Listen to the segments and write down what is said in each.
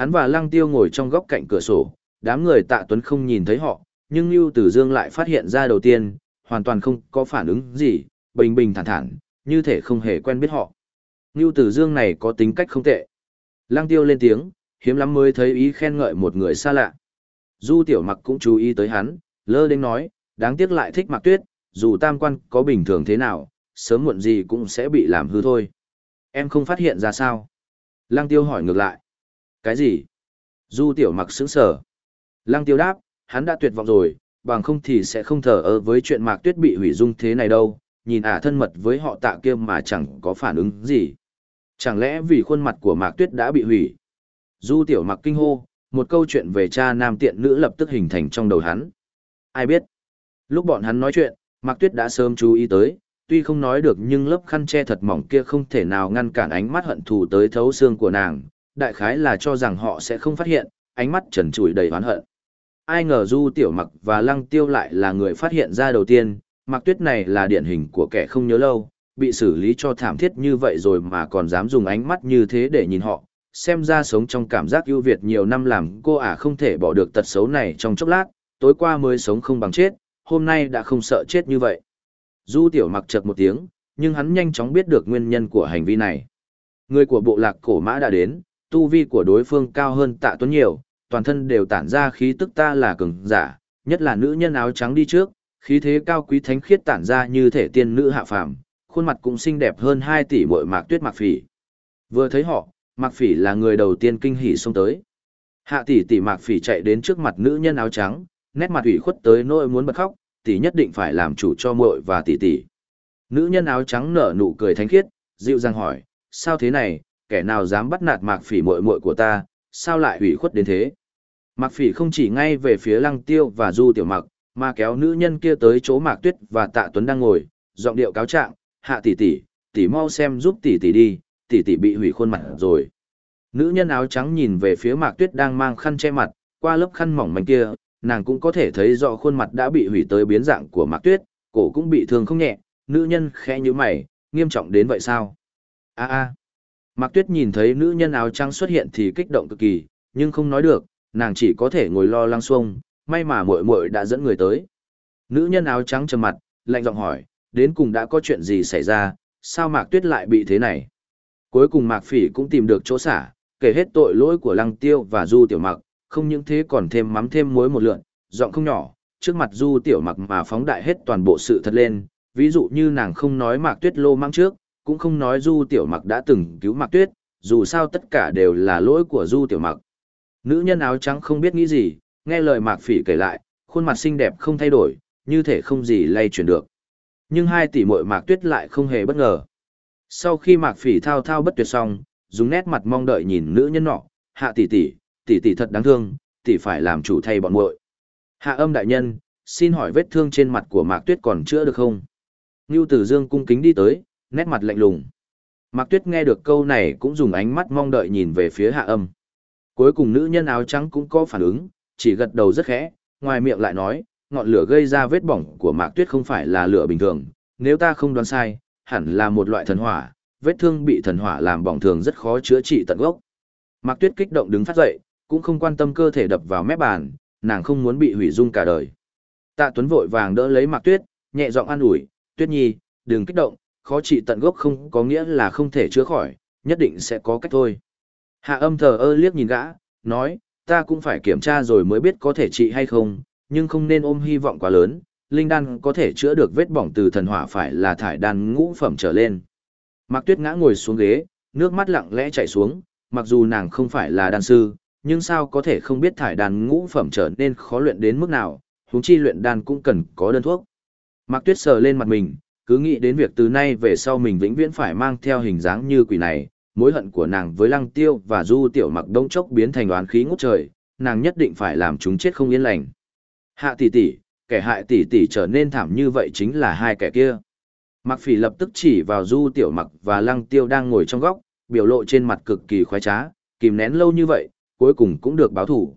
Hắn và Lăng Tiêu ngồi trong góc cạnh cửa sổ, đám người tạ tuấn không nhìn thấy họ, nhưng Lưu Tử Dương lại phát hiện ra đầu tiên, hoàn toàn không có phản ứng gì, bình bình thản thản, như thể không hề quen biết họ. Lưu Tử Dương này có tính cách không tệ. Lăng Tiêu lên tiếng, hiếm lắm mới thấy ý khen ngợi một người xa lạ. Du Tiểu Mặc cũng chú ý tới hắn, lơ đến nói, đáng tiếc lại thích Mặc Tuyết, dù tam quan có bình thường thế nào, sớm muộn gì cũng sẽ bị làm hư thôi. Em không phát hiện ra sao? Lăng Tiêu hỏi ngược lại. Cái gì? Du Tiểu Mặc sững sờ. Lăng Tiêu đáp, hắn đã tuyệt vọng rồi, bằng không thì sẽ không thờ ơ với chuyện Mạc Tuyết bị hủy dung thế này đâu, nhìn ả thân mật với họ tạ kia mà chẳng có phản ứng gì. Chẳng lẽ vì khuôn mặt của Mạc Tuyết đã bị hủy? Du Tiểu Mặc kinh hô, một câu chuyện về cha nam tiện nữ lập tức hình thành trong đầu hắn. Ai biết? Lúc bọn hắn nói chuyện, Mạc Tuyết đã sớm chú ý tới, tuy không nói được nhưng lớp khăn che thật mỏng kia không thể nào ngăn cản ánh mắt hận thù tới thấu xương của nàng, đại khái là cho rằng họ sẽ không phát hiện, ánh mắt trần trụi đầy oán hận. Ai ngờ Du Tiểu Mặc và Lăng Tiêu lại là người phát hiện ra đầu tiên, Mặc Tuyết này là điển hình của kẻ không nhớ lâu, bị xử lý cho thảm thiết như vậy rồi mà còn dám dùng ánh mắt như thế để nhìn họ, xem ra sống trong cảm giác ưu việt nhiều năm làm cô ả không thể bỏ được tật xấu này trong chốc lát, tối qua mới sống không bằng chết, hôm nay đã không sợ chết như vậy. Du tiểu mặc chợt một tiếng, nhưng hắn nhanh chóng biết được nguyên nhân của hành vi này. Người của bộ lạc cổ mã đã đến, tu vi của đối phương cao hơn tạ tuấn nhiều, toàn thân đều tản ra khí tức ta là cường giả, nhất là nữ nhân áo trắng đi trước, khí thế cao quý thánh khiết tản ra như thể tiên nữ hạ phàm, khuôn mặt cũng xinh đẹp hơn 2 tỷ muội mạc tuyết mạc phỉ. Vừa thấy họ, mạc phỉ là người đầu tiên kinh hỉ xông tới. Hạ tỷ tỷ mạc phỉ chạy đến trước mặt nữ nhân áo trắng, nét mặt ủy khuất tới nỗi muốn bật khóc, tỷ nhất định phải làm chủ cho muội và tỷ tỷ. Nữ nhân áo trắng nở nụ cười thánh khiết, dịu dàng hỏi, sao thế này, kẻ nào dám bắt nạt mạc phỉ muội muội của ta, sao lại ủy khuất đến thế? Mạc phỉ không chỉ ngay về phía lăng tiêu và du tiểu mặc, mà kéo nữ nhân kia tới chỗ mạc tuyết và tạ tuấn đang ngồi, giọng điệu cáo trạng, hạ tỷ tỷ, tỷ mau xem giúp tỷ tỷ đi, tỷ tỷ bị hủy khuôn mặt rồi. Nữ nhân áo trắng nhìn về phía mạc tuyết đang mang khăn che mặt, qua lớp khăn mỏng manh kia, nàng cũng có thể thấy rõ khuôn mặt đã bị hủy tới biến dạng của mạc tuyết, cổ cũng bị thương không nhẹ, nữ nhân khẽ như mày, nghiêm trọng đến vậy sao? a a Mạc tuyết nhìn thấy nữ nhân áo trắng xuất hiện thì kích động cực kỳ, nhưng không nói được, nàng chỉ có thể ngồi lo lăng xuông, may mà muội muội đã dẫn người tới. Nữ nhân áo trắng trầm mặt, lạnh giọng hỏi, đến cùng đã có chuyện gì xảy ra, sao Mạc Tuyết lại bị thế này? Cuối cùng Mạc Phỉ cũng tìm được chỗ xả, kể hết tội lỗi của Lăng Tiêu và Du Tiểu Mặc, không những thế còn thêm mắm thêm muối một lượn, giọng không nhỏ, trước mặt Du Tiểu Mặc mà phóng đại hết toàn bộ sự thật lên, ví dụ như nàng không nói Mạc Tuyết lô mang trước, cũng không nói Du Tiểu Mặc đã từng cứu Mặc Tuyết, dù sao tất cả đều là lỗi của Du Tiểu Mặc. Nữ nhân áo trắng không biết nghĩ gì, nghe lời Mạc Phỉ kể lại, khuôn mặt xinh đẹp không thay đổi, như thể không gì lay chuyển được. Nhưng hai tỷ muội Mạc Tuyết lại không hề bất ngờ. Sau khi Mạc Phỉ thao thao bất tuyệt xong, dùng nét mặt mong đợi nhìn nữ nhân nọ, "Hạ tỷ tỷ, tỷ tỷ thật đáng thương, tỷ phải làm chủ thay bọn muội." Hạ Âm đại nhân, xin hỏi vết thương trên mặt của Mạc Tuyết còn chữa được không? Nưu Tử Dương cung kính đi tới, nét mặt lạnh lùng. Mạc Tuyết nghe được câu này cũng dùng ánh mắt mong đợi nhìn về phía Hạ Âm. Cuối cùng nữ nhân áo trắng cũng có phản ứng, chỉ gật đầu rất khẽ, ngoài miệng lại nói, ngọn lửa gây ra vết bỏng của Mạc Tuyết không phải là lửa bình thường, nếu ta không đoán sai, hẳn là một loại thần hỏa, vết thương bị thần hỏa làm bỏng thường rất khó chữa trị tận gốc. Mạc Tuyết kích động đứng phát dậy, cũng không quan tâm cơ thể đập vào mép bàn, nàng không muốn bị hủy dung cả đời. Tạ Tuấn vội vàng đỡ lấy Mạc Tuyết, nhẹ giọng an ủi, "Tuyết Nhi, đừng kích động, khó trị tận gốc không có nghĩa là không thể chữa khỏi, nhất định sẽ có cách thôi." Hạ Âm thờ ơ liếc nhìn gã, nói, "Ta cũng phải kiểm tra rồi mới biết có thể trị hay không, nhưng không nên ôm hy vọng quá lớn, linh đan có thể chữa được vết bỏng từ thần hỏa phải là thải đan ngũ phẩm trở lên. Mạc Tuyết ngã ngồi xuống ghế, nước mắt lặng lẽ chảy xuống, mặc dù nàng không phải là đan sư, nhưng sao có thể không biết thải đan ngũ phẩm trở nên khó luyện đến mức nào, huống chi luyện đan cũng cần có đơn thuốc. Mạc Tuyết sờ lên mặt mình, cứ nghĩ đến việc từ nay về sau mình vĩnh viễn phải mang theo hình dáng như quỷ này, mối hận của nàng với Lăng Tiêu và Du Tiểu Mặc đông chốc biến thành oán khí ngút trời, nàng nhất định phải làm chúng chết không yên lành. Hạ tỷ tỷ, kẻ hại tỷ tỷ trở nên thảm như vậy chính là hai kẻ kia. Mặc phỉ lập tức chỉ vào du tiểu mặc và lăng tiêu đang ngồi trong góc, biểu lộ trên mặt cực kỳ khoái trá, kìm nén lâu như vậy, cuối cùng cũng được báo thủ.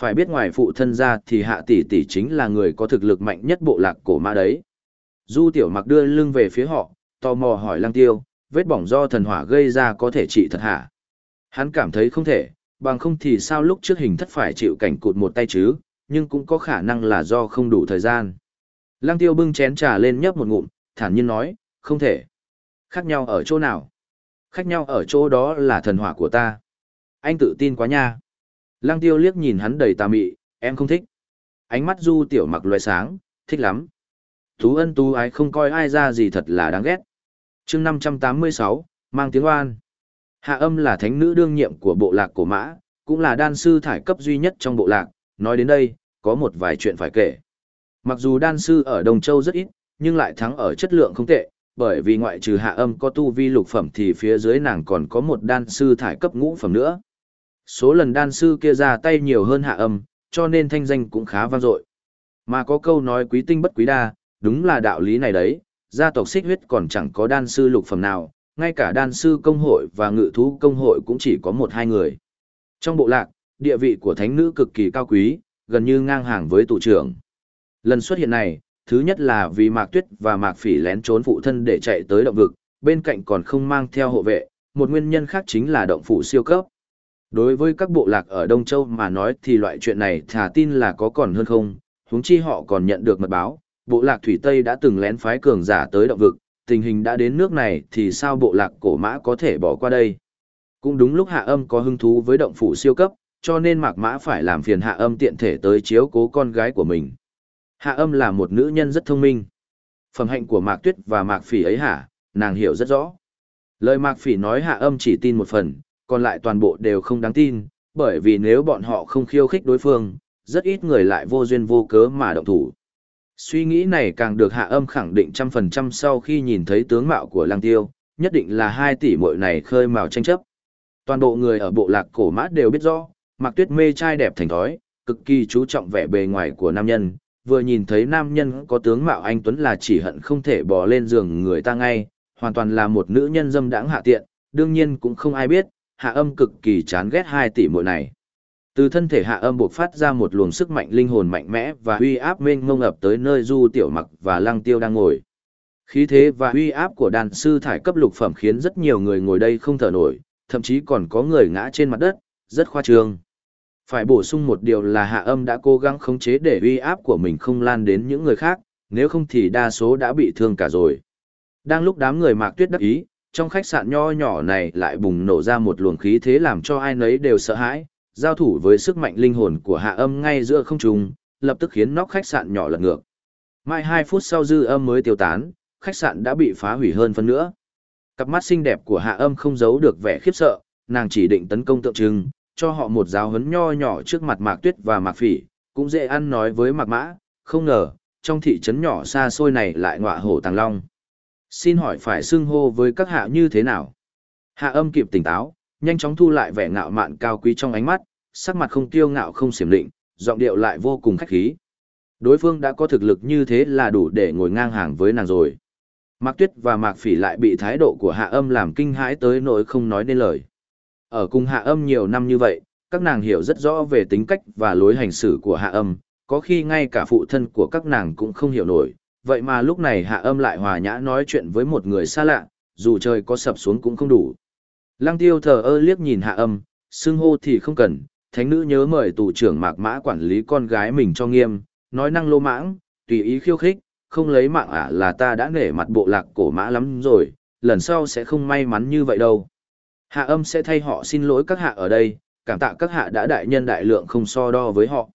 Phải biết ngoài phụ thân ra thì hạ tỷ tỷ chính là người có thực lực mạnh nhất bộ lạc cổ ma đấy. Du tiểu mặc đưa lưng về phía họ, tò mò hỏi lăng tiêu, vết bỏng do thần hỏa gây ra có thể trị thật hả? Hắn cảm thấy không thể, bằng không thì sao lúc trước hình thất phải chịu cảnh cụt một tay chứ, nhưng cũng có khả năng là do không đủ thời gian. Lăng tiêu bưng chén trà lên nhấp một ngụm, thản nhiên nói, không thể. Khác nhau ở chỗ nào? Khác nhau ở chỗ đó là thần hỏa của ta. Anh tự tin quá nha. Lăng tiêu liếc nhìn hắn đầy tà mị, em không thích. Ánh mắt du tiểu mặc loài sáng, thích lắm. Tú ân tú ái không coi ai ra gì thật là đáng ghét. chương 586, mang tiếng oan. Hạ âm là thánh nữ đương nhiệm của bộ lạc cổ mã, cũng là đan sư thải cấp duy nhất trong bộ lạc. Nói đến đây, có một vài chuyện phải kể. Mặc dù đan sư ở Đồng Châu rất ít, nhưng lại thắng ở chất lượng không tệ, bởi vì ngoại trừ hạ âm có tu vi lục phẩm thì phía dưới nàng còn có một đan sư thải cấp ngũ phẩm nữa. Số lần đan sư kia ra tay nhiều hơn hạ âm, cho nên thanh danh cũng khá vang dội. Mà có câu nói quý tinh bất quý đa, đúng là đạo lý này đấy, gia tộc xích huyết còn chẳng có đan sư lục phẩm nào, ngay cả đan sư công hội và ngự thú công hội cũng chỉ có một hai người. Trong bộ lạc, địa vị của thánh nữ cực kỳ cao quý, gần như ngang hàng với tụ trưởng. Lần xuất hiện này, thứ nhất là vì Mạc Tuyết và Mạc Phỉ lén trốn phụ thân để chạy tới động vực, bên cạnh còn không mang theo hộ vệ, một nguyên nhân khác chính là động phủ siêu cấp. Đối với các bộ lạc ở Đông Châu mà nói thì loại chuyện này thả tin là có còn hơn không, huống chi họ còn nhận được mật báo, bộ lạc Thủy Tây đã từng lén phái cường giả tới động vực, tình hình đã đến nước này thì sao bộ lạc cổ mã có thể bỏ qua đây. Cũng đúng lúc hạ âm có hứng thú với động phủ siêu cấp, cho nên mạc mã phải làm phiền hạ âm tiện thể tới chiếu cố con gái của mình. Hạ âm là một nữ nhân rất thông minh. Phẩm hạnh của mạc tuyết và mạc phỉ ấy hả, nàng hiểu rất rõ. Lời mạc phỉ nói hạ âm chỉ tin một phần, còn lại toàn bộ đều không đáng tin, bởi vì nếu bọn họ không khiêu khích đối phương, rất ít người lại vô duyên vô cớ mà động thủ. Suy nghĩ này càng được hạ âm khẳng định trăm phần trăm sau khi nhìn thấy tướng mạo của lăng tiêu, nhất định là hai tỷ muội này khơi mào tranh chấp. Toàn bộ người ở bộ lạc cổ mát đều biết rõ, Mặc Tuyết mê trai đẹp thành thói, cực kỳ chú trọng vẻ bề ngoài của nam nhân, vừa nhìn thấy nam nhân có tướng mạo anh Tuấn là chỉ hận không thể bò lên giường người ta ngay, hoàn toàn là một nữ nhân dâm đãng hạ tiện, đương nhiên cũng không ai biết, hạ âm cực kỳ chán ghét hai tỷ muội này. Từ thân thể hạ âm buộc phát ra một luồng sức mạnh linh hồn mạnh mẽ và uy áp mênh mông ập tới nơi Du Tiểu Mặc và Lăng Tiêu đang ngồi. Khí thế và uy áp của đàn sư thải cấp lục phẩm khiến rất nhiều người ngồi đây không thở nổi, thậm chí còn có người ngã trên mặt đất, rất khoa trương. Phải bổ sung một điều là hạ âm đã cố gắng khống chế để uy áp của mình không lan đến những người khác, nếu không thì đa số đã bị thương cả rồi. Đang lúc đám người mạc tuyết đắc ý, trong khách sạn nho nhỏ này lại bùng nổ ra một luồng khí thế làm cho ai nấy đều sợ hãi, giao thủ với sức mạnh linh hồn của hạ âm ngay giữa không trung, lập tức khiến nóc khách sạn nhỏ lật ngược. Mai hai phút sau dư âm mới tiêu tán, khách sạn đã bị phá hủy hơn phân nữa. Cặp mắt xinh đẹp của hạ âm không giấu được vẻ khiếp sợ, nàng chỉ định tấn công tượng trưng, cho họ một giáo huấn nho nhỏ trước mặt Mạc Tuyết và Mạc Phỉ, cũng dễ ăn nói với Mạc Mã, không ngờ, trong thị trấn nhỏ xa xôi này lại ngọa hổ tàng long. Xin hỏi phải xưng hô với các hạ như thế nào? Hạ âm kịp tỉnh táo, nhanh chóng thu lại vẻ ngạo mạn cao quý trong ánh mắt, sắc mặt không tiêu ngạo không xiểm định, giọng điệu lại vô cùng khách khí. Đối phương đã có thực lực như thế là đủ để ngồi ngang hàng với nàng rồi. Mạc Tuyết và Mạc Phỉ lại bị thái độ của Hạ Âm làm kinh hãi tới nỗi không nói nên lời. Ở cùng Hạ Âm nhiều năm như vậy, các nàng hiểu rất rõ về tính cách và lối hành xử của Hạ Âm, có khi ngay cả phụ thân của các nàng cũng không hiểu nổi, vậy mà lúc này Hạ Âm lại hòa nhã nói chuyện với một người xa lạ, dù trời có sập xuống cũng không đủ. Lăng tiêu thờ ơ liếc nhìn hạ âm, xưng hô thì không cần, thánh nữ nhớ mời tù trưởng mạc mã quản lý con gái mình cho nghiêm, nói năng lô mãng, tùy ý khiêu khích, không lấy mạng ả là ta đã nể mặt bộ lạc cổ mã lắm rồi, lần sau sẽ không may mắn như vậy đâu. Hạ âm sẽ thay họ xin lỗi các hạ ở đây, cảm tạ các hạ đã đại nhân đại lượng không so đo với họ.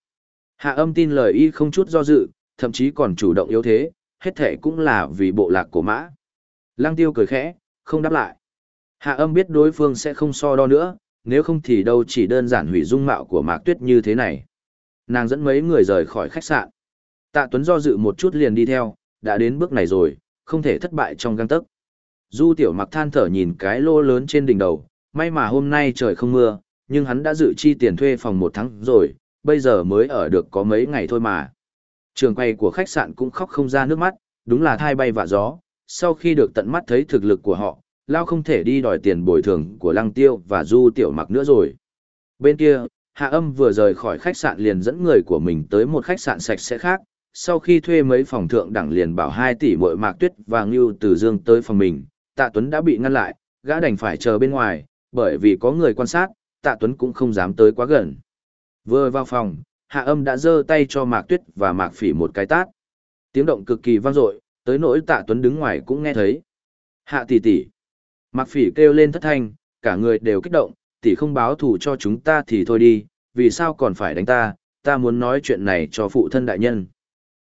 Hạ âm tin lời y không chút do dự, thậm chí còn chủ động yếu thế, hết thể cũng là vì bộ lạc cổ mã. Lăng tiêu cười khẽ, không đáp lại. Hạ âm biết đối phương sẽ không so đo nữa, nếu không thì đâu chỉ đơn giản hủy dung mạo của Mạc Tuyết như thế này. Nàng dẫn mấy người rời khỏi khách sạn. Tạ Tuấn do dự một chút liền đi theo, đã đến bước này rồi, không thể thất bại trong găng tấc. Du Tiểu Mặc than thở nhìn cái lô lớn trên đỉnh đầu, may mà hôm nay trời không mưa, nhưng hắn đã dự chi tiền thuê phòng một tháng rồi, bây giờ mới ở được có mấy ngày thôi mà. Trường quay của khách sạn cũng khóc không ra nước mắt, đúng là thai bay vạ gió, sau khi được tận mắt thấy thực lực của họ, Lao không thể đi đòi tiền bồi thường của Lăng Tiêu và Du Tiểu Mặc nữa rồi. Bên kia, Hạ Âm vừa rời khỏi khách sạn liền dẫn người của mình tới một khách sạn sạch sẽ khác, sau khi thuê mấy phòng thượng đẳng liền bảo 2 tỷ muội Mạc Tuyết và Ngưu Từ Dương tới phòng mình, Tạ Tuấn đã bị ngăn lại, gã đành phải chờ bên ngoài, bởi vì có người quan sát, tạ tuấn cũng không dám tới quá gần. Vừa vào phòng, hạ âm đã giơ tay cho mạc tuyết và mạc phỉ một cái tát. Tiếng động cực kỳ vang dội, tới nỗi tạ tuấn đứng ngoài cũng nghe thấy. Hạ tỷ tỷ. Mạc phỉ kêu lên thất thanh, cả người đều kích động, tỷ không báo thù cho chúng ta thì thôi đi, vì sao còn phải đánh ta, ta muốn nói chuyện này cho phụ thân đại nhân.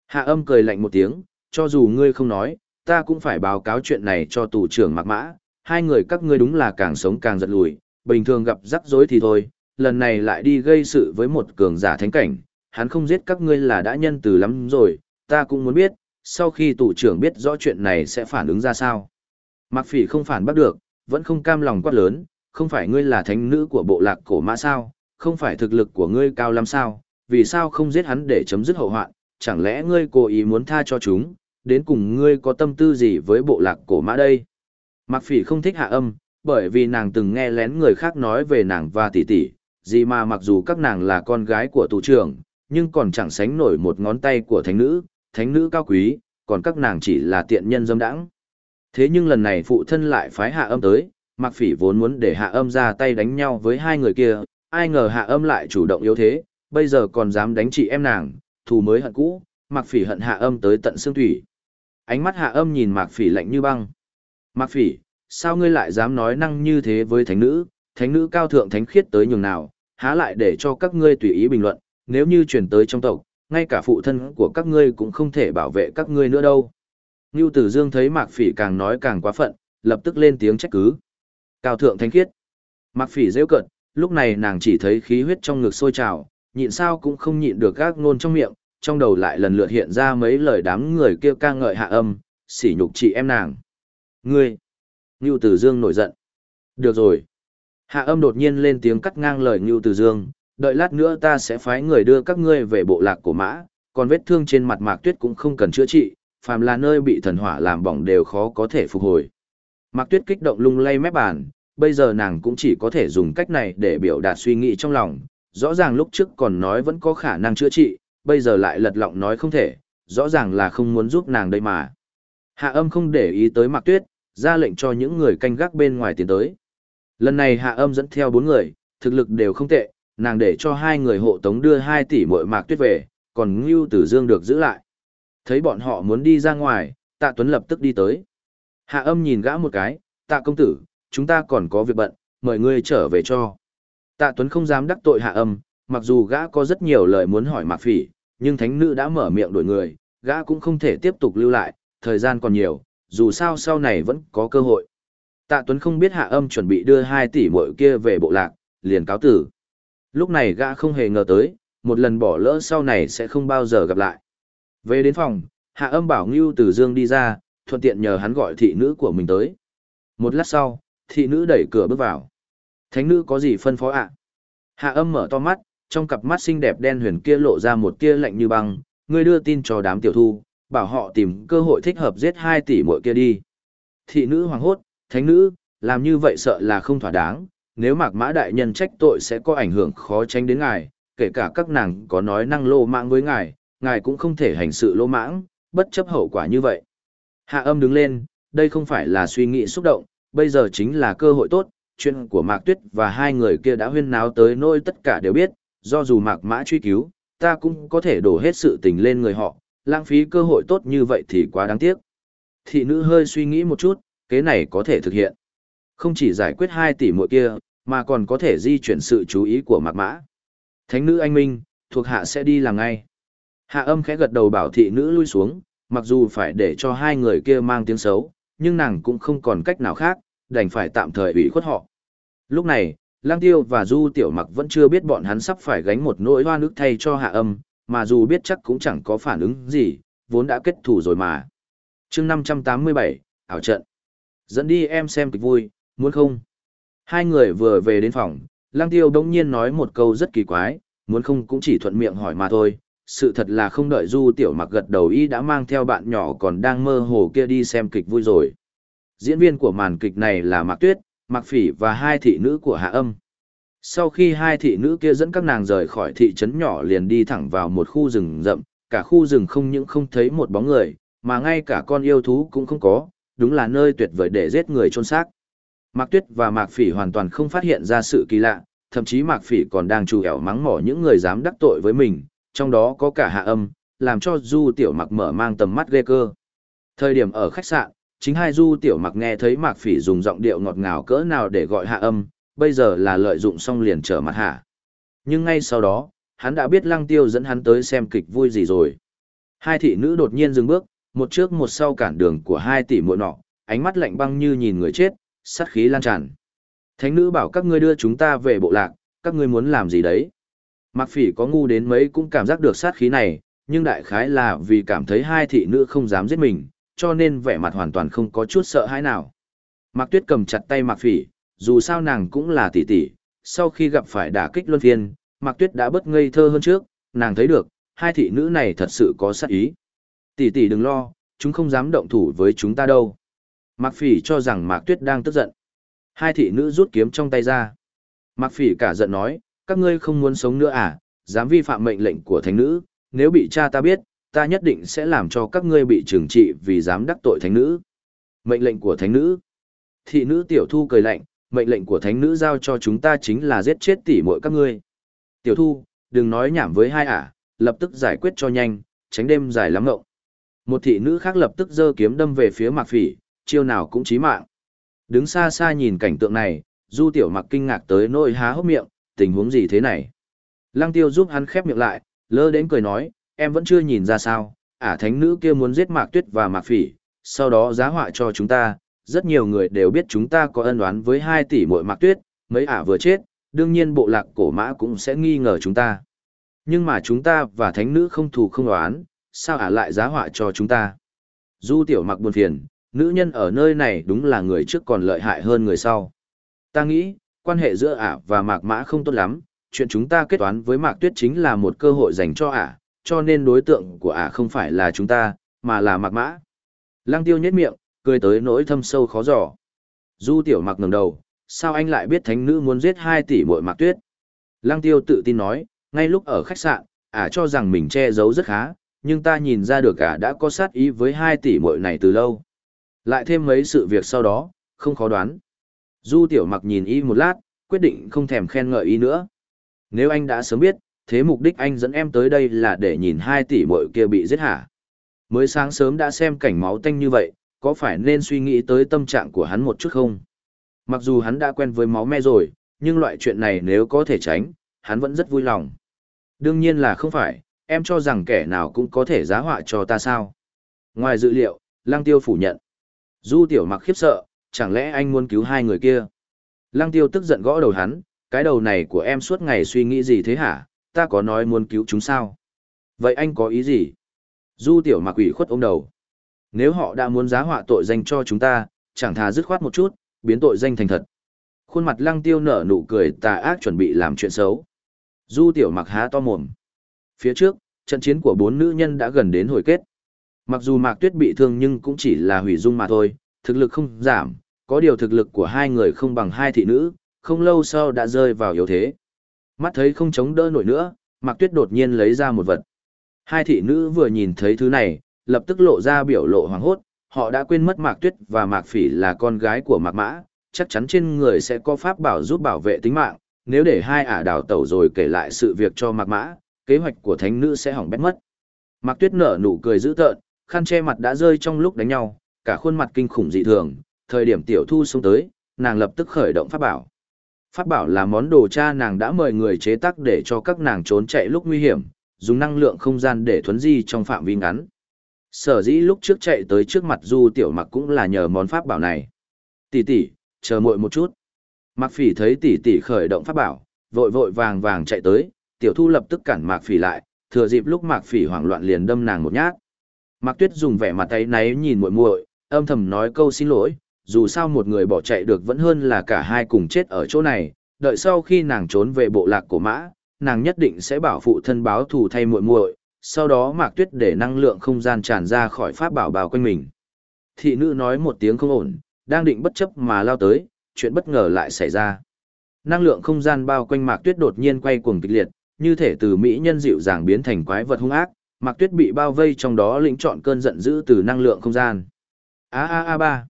Hạ âm cười lạnh một tiếng, cho dù ngươi không nói, ta cũng phải báo cáo chuyện này cho tù trưởng Mạc Mã, hai người các ngươi đúng là càng sống càng giật lùi, bình thường gặp rắc rối thì thôi, lần này lại đi gây sự với một cường giả thánh cảnh, hắn không giết các ngươi là đã nhân từ lắm rồi, ta cũng muốn biết, sau khi tù trưởng biết rõ chuyện này sẽ phản ứng ra sao. Mạc Phỉ không phản bắt được, vẫn không cam lòng quát lớn, không phải ngươi là thánh nữ của bộ lạc cổ mã sao, không phải thực lực của ngươi cao lắm sao, vì sao không giết hắn để chấm dứt hậu hoạn, chẳng lẽ ngươi cố ý muốn tha cho chúng, đến cùng ngươi có tâm tư gì với bộ lạc cổ mã đây? Mạc Phỉ không thích hạ âm, bởi vì nàng từng nghe lén người khác nói về nàng và tỷ tỷ, gì mà mặc dù các nàng là con gái của tù trưởng, nhưng còn chẳng sánh nổi một ngón tay của thánh nữ, thánh nữ cao quý, còn các nàng chỉ là tiện nhân dâm đãng. Thế nhưng lần này phụ thân lại phái hạ âm tới, Mạc Phỉ vốn muốn để hạ âm ra tay đánh nhau với hai người kia, ai ngờ hạ âm lại chủ động yếu thế, bây giờ còn dám đánh chị em nàng, thù mới hận cũ, Mạc Phỉ hận hạ âm tới tận xương thủy. Ánh mắt hạ âm nhìn Mạc Phỉ lạnh như băng. Mạc Phỉ, sao ngươi lại dám nói năng như thế với thánh nữ, thánh nữ cao thượng thánh khiết tới nhường nào, há lại để cho các ngươi tùy ý bình luận, nếu như truyền tới trong tộc, ngay cả phụ thân của các ngươi cũng không thể bảo vệ các ngươi nữa đâu. Ngưu Tử Dương thấy Mạc Phỉ càng nói càng quá phận, lập tức lên tiếng trách cứ. Cao thượng thánh khiết. Mạc Phỉ rêu cận, lúc này nàng chỉ thấy khí huyết trong ngực sôi trào, nhịn sao cũng không nhịn được các ngôn trong miệng, trong đầu lại lần lượt hiện ra mấy lời đám người kêu ca ngợi hạ âm, sỉ nhục chị em nàng. Ngươi! Ngưu Tử Dương nổi giận. Được rồi. Hạ âm đột nhiên lên tiếng cắt ngang lời Ngưu Tử Dương, đợi lát nữa ta sẽ phái người đưa các ngươi về bộ lạc của mã, còn vết thương trên mặt mạc tuyết cũng không cần chữa trị, phàm là nơi bị thần hỏa làm bỏng đều khó có thể phục hồi. Mạc tuyết kích động lung lay mép bàn, bây giờ nàng cũng chỉ có thể dùng cách này để biểu đạt suy nghĩ trong lòng, rõ ràng lúc trước còn nói vẫn có khả năng chữa trị, bây giờ lại lật lọng nói không thể, rõ ràng là không muốn giúp nàng đây mà. Hạ âm không để ý tới Mạc Tuyết, ra lệnh cho những người canh gác bên ngoài tiến tới. Lần này Hạ âm dẫn theo bốn người, thực lực đều không tệ, nàng để cho hai người hộ tống đưa hai tỷ muội Mạc Tuyết về, còn Ngưu Tử Dương được giữ lại. Thấy bọn họ muốn đi ra ngoài, Tạ Tuấn lập tức đi tới. Hạ âm nhìn gã một cái, Tạ công tử, chúng ta còn có việc bận, mời ngươi trở về cho. Tạ Tuấn không dám đắc tội Hạ âm, mặc dù gã có rất nhiều lời muốn hỏi Mạc Phỉ, nhưng thánh nữ đã mở miệng đổi người, gã cũng không thể tiếp tục lưu lại, thời gian còn nhiều, dù sao sau này vẫn có cơ hội. Tạ Tuấn không biết hạ âm chuẩn bị đưa hai tỷ muội kia về bộ lạc, liền cáo tử. Lúc này gã không hề ngờ tới, một lần bỏ lỡ sau này sẽ không bao giờ gặp lại. Về đến phòng, hạ âm bảo Ngưu Tử Dương đi ra, thuận tiện nhờ hắn gọi thị nữ của mình tới. Một lát sau, thị nữ đẩy cửa bước vào. Thánh nữ có gì phân phó ạ? Hạ âm mở to mắt, trong cặp mắt xinh đẹp đen huyền kia lộ ra một tia lạnh như băng, ngươi đưa tin cho đám tiểu thu, bảo họ tìm cơ hội thích hợp giết hai tỷ muội kia đi. Thị nữ hoàng hốt, thánh nữ, làm như vậy sợ là không thỏa đáng, nếu mạc mã đại nhân trách tội sẽ có ảnh hưởng khó tránh đến ngài, kể cả các nàng có nói năng lô mạng với ngài, ngài cũng không thể hành sự lỗ mãng, bất chấp hậu quả như vậy. Hạ âm đứng lên, đây không phải là suy nghĩ xúc động, bây giờ chính là cơ hội tốt, chuyện của Mạc Tuyết và hai người kia đã huyên náo tới nỗi tất cả đều biết, do dù Mạc Mã truy cứu, ta cũng có thể đổ hết sự tình lên người họ, lãng phí cơ hội tốt như vậy thì quá đáng tiếc. Thị nữ hơi suy nghĩ một chút, kế này có thể thực hiện. Không chỉ giải quyết 2 tỷ muội kia, mà còn có thể di chuyển sự chú ý của Mạc Mã. Thánh nữ anh minh, thuộc hạ sẽ đi làm ngay. Hạ âm khẽ gật đầu bảo thị nữ lui xuống, mặc dù phải để cho hai người kia mang tiếng xấu, nhưng nàng cũng không còn cách nào khác, đành phải tạm thời ủy khuất họ. Lúc này, Lang Tiêu và Du Tiểu Mặc vẫn chưa biết bọn hắn sắp phải gánh một nỗi hoa nước thay cho hạ âm, mà dù biết chắc cũng chẳng có phản ứng gì, vốn đã kết thủ rồi mà. chương 587, ảo trận. Dẫn đi em xem kịch vui, muốn không? Hai người vừa về đến phòng, Lang Tiêu đống nhiên nói một câu rất kỳ quái, muốn không cũng chỉ thuận miệng hỏi mà thôi. Sự thật là không đợi Du Tiểu Mặc gật đầu y đã mang theo bạn nhỏ còn đang mơ hồ kia đi xem kịch vui rồi. Diễn viên của màn kịch này là Mạc Tuyết, Mạc Phỉ và hai thị nữ của Hạ Âm. Sau khi hai thị nữ kia dẫn các nàng rời khỏi thị trấn nhỏ liền đi thẳng vào một khu rừng rậm, cả khu rừng không những không thấy một bóng người, mà ngay cả con yêu thú cũng không có, đúng là nơi tuyệt vời để giết người chôn xác. Mạc Tuyết và Mạc Phỉ hoàn toàn không phát hiện ra sự kỳ lạ, thậm chí Mạc Phỉ còn đang chủ ẻo mắng mỏ những người dám đắc tội với mình, trong đó có cả hạ âm, làm cho Du Tiểu Mặc mở mang tầm mắt ghê cơ. Thời điểm ở khách sạn, chính hai Du Tiểu Mặc nghe thấy Mạc Phỉ dùng giọng điệu ngọt ngào cỡ nào để gọi hạ âm, bây giờ là lợi dụng xong liền trở mặt hạ. Nhưng ngay sau đó, hắn đã biết Lăng Tiêu dẫn hắn tới xem kịch vui gì rồi. Hai thị nữ đột nhiên dừng bước, một trước một sau cản đường của hai tỷ muội nọ, ánh mắt lạnh băng như nhìn người chết, sát khí lan tràn. Thánh nữ bảo các ngươi đưa chúng ta về bộ lạc, các ngươi muốn làm gì đấy? Mạc Phỉ có ngu đến mấy cũng cảm giác được sát khí này, nhưng đại khái là vì cảm thấy hai thị nữ không dám giết mình, cho nên vẻ mặt hoàn toàn không có chút sợ hãi nào. Mạc Tuyết cầm chặt tay Mạc Phỉ, dù sao nàng cũng là tỷ tỷ, sau khi gặp phải đả kích luân phiên, Mạc Tuyết đã bất ngây thơ hơn trước, nàng thấy được, hai thị nữ này thật sự có sát ý. Tỷ tỷ đừng lo, chúng không dám động thủ với chúng ta đâu. Mạc Phỉ cho rằng Mạc Tuyết đang tức giận. Hai thị nữ rút kiếm trong tay ra. Mạc Phỉ cả giận nói, các ngươi không muốn sống nữa à, dám vi phạm mệnh lệnh của thánh nữ, nếu bị cha ta biết, ta nhất định sẽ làm cho các ngươi bị trừng trị vì dám đắc tội thánh nữ. Mệnh lệnh của thánh nữ. Thị nữ tiểu thu cười lạnh, mệnh lệnh của thánh nữ giao cho chúng ta chính là giết chết tỷ muội các ngươi. Tiểu thu, đừng nói nhảm với hai ả, lập tức giải quyết cho nhanh, tránh đêm dài lắm ngộng. Một thị nữ khác lập tức giơ kiếm đâm về phía Mạc Phỉ, chiêu nào cũng chí mạng. Đứng xa xa nhìn cảnh tượng này, Du Tiểu Mặc kinh ngạc tới nỗi há hốc miệng, tình huống gì thế này? Lăng Tiêu giúp hắn khép miệng lại, lơ đến cười nói, em vẫn chưa nhìn ra sao, ả thánh nữ kia muốn giết Mạc Tuyết và Mạc Phỉ, sau đó giá họa cho chúng ta, rất nhiều người đều biết chúng ta có ân oán với hai tỷ muội Mạc Tuyết, mấy ả vừa chết, đương nhiên bộ lạc cổ mã cũng sẽ nghi ngờ chúng ta. Nhưng mà chúng ta và thánh nữ không thù không oán, sao ả lại giá họa cho chúng ta? Du Tiểu Mặc buồn phiền, nữ nhân ở nơi này đúng là người trước còn lợi hại hơn người sau. Ta nghĩ, quan hệ giữa ả và Mạc Mã không tốt lắm, chuyện chúng ta kết toán với Mạc Tuyết chính là một cơ hội dành cho ả, cho nên đối tượng của ả không phải là chúng ta, mà là Mạc Mã. Lăng tiêu nhếch miệng, cười tới nỗi thâm sâu khó giỏ. Du tiểu mặc ngẩng đầu, sao anh lại biết thánh nữ muốn giết hai tỷ muội Mạc Tuyết? Lăng tiêu tự tin nói, ngay lúc ở khách sạn, ả cho rằng mình che giấu rất khá, nhưng ta nhìn ra được ả đã có sát ý với hai tỷ muội này từ lâu. Lại thêm mấy sự việc sau đó, không khó đoán. Du tiểu mặc nhìn y một lát, quyết định không thèm khen ngợi y nữa. Nếu anh đã sớm biết, thế mục đích anh dẫn em tới đây là để nhìn hai tỷ muội kia bị giết hả? Mới sáng sớm đã xem cảnh máu tanh như vậy, có phải nên suy nghĩ tới tâm trạng của hắn một chút không? Mặc dù hắn đã quen với máu me rồi, nhưng loại chuyện này nếu có thể tránh, hắn vẫn rất vui lòng. Đương nhiên là không phải, em cho rằng kẻ nào cũng có thể giá họa cho ta sao. Ngoài dự liệu, Lăng Tiêu phủ nhận. Du tiểu mặc khiếp sợ, chẳng lẽ anh muốn cứu hai người kia? Lăng Tiêu tức giận gõ đầu hắn, cái đầu này của em suốt ngày suy nghĩ gì thế hả? Ta có nói muốn cứu chúng sao? Vậy anh có ý gì? Du tiểu mặc quỷ khuất ôm đầu. Nếu họ đã muốn giá họa tội danh cho chúng ta, chẳng thà dứt khoát một chút, biến tội danh thành thật. Khuôn mặt lăng tiêu nở nụ cười tà ác chuẩn bị làm chuyện xấu. Du tiểu mặc há to mồm. Phía trước, trận chiến của bốn nữ nhân đã gần đến hồi kết. Mặc dù Mạc Tuyết bị thương nhưng cũng chỉ là hủy dung mà thôi, thực lực không giảm, có điều thực lực của hai người không bằng hai thị nữ, không lâu sau đã rơi vào yếu thế. Mắt thấy không chống đỡ nổi nữa, Mạc Tuyết đột nhiên lấy ra một vật. Hai thị nữ vừa nhìn thấy thứ này, lập tức lộ ra biểu lộ hoàng hốt, họ đã quên mất Mạc Tuyết và Mạc Phỉ là con gái của Mạc Mã, chắc chắn trên người sẽ có pháp bảo giúp bảo vệ tính mạng, nếu để hai ả đào tẩu rồi kể lại sự việc cho Mạc Mã, kế hoạch của thánh nữ sẽ hỏng bét mất. Mạc Tuyết nở nụ cười dữ tợn, khăn che mặt đã rơi trong lúc đánh nhau, cả khuôn mặt kinh khủng dị thường, thời điểm tiểu thu xuống tới, nàng lập tức khởi động pháp bảo. Pháp bảo là món đồ cha nàng đã mời người chế tác để cho các nàng trốn chạy lúc nguy hiểm, dùng năng lượng không gian để thuấn di trong phạm vi ngắn. Sở dĩ lúc trước chạy tới trước mặt Du Tiểu Mặc cũng là nhờ món pháp bảo này. Tỷ tỷ, chờ muội một chút. Mặc Phỉ thấy tỷ tỷ khởi động pháp bảo, vội vội vàng vàng chạy tới, Tiểu Thu lập tức cản Mạc Phỉ lại, thừa dịp lúc Mạc Phỉ hoảng loạn liền đâm nàng một nhát. Mạc Tuyết dùng vẻ mặt tay náy nhìn muội muội, âm thầm nói câu xin lỗi, dù sao một người bỏ chạy được vẫn hơn là cả hai cùng chết ở chỗ này, đợi sau khi nàng trốn về bộ lạc của mã, nàng nhất định sẽ bảo phụ thân báo thù thay muội muội, sau đó Mạc Tuyết để năng lượng không gian tràn ra khỏi pháp bảo bao quanh mình. Thị nữ nói một tiếng không ổn, đang định bất chấp mà lao tới, chuyện bất ngờ lại xảy ra. Năng lượng không gian bao quanh Mạc Tuyết đột nhiên quay cuồng kịch liệt, như thể từ mỹ nhân dịu dàng biến thành quái vật hung ác, Mạc Tuyết bị bao vây trong đó lĩnh chọn cơn giận dữ từ năng lượng không gian. A a a ba.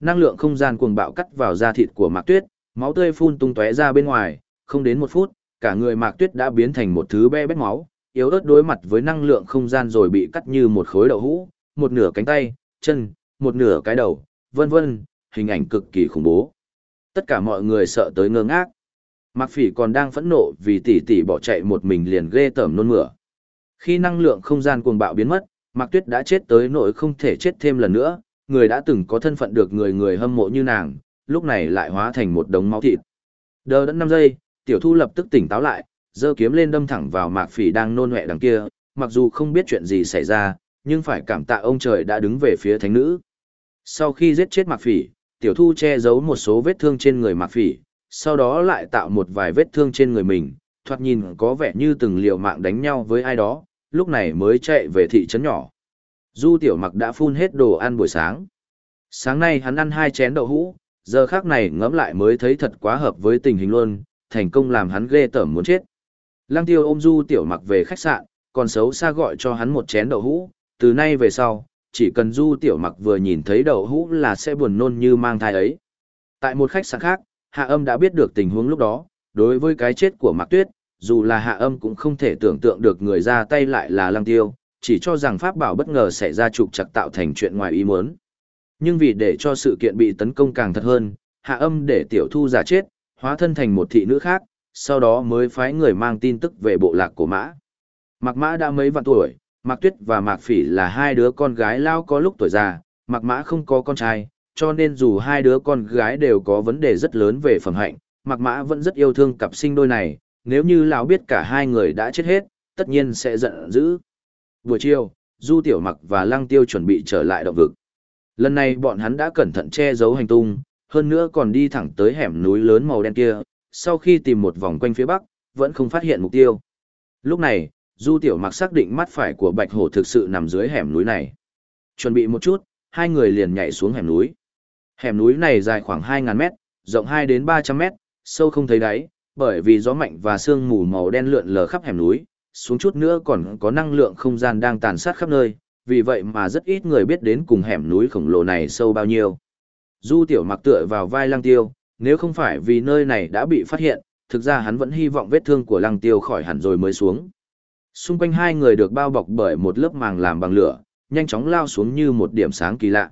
Năng lượng không gian cuồng bạo cắt vào da thịt của Mạc Tuyết, máu tươi phun tung tóe ra bên ngoài, không đến một phút, cả người Mạc Tuyết đã biến thành một thứ be bét máu, yếu ớt đối mặt với năng lượng không gian rồi bị cắt như một khối đậu hũ, một nửa cánh tay, chân, một nửa cái đầu, vân vân, hình ảnh cực kỳ khủng bố. Tất cả mọi người sợ tới ngơ ngác. Mạc Phỉ còn đang phẫn nộ vì tỷ tỷ bỏ chạy một mình liền ghê tởm nôn mửa. Khi năng lượng không gian cuồng bạo biến mất, Mạc Tuyết đã chết tới nỗi không thể chết thêm lần nữa, người đã từng có thân phận được người người hâm mộ như nàng, lúc này lại hóa thành một đống máu thịt. Đờ đẫn 5 giây, Tiểu Thu lập tức tỉnh táo lại, giơ kiếm lên đâm thẳng vào Mạc Phỉ đang nôn hoẹ đằng kia, mặc dù không biết chuyện gì xảy ra, nhưng phải cảm tạ ông trời đã đứng về phía thánh nữ. Sau khi giết chết Mạc Phỉ, Tiểu Thu che giấu một số vết thương trên người Mạc Phỉ, sau đó lại tạo một vài vết thương trên người mình, thoạt nhìn có vẻ như từng liều mạng đánh nhau với ai đó, lúc này mới chạy về thị trấn nhỏ. Du Tiểu Mặc đã phun hết đồ ăn buổi sáng. Sáng nay hắn ăn hai chén đậu hũ, giờ khác này ngẫm lại mới thấy thật quá hợp với tình hình luôn, thành công làm hắn ghê tởm muốn chết. Lăng Tiêu ôm Du Tiểu Mặc về khách sạn, còn xấu xa gọi cho hắn một chén đậu hũ, từ nay về sau, chỉ cần Du Tiểu Mặc vừa nhìn thấy đậu hũ là sẽ buồn nôn như mang thai ấy. Tại một khách sạn khác, Hạ Âm đã biết được tình huống lúc đó, đối với cái chết của Mạc Tuyết, dù là Hạ Âm cũng không thể tưởng tượng được người ra tay lại là Lăng Tiêu, chỉ cho rằng pháp bảo bất ngờ xảy ra trục trặc tạo thành chuyện ngoài ý muốn. Nhưng vì để cho sự kiện bị tấn công càng thật hơn, Hạ Âm để Tiểu Thu giả chết, hóa thân thành một thị nữ khác, sau đó mới phái người mang tin tức về bộ lạc của Mã. Mạc Mã đã mấy vạn tuổi, Mạc Tuyết và Mạc Phỉ là hai đứa con gái lao có lúc tuổi già, Mạc Mã không có con trai, cho nên dù hai đứa con gái đều có vấn đề rất lớn về phẩm hạnh, Mạc Mã vẫn rất yêu thương cặp sinh đôi này, nếu như lão biết cả hai người đã chết hết, tất nhiên sẽ giận dữ. Buổi chiều, Du Tiểu Mặc và Lăng Tiêu chuẩn bị trở lại động vực. Lần này bọn hắn đã cẩn thận che giấu hành tung, hơn nữa còn đi thẳng tới hẻm núi lớn màu đen kia, sau khi tìm một vòng quanh phía bắc, vẫn không phát hiện mục tiêu. Lúc này, Du Tiểu Mặc xác định mắt phải của Bạch Hổ thực sự nằm dưới hẻm núi này. Chuẩn bị một chút, hai người liền nhảy xuống hẻm núi. Hẻm núi này dài khoảng 2.000 mét, rộng 2 đến 300 mét, sâu không thấy đáy, bởi vì gió mạnh và sương mù màu đen lượn lờ khắp hẻm núi, xuống chút nữa còn có năng lượng không gian đang tàn sát khắp nơi, vì vậy mà rất ít người biết đến cùng hẻm núi khổng lồ này sâu bao nhiêu. Du Tiểu Mặc tựa vào vai Lăng Tiêu, nếu không phải vì nơi này đã bị phát hiện, thực ra hắn vẫn hy vọng vết thương của Lăng Tiêu khỏi hẳn rồi mới xuống. Xung quanh hai người được bao bọc bởi một lớp màng làm bằng lửa, nhanh chóng lao xuống như một điểm sáng kỳ lạ.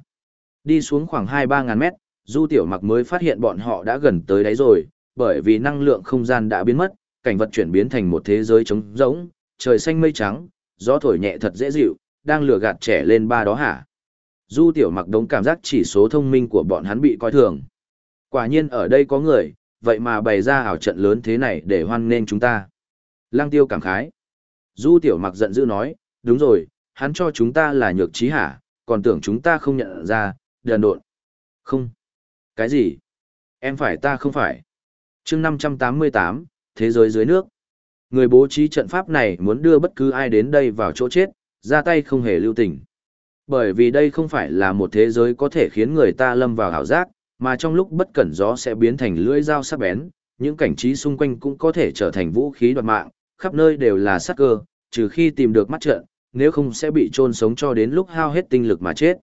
Đi xuống khoảng 2-3 ngàn mét, Du Tiểu Mặc mới phát hiện bọn họ đã gần tới đáy rồi, bởi vì năng lượng không gian đã biến mất, cảnh vật chuyển biến thành một thế giới trống rỗng, trời xanh mây trắng, gió thổi nhẹ thật dễ dịu, đang lừa gạt trẻ lên ba đó hả. Du Tiểu Mặc đống cảm giác chỉ số thông minh của bọn hắn bị coi thường. Quả nhiên ở đây có người, vậy mà bày ra ảo trận lớn thế này để hoan nghênh chúng ta. Lăng Tiêu cảm khái. Du Tiểu Mặc giận dữ nói, đúng rồi, hắn cho chúng ta là nhược trí hả, còn tưởng chúng ta không nhận ra, đần độn. Không. Cái gì? Em phải ta không phải. chương 588, Thế giới dưới nước. Người bố trí trận pháp này muốn đưa bất cứ ai đến đây vào chỗ chết, ra tay không hề lưu tình. Bởi vì đây không phải là một thế giới có thể khiến người ta lâm vào hảo giác, mà trong lúc bất cẩn gió sẽ biến thành lưỡi dao sắc bén, những cảnh trí xung quanh cũng có thể trở thành vũ khí đoạt mạng, khắp nơi đều là sát cơ, trừ khi tìm được mắt trận, nếu không sẽ bị chôn sống cho đến lúc hao hết tinh lực mà chết.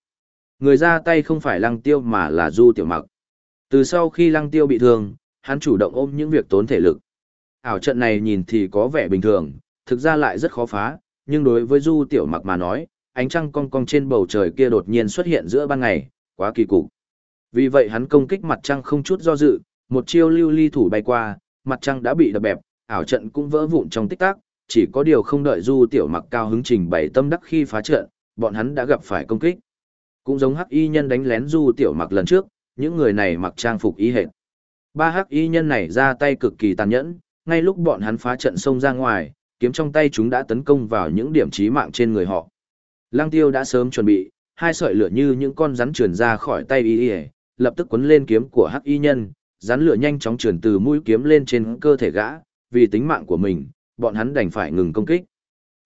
Người ra tay không phải lăng tiêu mà là du tiểu mặc. Từ sau khi lăng tiêu bị thương, hắn chủ động ôm những việc tốn thể lực. Ảo trận này nhìn thì có vẻ bình thường, thực ra lại rất khó phá, nhưng đối với du tiểu mặc mà nói, ánh trăng cong cong trên bầu trời kia đột nhiên xuất hiện giữa ban ngày, quá kỳ cục. Vì vậy hắn công kích mặt trăng không chút do dự, một chiêu lưu ly thủ bay qua, mặt trăng đã bị đập bẹp, ảo trận cũng vỡ vụn trong tích tắc, chỉ có điều không đợi Du Tiểu Mặc cao hứng trình bày tâm đắc khi phá trận, bọn hắn đã gặp phải công kích. Cũng giống Hắc Y nhân đánh lén Du Tiểu Mặc lần trước, những người này mặc trang phục y hệt. Ba Hắc Y nhân này ra tay cực kỳ tàn nhẫn, ngay lúc bọn hắn phá trận sông ra ngoài, kiếm trong tay chúng đã tấn công vào những điểm chí mạng trên người họ. Lăng Tiêu đã sớm chuẩn bị, hai sợi lửa như những con rắn trườn ra khỏi tay y, y lập tức quấn lên kiếm của Hắc Y nhân, rắn lửa nhanh chóng trườn từ mũi kiếm lên trên cơ thể gã, vì tính mạng của mình, bọn hắn đành phải ngừng công kích.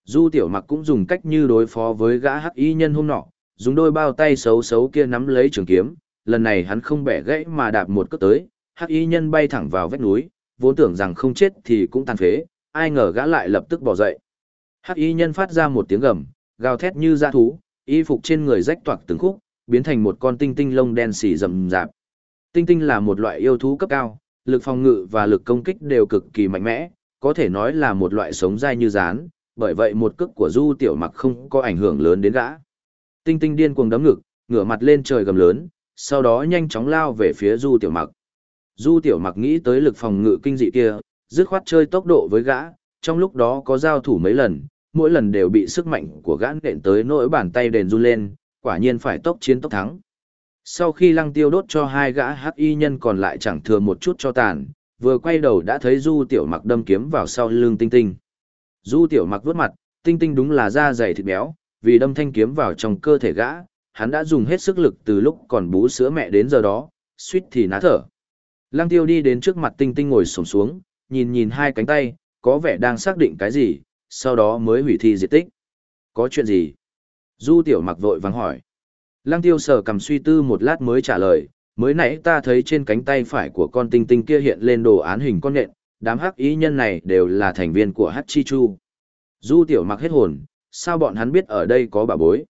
Du tiểu mặc cũng dùng cách như đối phó với gã hắc y nhân hôm nọ, dùng đôi bao tay xấu xấu kia nắm lấy trường kiếm, lần này hắn không bẻ gãy mà đạp một cước tới, hắc y nhân bay thẳng vào vách núi, vốn tưởng rằng không chết thì cũng tàn phế, ai ngờ gã lại lập tức bỏ dậy. Hắc y nhân phát ra một tiếng gầm, gào thét như dã thú, y phục trên người rách toạc từng khúc, biến thành một con tinh tinh lông đen xì rậm rạp. Tinh tinh là một loại yêu thú cấp cao, lực phòng ngự và lực công kích đều cực kỳ mạnh mẽ, có thể nói là một loại sống dai như rán, bởi vậy một cước của Du Tiểu Mặc không có ảnh hưởng lớn đến gã. Tinh Tinh điên cuồng đấm ngực, ngửa mặt lên trời gầm lớn, sau đó nhanh chóng lao về phía Du Tiểu Mặc. Du Tiểu Mặc nghĩ tới lực phòng ngự kinh dị kia, dứt khoát chơi tốc độ với gã, trong lúc đó có giao thủ mấy lần, mỗi lần đều bị sức mạnh của gã nện tới nỗi bàn tay đền run lên, quả nhiên phải tốc chiến tốc thắng. Sau khi lăng tiêu đốt cho hai gã hắc y nhân còn lại chẳng thừa một chút cho tàn, vừa quay đầu đã thấy Du Tiểu Mặc đâm kiếm vào sau lưng Tinh Tinh. Du Tiểu Mặc vuốt mặt, Tinh Tinh đúng là da dày thịt béo, vì đâm thanh kiếm vào trong cơ thể gã, hắn đã dùng hết sức lực từ lúc còn bú sữa mẹ đến giờ đó, suýt thì ná thở. Lăng Tiêu đi đến trước mặt Tinh Tinh ngồi sổng xuống, nhìn nhìn hai cánh tay, có vẻ đang xác định cái gì, sau đó mới hủy thi diệt tích. Có chuyện gì? Du Tiểu Mặc vội vàng hỏi. Lăng Tiêu sờ cầm suy tư một lát mới trả lời, mới nãy ta thấy trên cánh tay phải của con tinh tinh kia hiện lên đồ án hình con nện, đám hắc ý nhân này đều là thành viên của Hắc Chi Chu. Du Tiểu Mặc hết hồn, sao bọn hắn biết ở đây có bà bối?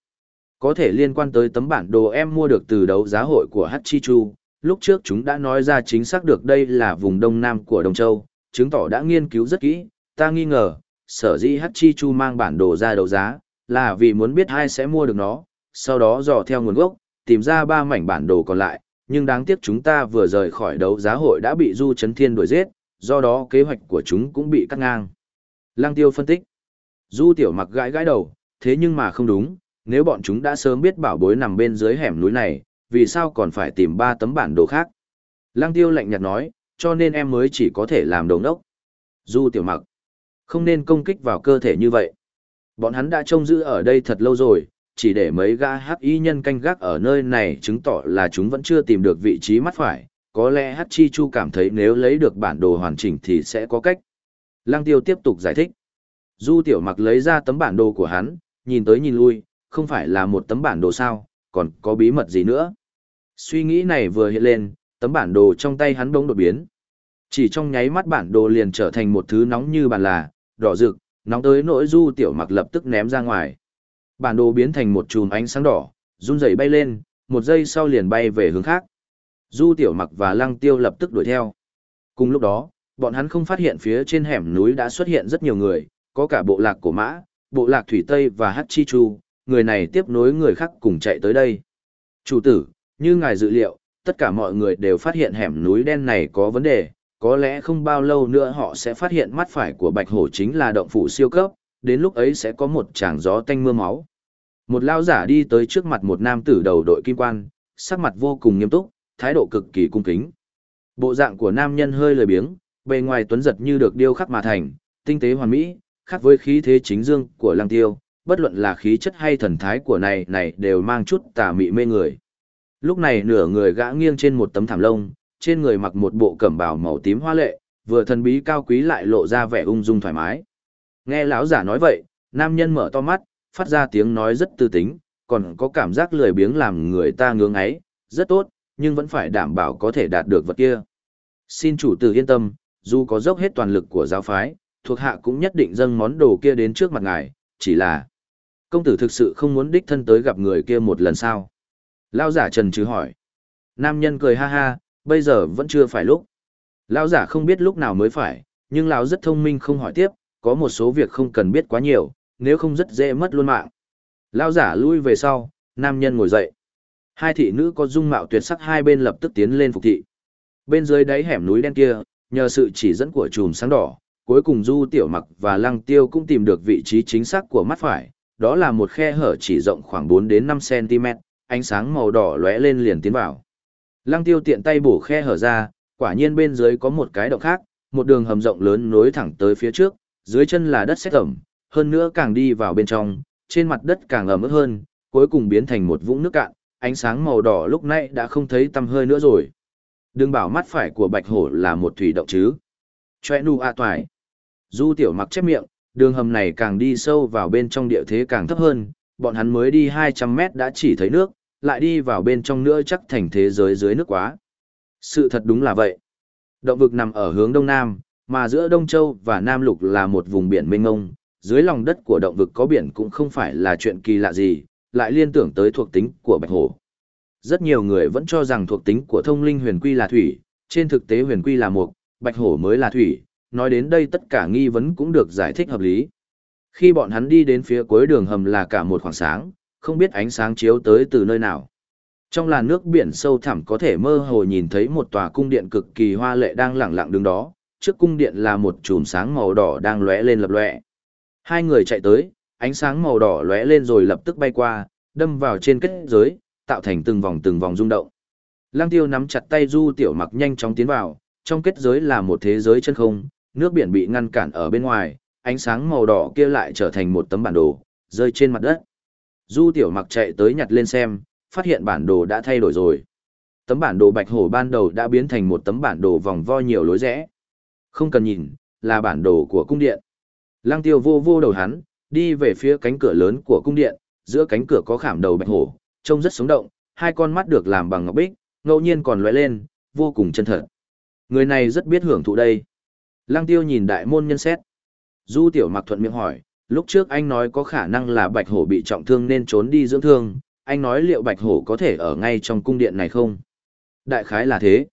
Có thể liên quan tới tấm bản đồ em mua được từ đấu giá hội của Hắc Chi Chu, lúc trước chúng đã nói ra chính xác được đây là vùng đông nam của Đông Châu, chứng tỏ đã nghiên cứu rất kỹ, ta nghi ngờ, sở dĩ Hắc Chi Chu mang bản đồ ra đấu giá, là vì muốn biết ai sẽ mua được nó, sau đó dò theo nguồn gốc, tìm ra ba mảnh bản đồ còn lại, nhưng đáng tiếc chúng ta vừa rời khỏi đấu giá hội đã bị Du Chấn Thiên đuổi giết, do đó kế hoạch của chúng cũng bị cắt ngang. Lăng Tiêu phân tích. Du Tiểu Mặc gãi gãi đầu, thế nhưng mà không đúng, nếu bọn chúng đã sớm biết bảo bối nằm bên dưới hẻm núi này, vì sao còn phải tìm ba tấm bản đồ khác? Lăng Tiêu lạnh nhạt nói, cho nên em mới chỉ có thể làm đồng đốc. Du Tiểu Mặc. Không nên công kích vào cơ thể như vậy. Bọn hắn đã trông giữ ở đây thật lâu rồi, chỉ để mấy gã hắc y nhân canh gác ở nơi này chứng tỏ là chúng vẫn chưa tìm được vị trí mắt phải. Có lẽ Hắc Chi Chu cảm thấy nếu lấy được bản đồ hoàn chỉnh thì sẽ có cách. Lăng Tiêu tiếp tục giải thích. Du Tiểu Mặc lấy ra tấm bản đồ của hắn, nhìn tới nhìn lui, không phải là một tấm bản đồ sao, còn có bí mật gì nữa. Suy nghĩ này vừa hiện lên, tấm bản đồ trong tay hắn bỗng đột biến. Chỉ trong nháy mắt bản đồ liền trở thành một thứ nóng như bàn là, đỏ rực, nóng tới nỗi Du Tiểu Mặc lập tức ném ra ngoài. Bản đồ biến thành một chùm ánh sáng đỏ, run rẩy bay lên, một giây sau liền bay về hướng khác. Du Tiểu Mặc và Lăng Tiêu lập tức đuổi theo. Cùng lúc đó, bọn hắn không phát hiện phía trên hẻm núi đã xuất hiện rất nhiều người, có cả bộ lạc của mã, bộ lạc thủy Tây và Hát Chi Chu, người này tiếp nối người khác cùng chạy tới đây. Chủ tử, như ngài dự liệu, tất cả mọi người đều phát hiện hẻm núi đen này có vấn đề, có lẽ không bao lâu nữa họ sẽ phát hiện mắt phải của bạch hổ chính là động phủ siêu cấp, đến lúc ấy sẽ có một tràng gió tanh mưa máu. Một lao giả đi tới trước mặt một nam tử đầu đội kim quan, sắc mặt vô cùng nghiêm túc, thái độ cực kỳ cung kính. Bộ dạng của nam nhân hơi lười biếng, bề ngoài tuấn giật như được điêu khắc mà thành, tinh tế hoàn mỹ, khác với khí thế chính dương của lăng tiêu, bất luận là khí chất hay thần thái của này này đều mang chút tà mị mê người. Lúc này nửa người gã nghiêng trên một tấm thảm lông, trên người mặc một bộ cẩm bào màu tím hoa lệ, vừa thần bí cao quý lại lộ ra vẻ ung dung thoải mái. Nghe lão giả nói vậy, nam nhân mở to mắt, phát ra tiếng nói rất tư tính, còn có cảm giác lười biếng làm người ta ngưỡng ấy, rất tốt, nhưng vẫn phải đảm bảo có thể đạt được vật kia. Xin chủ tử yên tâm, dù có dốc hết toàn lực của giáo phái, thuộc hạ cũng nhất định dâng món đồ kia đến trước mặt ngài, chỉ là công tử thực sự không muốn đích thân tới gặp người kia một lần sao? Lão giả trần chứ hỏi. Nam nhân cười ha ha, bây giờ vẫn chưa phải lúc. Lão giả không biết lúc nào mới phải, nhưng lão rất thông minh không hỏi tiếp, có một số việc không cần biết quá nhiều, nếu không rất dễ mất luôn mạng. Lão giả lui về sau, nam nhân ngồi dậy. Hai thị nữ có dung mạo tuyệt sắc hai bên lập tức tiến lên phục thị. Bên dưới đáy hẻm núi đen kia, nhờ sự chỉ dẫn của chùm sáng đỏ, cuối cùng Du Tiểu Mặc và Lăng Tiêu cũng tìm được vị trí chính xác của mắt phải, đó là một khe hở chỉ rộng khoảng 4 đến 5 cm, ánh sáng màu đỏ lóe lên liền tiến vào. Lăng Tiêu tiện tay bổ khe hở ra, quả nhiên bên dưới có một cái động khác, một đường hầm rộng lớn nối thẳng tới phía trước, dưới chân là đất sét ẩm, hơn nữa càng đi vào bên trong, trên mặt đất càng ẩm ướt hơn, cuối cùng biến thành một vũng nước cạn, ánh sáng màu đỏ lúc nãy đã không thấy tăm hơi nữa rồi. Đừng bảo mắt phải của bạch hổ là một thủy động chứ. Choe nu a toài. Du tiểu mặc chép miệng, đường hầm này càng đi sâu vào bên trong địa thế càng thấp hơn, bọn hắn mới đi 200 mét đã chỉ thấy nước, lại đi vào bên trong nữa chắc thành thế giới dưới nước quá. Sự thật đúng là vậy. Động vực nằm ở hướng đông nam, mà giữa Đông Châu và Nam Lục là một vùng biển mênh mông, dưới lòng đất của động vực có biển cũng không phải là chuyện kỳ lạ gì, lại liên tưởng tới thuộc tính của Bạch Hổ. Rất nhiều người vẫn cho rằng thuộc tính của thông linh huyền quy là thủy, trên thực tế huyền quy là mục, bạch hổ mới là thủy, nói đến đây tất cả nghi vấn cũng được giải thích hợp lý. Khi bọn hắn đi đến phía cuối đường hầm là cả một khoảng sáng, không biết ánh sáng chiếu tới từ nơi nào. Trong làn nước biển sâu thẳm có thể mơ hồ nhìn thấy một tòa cung điện cực kỳ hoa lệ đang lẳng lặng đứng đó, trước cung điện là một chùm sáng màu đỏ đang lóe lên lập lòe. Hai người chạy tới, ánh sáng màu đỏ lóe lên rồi lập tức bay qua, đâm vào trên kết giới, tạo thành từng vòng từng vòng rung động. Lăng Tiêu nắm chặt tay Du Tiểu Mặc nhanh chóng tiến vào, trong kết giới là một thế giới chân không, nước biển bị ngăn cản ở bên ngoài, ánh sáng màu đỏ kia lại trở thành một tấm bản đồ, rơi trên mặt đất. Du Tiểu Mặc chạy tới nhặt lên xem, phát hiện bản đồ đã thay đổi rồi. Tấm bản đồ bạch hổ ban đầu đã biến thành một tấm bản đồ vòng vo nhiều lối rẽ. Không cần nhìn, là bản đồ của cung điện. Lăng Tiêu vô vô đầu hắn, đi về phía cánh cửa lớn của cung điện, giữa cánh cửa có khảm đầu bạch hổ, trông rất sống động, hai con mắt được làm bằng ngọc bích, ngẫu nhiên còn lóe lên, vô cùng chân thật. Người này rất biết hưởng thụ đây. Lăng Tiêu nhìn đại môn nhân xét. Du Tiểu Mặc thuận miệng hỏi, lúc trước anh nói có khả năng là Bạch Hổ bị trọng thương nên trốn đi dưỡng thương, anh nói liệu Bạch Hổ có thể ở ngay trong cung điện này không? Đại khái là thế.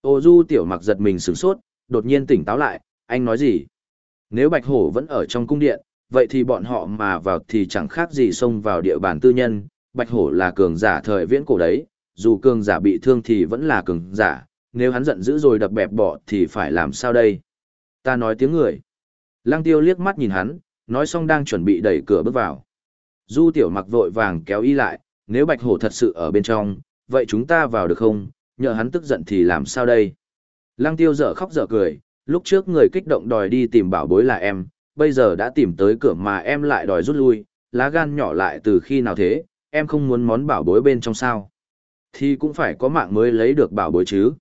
Ô Du Tiểu Mặc giật mình sửng sốt, đột nhiên tỉnh táo lại, anh nói gì? Nếu Bạch Hổ vẫn ở trong cung điện, vậy thì bọn họ mà vào thì chẳng khác gì xông vào địa bàn tư nhân, Bạch Hổ là cường giả thời viễn cổ đấy, dù cường giả bị thương thì vẫn là cường giả, nếu hắn giận dữ rồi đập bẹp bỏ thì phải làm sao đây? Ta nói tiếng người. Lăng tiêu liếc mắt nhìn hắn, nói xong đang chuẩn bị đẩy cửa bước vào. Du tiểu mặc vội vàng kéo y lại, nếu bạch hổ thật sự ở bên trong, vậy chúng ta vào được không, nhờ hắn tức giận thì làm sao đây? Lăng tiêu dở khóc dở cười, lúc trước người kích động đòi đi tìm bảo bối là em, bây giờ đã tìm tới cửa mà em lại đòi rút lui, lá gan nhỏ lại từ khi nào thế, em không muốn món bảo bối bên trong sao? Thì cũng phải có mạng mới lấy được bảo bối chứ.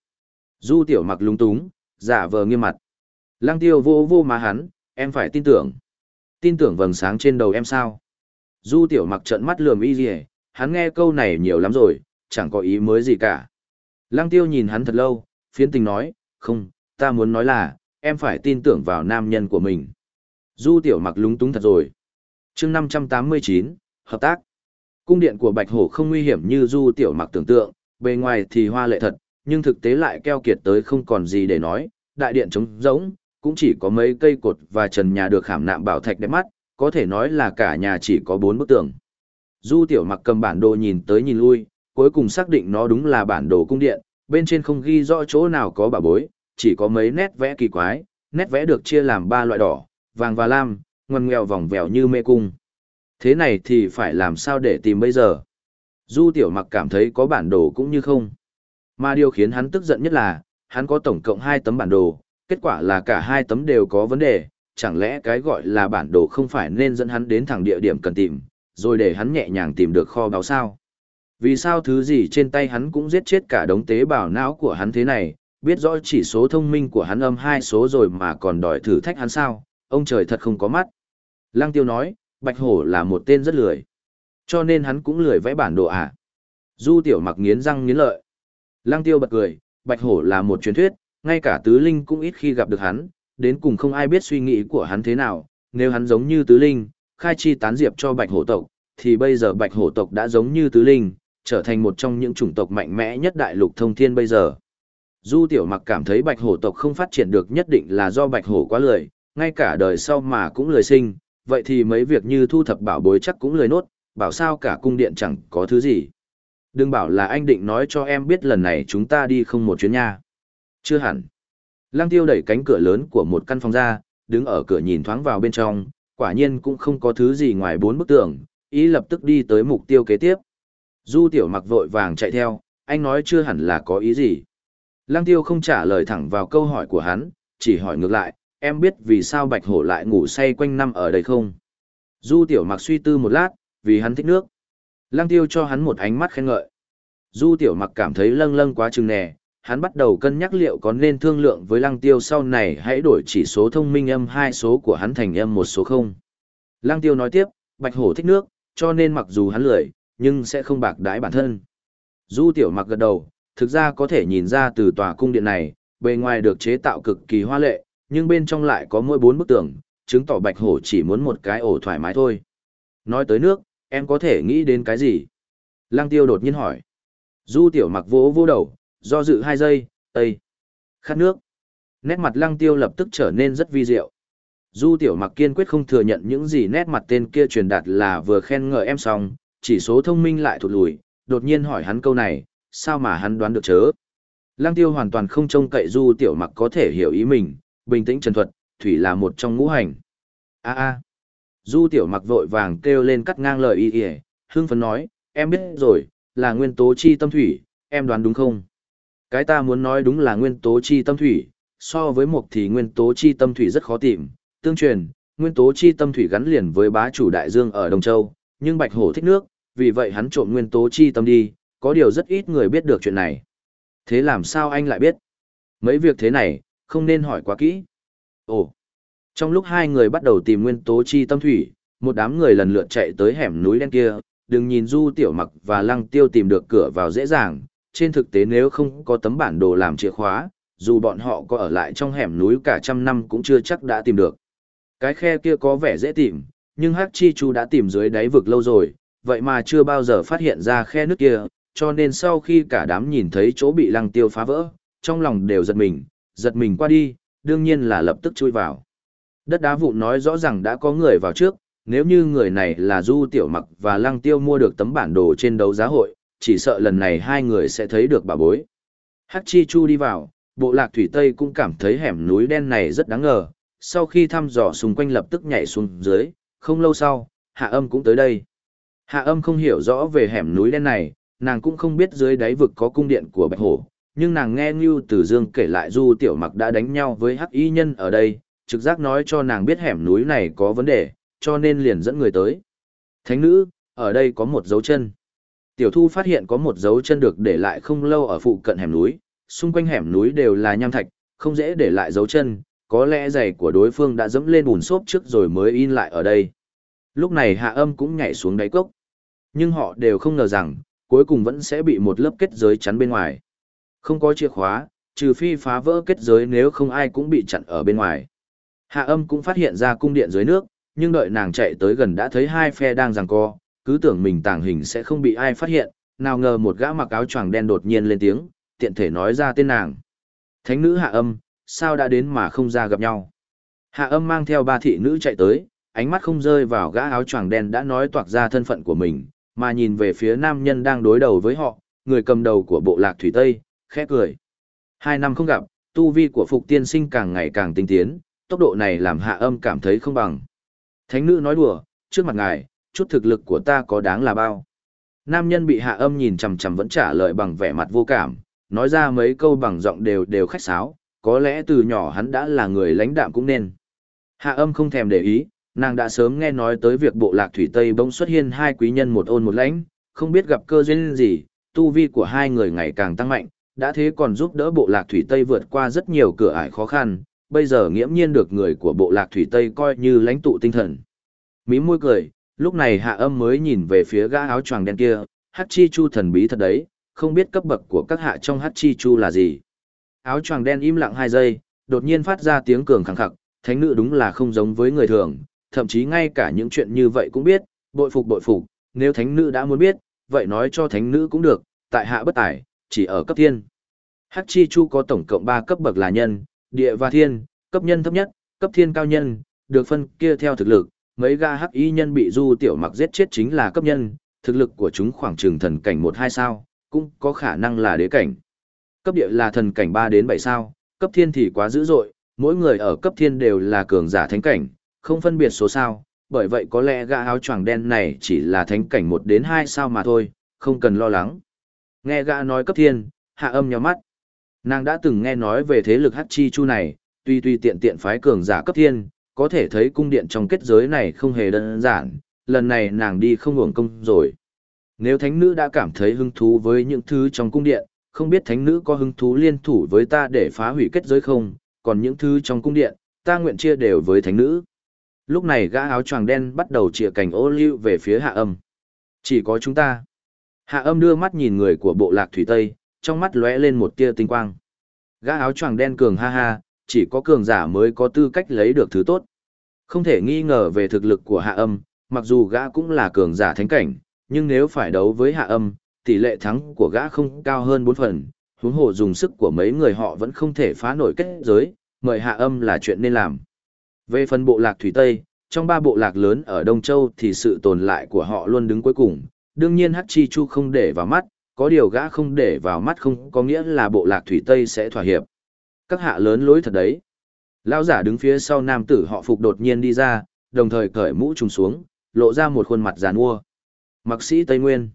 Du tiểu mặc lúng túng, giả vờ nghiêm mặt. Lăng tiêu vô vô má hắn, em phải tin tưởng. Tin tưởng vầng sáng trên đầu em sao? Du tiểu mặc trận mắt lườm y gì hắn nghe câu này nhiều lắm rồi, chẳng có ý mới gì cả. Lăng tiêu nhìn hắn thật lâu, phiến tình nói, không, ta muốn nói là, em phải tin tưởng vào nam nhân của mình. Du tiểu mặc lúng túng thật rồi. chương 589, hợp tác. Cung điện của Bạch Hổ không nguy hiểm như Du tiểu mặc tưởng tượng, bề ngoài thì hoa lệ thật, nhưng thực tế lại keo kiệt tới không còn gì để nói, đại điện trống rỗng, cũng chỉ có mấy cây cột và trần nhà được khảm nạm bảo thạch đẹp mắt, có thể nói là cả nhà chỉ có bốn bức tường. Du tiểu mặc cầm bản đồ nhìn tới nhìn lui, cuối cùng xác định nó đúng là bản đồ cung điện, bên trên không ghi rõ chỗ nào có bà bối, chỉ có mấy nét vẽ kỳ quái, nét vẽ được chia làm ba loại đỏ, vàng và lam, ngoằn ngoèo vòng vèo như mê cung. Thế này thì phải làm sao để tìm bây giờ? Du tiểu mặc cảm thấy có bản đồ cũng như không. Mà điều khiến hắn tức giận nhất là, hắn có tổng cộng hai tấm bản đồ, kết quả là cả hai tấm đều có vấn đề, chẳng lẽ cái gọi là bản đồ không phải nên dẫn hắn đến thẳng địa điểm cần tìm, rồi để hắn nhẹ nhàng tìm được kho báu sao? Vì sao thứ gì trên tay hắn cũng giết chết cả đống tế bào não của hắn thế này, biết rõ chỉ số thông minh của hắn âm hai số rồi mà còn đòi thử thách hắn sao, ông trời thật không có mắt. Lăng tiêu nói, Bạch Hổ là một tên rất lười. Cho nên hắn cũng lười vẽ bản đồ à. Du tiểu mặc nghiến răng nghiến lợi. Lăng tiêu bật cười, Bạch Hổ là một truyền thuyết, ngay cả tứ linh cũng ít khi gặp được hắn, đến cùng không ai biết suy nghĩ của hắn thế nào, nếu hắn giống như tứ linh, khai chi tán diệp cho bạch hổ tộc, thì bây giờ bạch hổ tộc đã giống như tứ linh, trở thành một trong những chủng tộc mạnh mẽ nhất đại lục thông thiên bây giờ. Du tiểu mặc cảm thấy bạch hổ tộc không phát triển được nhất định là do bạch hổ quá lười, ngay cả đời sau mà cũng lười sinh, vậy thì mấy việc như thu thập bảo bối chắc cũng lười nốt, bảo sao cả cung điện chẳng có thứ gì. Đừng bảo là anh định nói cho em biết lần này chúng ta đi không một chuyến nha. Chưa hẳn. Lăng tiêu đẩy cánh cửa lớn của một căn phòng ra, đứng ở cửa nhìn thoáng vào bên trong, quả nhiên cũng không có thứ gì ngoài bốn bức tường, ý lập tức đi tới mục tiêu kế tiếp. Du tiểu mặc vội vàng chạy theo, anh nói chưa hẳn là có ý gì. Lăng tiêu không trả lời thẳng vào câu hỏi của hắn, chỉ hỏi ngược lại, em biết vì sao bạch hổ lại ngủ say quanh năm ở đây không? Du tiểu mặc suy tư một lát, vì hắn thích nước. Lăng tiêu cho hắn một ánh mắt khen ngợi. Du tiểu mặc cảm thấy lâng lâng quá chừng nè, hắn bắt đầu cân nhắc liệu có nên thương lượng với lăng tiêu sau này hãy đổi chỉ số thông minh âm hai số của hắn thành âm một số không. Lăng tiêu nói tiếp, bạch hổ thích nước, cho nên mặc dù hắn lười, nhưng sẽ không bạc đái bản thân. Du tiểu mặc gật đầu, thực ra có thể nhìn ra từ tòa cung điện này, bề ngoài được chế tạo cực kỳ hoa lệ, nhưng bên trong lại có mỗi bốn bức tường, chứng tỏ bạch hổ chỉ muốn một cái ổ thoải mái thôi. Nói tới nước, em có thể nghĩ đến cái gì? Lăng tiêu đột nhiên hỏi. Du tiểu mặc vỗ vô đầu, do dự hai giây, tây. Khát nước. Nét mặt lăng tiêu lập tức trở nên rất vi diệu. Du tiểu mặc kiên quyết không thừa nhận những gì nét mặt tên kia truyền đạt là vừa khen ngợi em xong, chỉ số thông minh lại thụt lùi, đột nhiên hỏi hắn câu này, sao mà hắn đoán được chớ. Lăng tiêu hoàn toàn không trông cậy du tiểu mặc có thể hiểu ý mình, bình tĩnh trần thuật, thủy là một trong ngũ hành. a a Du tiểu mặc vội vàng kêu lên cắt ngang lời y y, hưng phấn nói, em biết rồi, là nguyên tố chi tâm thủy, em đoán đúng không? Cái ta muốn nói đúng là nguyên tố chi tâm thủy, so với một thì nguyên tố chi tâm thủy rất khó tìm, tương truyền, nguyên tố chi tâm thủy gắn liền với bá chủ đại dương ở Đông Châu, nhưng Bạch Hổ thích nước, vì vậy hắn trộm nguyên tố chi tâm đi, có điều rất ít người biết được chuyện này. Thế làm sao anh lại biết? Mấy việc thế này, không nên hỏi quá kỹ. Ồ, trong lúc hai người bắt đầu tìm nguyên tố chi tâm thủy, một đám người lần lượt chạy tới hẻm núi đen kia, đừng nhìn Du Tiểu Mặc và Lăng Tiêu tìm được cửa vào dễ dàng, trên thực tế nếu không có tấm bản đồ làm chìa khóa, dù bọn họ có ở lại trong hẻm núi cả trăm năm cũng chưa chắc đã tìm được. Cái khe kia có vẻ dễ tìm, nhưng Hắc Chi Chu đã tìm dưới đáy vực lâu rồi, vậy mà chưa bao giờ phát hiện ra khe nước kia, cho nên sau khi cả đám nhìn thấy chỗ bị Lăng Tiêu phá vỡ, trong lòng đều giật mình, giật mình qua đi, đương nhiên là lập tức chui vào. Đất đá vụn nói rõ ràng đã có người vào trước, nếu như người này là Du Tiểu Mặc và Lăng Tiêu mua được tấm bản đồ trên đấu giá hội, chỉ sợ lần này hai người sẽ thấy được bà bối. Hắc Chi Chu đi vào, bộ lạc thủy Tây cũng cảm thấy hẻm núi đen này rất đáng ngờ, sau khi thăm dò xung quanh lập tức nhảy xuống dưới, không lâu sau, Hạ Âm cũng tới đây. Hạ Âm không hiểu rõ về hẻm núi đen này, nàng cũng không biết dưới đáy vực có cung điện của Bạch Hổ, nhưng nàng nghe Ngưu Tử Dương kể lại Du Tiểu Mặc đã đánh nhau với Hắc Y Nhân ở đây, trực giác nói cho nàng biết hẻm núi này có vấn đề, cho nên liền dẫn người tới. Thánh nữ, ở đây có một dấu chân. Tiểu thu phát hiện có một dấu chân được để lại không lâu ở phụ cận hẻm núi, xung quanh hẻm núi đều là nham thạch, không dễ để lại dấu chân, có lẽ giày của đối phương đã dẫm lên bùn xốp trước rồi mới in lại ở đây. Lúc này hạ âm cũng nhảy xuống đáy cốc. Nhưng họ đều không ngờ rằng, cuối cùng vẫn sẽ bị một lớp kết giới chắn bên ngoài. Không có chìa khóa, trừ phi phá vỡ kết giới nếu không ai cũng bị chặn ở bên ngoài. Hạ âm cũng phát hiện ra cung điện dưới nước, nhưng đợi nàng chạy tới gần đã thấy hai phe đang giằng co, cứ tưởng mình tàng hình sẽ không bị ai phát hiện, nào ngờ một gã mặc áo choàng đen đột nhiên lên tiếng, tiện thể nói ra tên nàng. Thánh nữ hạ âm, sao đã đến mà không ra gặp nhau? Hạ âm mang theo ba thị nữ chạy tới, ánh mắt không rơi vào gã áo choàng đen đã nói toạc ra thân phận của mình, mà nhìn về phía nam nhân đang đối đầu với họ, người cầm đầu của bộ lạc thủy Tây, khẽ cười. Hai năm không gặp, tu vi của Phục Tiên Sinh càng ngày càng tinh tiến, tốc độ này làm hạ âm cảm thấy không bằng. Thánh nữ nói đùa, trước mặt ngài, chút thực lực của ta có đáng là bao. Nam nhân bị hạ âm nhìn chằm chằm vẫn trả lời bằng vẻ mặt vô cảm, nói ra mấy câu bằng giọng đều đều khách sáo, có lẽ từ nhỏ hắn đã là người lãnh đạm cũng nên. Hạ âm không thèm để ý, nàng đã sớm nghe nói tới việc bộ lạc thủy Tây bỗng xuất hiện hai quý nhân một ôn một lãnh, không biết gặp cơ duyên gì, tu vi của hai người ngày càng tăng mạnh, đã thế còn giúp đỡ bộ lạc thủy Tây vượt qua rất nhiều cửa ải khó khăn, bây giờ nghiễm nhiên được người của bộ lạc thủy Tây coi như lãnh tụ tinh thần. Mí môi cười, lúc này hạ âm mới nhìn về phía gã áo choàng đen kia, hát chi chu thần bí thật đấy, không biết cấp bậc của các hạ trong hát chi chu là gì. Áo choàng đen im lặng hai giây, đột nhiên phát ra tiếng cường khẳng khặc, thánh nữ đúng là không giống với người thường, thậm chí ngay cả những chuyện như vậy cũng biết, bội phục bội phục, nếu thánh nữ đã muốn biết, vậy nói cho thánh nữ cũng được, tại hạ bất tài chỉ ở cấp thiên. Hắc chi chu có tổng cộng 3 cấp bậc là nhân, địa và thiên, cấp nhân thấp nhất, cấp thiên cao nhân, được phân kia theo thực lực, mấy ga hắc y nhân bị du tiểu mặc giết chết chính là cấp nhân, thực lực của chúng khoảng chừng thần cảnh 1-2 sao, cũng có khả năng là đế cảnh. Cấp địa là thần cảnh 3 đến 7 sao, cấp thiên thì quá dữ dội, mỗi người ở cấp thiên đều là cường giả thánh cảnh, không phân biệt số sao, bởi vậy có lẽ gã áo choàng đen này chỉ là thánh cảnh một đến hai sao mà thôi, không cần lo lắng. Nghe gã nói cấp thiên, hạ âm nhíu mắt. Nàng đã từng nghe nói về thế lực Hắc Chi Chu này, tuy tuy tiện tiện phái cường giả cấp thiên, có thể thấy cung điện trong kết giới này không hề đơn giản, lần này nàng đi không uổng công rồi. Nếu thánh nữ đã cảm thấy hứng thú với những thứ trong cung điện, không biết thánh nữ có hứng thú liên thủ với ta để phá hủy kết giới không, còn những thứ trong cung điện, ta nguyện chia đều với thánh nữ. Lúc này gã áo choàng đen bắt đầu chìa cành ô liu về phía hạ âm. Chỉ có chúng ta. Hạ âm đưa mắt nhìn người của bộ lạc thủy Tây, trong mắt lóe lên một tia tinh quang. Gã áo choàng đen cường ha ha, chỉ có cường giả mới có tư cách lấy được thứ tốt. Không thể nghi ngờ về thực lực của hạ âm, mặc dù gã cũng là cường giả thánh cảnh, nhưng nếu phải đấu với hạ âm, tỷ lệ thắng của gã không cao hơn 4 phần, huống hồ dùng sức của mấy người họ vẫn không thể phá nổi kết giới, mời hạ âm là chuyện nên làm. Về phần bộ lạc Thủy Tây, trong ba bộ lạc lớn ở Đông Châu thì sự tồn lại của họ luôn đứng cuối cùng, đương nhiên Hắc Chi Chu không để vào mắt, có điều gã không để vào mắt không có nghĩa là bộ lạc Thủy Tây sẽ thỏa hiệp. Các hạ lớn lối thật đấy. Lão giả đứng phía sau nam tử họ phục đột nhiên đi ra, đồng thời cởi mũ trùng xuống, lộ ra một khuôn mặt giàn mua. Mặc sĩ Tây Nguyên.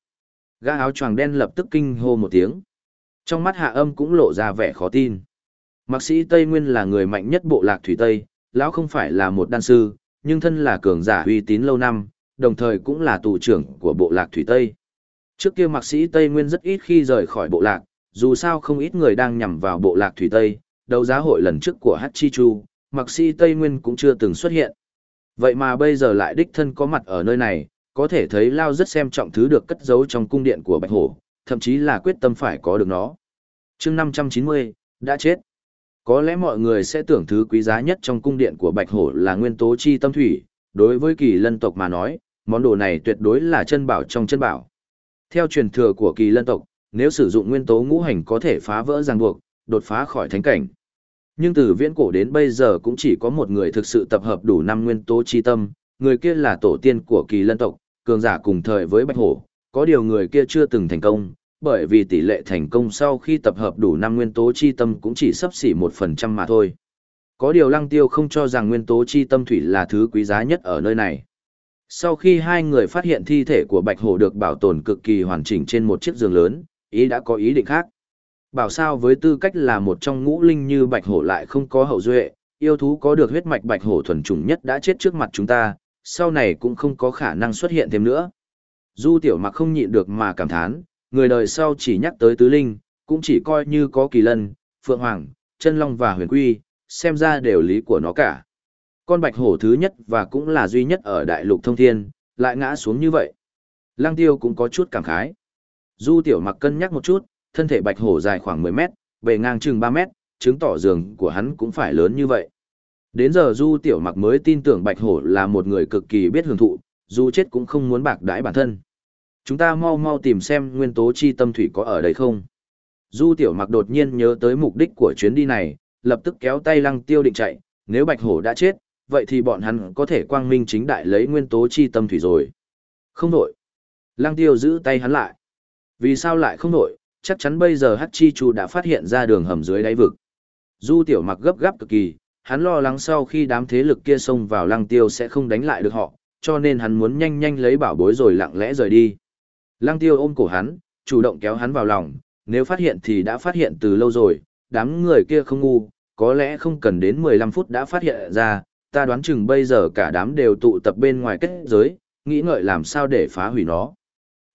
Gã áo choàng đen lập tức kinh hô một tiếng. Trong mắt hạ âm cũng lộ ra vẻ khó tin. Mặc sĩ Tây Nguyên là người mạnh nhất bộ lạc Thủy Tây, lão không phải là một đan sư, nhưng thân là cường giả uy tín lâu năm, đồng thời cũng là tù trưởng của bộ lạc Thủy Tây. Trước kia mạc sĩ Tây Nguyên rất ít khi rời khỏi bộ lạc, dù sao không ít người đang nhằm vào bộ lạc Thủy Tây, đấu giá hội lần trước của Chi Chu, Mặc sĩ Tây Nguyên cũng chưa từng xuất hiện. Vậy mà bây giờ lại đích thân có mặt ở nơi này, có thể thấy Lao rất xem trọng thứ được cất giấu trong cung điện của Bạch Hổ, thậm chí là quyết tâm phải có được nó. chương 590, đã chết. Có lẽ mọi người sẽ tưởng thứ quý giá nhất trong cung điện của Bạch Hổ là nguyên tố chi tâm thủy, đối với kỳ lân tộc mà nói, món đồ này tuyệt đối là chân bảo trong chân bảo. Theo truyền thừa của kỳ lân tộc, nếu sử dụng nguyên tố ngũ hành có thể phá vỡ ràng buộc, đột phá khỏi thánh cảnh. Nhưng từ viễn cổ đến bây giờ cũng chỉ có một người thực sự tập hợp đủ năm nguyên tố chi tâm, người kia là tổ tiên của kỳ lân tộc, cường giả cùng thời với Bạch Hổ, có điều người kia chưa từng thành công, bởi vì tỷ lệ thành công sau khi tập hợp đủ năm nguyên tố chi tâm cũng chỉ sấp xỉ một phần trăm mà thôi. Có điều lăng tiêu không cho rằng nguyên tố chi tâm thủy là thứ quý giá nhất ở nơi này. Sau khi hai người phát hiện thi thể của Bạch Hổ được bảo tồn cực kỳ hoàn chỉnh trên một chiếc giường lớn, ý đã có ý định khác. Bảo sao với tư cách là một trong ngũ linh như Bạch Hổ lại không có hậu duệ, yêu thú có được huyết mạch Bạch Hổ thuần chủng nhất đã chết trước mặt chúng ta, sau này cũng không có khả năng xuất hiện thêm nữa. Du tiểu mặc không nhịn được mà cảm thán, người đời sau chỉ nhắc tới tứ linh, cũng chỉ coi như có kỳ lân, phượng hoàng, chân long và huyền quy, xem ra đều lý của nó cả. Con bạch hổ thứ nhất và cũng là duy nhất ở đại lục thông thiên, lại ngã xuống như vậy. Lang tiêu cũng có chút cảm khái. Du tiểu mặc cân nhắc một chút, thân thể bạch hổ dài khoảng 10 mét, bề ngang chừng 3 mét, chứng tỏ giường của hắn cũng phải lớn như vậy. Đến giờ Du Tiểu Mặc mới tin tưởng Bạch Hổ là một người cực kỳ biết hưởng thụ, dù chết cũng không muốn bạc đãi bản thân. Chúng ta mau mau tìm xem nguyên tố chi tâm thủy có ở đây không. Du Tiểu Mặc đột nhiên nhớ tới mục đích của chuyến đi này, lập tức kéo tay Lăng Tiêu định chạy, nếu Bạch Hổ đã chết, vậy thì bọn hắn có thể quang minh chính đại lấy nguyên tố chi tâm thủy rồi. Không đổi. Lăng Tiêu giữ tay hắn lại. Vì sao lại không đổi? Chắc chắn bây giờ Hắc Chi Chu đã phát hiện ra đường hầm dưới đáy vực. Du Tiểu Mặc gấp gáp cực kỳ, hắn lo lắng sau khi đám thế lực kia xông vào Lăng Tiêu sẽ không đánh lại được họ, cho nên hắn muốn nhanh nhanh lấy bảo bối rồi lặng lẽ rời đi. Lăng tiêu ôm cổ hắn, chủ động kéo hắn vào lòng, nếu phát hiện thì đã phát hiện từ lâu rồi, đám người kia không ngu, có lẽ không cần đến 15 phút đã phát hiện ra, ta đoán chừng bây giờ cả đám đều tụ tập bên ngoài kết giới, nghĩ ngợi làm sao để phá hủy nó.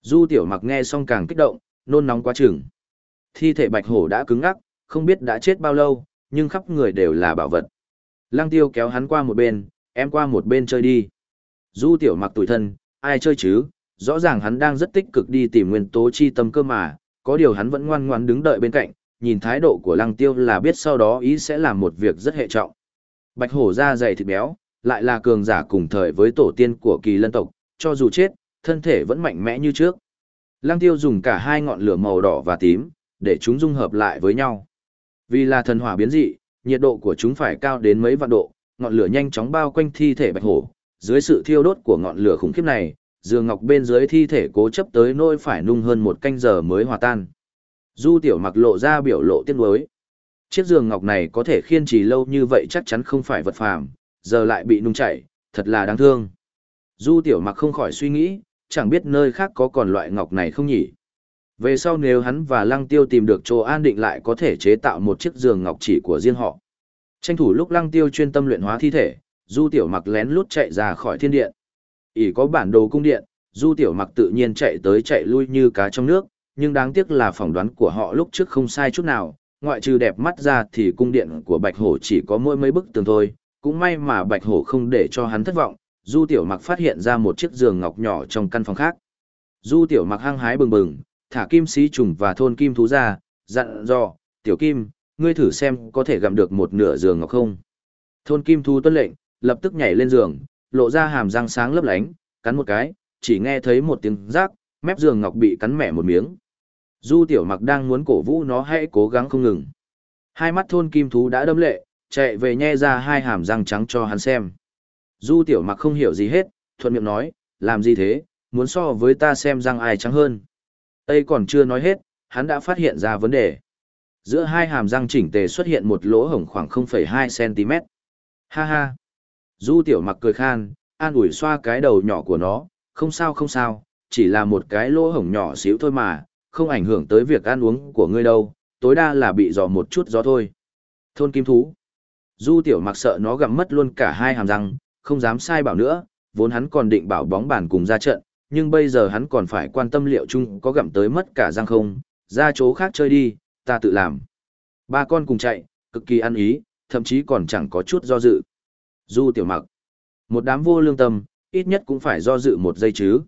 Du tiểu mặc nghe xong càng kích động, nôn nóng quá chừng. Thi thể bạch hổ đã cứng ngắc, không biết đã chết bao lâu, nhưng khắp người đều là bảo vật. Lăng tiêu kéo hắn qua một bên, em qua một bên chơi đi. Du tiểu mặc tủi thân, ai chơi chứ, rõ ràng hắn đang rất tích cực đi tìm nguyên tố chi tâm cơ mà, có điều hắn vẫn ngoan ngoãn đứng đợi bên cạnh, nhìn thái độ của lăng tiêu là biết sau đó ý sẽ làm một việc rất hệ trọng. Bạch hổ da dày thịt béo, lại là cường giả cùng thời với tổ tiên của kỳ lân tộc, cho dù chết, thân thể vẫn mạnh mẽ như trước. Lăng tiêu dùng cả hai ngọn lửa màu đỏ và tím, để chúng dung hợp lại với nhau. Vì là thần hỏa biến dị, nhiệt độ của chúng phải cao đến mấy vạn độ, ngọn lửa nhanh chóng bao quanh thi thể bạch hổ. Dưới sự thiêu đốt của ngọn lửa khủng khiếp này, giường ngọc bên dưới thi thể cố chấp tới nỗi phải nung hơn một canh giờ mới hòa tan. Du tiểu mặc lộ ra biểu lộ tiếc nuối. Chiếc giường ngọc này có thể khiên trì lâu như vậy chắc chắn không phải vật phàm, giờ lại bị nung chảy, thật là đáng thương. Du tiểu mặc không khỏi suy nghĩ, chẳng biết nơi khác có còn loại ngọc này không nhỉ. Về sau nếu hắn và Lăng Tiêu tìm được chỗ an định lại có thể chế tạo một chiếc giường ngọc chỉ của riêng họ. Tranh thủ lúc Lăng Tiêu chuyên tâm luyện hóa thi thể, Du Tiểu Mặc lén lút chạy ra khỏi thiên điện ỷ có bản đồ cung điện, Du Tiểu Mặc tự nhiên chạy tới chạy lui như cá trong nước, nhưng đáng tiếc là phỏng đoán của họ lúc trước không sai chút nào, ngoại trừ đẹp mắt ra thì cung điện của Bạch Hổ chỉ có mỗi mấy bức tường thôi, cũng may mà Bạch Hổ không để cho hắn thất vọng, Du Tiểu Mặc phát hiện ra một chiếc giường ngọc nhỏ trong căn phòng khác. Du Tiểu Mặc hăng hái bừng bừng, thả kim sĩ trùng và thôn kim thú ra, dặn dò, Tiểu Kim, ngươi thử xem có thể gặm được một nửa giường ngọc không. Thôn kim thú tuân lệnh, lập tức nhảy lên giường, lộ ra hàm răng sáng lấp lánh, cắn một cái, chỉ nghe thấy một tiếng rác, mép giường ngọc bị cắn mẻ một miếng. Du tiểu mặc đang muốn cổ vũ nó hãy cố gắng không ngừng. Hai mắt thôn kim thú đã đâm lệ, chạy về nhe ra hai hàm răng trắng cho hắn xem. Du tiểu mặc không hiểu gì hết, thuận miệng nói, làm gì thế, muốn so với ta xem răng ai trắng hơn. Tây còn chưa nói hết, hắn đã phát hiện ra vấn đề. Giữa hai hàm răng chỉnh tề xuất hiện một lỗ hổng khoảng 0,2cm. Ha ha. Du tiểu mặc cười khan, an ủi xoa cái đầu nhỏ của nó, không sao không sao, chỉ là một cái lỗ hổng nhỏ xíu thôi mà, không ảnh hưởng tới việc ăn uống của ngươi đâu, tối đa là bị dò một chút gió thôi. Thôn kim thú. Du tiểu mặc sợ nó gặm mất luôn cả hai hàm răng, không dám sai bảo nữa, vốn hắn còn định bảo bóng bàn cùng ra trận, nhưng bây giờ hắn còn phải quan tâm liệu chung có gặm tới mất cả răng không, ra chỗ khác chơi đi, ta tự làm. Ba con cùng chạy, cực kỳ ăn ý, thậm chí còn chẳng có chút do dự. Du tiểu mặc. Một đám vô lương tâm, ít nhất cũng phải do dự một giây chứ.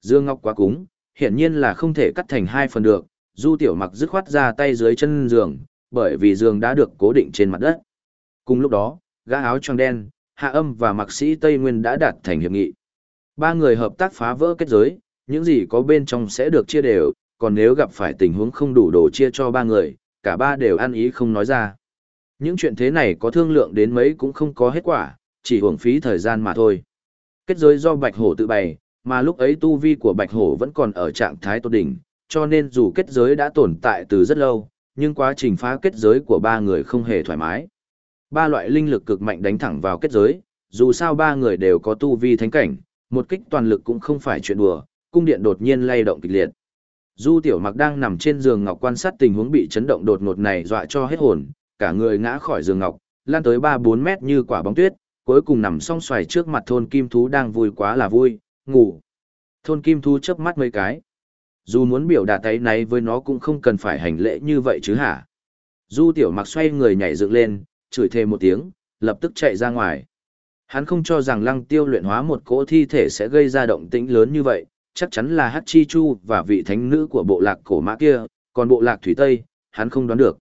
Dương Ngọc quá cúng, hiển nhiên là không thể cắt thành hai phần được, Du Tiểu Mặc dứt khoát ra tay dưới chân giường, bởi vì giường đã được cố định trên mặt đất. Cùng lúc đó, gã áo choàng đen, Hạ Âm và Mạc Sĩ Tây Nguyên đã đạt thành hiệp nghị. Ba người hợp tác phá vỡ kết giới, những gì có bên trong sẽ được chia đều, còn nếu gặp phải tình huống không đủ đồ chia cho ba người, cả ba đều ăn ý không nói ra. Những chuyện thế này có thương lượng đến mấy cũng không có hết quả, chỉ hưởng phí thời gian mà thôi. Kết giới do Bạch Hổ tự bày, mà lúc ấy tu vi của Bạch Hổ vẫn còn ở trạng thái tốt đỉnh, cho nên dù kết giới đã tồn tại từ rất lâu, nhưng quá trình phá kết giới của ba người không hề thoải mái. Ba loại linh lực cực mạnh đánh thẳng vào kết giới, dù sao ba người đều có tu vi thánh cảnh, một kích toàn lực cũng không phải chuyện đùa, cung điện đột nhiên lay động kịch liệt. Du Tiểu Mặc đang nằm trên giường ngọc quan sát tình huống bị chấn động đột ngột này dọa cho hết hồn, cả người ngã khỏi giường ngọc, lan tới 3-4 mét như quả bóng tuyết, cuối cùng nằm song xoài trước mặt thôn kim thú đang vui quá là vui, ngủ. Thôn kim thú chớp mắt mấy cái. Dù muốn biểu đạt tay này với nó cũng không cần phải hành lễ như vậy chứ hả. Du tiểu mặc xoay người nhảy dựng lên, chửi thề một tiếng, lập tức chạy ra ngoài. Hắn không cho rằng lăng tiêu luyện hóa một cỗ thi thể sẽ gây ra động tĩnh lớn như vậy, chắc chắn là Hát Chi Chu và vị thánh nữ của bộ lạc cổ mã kia, còn bộ lạc Thủy Tây, hắn không đoán được.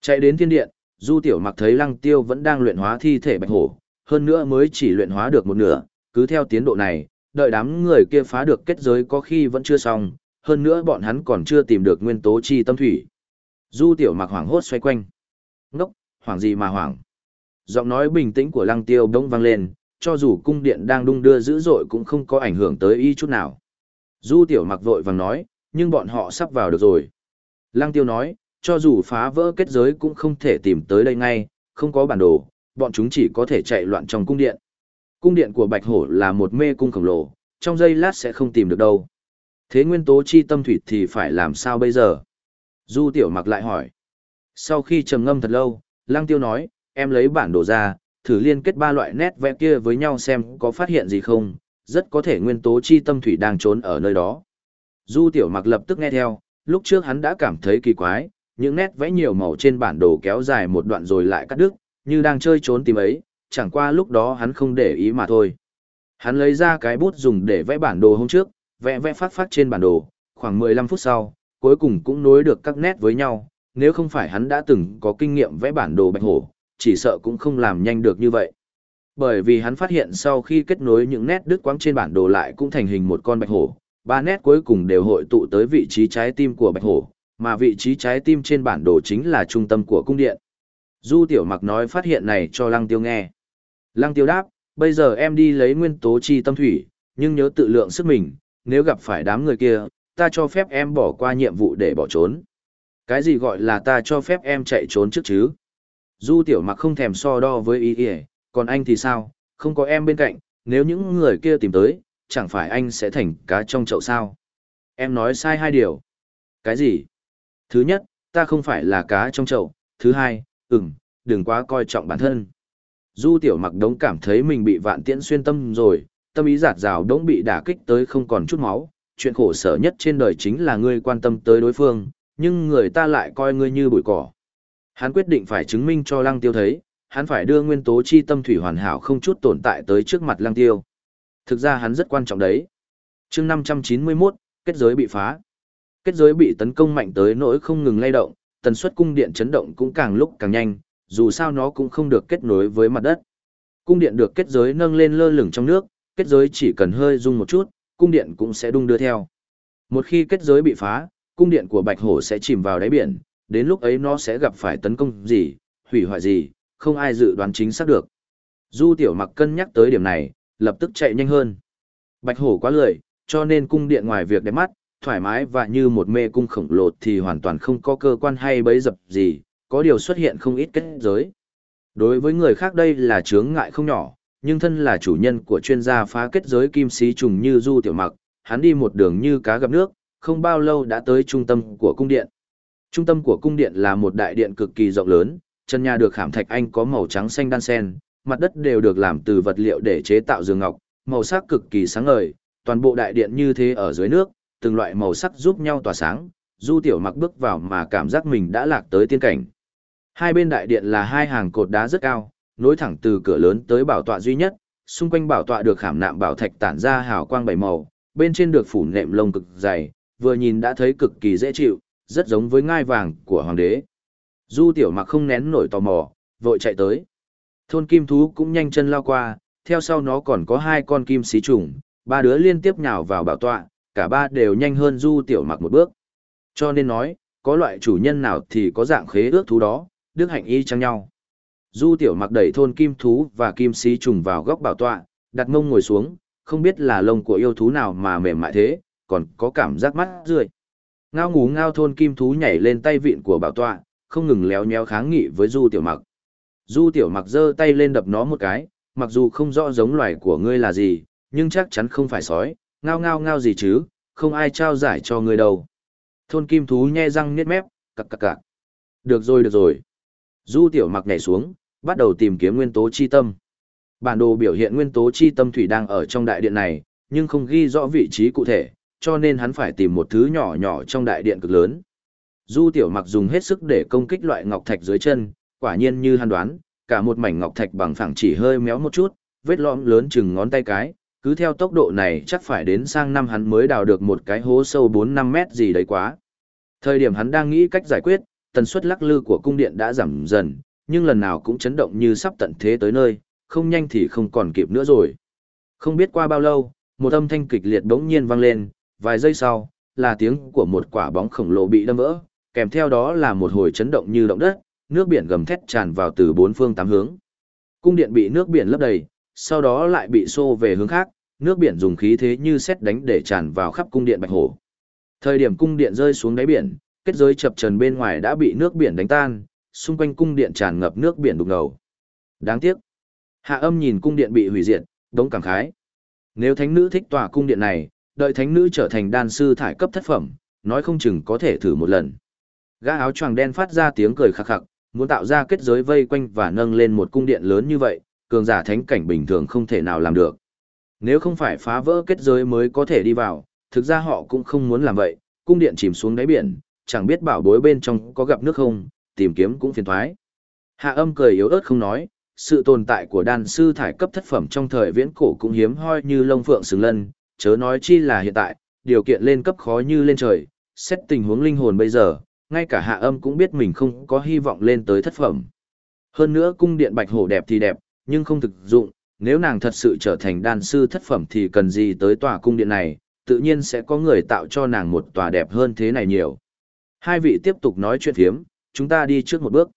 Chạy đến thiên điện, Du Tiểu Mặc thấy lăng tiêu vẫn đang luyện hóa thi thể bạch hổ, hơn nữa mới chỉ luyện hóa được một nửa, cứ theo tiến độ này, đợi đám người kia phá được kết giới có khi vẫn chưa xong, hơn nữa bọn hắn còn chưa tìm được nguyên tố chi tâm thủy. Du tiểu mặc hoảng hốt xoay quanh. Ngốc, hoảng gì mà hoảng. Giọng nói bình tĩnh của lăng tiêu đống vang lên, cho dù cung điện đang đung đưa dữ dội cũng không có ảnh hưởng tới y chút nào. Du tiểu mặc vội vàng nói, nhưng bọn họ sắp vào được rồi. Lăng tiêu nói, cho dù phá vỡ kết giới cũng không thể tìm tới đây ngay, không có bản đồ, bọn chúng chỉ có thể chạy loạn trong cung điện. Cung điện của Bạch Hổ là một mê cung khổng lồ, trong giây lát sẽ không tìm được đâu. Thế nguyên tố chi tâm thủy thì phải làm sao bây giờ? Du tiểu mặc lại hỏi. Sau khi trầm ngâm thật lâu, Lăng Tiêu nói, em lấy bản đồ ra, thử liên kết ba loại nét vẽ kia với nhau xem có phát hiện gì không, rất có thể nguyên tố chi tâm thủy đang trốn ở nơi đó. Du tiểu mặc lập tức nghe theo, lúc trước hắn đã cảm thấy kỳ quái, những nét vẽ nhiều màu trên bản đồ kéo dài một đoạn rồi lại cắt đứt, như đang chơi trốn tìm ấy, chẳng qua lúc đó hắn không để ý mà thôi. Hắn lấy ra cái bút dùng để vẽ bản đồ hôm trước, vẽ vẽ phát phát trên bản đồ, khoảng 15 phút sau, cuối cùng cũng nối được các nét với nhau, nếu không phải hắn đã từng có kinh nghiệm vẽ bản đồ bạch hổ, chỉ sợ cũng không làm nhanh được như vậy. Bởi vì hắn phát hiện sau khi kết nối những nét đứt quãng trên bản đồ lại cũng thành hình một con bạch hổ, ba nét cuối cùng đều hội tụ tới vị trí trái tim của bạch hổ, mà vị trí trái tim trên bản đồ chính là trung tâm của cung điện. Du Tiểu Mặc nói phát hiện này cho Lăng Tiêu nghe. Lăng Tiêu đáp, bây giờ em đi lấy nguyên tố chi tâm thủy, nhưng nhớ tự lượng sức mình, nếu gặp phải đám người kia, ta cho phép em bỏ qua nhiệm vụ để bỏ trốn. Cái gì gọi là ta cho phép em chạy trốn trước chứ? Du Tiểu Mặc không thèm so đo với ý ỉa, còn anh thì sao, không có em bên cạnh, nếu những người kia tìm tới, chẳng phải anh sẽ thành cá trong chậu sao? Em nói sai hai điều. Cái gì? Thứ nhất, ta không phải là cá trong chậu, thứ hai, ừm, đừng quá coi trọng bản thân. Du tiểu mặc đống cảm thấy mình bị vạn tiễn xuyên tâm rồi, tâm ý giạt rào đống bị đả kích tới không còn chút máu. Chuyện khổ sở nhất trên đời chính là ngươi quan tâm tới đối phương, nhưng người ta lại coi ngươi như bụi cỏ. Hắn quyết định phải chứng minh cho lăng tiêu thấy, hắn phải đưa nguyên tố chi tâm thủy hoàn hảo không chút tồn tại tới trước mặt lăng tiêu. Thực ra hắn rất quan trọng đấy. chương 591, kết giới bị phá. Kết giới bị tấn công mạnh tới nỗi không ngừng lay động, tần suất cung điện chấn động cũng càng lúc càng nhanh, dù sao nó cũng không được kết nối với mặt đất. Cung điện được kết giới nâng lên lơ lửng trong nước, kết giới chỉ cần hơi rung một chút, cung điện cũng sẽ đung đưa theo. Một khi kết giới bị phá, cung điện của Bạch Hổ sẽ chìm vào đáy biển, đến lúc ấy nó sẽ gặp phải tấn công gì, hủy hoại gì, không ai dự đoán chính xác được. Du Tiểu Mặc cân nhắc tới điểm này, lập tức chạy nhanh hơn. Bạch Hổ quá lười, cho nên cung điện ngoài việc đẹp mắt, thoải mái và như một mê cung khổng lồ thì hoàn toàn không có cơ quan hay bấy dập gì, có điều xuất hiện không ít kết giới. Đối với người khác đây là chướng ngại không nhỏ, nhưng thân là chủ nhân của chuyên gia phá kết giới kim sĩ trùng như Du Tiểu Mặc, hắn đi một đường như cá gặp nước, không bao lâu đã tới trung tâm của cung điện. Trung tâm của cung điện là một đại điện cực kỳ rộng lớn, chân nhà được khảm thạch anh có màu trắng xanh đan sen, mặt đất đều được làm từ vật liệu để chế tạo giường ngọc, màu sắc cực kỳ sáng ngời, toàn bộ đại điện như thế ở dưới nước, từng loại màu sắc giúp nhau tỏa sáng, Du Tiểu Mặc bước vào mà cảm giác mình đã lạc tới tiên cảnh. Hai bên đại điện là hai hàng cột đá rất cao, nối thẳng từ cửa lớn tới bảo tọa duy nhất, xung quanh bảo tọa được khảm nạm bảo thạch tản ra hào quang bảy màu, bên trên được phủ nệm lông cực dày, vừa nhìn đã thấy cực kỳ dễ chịu, rất giống với ngai vàng của hoàng đế. Du Tiểu Mặc không nén nổi tò mò, vội chạy tới. Thôn kim thú cũng nhanh chân lao qua, theo sau nó còn có hai con kim xí trùng, ba đứa liên tiếp nhào vào bảo tọa, cả ba đều nhanh hơn Du Tiểu Mặc một bước. Cho nên nói, có loại chủ nhân nào thì có dạng khế ước thú đó, đức hạnh y chăng nhau. Du Tiểu Mặc đẩy thôn kim thú và kim xí trùng vào góc bảo tọa, đặt mông ngồi xuống, không biết là lông của yêu thú nào mà mềm mại thế, còn có cảm giác mắt rượi. Ngao ngú ngao thôn kim thú nhảy lên tay vịn của bảo tọa, không ngừng léo nhéo kháng nghị với Du Tiểu Mặc. Du Tiểu Mặc giơ tay lên đập nó một cái, mặc dù không rõ giống loài của ngươi là gì, nhưng chắc chắn không phải sói, ngao ngao ngao gì chứ, không ai trao giải cho ngươi đâu. Thôn kim thú nhe răng niết mép, cặc cặc cặc. Được rồi được rồi. Du Tiểu Mặc nhảy xuống, bắt đầu tìm kiếm nguyên tố chi tâm. Bản đồ biểu hiện nguyên tố chi tâm thủy đang ở trong đại điện này, nhưng không ghi rõ vị trí cụ thể, cho nên hắn phải tìm một thứ nhỏ nhỏ trong đại điện cực lớn. Du Tiểu Mặc dùng hết sức để công kích loại ngọc thạch dưới chân, quả nhiên như hắn đoán, cả một mảnh ngọc thạch bằng phẳng chỉ hơi méo một chút, vết lõm lớn chừng ngón tay cái, cứ theo tốc độ này chắc phải đến sang năm hắn mới đào được một cái hố sâu 4-5 mét gì đấy quá. Thời điểm hắn đang nghĩ cách giải quyết, tần suất lắc lư của cung điện đã giảm dần, nhưng lần nào cũng chấn động như sắp tận thế tới nơi, không nhanh thì không còn kịp nữa rồi. Không biết qua bao lâu, một âm thanh kịch liệt bỗng nhiên vang lên, vài giây sau, là tiếng của một quả bóng khổng lồ bị đâm vỡ, kèm theo đó là một hồi chấn động như động đất, nước biển gầm thét tràn vào từ bốn phương tám hướng. Cung điện bị nước biển lấp đầy, sau đó lại bị xô về hướng khác, nước biển dùng khí thế như xét đánh để tràn vào khắp cung điện Bạch Hổ. Thời điểm cung điện rơi xuống đáy biển, kết giới chập trần bên ngoài đã bị nước biển đánh tan, xung quanh cung điện tràn ngập nước biển đục ngầu. Đáng tiếc. Hạ âm nhìn cung điện bị hủy diệt, đống cảm khái. Nếu thánh nữ thích tòa cung điện này, đợi thánh nữ trở thành đan sư thải cấp thất phẩm, nói không chừng có thể thử một lần. Gã áo choàng đen phát ra tiếng cười khắc khắc, muốn tạo ra kết giới vây quanh và nâng lên một cung điện lớn như vậy, cường giả thánh cảnh bình thường không thể nào làm được. Nếu không phải phá vỡ kết giới mới có thể đi vào, thực ra họ cũng không muốn làm vậy, cung điện chìm xuống đáy biển, chẳng biết bảo bối bên trong có gặp nước không, tìm kiếm cũng phiền thoái. Hạ âm cười yếu ớt không nói, sự tồn tại của đan sư thải cấp thất phẩm trong thời viễn cổ cũng hiếm hoi như lông phượng xứng lân, chớ nói chi là hiện tại, điều kiện lên cấp khó như lên trời, xét tình huống linh hồn bây giờ, ngay cả hạ âm cũng biết mình không có hy vọng lên tới thất phẩm. Hơn nữa cung điện bạch hổ đẹp thì đẹp, nhưng không thực dụng, nếu nàng thật sự trở thành đan sư thất phẩm thì cần gì tới tòa cung điện này, tự nhiên sẽ có người tạo cho nàng một tòa đẹp hơn thế này nhiều. Hai vị tiếp tục nói chuyện thiếm, chúng ta đi trước một bước.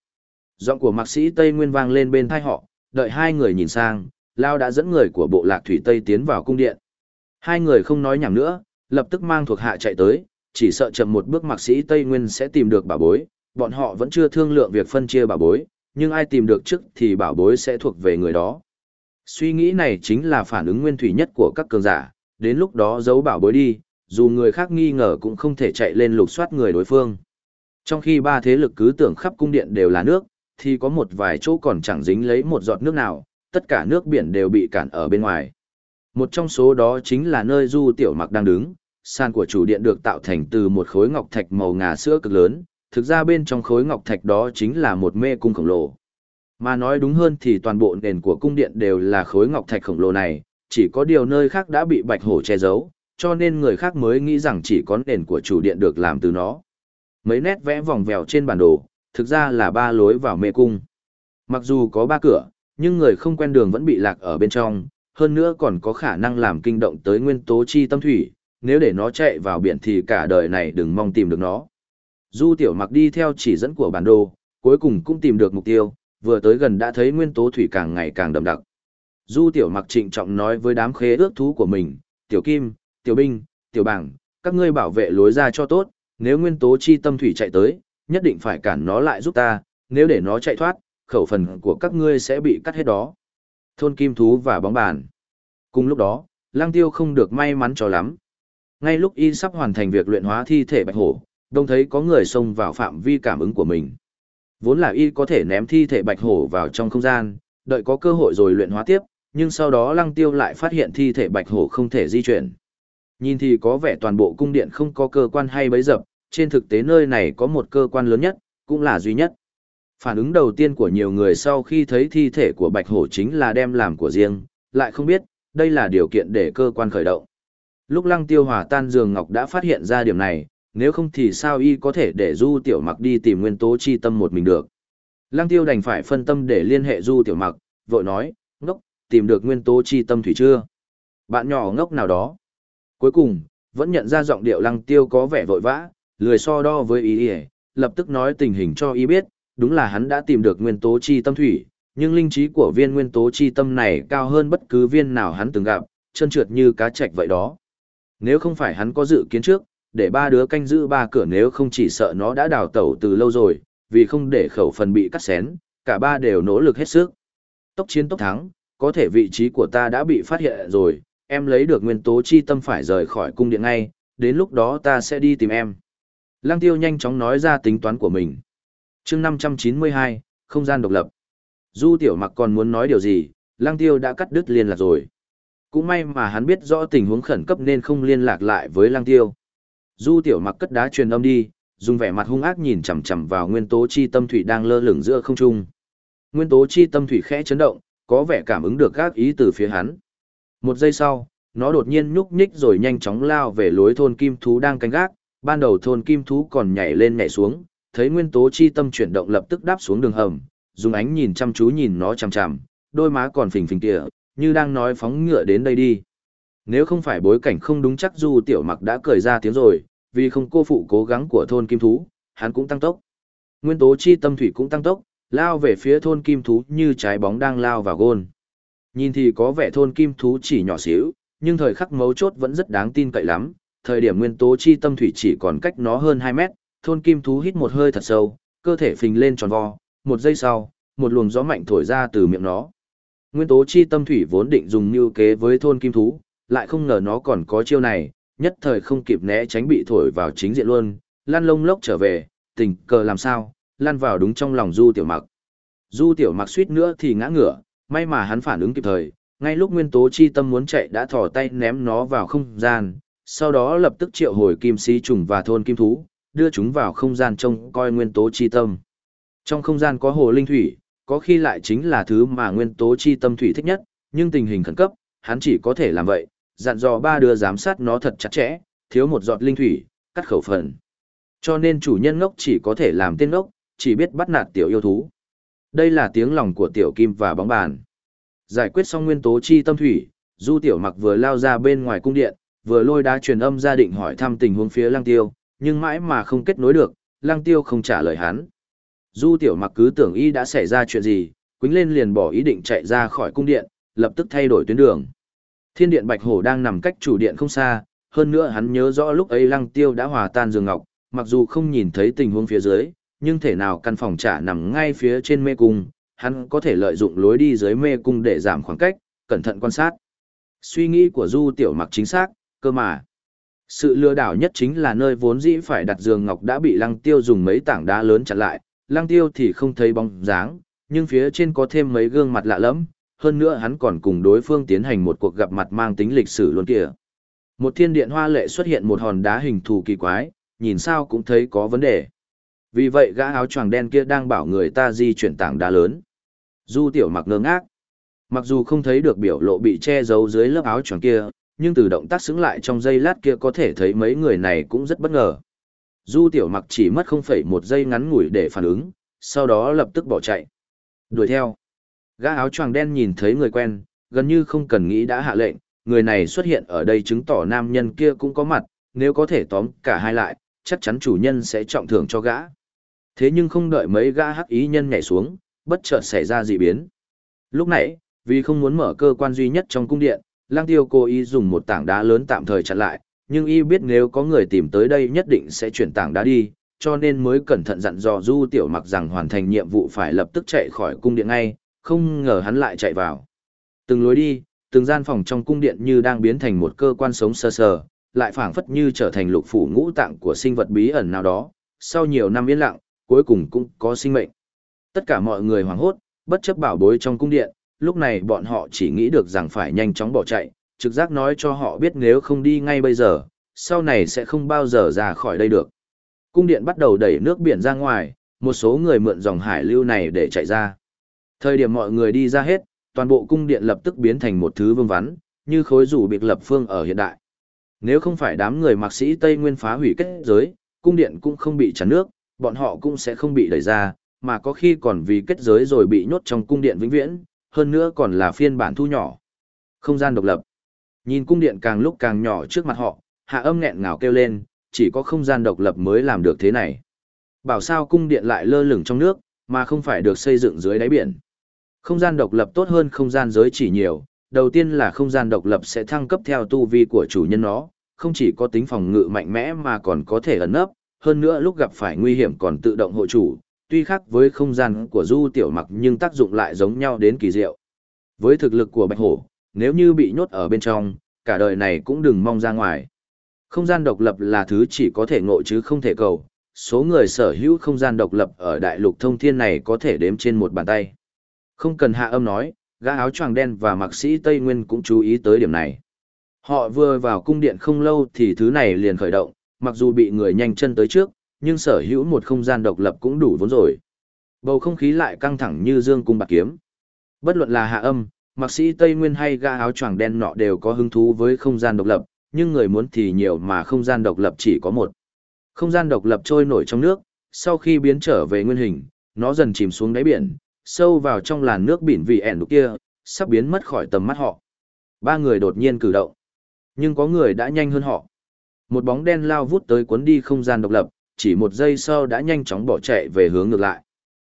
Giọng của mạc sĩ Tây Nguyên vang lên bên thai họ, đợi hai người nhìn sang, Lao đã dẫn người của bộ lạc thủy Tây tiến vào cung điện. Hai người không nói nhảm nữa, lập tức mang thuộc hạ chạy tới, chỉ sợ chậm một bước mạc sĩ Tây Nguyên sẽ tìm được bảo bối, bọn họ vẫn chưa thương lượng việc phân chia bảo bối, nhưng ai tìm được trước thì bảo bối sẽ thuộc về người đó. Suy nghĩ này chính là phản ứng nguyên thủy nhất của các cường giả, đến lúc đó giấu bảo bối đi, dù người khác nghi ngờ cũng không thể chạy lên lục soát người đối phương. Trong khi ba thế lực cứ tưởng khắp cung điện đều là nước, thì có một vài chỗ còn chẳng dính lấy một giọt nước nào, tất cả nước biển đều bị cản ở bên ngoài. Một trong số đó chính là nơi Du Tiểu Mặc đang đứng, sàn của chủ điện được tạo thành từ một khối ngọc thạch màu ngà sữa cực lớn, thực ra bên trong khối ngọc thạch đó chính là một mê cung khổng lồ. Mà nói đúng hơn thì toàn bộ nền của cung điện đều là khối ngọc thạch khổng lồ này, chỉ có điều nơi khác đã bị bạch hổ che giấu, cho nên người khác mới nghĩ rằng chỉ có nền của chủ điện được làm từ nó. Mấy nét vẽ vòng vèo trên bản đồ, thực ra là ba lối vào mê cung. Mặc dù có ba cửa, nhưng người không quen đường vẫn bị lạc ở bên trong, hơn nữa còn có khả năng làm kinh động tới nguyên tố chi tâm thủy, nếu để nó chạy vào biển thì cả đời này đừng mong tìm được nó. Du tiểu mặc đi theo chỉ dẫn của bản đồ, cuối cùng cũng tìm được mục tiêu, vừa tới gần đã thấy nguyên tố thủy càng ngày càng đậm đặc. Du tiểu mặc trịnh trọng nói với đám khế ước thú của mình, tiểu kim, tiểu binh, tiểu bảng, các ngươi bảo vệ lối ra cho tốt, nếu nguyên tố chi tâm thủy chạy tới, nhất định phải cản nó lại giúp ta, nếu để nó chạy thoát, khẩu phần của các ngươi sẽ bị cắt hết đó. Thôn kim thú và bóng bàn. Cùng lúc đó, lang tiêu không được may mắn cho lắm. Ngay lúc y sắp hoàn thành việc luyện hóa thi thể bạch hổ, đông thấy có người xông vào phạm vi cảm ứng của mình. Vốn là y có thể ném thi thể bạch hổ vào trong không gian, đợi có cơ hội rồi luyện hóa tiếp, nhưng sau đó lăng tiêu lại phát hiện thi thể bạch hổ không thể di chuyển. Nhìn thì có vẻ toàn bộ cung điện không có cơ quan hay bấy dập, trên thực tế nơi này có một cơ quan lớn nhất, cũng là duy nhất. Phản ứng đầu tiên của nhiều người sau khi thấy thi thể của bạch hổ chính là đem làm của riêng, lại không biết, đây là điều kiện để cơ quan khởi động. Lúc lăng tiêu hòa tan giường ngọc đã phát hiện ra điểm này, nếu không thì sao y có thể để du tiểu mặc đi tìm nguyên tố chi tâm một mình được. Lăng tiêu đành phải phân tâm để liên hệ du tiểu mặc, vội nói, ngốc, tìm được nguyên tố chi tâm thủy chưa? Bạn nhỏ ngốc nào đó. Cuối cùng, vẫn nhận ra giọng điệu lăng tiêu có vẻ vội vã, lười so đo với ý ý, lập tức nói tình hình cho Y biết, đúng là hắn đã tìm được nguyên tố chi tâm thủy, nhưng linh trí của viên nguyên tố chi tâm này cao hơn bất cứ viên nào hắn từng gặp, chân trượt như cá trạch vậy đó. Nếu không phải hắn có dự kiến trước, để ba đứa canh giữ ba cửa nếu không chỉ sợ nó đã đào tẩu từ lâu rồi, vì không để khẩu phần bị cắt xén, cả ba đều nỗ lực hết sức. Tốc chiến tốc thắng, có thể vị trí của ta đã bị phát hiện rồi, em lấy được nguyên tố chi tâm phải rời khỏi cung điện ngay, đến lúc đó ta sẽ đi tìm em. Lăng tiêu nhanh chóng nói ra tính toán của mình chương 592, không gian độc lập. Du tiểu mặc còn muốn nói điều gì, lăng tiêu đã cắt đứt liên lạc rồi. Cũng may mà hắn biết rõ tình huống khẩn cấp nên không liên lạc lại với lăng tiêu. Du tiểu mặc cất đá truyền âm đi, dùng vẻ mặt hung ác nhìn chằm chằm vào nguyên tố chi tâm thủy đang lơ lửng giữa không trung. Nguyên tố chi tâm thủy khẽ chấn động, có vẻ cảm ứng được các ý từ phía hắn. Một giây sau, nó đột nhiên nhúc nhích rồi nhanh chóng lao về lối thôn kim thú đang canh gác, ban đầu thôn kim thú còn nhảy lên nhảy xuống, thấy nguyên tố chi tâm chuyển động lập tức đáp xuống đường hầm, dùng ánh nhìn chăm chú nhìn nó chằm chằm, đôi má còn phình phình kìa, như đang nói phóng ngựa đến đây đi. Nếu không phải bối cảnh không đúng chắc Du Tiểu Mặc đã cười ra tiếng rồi, vì không cô phụ cố gắng của thôn kim thú, hắn cũng tăng tốc. Nguyên tố chi tâm thủy cũng tăng tốc, lao về phía thôn kim thú như trái bóng đang lao vào gôn. Nhìn thì có vẻ thôn kim thú chỉ nhỏ xíu, nhưng thời khắc mấu chốt vẫn rất đáng tin cậy lắm. Thời điểm nguyên tố chi tâm thủy chỉ còn cách nó hơn 2 mét, thôn kim thú hít một hơi thật sâu, cơ thể phình lên tròn vo, một giây sau, một luồng gió mạnh thổi ra từ miệng nó. Nguyên tố chi tâm thủy vốn định dùng như kế với thôn kim thú, lại không ngờ nó còn có chiêu này, nhất thời không kịp né tránh bị thổi vào chính diện luôn, lăn lông lốc trở về, tình cờ làm sao, lăn vào đúng trong lòng du tiểu mặc. Du tiểu mặc suýt nữa thì ngã ngửa, may mà hắn phản ứng kịp thời, ngay lúc nguyên tố chi tâm muốn chạy đã thò tay ném nó vào không gian, sau đó lập tức triệu hồi kim sĩ trùng và thôn kim thú, đưa chúng vào không gian trông coi nguyên tố chi tâm. Trong không gian có hồ linh thủy, có khi lại chính là thứ mà nguyên tố chi tâm thủy thích nhất, nhưng tình hình khẩn cấp, hắn chỉ có thể làm vậy, dặn dò ba đứa giám sát nó thật chặt chẽ, thiếu một giọt linh thủy, cắt khẩu phần. Cho nên chủ nhân ngốc chỉ có thể làm tên ngốc, chỉ biết bắt nạt tiểu yêu thú. Đây là tiếng lòng của tiểu kim và bóng bàn. Giải quyết xong nguyên tố chi tâm thủy, Du Tiểu Mặc vừa lao ra bên ngoài cung điện, vừa lôi đá truyền âm ra định hỏi thăm tình huống phía Lăng Tiêu, nhưng mãi mà không kết nối được, Lăng Tiêu không trả lời hắn. Du Tiểu Mặc cứ tưởng y đã xảy ra chuyện gì, quính lên liền bỏ ý định chạy ra khỏi cung điện, lập tức thay đổi tuyến đường. Thiên điện Bạch Hổ đang nằm cách chủ điện không xa, hơn nữa hắn nhớ rõ lúc ấy Lăng Tiêu đã hòa tan giường ngọc, mặc dù không nhìn thấy tình huống phía dưới, nhưng thể nào căn phòng trả nằm ngay phía trên mê cung, hắn có thể lợi dụng lối đi dưới mê cung để giảm khoảng cách, cẩn thận quan sát. Suy nghĩ của Du Tiểu Mặc chính xác, cơ mà. Sự lừa đảo nhất chính là nơi vốn dĩ phải đặt giường ngọc đã bị Lăng Tiêu dùng mấy tảng đá lớn chặn lại, Lăng Tiêu thì không thấy bóng dáng, nhưng phía trên có thêm mấy gương mặt lạ lẫm, hơn nữa hắn còn cùng đối phương tiến hành một cuộc gặp mặt mang tính lịch sử luôn kìa. Một thiên điện hoa lệ xuất hiện một hòn đá hình thù kỳ quái, nhìn sao cũng thấy có vấn đề. Vì vậy gã áo choàng đen kia đang bảo người ta di chuyển tảng đá lớn. Du tiểu mặc ngơ ngác. Mặc dù không thấy được biểu lộ bị che giấu dưới lớp áo choàng kia, nhưng từ động tác xứng lại trong giây lát kia có thể thấy mấy người này cũng rất bất ngờ. Du tiểu mặc chỉ mất 0,1 giây ngắn ngủi để phản ứng, sau đó lập tức bỏ chạy. Đuổi theo. Gã áo choàng đen nhìn thấy người quen, gần như không cần nghĩ đã hạ lệnh, người này xuất hiện ở đây chứng tỏ nam nhân kia cũng có mặt, nếu có thể tóm cả hai lại, chắc chắn chủ nhân sẽ trọng thưởng cho gã. Thế nhưng không đợi mấy gã hắc ý nhân nhảy xuống, bất chợt xảy ra dị biến. Lúc nãy, vì không muốn mở cơ quan duy nhất trong cung điện, Lang Tiêu cố ý dùng một tảng đá lớn tạm thời chặn lại, nhưng y biết nếu có người tìm tới đây nhất định sẽ chuyển tảng đá đi, cho nên mới cẩn thận dặn dò Du Tiểu Mặc rằng hoàn thành nhiệm vụ phải lập tức chạy khỏi cung điện ngay, không ngờ hắn lại chạy vào. Từng lối đi, từng gian phòng trong cung điện như đang biến thành một cơ quan sống sơ sờ, lại phảng phất như trở thành lục phủ ngũ tạng của sinh vật bí ẩn nào đó, sau nhiều năm yên lặng, cuối cùng cũng có sinh mệnh. Tất cả mọi người hoảng hốt, bất chấp bảo bối trong cung điện, lúc này bọn họ chỉ nghĩ được rằng phải nhanh chóng bỏ chạy, trực giác nói cho họ biết nếu không đi ngay bây giờ, sau này sẽ không bao giờ ra khỏi đây được. Cung điện bắt đầu đẩy nước biển ra ngoài, một số người mượn dòng hải lưu này để chạy ra. Thời điểm mọi người đi ra hết, toàn bộ cung điện lập tức biến thành một thứ vương vắn, như khối rủ biệt lập phương ở hiện đại. Nếu không phải đám người mạc sĩ Tây Nguyên phá hủy kết giới, cung điện cũng không bị chắn nước, bọn họ cũng sẽ không bị đẩy ra, mà có khi còn vì kết giới rồi bị nhốt trong cung điện vĩnh viễn, hơn nữa còn là phiên bản thu nhỏ. Không gian độc lập. Nhìn cung điện càng lúc càng nhỏ trước mặt họ, hạ âm nghẹn ngào kêu lên, chỉ có không gian độc lập mới làm được thế này. Bảo sao cung điện lại lơ lửng trong nước, mà không phải được xây dựng dưới đáy biển. Không gian độc lập tốt hơn không gian giới chỉ nhiều, đầu tiên là không gian độc lập sẽ thăng cấp theo tu vi của chủ nhân nó, không chỉ có tính phòng ngự mạnh mẽ mà còn có thể ẩn nấp, hơn nữa lúc gặp phải nguy hiểm còn tự động hộ chủ, tuy khác với không gian của du tiểu mặc nhưng tác dụng lại giống nhau đến kỳ diệu. Với thực lực của bạch hổ, nếu như bị nhốt ở bên trong, cả đời này cũng đừng mong ra ngoài. Không gian độc lập là thứ chỉ có thể ngộ chứ không thể cầu, số người sở hữu không gian độc lập ở đại lục thông thiên này có thể đếm trên một bàn tay. Không cần hạ âm nói, gã áo choàng đen và mạc sĩ Tây Nguyên cũng chú ý tới điểm này. Họ vừa vào cung điện không lâu thì thứ này liền khởi động, mặc dù bị người nhanh chân tới trước, nhưng sở hữu một không gian độc lập cũng đủ vốn rồi. Bầu không khí lại căng thẳng như dương cung bạc kiếm. Bất luận là hạ âm, mạc sĩ Tây Nguyên hay gã áo choàng đen nọ đều có hứng thú với không gian độc lập, nhưng người muốn thì nhiều mà không gian độc lập chỉ có một. Không gian độc lập trôi nổi trong nước, sau khi biến trở về nguyên hình, nó dần chìm xuống đáy biển, sâu vào trong làn nước biển vì ẻn đục kia, sắp biến mất khỏi tầm mắt họ. Ba người đột nhiên cử động. Nhưng có người đã nhanh hơn họ. Một bóng đen lao vút tới cuốn đi không gian độc lập, chỉ một giây sau đã nhanh chóng bỏ chạy về hướng ngược lại.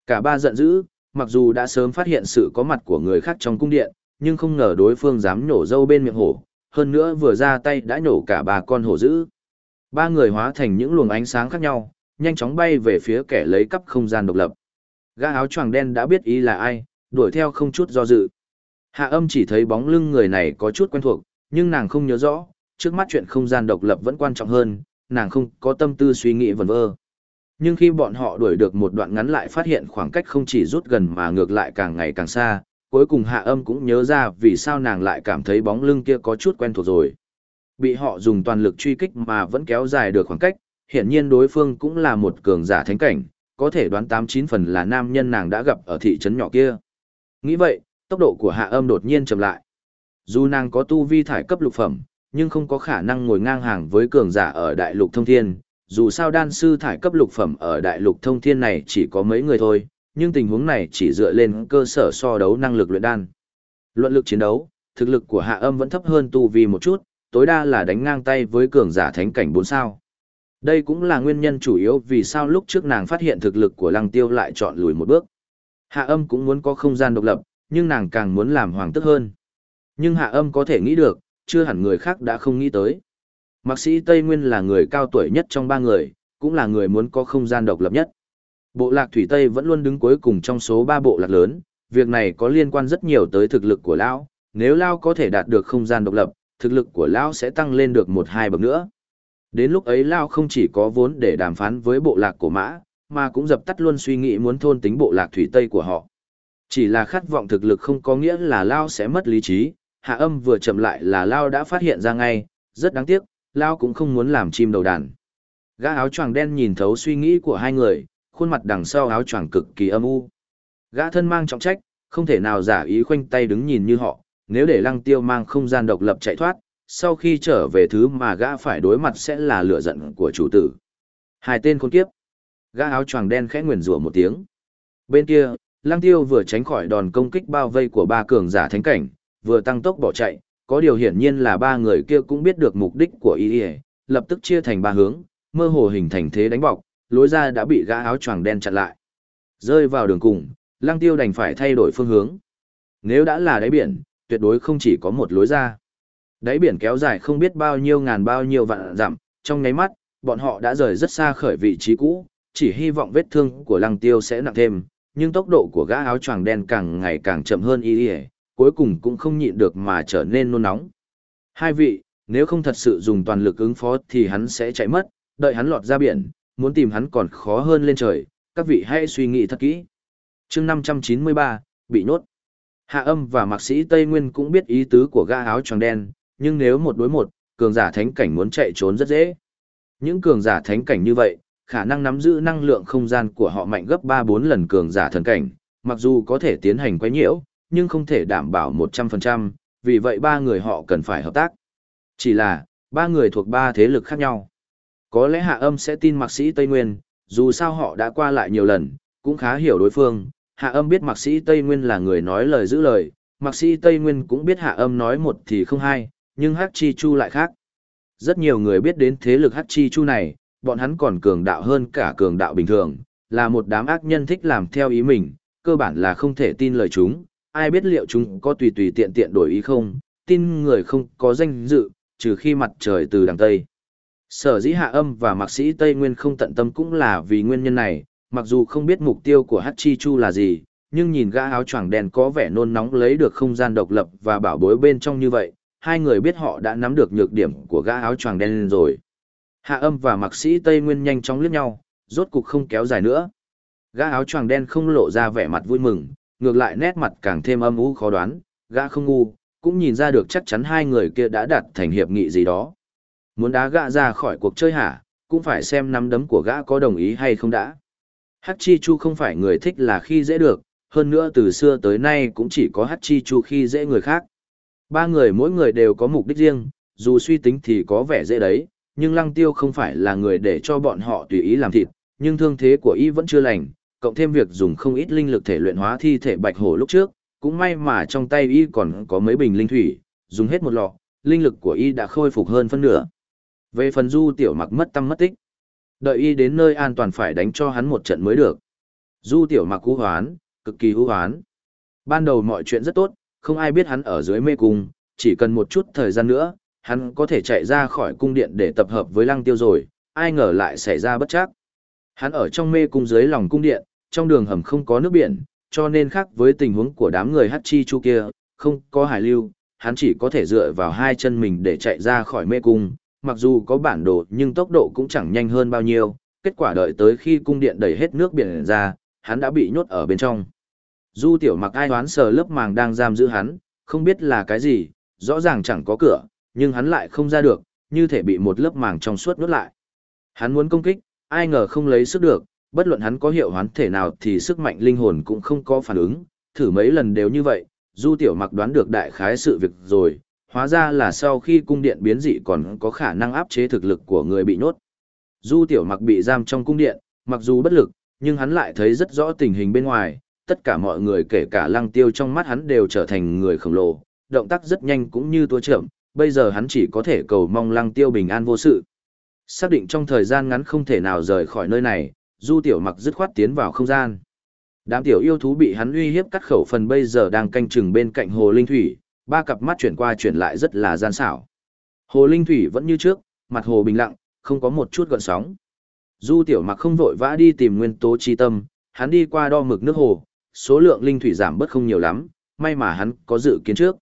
Cả ba giận dữ, mặc dù đã sớm phát hiện sự có mặt của người khác trong cung điện, nhưng không ngờ đối phương dám nhổ dâu bên miệng hổ, hơn nữa vừa ra tay đã nhổ cả ba con hổ dữ. Ba người hóa thành những luồng ánh sáng khác nhau, nhanh chóng bay về phía kẻ lấy cắp không gian độc lập. Gã áo choàng đen đã biết ý là ai, đuổi theo không chút do dự. Hạ âm chỉ thấy bóng lưng người này có chút quen thuộc, nhưng nàng không nhớ rõ, trước mắt chuyện không gian độc lập vẫn quan trọng hơn, nàng không có tâm tư suy nghĩ vẩn vơ. Nhưng khi bọn họ đuổi được một đoạn ngắn lại phát hiện khoảng cách không chỉ rút gần mà ngược lại càng ngày càng xa, cuối cùng hạ âm cũng nhớ ra vì sao nàng lại cảm thấy bóng lưng kia có chút quen thuộc rồi. Bị họ dùng toàn lực truy kích mà vẫn kéo dài được khoảng cách, hiển nhiên đối phương cũng là một cường giả thánh cảnh, có thể đoán tám chín phần là nam nhân nàng đã gặp ở thị trấn nhỏ kia. Nghĩ vậy, tốc độ của hạ âm đột nhiên chậm lại. Dù nàng có tu vi thải cấp lục phẩm, nhưng không có khả năng ngồi ngang hàng với cường giả ở đại lục thông thiên. Dù sao đan sư thải cấp lục phẩm ở đại lục thông thiên này chỉ có mấy người thôi, nhưng tình huống này chỉ dựa lên cơ sở so đấu năng lực luyện đan. Luận lực chiến đấu, thực lực của hạ âm vẫn thấp hơn tu vi một chút, tối đa là đánh ngang tay với cường giả thánh cảnh 4 sao. Đây cũng là nguyên nhân chủ yếu vì sao lúc trước nàng phát hiện thực lực của lăng tiêu lại chọn lùi một bước. Hạ âm cũng muốn có không gian độc lập, nhưng nàng càng muốn làm hoàng tức hơn. Nhưng hạ âm có thể nghĩ được, chưa hẳn người khác đã không nghĩ tới. Mạc sĩ Tây Nguyên là người cao tuổi nhất trong ba người, cũng là người muốn có không gian độc lập nhất. Bộ lạc Thủy Tây vẫn luôn đứng cuối cùng trong số ba bộ lạc lớn, việc này có liên quan rất nhiều tới thực lực của Lão, nếu Lão có thể đạt được không gian độc lập, thực lực của Lão sẽ tăng lên được một hai bậc nữa. Đến lúc ấy Lão không chỉ có vốn để đàm phán với bộ lạc của Mã, mà cũng dập tắt luôn suy nghĩ muốn thôn tính bộ lạc Thủy Tây của họ. Chỉ là khát vọng thực lực không có nghĩa là Lão sẽ mất lý trí, hạ âm vừa chậm lại là Lão đã phát hiện ra ngay, rất đáng tiếc, Lão cũng không muốn làm chim đầu đàn. Gã áo choàng đen nhìn thấu suy nghĩ của hai người, khuôn mặt đằng sau áo choàng cực kỳ âm u. Gã thân mang trọng trách, không thể nào giả ý khoanh tay đứng nhìn như họ, nếu để lăng tiêu mang không gian độc lập chạy thoát, sau khi trở về thứ mà gã phải đối mặt sẽ là lửa giận của chủ tử. Hai tên khốn kiếp. Gã áo choàng đen khẽ nguyền rủa một tiếng. Bên kia, lăng tiêu vừa tránh khỏi đòn công kích bao vây của ba cường giả thánh cảnh, vừa tăng tốc bỏ chạy, có điều hiển nhiên là ba người kia cũng biết được mục đích của y lập tức chia thành ba hướng, mơ hồ hình thành thế đánh bọc, lối ra đã bị gã áo choàng đen chặn lại. Rơi vào đường cùng, lăng tiêu đành phải thay đổi phương hướng. Nếu đã là đáy biển, tuyệt đối không chỉ có một lối ra. Đáy biển kéo dài không biết bao nhiêu ngàn bao nhiêu vạn dặm, trong nháy mắt, bọn họ đã rời rất xa khỏi vị trí cũ, chỉ hy vọng vết thương của lăng tiêu sẽ nặng thêm, nhưng tốc độ của gã áo choàng đen càng ngày càng chậm hơn y y, cuối cùng cũng không nhịn được mà trở nên nôn nóng. Hai vị, nếu không thật sự dùng toàn lực ứng phó thì hắn sẽ chạy mất, đợi hắn lọt ra biển, muốn tìm hắn còn khó hơn lên trời, các vị hãy suy nghĩ thật kỹ. chương 593, bị nhốt. Hạ âm và mạc sĩ Tây Nguyên cũng biết ý tứ của gã áo tròn đen, nhưng nếu một đối một, cường giả thánh cảnh muốn chạy trốn rất dễ. Những cường giả thánh cảnh như vậy, khả năng nắm giữ năng lượng không gian của họ mạnh gấp 3-4 lần cường giả thần cảnh, mặc dù có thể tiến hành quấy nhiễu, nhưng không thể đảm bảo 100%, vì vậy ba người họ cần phải hợp tác. Chỉ là, ba người thuộc ba thế lực khác nhau. Có lẽ hạ âm sẽ tin mạc sĩ Tây Nguyên, dù sao họ đã qua lại nhiều lần, cũng khá hiểu đối phương. Hạ âm biết mạc sĩ Tây Nguyên là người nói lời giữ lời, mạc sĩ Tây Nguyên cũng biết hạ âm nói một thì không hai, nhưng Hắc Chi Chu lại khác. Rất nhiều người biết đến thế lực Hắc Chi Chu này, bọn hắn còn cường đạo hơn cả cường đạo bình thường, là một đám ác nhân thích làm theo ý mình, cơ bản là không thể tin lời chúng, ai biết liệu chúng có tùy tùy tiện tiện đổi ý không, tin người không có danh dự, trừ khi mặt trời từ đằng Tây. Sở dĩ hạ âm và mạc sĩ Tây Nguyên không tận tâm cũng là vì nguyên nhân này, mặc dù không biết mục tiêu của Hachi Chu là gì, nhưng nhìn gã áo choàng đen có vẻ nôn nóng lấy được không gian độc lập và bảo bối bên trong như vậy, hai người biết họ đã nắm được nhược điểm của gã áo choàng đen rồi. Hạ âm và mạc sĩ Tây Nguyên nhanh chóng liếc nhau, rốt cục không kéo dài nữa. Gã áo choàng đen không lộ ra vẻ mặt vui mừng, ngược lại nét mặt càng thêm âm u khó đoán, gã không ngu, cũng nhìn ra được chắc chắn hai người kia đã đạt thành hiệp nghị gì đó. Muốn đá gã ra khỏi cuộc chơi hả, cũng phải xem nắm đấm của gã có đồng ý hay không đã. Hắc Chi Chu không phải người thích là khi dễ được, hơn nữa từ xưa tới nay cũng chỉ có Hắc Chi Chu khi dễ người khác. Ba người mỗi người đều có mục đích riêng, dù suy tính thì có vẻ dễ đấy, nhưng Lăng Tiêu không phải là người để cho bọn họ tùy ý làm thịt, nhưng thương thế của y vẫn chưa lành, cộng thêm việc dùng không ít linh lực thể luyện hóa thi thể bạch hổ lúc trước, cũng may mà trong tay y còn có mấy bình linh thủy, dùng hết một lọ, linh lực của y đã khôi phục hơn phân nửa. Về phần Du Tiểu Mặc mất tâm mất tích, đợi y đến nơi an toàn phải đánh cho hắn một trận mới được. Du Tiểu Mặc cú hoán, cực kỳ hú hoán. Ban đầu mọi chuyện rất tốt, không ai biết hắn ở dưới mê cung, chỉ cần một chút thời gian nữa, hắn có thể chạy ra khỏi cung điện để tập hợp với Lăng Tiêu rồi, ai ngờ lại xảy ra bất trắc, Hắn ở trong mê cung dưới lòng cung điện, trong đường hầm không có nước biển, cho nên khác với tình huống của đám người Hachi Chu kia, không có hải lưu, hắn chỉ có thể dựa vào hai chân mình để chạy ra khỏi mê cung, mặc dù có bản đồ nhưng tốc độ cũng chẳng nhanh hơn bao nhiêu, kết quả đợi tới khi cung điện đầy hết nước biển ra, hắn đã bị nhốt ở bên trong. Du tiểu mặc ai đoán sờ lớp màng đang giam giữ hắn, không biết là cái gì, rõ ràng chẳng có cửa, nhưng hắn lại không ra được, như thể bị một lớp màng trong suốt nuốt lại. Hắn muốn công kích, ai ngờ không lấy sức được, bất luận hắn có hiệu hoán thể nào thì sức mạnh linh hồn cũng không có phản ứng, thử mấy lần đều như vậy, du tiểu mặc đoán được đại khái sự việc rồi, hóa ra là sau khi cung điện biến dị còn có khả năng áp chế thực lực của người bị nhốt. Du tiểu mặc bị giam trong cung điện, mặc dù bất lực, nhưng hắn lại thấy rất rõ tình hình bên ngoài, tất cả mọi người kể cả lăng tiêu trong mắt hắn đều trở thành người khổng lồ, động tác rất nhanh cũng như tua chậm, bây giờ hắn chỉ có thể cầu mong lăng tiêu bình an vô sự. Xác định trong thời gian ngắn không thể nào rời khỏi nơi này, du tiểu mặc dứt khoát tiến vào không gian. Đám tiểu yêu thú bị hắn uy hiếp cắt khẩu phần bây giờ đang canh chừng bên cạnh hồ linh thủy, ba cặp mắt chuyển qua chuyển lại rất là gian xảo. Hồ linh thủy vẫn như trước, mặt hồ bình lặng, không có một chút gợn sóng. Du tiểu mặc không vội vã đi tìm nguyên tố chi tâm, hắn đi qua đo mực nước hồ, số lượng linh thủy giảm bớt không nhiều lắm, may mà hắn có dự kiến trước.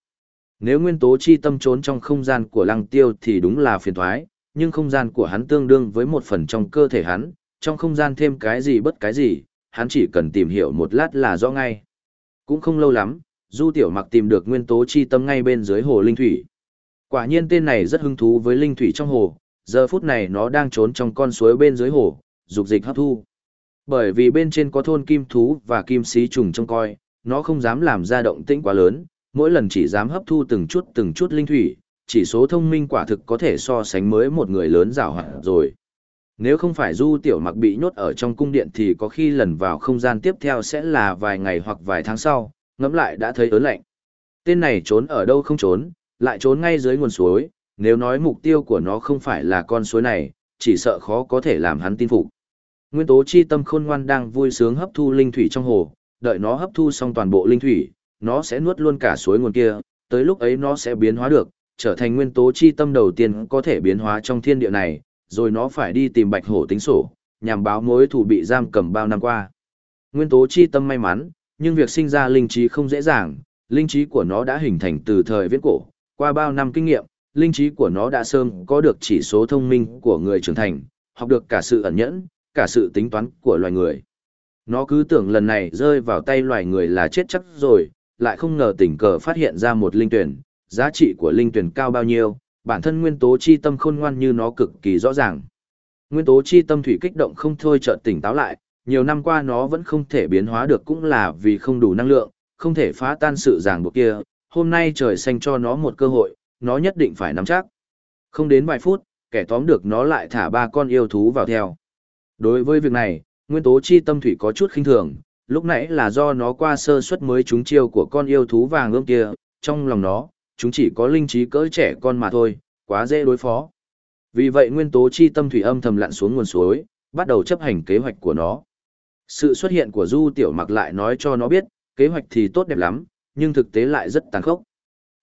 Nếu nguyên tố chi tâm trốn trong không gian của lăng tiêu thì đúng là phiền thoái, nhưng không gian của hắn tương đương với một phần trong cơ thể hắn, trong không gian thêm cái gì bất cái gì, hắn chỉ cần tìm hiểu một lát là rõ ngay. Cũng không lâu lắm, Du Tiểu Mặc tìm được nguyên tố chi tâm ngay bên dưới hồ linh thủy. Quả nhiên tên này rất hứng thú với linh thủy trong hồ, giờ phút này nó đang trốn trong con suối bên dưới hồ, dục dịch hấp thu. Bởi vì bên trên có thôn kim thú và kim xí trùng trông coi, nó không dám làm ra động tĩnh quá lớn, mỗi lần chỉ dám hấp thu từng chút từng chút linh thủy, chỉ số thông minh quả thực có thể so sánh mới một người lớn rào hoạt rồi. Nếu không phải du tiểu mặc bị nhốt ở trong cung điện thì có khi lần vào không gian tiếp theo sẽ là vài ngày hoặc vài tháng sau, ngẫm lại đã thấy ớn lạnh. Tên này trốn ở đâu không trốn, lại trốn ngay dưới nguồn suối, nếu nói mục tiêu của nó không phải là con suối này, chỉ sợ khó có thể làm hắn tin phục. Nguyên tố chi tâm khôn ngoan đang vui sướng hấp thu linh thủy trong hồ, đợi nó hấp thu xong toàn bộ linh thủy, nó sẽ nuốt luôn cả suối nguồn kia, tới lúc ấy nó sẽ biến hóa được, trở thành nguyên tố chi tâm đầu tiên có thể biến hóa trong thiên địa này, rồi nó phải đi tìm bạch hổ tính sổ, nhằm báo mối thù bị giam cầm bao năm qua. Nguyên tố chi tâm may mắn, nhưng việc sinh ra linh trí không dễ dàng, linh trí của nó đã hình thành từ thời viễn cổ, qua bao năm kinh nghiệm, linh trí của nó đã sớm có được chỉ số thông minh của người trưởng thành, học được cả sự ẩn nhẫn, cả sự tính toán của loài người. Nó cứ tưởng lần này rơi vào tay loài người là chết chắc rồi, lại không ngờ tình cờ phát hiện ra một linh tuyển, giá trị của linh tuyển cao bao nhiêu, bản thân nguyên tố chi tâm khôn ngoan như nó cực kỳ rõ ràng. Nguyên tố chi tâm thủy kích động không thôi chợt tỉnh táo lại, nhiều năm qua nó vẫn không thể biến hóa được cũng là vì không đủ năng lượng, không thể phá tan sự ràng buộc kia, hôm nay trời xanh cho nó một cơ hội, nó nhất định phải nắm chắc. Không đến vài phút, kẻ tóm được nó lại thả ba con yêu thú vào theo. Đối với việc này, nguyên tố chi tâm thủy có chút khinh thường, lúc nãy là do nó qua sơ suất mới trúng chiêu của con yêu thú vàng ươm kia, trong lòng nó, chúng chỉ có linh trí cỡ trẻ con mà thôi, quá dễ đối phó. Vì vậy nguyên tố chi tâm thủy âm thầm lặn xuống nguồn suối, bắt đầu chấp hành kế hoạch của nó. Sự xuất hiện của Du Tiểu Mặc lại nói cho nó biết, kế hoạch thì tốt đẹp lắm, nhưng thực tế lại rất tàn khốc.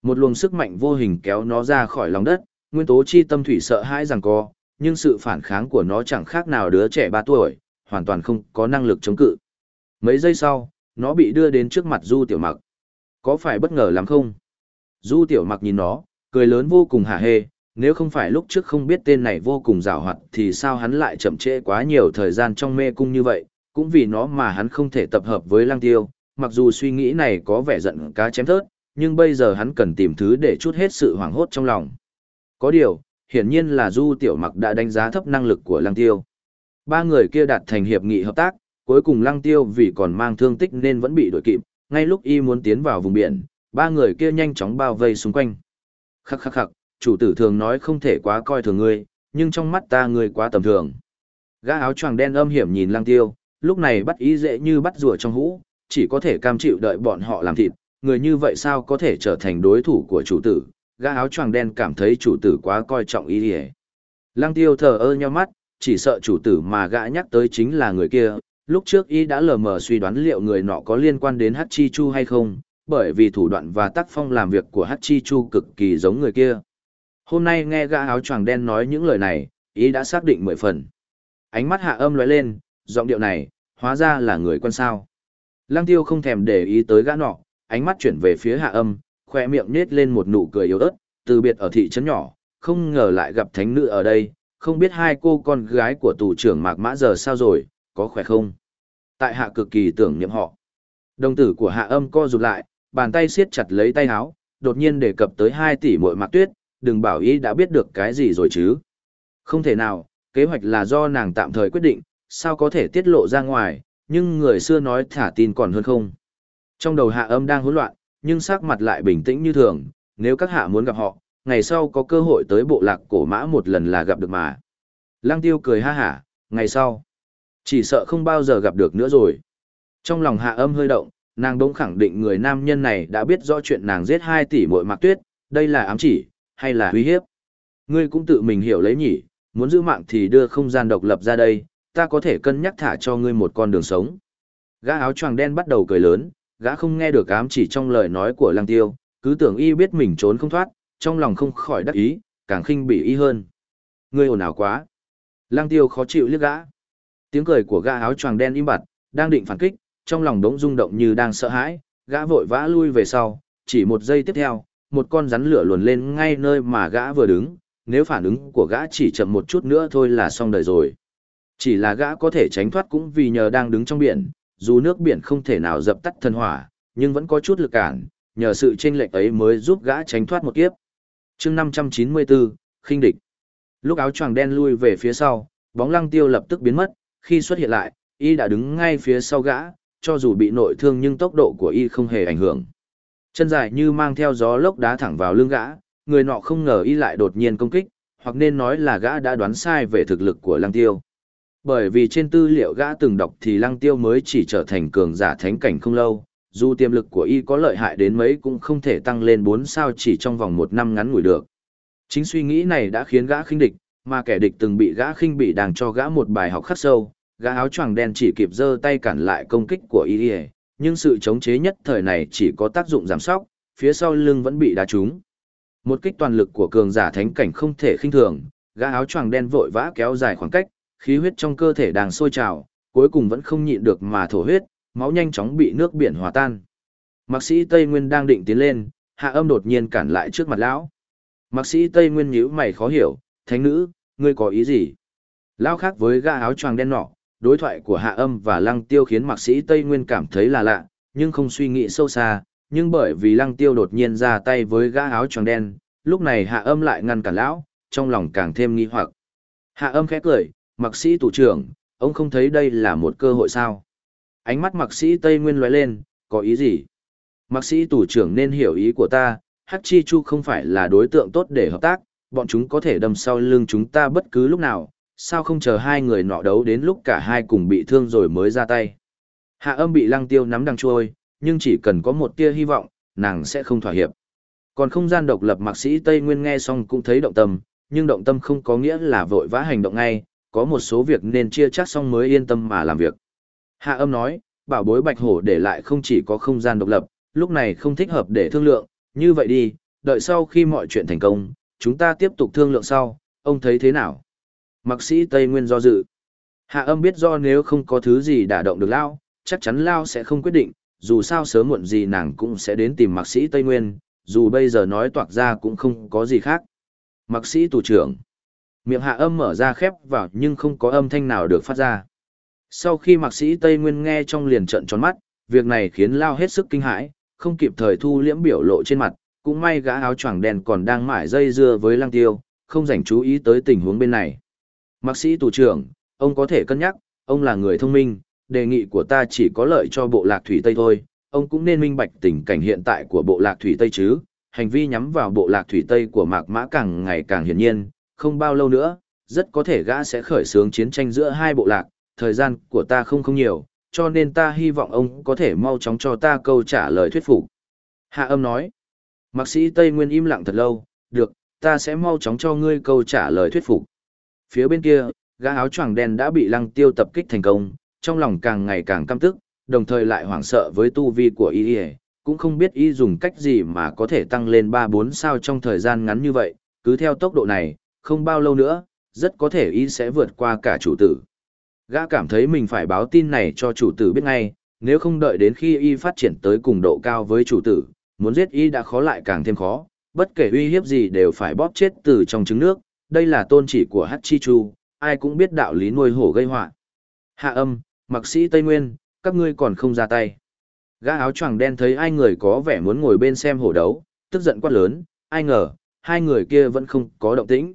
Một luồng sức mạnh vô hình kéo nó ra khỏi lòng đất, nguyên tố chi tâm thủy sợ hãi rằng co, nhưng sự phản kháng của nó chẳng khác nào đứa trẻ 3 tuổi, hoàn toàn không có năng lực chống cự. Mấy giây sau, nó bị đưa đến trước mặt Du Tiểu Mặc. Có phải bất ngờ lắm không? Du Tiểu Mặc nhìn nó, cười lớn vô cùng hả hê, nếu không phải lúc trước không biết tên này vô cùng rào hoạt thì sao hắn lại chậm trễ quá nhiều thời gian trong mê cung như vậy, cũng vì nó mà hắn không thể tập hợp với Lăng Tiêu, mặc dù suy nghĩ này có vẻ giận cá chém thớt, nhưng bây giờ hắn cần tìm thứ để chút hết sự hoảng hốt trong lòng. Có điều, hiển nhiên là Du Tiểu Mặc đã đánh giá thấp năng lực của Lăng Tiêu. Ba người kia đạt thành hiệp nghị hợp tác, cuối cùng Lăng Tiêu vì còn mang thương tích nên vẫn bị đuổi kịp, ngay lúc y muốn tiến vào vùng biển, ba người kia nhanh chóng bao vây xung quanh. Khắc khắc khắc, chủ tử thường nói không thể quá coi thường ngươi, nhưng trong mắt ta ngươi quá tầm thường. Gã áo choàng đen âm hiểm nhìn Lăng Tiêu, lúc này bắt ý dễ như bắt rùa trong hũ, chỉ có thể cam chịu đợi bọn họ làm thịt, người như vậy sao có thể trở thành đối thủ của chủ tử, gã áo choàng đen cảm thấy chủ tử quá coi trọng ý đi Lăng tiêu thờ ơ nhau mắt, chỉ sợ chủ tử mà gã nhắc tới chính là người kia, lúc trước ý đã lờ mờ suy đoán liệu người nọ có liên quan đến Hachi Chu hay không, bởi vì thủ đoạn và tác phong làm việc của Hachi Chu cực kỳ giống người kia. Hôm nay nghe gã áo choàng đen nói những lời này, ý đã xác định mười phần. Ánh mắt hạ âm lóe lên, giọng điệu này, hóa ra là người quân sao. Lăng tiêu không thèm để ý tới gã nọ, ánh mắt chuyển về phía hạ âm, khoe miệng nết lên một nụ cười yếu ớt, từ biệt ở thị trấn nhỏ, không ngờ lại gặp thánh nữ ở đây, không biết hai cô con gái của tù trưởng mạc mã giờ sao rồi, có khỏe không? Tại hạ cực kỳ tưởng niệm họ. Đồng tử của hạ âm co rụt lại, bàn tay siết chặt lấy tay áo, đột nhiên đề cập tới hai tỷ muội mạc tuyết, đừng bảo ý đã biết được cái gì rồi chứ. Không thể nào, kế hoạch là do nàng tạm thời quyết định, sao có thể tiết lộ ra ngoài, nhưng người xưa nói thả tin còn hơn không. Trong đầu hạ âm đang hỗn loạn, nhưng sắc mặt lại bình tĩnh như thường, nếu các hạ muốn gặp họ, ngày sau có cơ hội tới bộ lạc cổ mã một lần là gặp được mà. Lăng tiêu cười ha hả, ngày sau, chỉ sợ không bao giờ gặp được nữa rồi. Trong lòng hạ âm hơi động, nàng Đông khẳng định người nam nhân này đã biết rõ chuyện nàng giết 2 tỷ muội mạc tuyết, đây là ám chỉ, hay là uy hiếp. Ngươi cũng tự mình hiểu lấy nhỉ, muốn giữ mạng thì đưa không gian độc lập ra đây, ta có thể cân nhắc thả cho ngươi một con đường sống. Gã áo choàng đen bắt đầu cười lớn, gã không nghe được ám chỉ trong lời nói của lăng tiêu, cứ tưởng y biết mình trốn không thoát, trong lòng không khỏi đắc ý, càng khinh bỉ y hơn. Ngươi ồn ào quá. Lăng tiêu khó chịu liếc gã. Tiếng cười của gã áo choàng đen im bặt, đang định phản kích, trong lòng đống rung động như đang sợ hãi, gã vội vã lui về sau, chỉ một giây tiếp theo, một con rắn lửa luồn lên ngay nơi mà gã vừa đứng, nếu phản ứng của gã chỉ chậm một chút nữa thôi là xong đời rồi. Chỉ là gã có thể tránh thoát cũng vì nhờ đang đứng trong biển, dù nước biển không thể nào dập tắt thần hỏa, nhưng vẫn có chút lực cản, nhờ sự chênh lệch ấy mới giúp gã tránh thoát một kiếp. chương 594, khinh địch. Lúc áo choàng đen lui về phía sau, bóng lăng tiêu lập tức biến mất, khi xuất hiện lại, y đã đứng ngay phía sau gã, cho dù bị nội thương nhưng tốc độ của y không hề ảnh hưởng. Chân dài như mang theo gió lốc đá thẳng vào lưng gã, người nọ không ngờ y lại đột nhiên công kích, hoặc nên nói là gã đã đoán sai về thực lực của lăng tiêu. Bởi vì trên tư liệu gã từng đọc thì lăng tiêu mới chỉ trở thành cường giả thánh cảnh không lâu, dù tiềm lực của y có lợi hại đến mấy cũng không thể tăng lên 4 sao chỉ trong vòng một năm ngắn ngủi được. Chính suy nghĩ này đã khiến gã khinh địch, mà kẻ địch từng bị gã khinh bị đang cho gã một bài học khắc sâu, gã áo choàng đen chỉ kịp giơ tay cản lại công kích của y, nhưng sự chống chế nhất thời này chỉ có tác dụng giảm sóc, phía sau lưng vẫn bị đá trúng. Một kích toàn lực của cường giả thánh cảnh không thể khinh thường, gã áo choàng đen vội vã kéo dài khoảng cách, khí huyết trong cơ thể đang sôi trào, cuối cùng vẫn không nhịn được mà thổ huyết, máu nhanh chóng bị nước biển hòa tan. Mạc sĩ Tây Nguyên đang định tiến lên, hạ âm đột nhiên cản lại trước mặt lão. Mạc sĩ Tây Nguyên nhíu mày khó hiểu, thánh nữ, ngươi có ý gì? Lão khác với gã áo choàng đen nọ, đối thoại của hạ âm và lăng tiêu khiến mạc sĩ Tây Nguyên cảm thấy là lạ, nhưng không suy nghĩ sâu xa, nhưng bởi vì lăng tiêu đột nhiên ra tay với gã áo choàng đen, lúc này hạ âm lại ngăn cản lão, trong lòng càng thêm nghi hoặc. Hạ âm khẽ cười, mạc sĩ tủ trưởng, ông không thấy đây là một cơ hội sao? Ánh mắt mạc sĩ Tây Nguyên lóe lên, có ý gì? Mạc sĩ tủ trưởng nên hiểu ý của ta, Hắc Chi Chu không phải là đối tượng tốt để hợp tác, bọn chúng có thể đâm sau lưng chúng ta bất cứ lúc nào, sao không chờ hai người nọ đấu đến lúc cả hai cùng bị thương rồi mới ra tay. Hạ âm bị lăng tiêu nắm đằng trôi, nhưng chỉ cần có một tia hy vọng, nàng sẽ không thỏa hiệp. Còn không gian độc lập mạc sĩ Tây Nguyên nghe xong cũng thấy động tâm, nhưng động tâm không có nghĩa là vội vã hành động ngay, có một số việc nên chia chắc xong mới yên tâm mà làm việc. Hạ âm nói, bảo bối bạch hổ để lại không chỉ có không gian độc lập, lúc này không thích hợp để thương lượng, như vậy đi, đợi sau khi mọi chuyện thành công, chúng ta tiếp tục thương lượng sau, ông thấy thế nào? Mặc sĩ Tây Nguyên do dự. Hạ âm biết do nếu không có thứ gì đả động được Lao, chắc chắn Lao sẽ không quyết định, dù sao sớm muộn gì nàng cũng sẽ đến tìm mạc sĩ Tây Nguyên, dù bây giờ nói toạc ra cũng không có gì khác. Mạc sĩ tù trưởng. Miệng hạ âm mở ra khép vào nhưng không có âm thanh nào được phát ra. Sau khi mạc sĩ Tây Nguyên nghe trong liền trận tròn mắt, việc này khiến Lao hết sức kinh hãi, không kịp thời thu liễm biểu lộ trên mặt, cũng may gã áo choàng đen còn đang mải dây dưa với lăng tiêu, không dành chú ý tới tình huống bên này. Mạc sĩ tù trưởng, ông có thể cân nhắc, ông là người thông minh, đề nghị của ta chỉ có lợi cho bộ lạc thủy Tây thôi, ông cũng nên minh bạch tình cảnh hiện tại của bộ lạc thủy Tây chứ, hành vi nhắm vào bộ lạc thủy Tây của Mạc Mã càng ngày càng hiển nhiên, không bao lâu nữa, rất có thể gã sẽ khởi xướng chiến tranh giữa hai bộ lạc, thời gian của ta không không nhiều, cho nên ta hy vọng ông có thể mau chóng cho ta câu trả lời thuyết phục. Hạ âm nói, Mạc sĩ Tây Nguyên im lặng thật lâu, được, ta sẽ mau chóng cho ngươi câu trả lời thuyết phục. Phía bên kia, gã áo choàng đen đã bị lăng tiêu tập kích thành công, trong lòng càng ngày càng căm tức, đồng thời lại hoảng sợ với tu vi của y cũng không biết y dùng cách gì mà có thể tăng lên 3-4 sao trong thời gian ngắn như vậy, cứ theo tốc độ này, không bao lâu nữa, rất có thể y sẽ vượt qua cả chủ tử. Gã cảm thấy mình phải báo tin này cho chủ tử biết ngay, nếu không đợi đến khi y phát triển tới cùng độ cao với chủ tử, muốn giết y đã khó lại càng thêm khó, bất kể uy hiếp gì đều phải bóp chết từ trong trứng nước, đây là tôn chỉ của Hachichu, ai cũng biết đạo lý nuôi hổ gây họa. Hạ âm, mặc sĩ Tây Nguyên, các ngươi còn không ra tay. Gã áo choàng đen thấy hai người có vẻ muốn ngồi bên xem hổ đấu, tức giận quát lớn, ai ngờ, hai người kia vẫn không có động tĩnh.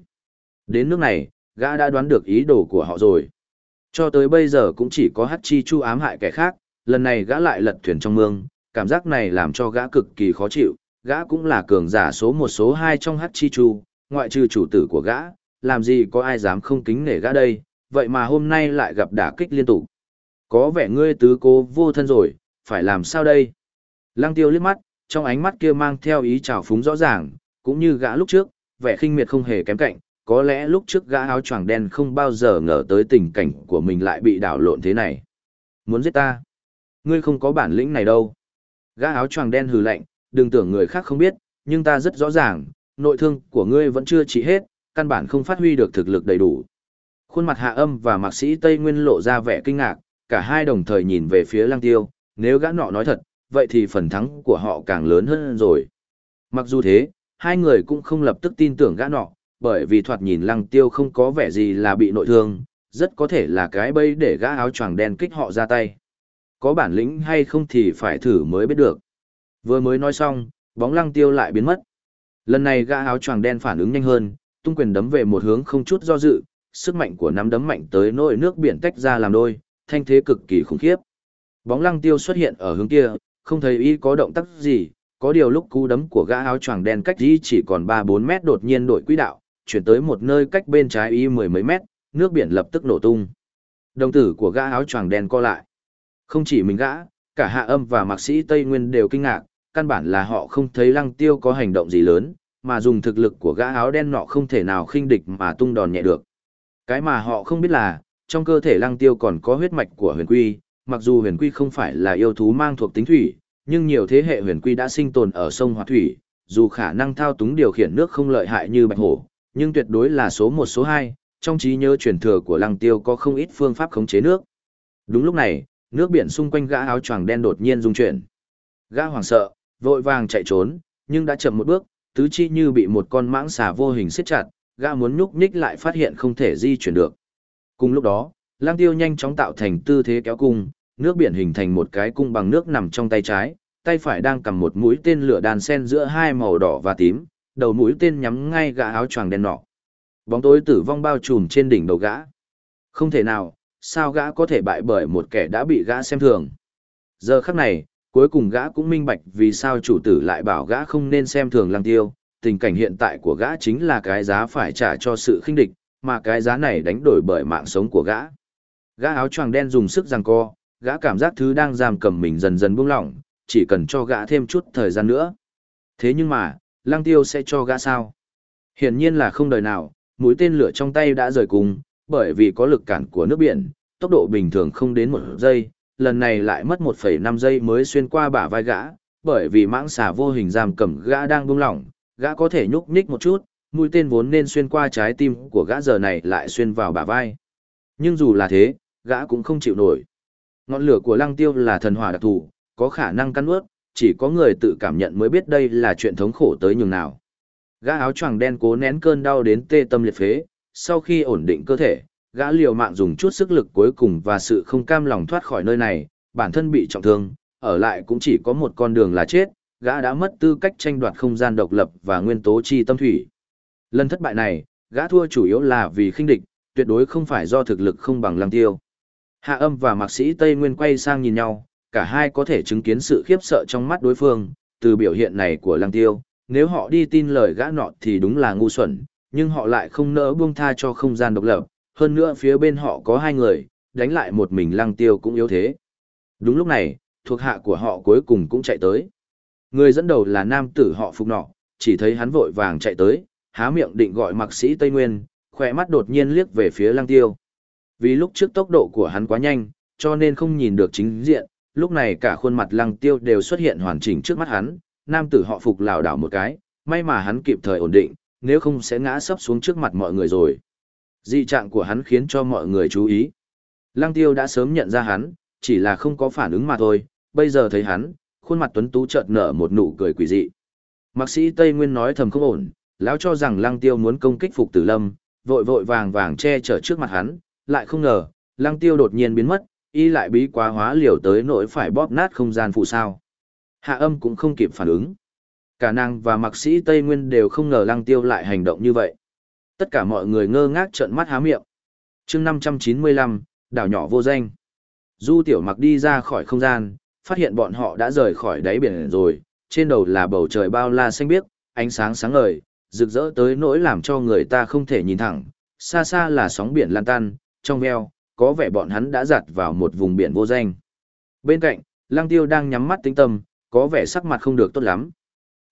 Đến nước này, gã đã đoán được ý đồ của họ rồi. Cho tới bây giờ cũng chỉ có Hachi Chu ám hại kẻ khác, lần này gã lại lật thuyền trong mương, cảm giác này làm cho gã cực kỳ khó chịu, gã cũng là cường giả số một số hai trong Hachi Chu, ngoại trừ chủ tử của gã, làm gì có ai dám không kính nể gã đây, vậy mà hôm nay lại gặp đả kích liên tục. Có vẻ ngươi tứ cố vô thân rồi, phải làm sao đây? Lăng tiêu liếc mắt, trong ánh mắt kia mang theo ý trào phúng rõ ràng, cũng như gã lúc trước, vẻ khinh miệt không hề kém cạnh, có lẽ lúc trước gã áo choàng đen không bao giờ ngờ tới tình cảnh của mình lại bị đảo lộn thế này. Muốn giết ta? Ngươi không có bản lĩnh này đâu. Gã áo choàng đen hừ lạnh, đừng tưởng người khác không biết, nhưng ta rất rõ ràng, nội thương của ngươi vẫn chưa trị hết, căn bản không phát huy được thực lực đầy đủ. Khuôn mặt hạ âm và mạc sĩ Tây Nguyên lộ ra vẻ kinh ngạc, cả hai đồng thời nhìn về phía lăng tiêu, nếu gã nọ nói thật, vậy thì phần thắng của họ càng lớn hơn rồi. Mặc dù thế, hai người cũng không lập tức tin tưởng gã nọ, bởi vì thoạt nhìn lăng tiêu không có vẻ gì là bị nội thương, rất có thể là cái bẫy để gã áo choàng đen kích họ ra tay. Có bản lĩnh hay không thì phải thử mới biết được. Vừa mới nói xong, bóng lăng tiêu lại biến mất. Lần này gã áo choàng đen phản ứng nhanh hơn, tung quyền đấm về một hướng không chút do dự, sức mạnh của nắm đấm mạnh tới nỗi nước biển tách ra làm đôi, thanh thế cực kỳ khủng khiếp. Bóng lăng tiêu xuất hiện ở hướng kia, không thấy y có động tác gì, có điều lúc cú đấm của gã áo choàng đen cách y chỉ còn 3-4 mét đột nhiên đổi quỹ đạo, chuyển tới một nơi cách bên trái y mười mấy mét, nước biển lập tức nổ tung. Đồng tử của gã áo choàng đen co lại. Không chỉ mình gã, cả hạ âm và mạc sĩ Tây Nguyên đều kinh ngạc, căn bản là họ không thấy lăng tiêu có hành động gì lớn, mà dùng thực lực của gã áo đen nọ không thể nào khinh địch mà tung đòn nhẹ được. Cái mà họ không biết là, trong cơ thể lăng tiêu còn có huyết mạch của huyền quy, mặc dù huyền quy không phải là yêu thú mang thuộc tính thủy, nhưng nhiều thế hệ huyền quy đã sinh tồn ở sông Hoa Thủy, dù khả năng thao túng điều khiển nước không lợi hại như bạch hổ, nhưng tuyệt đối là số một số hai. trong trí nhớ truyền thừa của lăng tiêu có không ít phương pháp khống chế nước. Đúng lúc này, nước biển xung quanh gã áo choàng đen đột nhiên rung chuyển. Gã hoảng sợ, vội vàng chạy trốn, nhưng đã chậm một bước, tứ chi như bị một con mãng xà vô hình siết chặt, gã muốn nhúc nhích lại phát hiện không thể di chuyển được. Cùng lúc đó, lang tiêu nhanh chóng tạo thành tư thế kéo cung, nước biển hình thành một cái cung bằng nước nằm trong tay trái, tay phải đang cầm một mũi tên lửa đàn sen giữa hai màu đỏ và tím, đầu mũi tên nhắm ngay gã áo choàng đen nọ. Bóng tối tử vong bao trùm trên đỉnh đầu gã. Không thể nào, sao gã có thể bại bởi một kẻ đã bị gã xem thường. Giờ khắc này, cuối cùng gã cũng minh bạch vì sao chủ tử lại bảo gã không nên xem thường lăng tiêu, tình cảnh hiện tại của gã chính là cái giá phải trả cho sự khinh địch, mà cái giá này đánh đổi bởi mạng sống của gã. Gã áo choàng đen dùng sức giằng co, gã cảm giác thứ đang giam cầm mình dần dần buông lỏng, chỉ cần cho gã thêm chút thời gian nữa. Thế nhưng mà, lăng tiêu sẽ cho gã sao? Hiển nhiên là không đời nào, mũi tên lửa trong tay đã rời cùng, bởi vì có lực cản của nước biển, tốc độ bình thường không đến một giây, lần này lại mất 1,5 giây mới xuyên qua bả vai gã, bởi vì mãng xà vô hình giam cầm gã đang buông lỏng, gã có thể nhúc nhích một chút, mũi tên vốn nên xuyên qua trái tim của gã giờ này lại xuyên vào bả vai. Nhưng dù là thế, gã cũng không chịu nổi. Ngọn lửa của lăng tiêu là thần hỏa đặc thù, có khả năng cắn ướt, chỉ có người tự cảm nhận mới biết đây là chuyện thống khổ tới nhường nào. Gã áo choàng đen cố nén cơn đau đến tê tâm liệt phế, sau khi ổn định cơ thể, gã liều mạng dùng chút sức lực cuối cùng và sự không cam lòng thoát khỏi nơi này, bản thân bị trọng thương, ở lại cũng chỉ có một con đường là chết, gã đã mất tư cách tranh đoạt không gian độc lập và nguyên tố chi tâm thủy. Lần thất bại này, gã thua chủ yếu là vì khinh địch, tuyệt đối không phải do thực lực không bằng lăng tiêu. Hạ âm và mạc sĩ Tây Nguyên quay sang nhìn nhau, cả hai có thể chứng kiến sự khiếp sợ trong mắt đối phương, từ biểu hiện này của lăng tiêu, nếu họ đi tin lời gã nọ thì đúng là ngu xuẩn, nhưng họ lại không nỡ buông tha cho không gian độc lập, hơn nữa phía bên họ có hai người, đánh lại một mình lăng tiêu cũng yếu thế. Đúng lúc này, thuộc hạ của họ cuối cùng cũng chạy tới. Người dẫn đầu là nam tử họ phục nọ, chỉ thấy hắn vội vàng chạy tới, há miệng định gọi mặc sĩ Tây Nguyên, khỏe mắt đột nhiên liếc về phía lăng tiêu. Vì lúc trước tốc độ của hắn quá nhanh, cho nên không nhìn được chính diện, lúc này cả khuôn mặt lăng tiêu đều xuất hiện hoàn chỉnh trước mắt hắn, nam tử họ phục lảo đảo một cái, may mà hắn kịp thời ổn định, nếu không sẽ ngã sấp xuống trước mặt mọi người rồi. Dị trạng của hắn khiến cho mọi người chú ý. Lăng tiêu đã sớm nhận ra hắn, chỉ là không có phản ứng mà thôi, bây giờ thấy hắn, khuôn mặt tuấn tú chợt nở một nụ cười quỷ dị. Mạc sĩ Tây Nguyên nói thầm không ổn, lão cho rằng Lăng Tiêu muốn công kích Phục Tử Lâm, vội vội vàng vàng che chở trước mặt hắn, lại không ngờ, Lăng Tiêu đột nhiên biến mất, y lại bí quá hóa liều tới nỗi phải bóp nát không gian phụ sao. Hạ âm cũng không kịp phản ứng. Cả nàng và mạc sĩ Tây Nguyên đều không ngờ Lăng Tiêu lại hành động như vậy. Tất cả mọi người ngơ ngác trợn mắt há miệng. chương 595, đảo nhỏ vô danh. Du tiểu mặc đi ra khỏi không gian, phát hiện bọn họ đã rời khỏi đáy biển rồi, trên đầu là bầu trời bao la xanh biếc, ánh sáng sáng ngời, rực rỡ tới nỗi làm cho người ta không thể nhìn thẳng, xa xa là sóng biển lan tan, trong veo, có vẻ bọn hắn đã giặt vào một vùng biển vô danh. Bên cạnh, Lăng Tiêu đang nhắm mắt tĩnh tâm, có vẻ sắc mặt không được tốt lắm.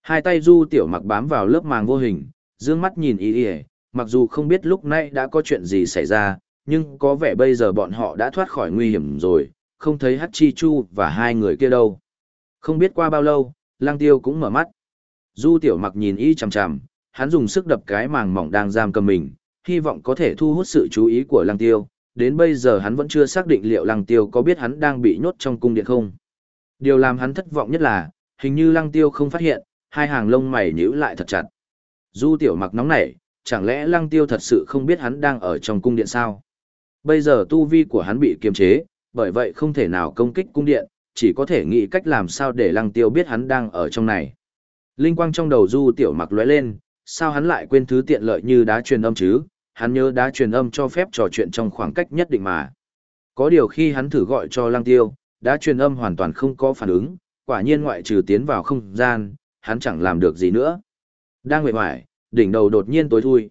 Hai tay Du Tiểu Mặc bám vào lớp màng vô hình, dương mắt nhìn y y, mặc dù không biết lúc nãy đã có chuyện gì xảy ra, nhưng có vẻ bây giờ bọn họ đã thoát khỏi nguy hiểm rồi, không thấy Hắc Chi Chu và hai người kia đâu. Không biết qua bao lâu, Lăng Tiêu cũng mở mắt. Du Tiểu Mặc nhìn y chằm chằm, hắn dùng sức đập cái màng mỏng đang giam cầm mình, hy vọng có thể thu hút sự chú ý của Lăng Tiêu. Đến bây giờ hắn vẫn chưa xác định liệu Lăng Tiêu có biết hắn đang bị nhốt trong cung điện không. Điều làm hắn thất vọng nhất là, hình như Lăng Tiêu không phát hiện, hai hàng lông mày nhíu lại thật chặt. Du Tiểu Mặc nóng nảy, chẳng lẽ Lăng Tiêu thật sự không biết hắn đang ở trong cung điện sao? Bây giờ tu vi của hắn bị kiềm chế, bởi vậy không thể nào công kích cung điện, chỉ có thể nghĩ cách làm sao để lăng tiêu biết hắn đang ở trong này. Linh quang trong đầu du tiểu mặc lóe lên, sao hắn lại quên thứ tiện lợi như đá truyền âm chứ, hắn nhớ đá truyền âm cho phép trò chuyện trong khoảng cách nhất định mà. Có điều khi hắn thử gọi cho lăng tiêu, đá truyền âm hoàn toàn không có phản ứng, quả nhiên ngoại trừ tiến vào không gian, hắn chẳng làm được gì nữa. Đang nguyện hoài, đỉnh đầu đột nhiên tối thui.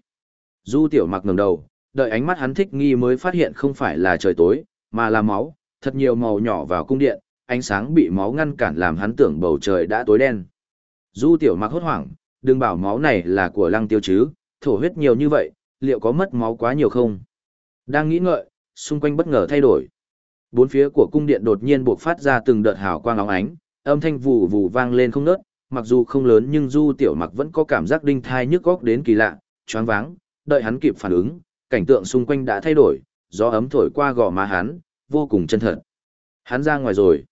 Du tiểu mặc ngẩng đầu, đợi ánh mắt hắn thích nghi mới phát hiện không phải là trời tối, mà là máu, thật nhiều màu nhỏ vào cung điện, ánh sáng bị máu ngăn cản làm hắn tưởng bầu trời đã tối đen. Du tiểu mặc hốt hoảng, đừng bảo máu này là của lăng tiêu chứ, thổ huyết nhiều như vậy, liệu có mất máu quá nhiều không? Đang nghĩ ngợi, xung quanh bất ngờ thay đổi. Bốn phía của cung điện đột nhiên bộc phát ra từng đợt hào quang óng ánh, âm thanh vù vù vang lên không ngớt, mặc dù không lớn nhưng Du Tiểu Mặc vẫn có cảm giác đinh thai nhức góc đến kỳ lạ, choáng váng, đợi hắn kịp phản ứng, cảnh tượng xung quanh đã thay đổi, gió ấm thổi qua gò má hắn, vô cùng chân thật. Hắn ra ngoài rồi.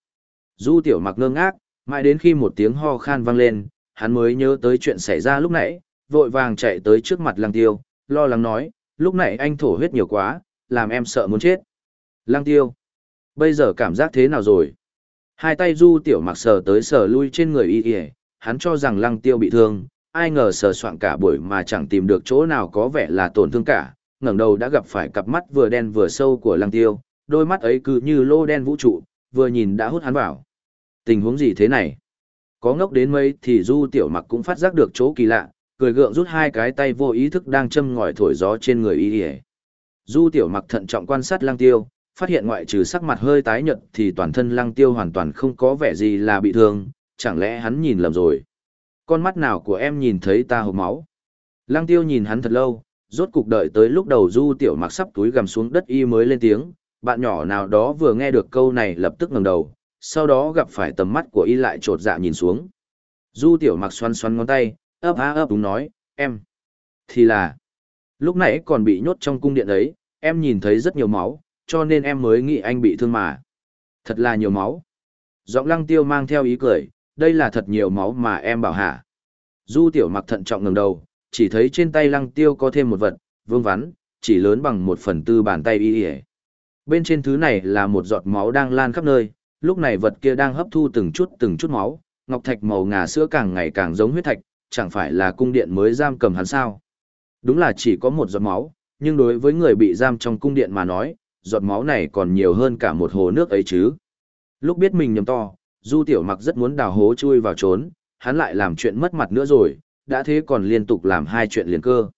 Du Tiểu Mặc ngơ ngác, mãi đến khi một tiếng ho khan vang lên, hắn mới nhớ tới chuyện xảy ra lúc nãy, vội vàng chạy tới trước mặt Lăng Tiêu, lo lắng nói, lúc nãy anh thổ huyết nhiều quá, làm em sợ muốn chết. Lăng Tiêu, bây giờ cảm giác thế nào rồi? Hai tay Du Tiểu Mặc sờ tới sờ lui trên người y y, hắn cho rằng Lăng Tiêu bị thương, ai ngờ sờ soạn cả buổi mà chẳng tìm được chỗ nào có vẻ là tổn thương cả, ngẩng đầu đã gặp phải cặp mắt vừa đen vừa sâu của Lăng Tiêu, đôi mắt ấy cứ như lô đen vũ trụ, vừa nhìn đã hút hắn vào. Tình huống gì thế này? Có ngốc đến mấy thì Du Tiểu Mặc cũng phát giác được chỗ kỳ lạ, cười gượng rút hai cái tay vô ý thức đang châm ngòi thổi gió trên người y y. Du Tiểu Mặc thận trọng quan sát Lăng Tiêu, phát hiện ngoại trừ sắc mặt hơi tái nhợt thì toàn thân Lăng Tiêu hoàn toàn không có vẻ gì là bị thương, chẳng lẽ hắn nhìn lầm rồi? Con mắt nào của em nhìn thấy ta hộp máu? Lăng Tiêu nhìn hắn thật lâu, rốt cục đợi tới lúc đầu Du Tiểu Mặc sắp túi gầm xuống đất y mới lên tiếng, bạn nhỏ nào đó vừa nghe được câu này lập tức ngẩng đầu, sau đó gặp phải tầm mắt của y lại trột dạ nhìn xuống. Du Tiểu Mặc xoăn xoăn ngón tay, ấp á ấp đúng nói, em. Thì là, lúc nãy còn bị nhốt trong cung điện ấy, em nhìn thấy rất nhiều máu, cho nên em mới nghĩ anh bị thương mà. Thật là nhiều máu. Giọng lăng tiêu mang theo ý cười, đây là thật nhiều máu mà em bảo hả. Du tiểu mặc thận trọng ngẩng đầu, chỉ thấy trên tay lăng tiêu có thêm một vật, vương vắn, chỉ lớn bằng một phần tư bàn tay y y Bên trên thứ này là một giọt máu đang lan khắp nơi, lúc này vật kia đang hấp thu từng chút từng chút máu, ngọc thạch màu ngà sữa càng ngày càng giống huyết thạch, chẳng phải là cung điện mới giam cầm hắn sao. Đúng là chỉ có một giọt máu, nhưng đối với người bị giam trong cung điện mà nói, giọt máu này còn nhiều hơn cả một hồ nước ấy chứ. Lúc biết mình nhầm to, Du Tiểu Mặc rất muốn đào hố chui vào trốn, hắn lại làm chuyện mất mặt nữa rồi, đã thế còn liên tục làm hai chuyện liền cơ.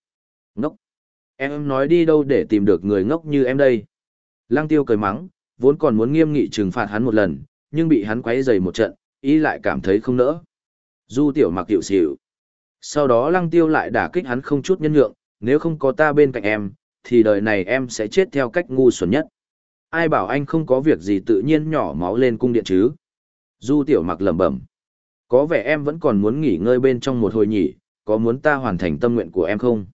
Ngốc! Em nói đi đâu để tìm được người ngốc như em đây? Lăng Tiêu cười mắng, vốn còn muốn nghiêm nghị trừng phạt hắn một lần, nhưng bị hắn quấy rầy một trận, ý lại cảm thấy không nỡ. Du Tiểu Mặc hiệu xỉu. Sau đó Lăng Tiêu lại đả kích hắn không chút nhân nhượng, nếu không có ta bên cạnh em, thì đời này em sẽ chết theo cách ngu xuẩn nhất. Ai bảo anh không có việc gì tự nhiên nhỏ máu lên cung điện chứ? Du tiểu mặc lẩm bẩm. Có vẻ em vẫn còn muốn nghỉ ngơi bên trong một hồi nhỉ, có muốn ta hoàn thành tâm nguyện của em không?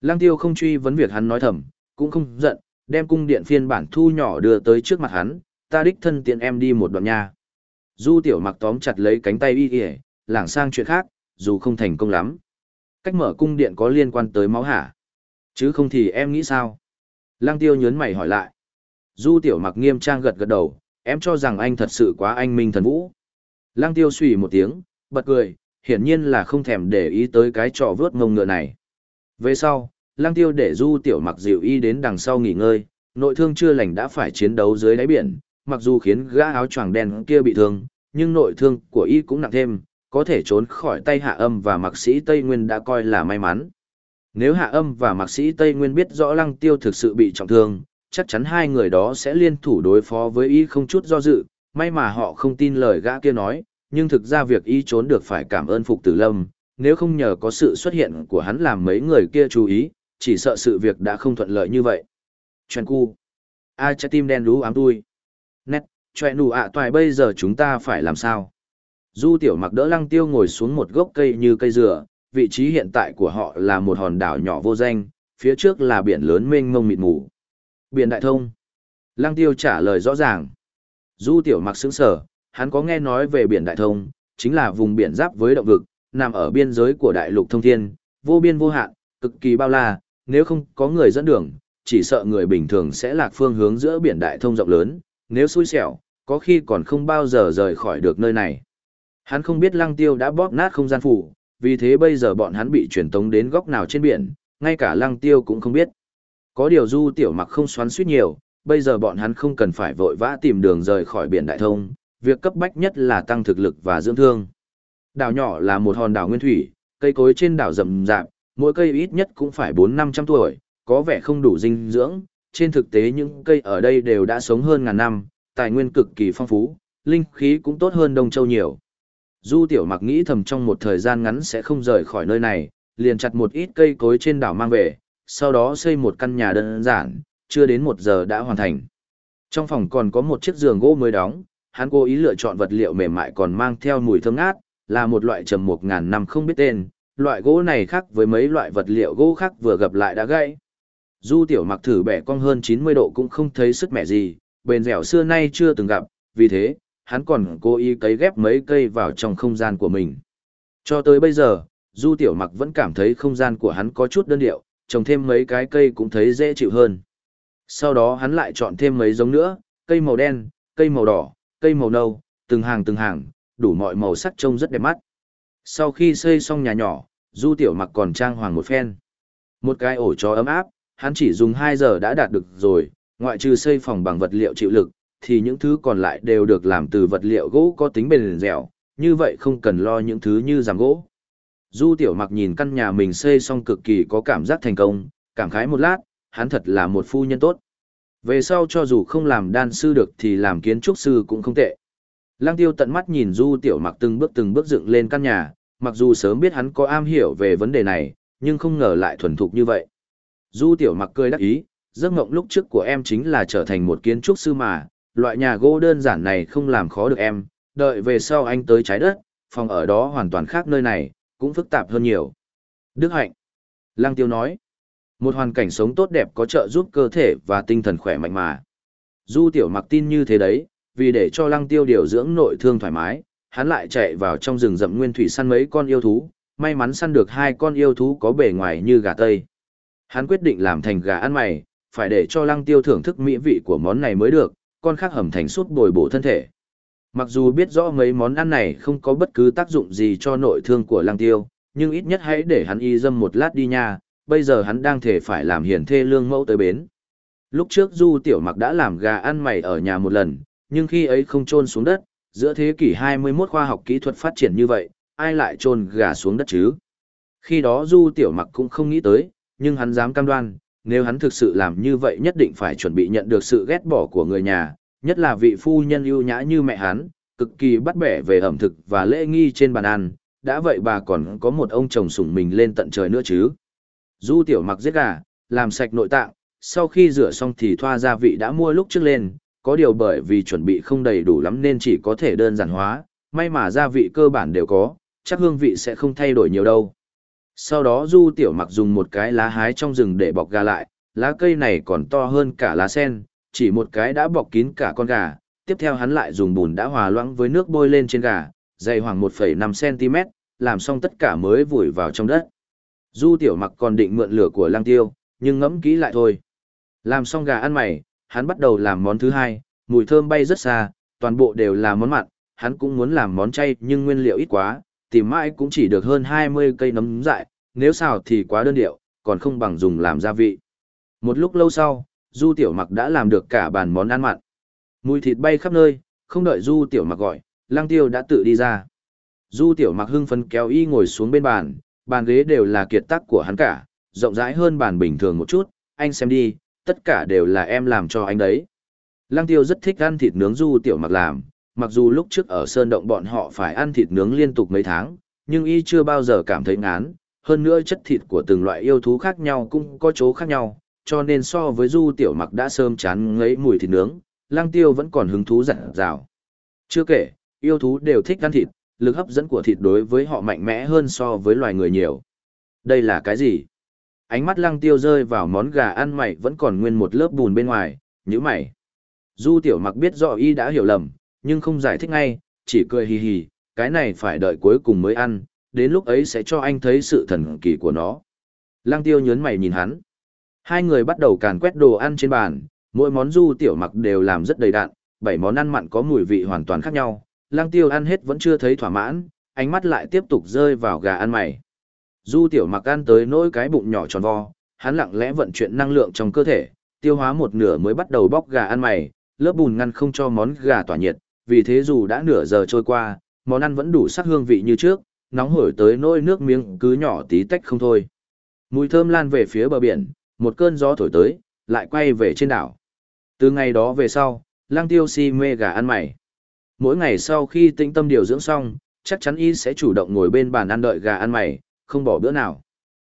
Lăng tiêu không truy vấn việc hắn nói thầm, cũng không giận, đem cung điện phiên bản thu nhỏ đưa tới trước mặt hắn, ta đích thân tiện em đi một đoạn nha. Du tiểu mặc tóm chặt lấy cánh tay y kìa, lảng sang chuyện khác, dù không thành công lắm. Cách mở cung điện có liên quan tới máu hả? Chứ không thì em nghĩ sao? Lăng tiêu nhớn mày hỏi lại. Du tiểu mặc nghiêm trang gật gật đầu, em cho rằng anh thật sự quá anh minh thần vũ. Lăng tiêu suy một tiếng, bật cười, hiển nhiên là không thèm để ý tới cái trò vớt ngông ngựa này. Về sau, lăng tiêu để du tiểu mặc dịu y đến đằng sau nghỉ ngơi, nội thương chưa lành đã phải chiến đấu dưới đáy biển, mặc dù khiến gã áo choàng đen kia bị thương, nhưng nội thương của y cũng nặng thêm, có thể trốn khỏi tay hạ âm và mạc sĩ Tây Nguyên đã coi là may mắn. Nếu hạ âm và mạc sĩ Tây Nguyên biết rõ lăng tiêu thực sự bị trọng thương, chắc chắn hai người đó sẽ liên thủ đối phó với y không chút do dự, may mà họ không tin lời gã kia nói, nhưng thực ra việc y trốn được phải cảm ơn Phục Tử Lâm, nếu không nhờ có sự xuất hiện của hắn làm mấy người kia chú ý, chỉ sợ sự việc đã không thuận lợi như vậy. Chuyện cu. Ai trái tim đen đú ám tui. Nét, chuyện nụ ạ toài bây giờ chúng ta phải làm sao? Du tiểu mặc đỡ lăng tiêu ngồi xuống một gốc cây như cây dừa, vị trí hiện tại của họ là một hòn đảo nhỏ vô danh, phía trước là biển lớn mênh mông mịt mù. Biển Đại Thông. Lăng Tiêu trả lời rõ ràng. Du Tiểu Mặc sững sở, hắn có nghe nói về Biển Đại Thông, chính là vùng biển giáp với động vực, nằm ở biên giới của đại lục thông thiên, vô biên vô hạn, cực kỳ bao la, nếu không có người dẫn đường, chỉ sợ người bình thường sẽ lạc phương hướng giữa biển đại thông rộng lớn, nếu xui xẻo, có khi còn không bao giờ rời khỏi được nơi này. Hắn không biết lăng tiêu đã bóp nát không gian phủ, vì thế bây giờ bọn hắn bị truyền tống đến góc nào trên biển, ngay cả lăng tiêu cũng không biết. Có điều du tiểu mặc không xoắn suýt nhiều, bây giờ bọn hắn không cần phải vội vã tìm đường rời khỏi biển đại thông, việc cấp bách nhất là tăng thực lực và dưỡng thương. Đảo nhỏ là một hòn đảo nguyên thủy, cây cối trên đảo rậm rạp, mỗi cây ít nhất cũng phải 4-500 tuổi, có vẻ không đủ dinh dưỡng, trên thực tế những cây ở đây đều đã sống hơn ngàn năm, tài nguyên cực kỳ phong phú, linh khí cũng tốt hơn Đông Châu nhiều. Du tiểu mặc nghĩ thầm trong một thời gian ngắn sẽ không rời khỏi nơi này, liền chặt một ít cây cối trên đảo mang về, sau đó xây một căn nhà đơn giản, chưa đến một giờ đã hoàn thành. Trong phòng còn có một chiếc giường gỗ mới đóng, hắn cố ý lựa chọn vật liệu mềm mại còn mang theo mùi thơm ngát, là một loại trầm một ngàn năm không biết tên, loại gỗ này khác với mấy loại vật liệu gỗ khác vừa gặp lại đã gãy. Du tiểu mặc thử bẻ cong hơn 90 độ cũng không thấy sức mẻ gì, bền dẻo xưa nay chưa từng gặp, vì thế, hắn còn cố ý cấy ghép mấy cây vào trong không gian của mình. Cho tới bây giờ, Du tiểu mặc vẫn cảm thấy không gian của hắn có chút đơn điệu, trồng thêm mấy cái cây cũng thấy dễ chịu hơn. Sau đó hắn lại chọn thêm mấy giống nữa, cây màu đen, cây màu đỏ, cây màu nâu, từng hàng từng hàng, đủ mọi màu sắc trông rất đẹp mắt. Sau khi xây xong nhà nhỏ, Du Tiểu Mặc còn trang hoàng một phen. Một cái ổ chó ấm áp, hắn chỉ dùng 2 giờ đã đạt được rồi, ngoại trừ xây phòng bằng vật liệu chịu lực, thì những thứ còn lại đều được làm từ vật liệu gỗ có tính bền dẻo, như vậy không cần lo những thứ như ràng gỗ. Du Tiểu Mặc nhìn căn nhà mình xây xong cực kỳ có cảm giác thành công, cảm khái một lát, hắn thật là một phu nhân tốt. Về sau cho dù không làm đan sư được thì làm kiến trúc sư cũng không tệ. Lăng tiêu tận mắt nhìn Du Tiểu Mặc từng bước từng bước dựng lên căn nhà, mặc dù sớm biết hắn có am hiểu về vấn đề này, nhưng không ngờ lại thuần thục như vậy. Du Tiểu Mặc cười đắc ý, giấc mộng lúc trước của em chính là trở thành một kiến trúc sư mà, loại nhà gỗ đơn giản này không làm khó được em, đợi về sau anh tới trái đất, phòng ở đó hoàn toàn khác nơi này, cũng phức tạp hơn nhiều. Đức Hạnh Lăng Tiêu nói, một hoàn cảnh sống tốt đẹp có trợ giúp cơ thể và tinh thần khỏe mạnh mà. Du Tiểu Mặc tin như thế đấy, vì để cho Lăng Tiêu điều dưỡng nội thương thoải mái, hắn lại chạy vào trong rừng rậm nguyên thủy săn mấy con yêu thú, may mắn săn được hai con yêu thú có bề ngoài như gà tây. Hắn quyết định làm thành gà ăn mày, phải để cho Lăng Tiêu thưởng thức mỹ vị của món này mới được, con khác hầm thành suốt bồi bổ thân thể. Mặc dù biết rõ mấy món ăn này không có bất cứ tác dụng gì cho nội thương của Lăng Tiêu, nhưng ít nhất hãy để hắn y dâm một lát đi nha, bây giờ hắn đang thể phải làm hiền thê lương mẫu tới bến. Lúc trước Du Tiểu Mặc đã làm gà ăn mày ở nhà một lần, nhưng khi ấy không trôn xuống đất, giữa thế kỷ 21 khoa học kỹ thuật phát triển như vậy, ai lại trôn gà xuống đất chứ? Khi đó Du Tiểu Mặc cũng không nghĩ tới, nhưng hắn dám cam đoan, nếu hắn thực sự làm như vậy nhất định phải chuẩn bị nhận được sự ghét bỏ của người nhà, nhất là vị phu nhân ưu nhã như mẹ hắn, cực kỳ bắt bẻ về ẩm thực và lễ nghi trên bàn ăn, đã vậy bà còn có một ông chồng sủng mình lên tận trời nữa chứ. Du tiểu mặc giết gà, làm sạch nội tạng, sau khi rửa xong thì thoa gia vị đã mua lúc trước lên, có điều bởi vì chuẩn bị không đầy đủ lắm nên chỉ có thể đơn giản hóa, may mà gia vị cơ bản đều có, chắc hương vị sẽ không thay đổi nhiều đâu. Sau đó Du Tiểu Mặc dùng một cái lá hái trong rừng để bọc gà lại, lá cây này còn to hơn cả lá sen, chỉ một cái đã bọc kín cả con gà, tiếp theo hắn lại dùng bùn đã hòa loãng với nước bôi lên trên gà, dày khoảng 1,5cm, làm xong tất cả mới vùi vào trong đất. Du tiểu mặc còn định mượn lửa của lang tiêu, nhưng ngẫm kỹ lại thôi. Làm xong gà ăn mày, hắn bắt đầu làm món thứ hai, mùi thơm bay rất xa, toàn bộ đều là món mặn, hắn cũng muốn làm món chay nhưng nguyên liệu ít quá, tìm mãi cũng chỉ được hơn 20 cây nấm dại, nếu xào thì quá đơn điệu, còn không bằng dùng làm gia vị. Một lúc lâu sau, Du Tiểu Mặc đã làm được cả bàn món ăn mặn. Mùi thịt bay khắp nơi, không đợi Du Tiểu Mặc gọi, Lăng Tiêu đã tự đi ra. Du Tiểu Mặc hưng phấn kéo y ngồi xuống bên bàn, bàn ghế đều là kiệt tác của hắn cả, rộng rãi hơn bàn bình thường một chút, anh xem đi, tất cả đều là em làm cho anh đấy. Lăng Tiêu rất thích ăn thịt nướng Du Tiểu Mặc làm, mặc dù lúc trước ở Sơn Động bọn họ phải ăn thịt nướng liên tục mấy tháng, nhưng y chưa bao giờ cảm thấy ngán, hơn nữa chất thịt của từng loại yêu thú khác nhau cũng có chỗ khác nhau, cho nên so với Du Tiểu Mặc đã sơm chán ngấy mùi thịt nướng, Lang Tiêu vẫn còn hứng thú dặn dào. Chưa kể, yêu thú đều thích ăn thịt, lực hấp dẫn của thịt đối với họ mạnh mẽ hơn so với loài người nhiều. Đây là cái gì? Ánh mắt Lăng Tiêu rơi vào món gà ăn mày vẫn còn nguyên một lớp bùn bên ngoài, nhíu mày. Du Tiểu Mặc biết rõ y đã hiểu lầm, nhưng không giải thích ngay, chỉ cười hì hì, cái này phải đợi cuối cùng mới ăn, đến lúc ấy sẽ cho anh thấy sự thần kỳ của nó. Lăng Tiêu nhớn mày nhìn hắn. Hai người bắt đầu càn quét đồ ăn trên bàn, mỗi món du tiểu mặc đều làm rất đầy đạn, bảy món ăn mặn có mùi vị hoàn toàn khác nhau. Lang tiêu ăn hết vẫn chưa thấy thỏa mãn, ánh mắt lại tiếp tục rơi vào gà ăn mày. Du tiểu mặc ăn tới nỗi cái bụng nhỏ tròn vo, hắn lặng lẽ vận chuyển năng lượng trong cơ thể, tiêu hóa một nửa mới bắt đầu bóc gà ăn mày, lớp bùn ngăn không cho món gà tỏa nhiệt, vì thế dù đã nửa giờ trôi qua, món ăn vẫn đủ sắc hương vị như trước, nóng hổi tới nỗi nước miếng cứ nhỏ tí tách không thôi. Mùi thơm lan về phía bờ biển, một cơn gió thổi tới, lại quay về trên đảo. Từ ngày đó về sau, lang tiêu si mê gà ăn mày. mỗi ngày sau khi tĩnh tâm điều dưỡng xong, chắc chắn y sẽ chủ động ngồi bên bàn ăn đợi gà ăn mày, không bỏ bữa nào.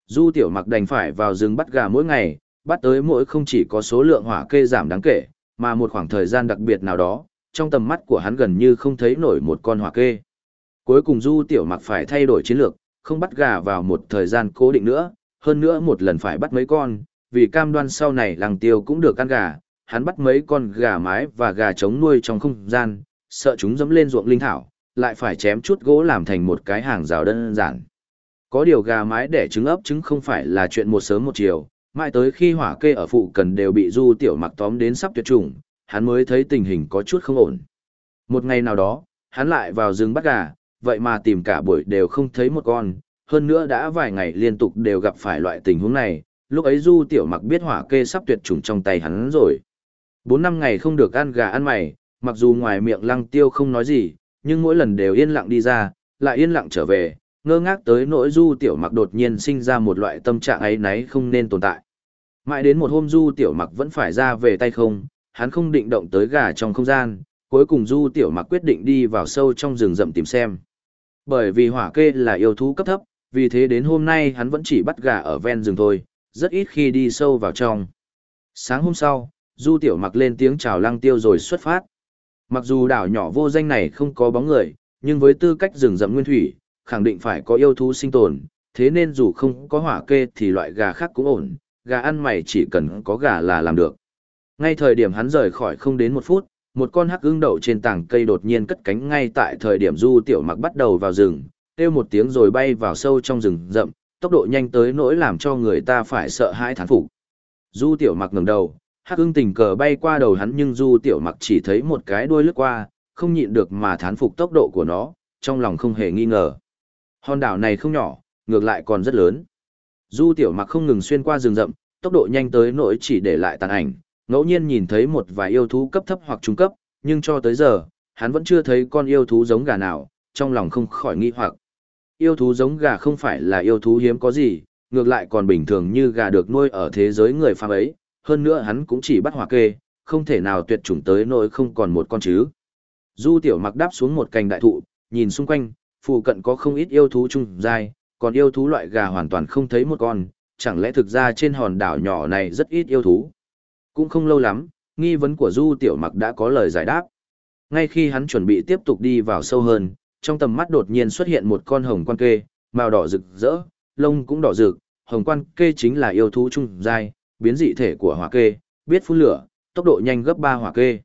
Du tiểu mặc đành phải vào rừng bắt gà mỗi ngày, bắt tới mỗi không chỉ có số lượng hỏa kê giảm đáng kể, mà một khoảng thời gian đặc biệt nào đó, trong tầm mắt của hắn gần như không thấy nổi một con hỏa kê. Cuối cùng Du tiểu mặc phải thay đổi chiến lược, không bắt gà vào một thời gian cố định nữa, hơn nữa một lần phải bắt mấy con, vì cam đoan sau này làng tiêu cũng được ăn gà, hắn bắt mấy con gà mái và gà trống nuôi trong không gian, sợ chúng dẫm lên ruộng linh thảo, lại phải chém chút gỗ làm thành một cái hàng rào đơn giản. Có điều gà mái để trứng ấp trứng không phải là chuyện một sớm một chiều, mãi tới khi hỏa kê ở phụ cần đều bị du tiểu mặc tóm đến sắp tuyệt chủng, hắn mới thấy tình hình có chút không ổn. Một ngày nào đó, hắn lại vào rừng bắt gà, vậy mà tìm cả buổi đều không thấy một con, hơn nữa đã vài ngày liên tục đều gặp phải loại tình huống này, lúc ấy du tiểu mặc biết hỏa kê sắp tuyệt chủng trong tay hắn rồi. Bốn năm ngày không được ăn gà ăn mày, mặc dù ngoài miệng lăng tiêu không nói gì, nhưng mỗi lần đều yên lặng đi ra, lại yên lặng trở về, ngơ ngác tới nỗi du tiểu mặc đột nhiên sinh ra một loại tâm trạng ấy náy không nên tồn tại. Mãi đến một hôm du tiểu mặc vẫn phải ra về tay không, hắn không định động tới gà trong không gian, cuối cùng du tiểu mặc quyết định đi vào sâu trong rừng rậm tìm xem. Bởi vì hỏa kê là yêu thú cấp thấp, vì thế đến hôm nay hắn vẫn chỉ bắt gà ở ven rừng thôi, rất ít khi đi sâu vào trong. Sáng hôm sau, du tiểu mặc lên tiếng chào lăng tiêu rồi xuất phát. Mặc dù đảo nhỏ vô danh này không có bóng người, nhưng với tư cách rừng rậm nguyên thủy, khẳng định phải có yêu thú sinh tồn, thế nên dù không có hỏa kê thì loại gà khác cũng ổn, gà ăn mày chỉ cần có gà là làm được. Ngay thời điểm hắn rời khỏi không đến một phút, một con hắc ưng đậu trên tảng cây đột nhiên cất cánh ngay tại thời điểm du tiểu mặc bắt đầu vào rừng, kêu một tiếng rồi bay vào sâu trong rừng rậm, tốc độ nhanh tới nỗi làm cho người ta phải sợ hãi thán phục. Du tiểu mặc ngẩng đầu, hắc ưng tình cờ bay qua đầu hắn nhưng du tiểu mặc chỉ thấy một cái đuôi lướt qua, không nhịn được mà thán phục tốc độ của nó, trong lòng không hề nghi ngờ. Hòn đảo này không nhỏ, ngược lại còn rất lớn. Du tiểu mặc không ngừng xuyên qua rừng rậm, tốc độ nhanh tới nỗi chỉ để lại tàn ảnh, ngẫu nhiên nhìn thấy một vài yêu thú cấp thấp hoặc trung cấp, nhưng cho tới giờ, hắn vẫn chưa thấy con yêu thú giống gà nào, trong lòng không khỏi nghi hoặc. Yêu thú giống gà không phải là yêu thú hiếm có gì, ngược lại còn bình thường như gà được nuôi ở thế giới người phàm ấy, hơn nữa hắn cũng chỉ bắt hỏa kê, không thể nào tuyệt chủng tới nỗi không còn một con chứ. Du tiểu mặc đáp xuống một cành đại thụ, nhìn xung quanh, phụ cận có không ít yêu thú trung dài, còn yêu thú loại gà hoàn toàn không thấy một con, chẳng lẽ thực ra trên hòn đảo nhỏ này rất ít yêu thú. Cũng không lâu lắm, nghi vấn của Du Tiểu Mặc đã có lời giải đáp. Ngay khi hắn chuẩn bị tiếp tục đi vào sâu hơn, trong tầm mắt đột nhiên xuất hiện một con hồng quan kê, màu đỏ rực rỡ, lông cũng đỏ rực, hồng quan kê chính là yêu thú trung giai, biến dị thể của hỏa kê, biết phun lửa, tốc độ nhanh gấp 3 hỏa kê.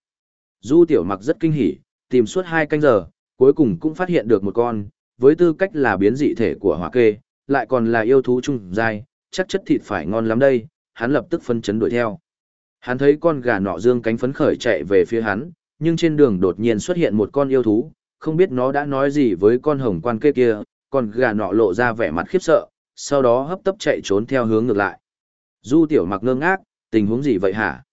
Du Tiểu Mặc rất kinh hỉ, tìm suốt 2 canh giờ, cuối cùng cũng phát hiện được một con, với tư cách là biến dị thể của hỏa kê, lại còn là yêu thú trung giai, chắc chất thịt phải ngon lắm đây, hắn lập tức phân chấn đuổi theo. Hắn thấy con gà nọ dương cánh phấn khởi chạy về phía hắn, nhưng trên đường đột nhiên xuất hiện một con yêu thú, không biết nó đã nói gì với con hồng quan kê kia, con gà nọ lộ ra vẻ mặt khiếp sợ, sau đó hấp tấp chạy trốn theo hướng ngược lại. Du tiểu mặc ngơ ngác, tình huống gì vậy hả?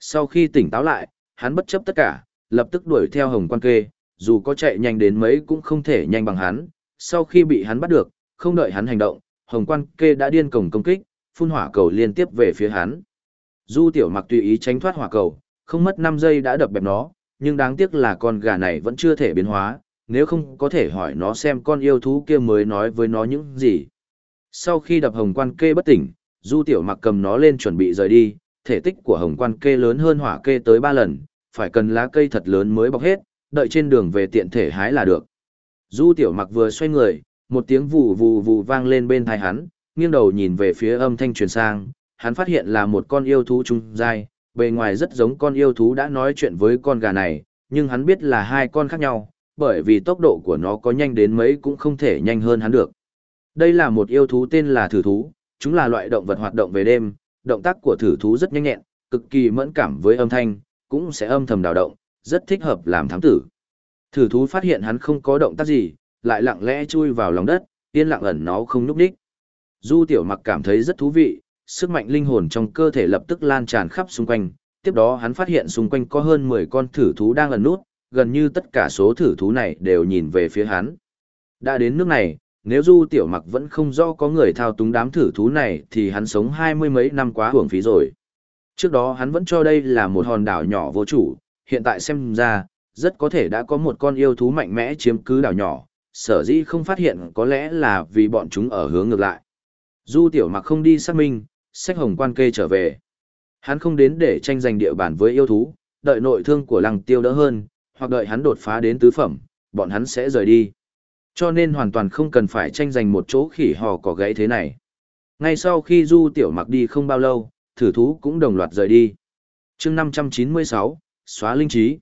Sau khi tỉnh táo lại, hắn bất chấp tất cả, lập tức đuổi theo hồng quan kê, dù có chạy nhanh đến mấy cũng không thể nhanh bằng hắn. Sau khi bị hắn bắt được, không đợi hắn hành động, hồng quan kê đã điên cổng công kích, phun hỏa cầu liên tiếp về phía hắn. Du tiểu mặc tùy ý tránh thoát hỏa cầu, không mất 5 giây đã đập bẹp nó, nhưng đáng tiếc là con gà này vẫn chưa thể biến hóa, nếu không có thể hỏi nó xem con yêu thú kia mới nói với nó những gì. Sau khi đập hồng quan kê bất tỉnh, du tiểu mặc cầm nó lên chuẩn bị rời đi, thể tích của hồng quan kê lớn hơn hỏa kê tới 3 lần, phải cần lá cây thật lớn mới bọc hết, đợi trên đường về tiện thể hái là được. Du tiểu mặc vừa xoay người, một tiếng vù vù vù vang lên bên tai hắn, nghiêng đầu nhìn về phía âm thanh truyền sang, hắn phát hiện là một con yêu thú trung dai, bề ngoài rất giống con yêu thú đã nói chuyện với con gà này, nhưng hắn biết là hai con khác nhau, bởi vì tốc độ của nó có nhanh đến mấy cũng không thể nhanh hơn hắn được. Đây là một yêu thú tên là thử thú, chúng là loại động vật hoạt động về đêm, động tác của thử thú rất nhanh nhẹn, cực kỳ mẫn cảm với âm thanh, cũng sẽ âm thầm đào động, rất thích hợp làm thám tử. Thử thú phát hiện hắn không có động tác gì, lại lặng lẽ chui vào lòng đất, yên lặng ẩn nó không núp đích. Du tiểu mặc cảm thấy rất thú vị, sức mạnh linh hồn trong cơ thể lập tức lan tràn khắp xung quanh, tiếp đó hắn phát hiện xung quanh có hơn 10 con thử thú đang ẩn nút, gần như tất cả số thử thú này đều nhìn về phía hắn. Đã đến nước này, nếu Du Tiểu Mặc vẫn không rõ có người thao túng đám thử thú này thì hắn sống hai mươi mấy năm quá hưởng phí rồi. Trước đó hắn vẫn cho đây là một hòn đảo nhỏ vô chủ, hiện tại xem ra, rất có thể đã có một con yêu thú mạnh mẽ chiếm cứ đảo nhỏ, sở dĩ không phát hiện có lẽ là vì bọn chúng ở hướng ngược lại. Du tiểu mặc không đi xác minh, sách hồng quan kê trở về. Hắn không đến để tranh giành địa bàn với yêu thú, đợi nội thương của lăng tiêu đỡ hơn, hoặc đợi hắn đột phá đến tứ phẩm, bọn hắn sẽ rời đi. Cho nên hoàn toàn không cần phải tranh giành một chỗ khỉ hò có gãy thế này. Ngay sau khi du tiểu mặc đi không bao lâu, thử thú cũng đồng loạt rời đi. chương 596, xóa linh trí.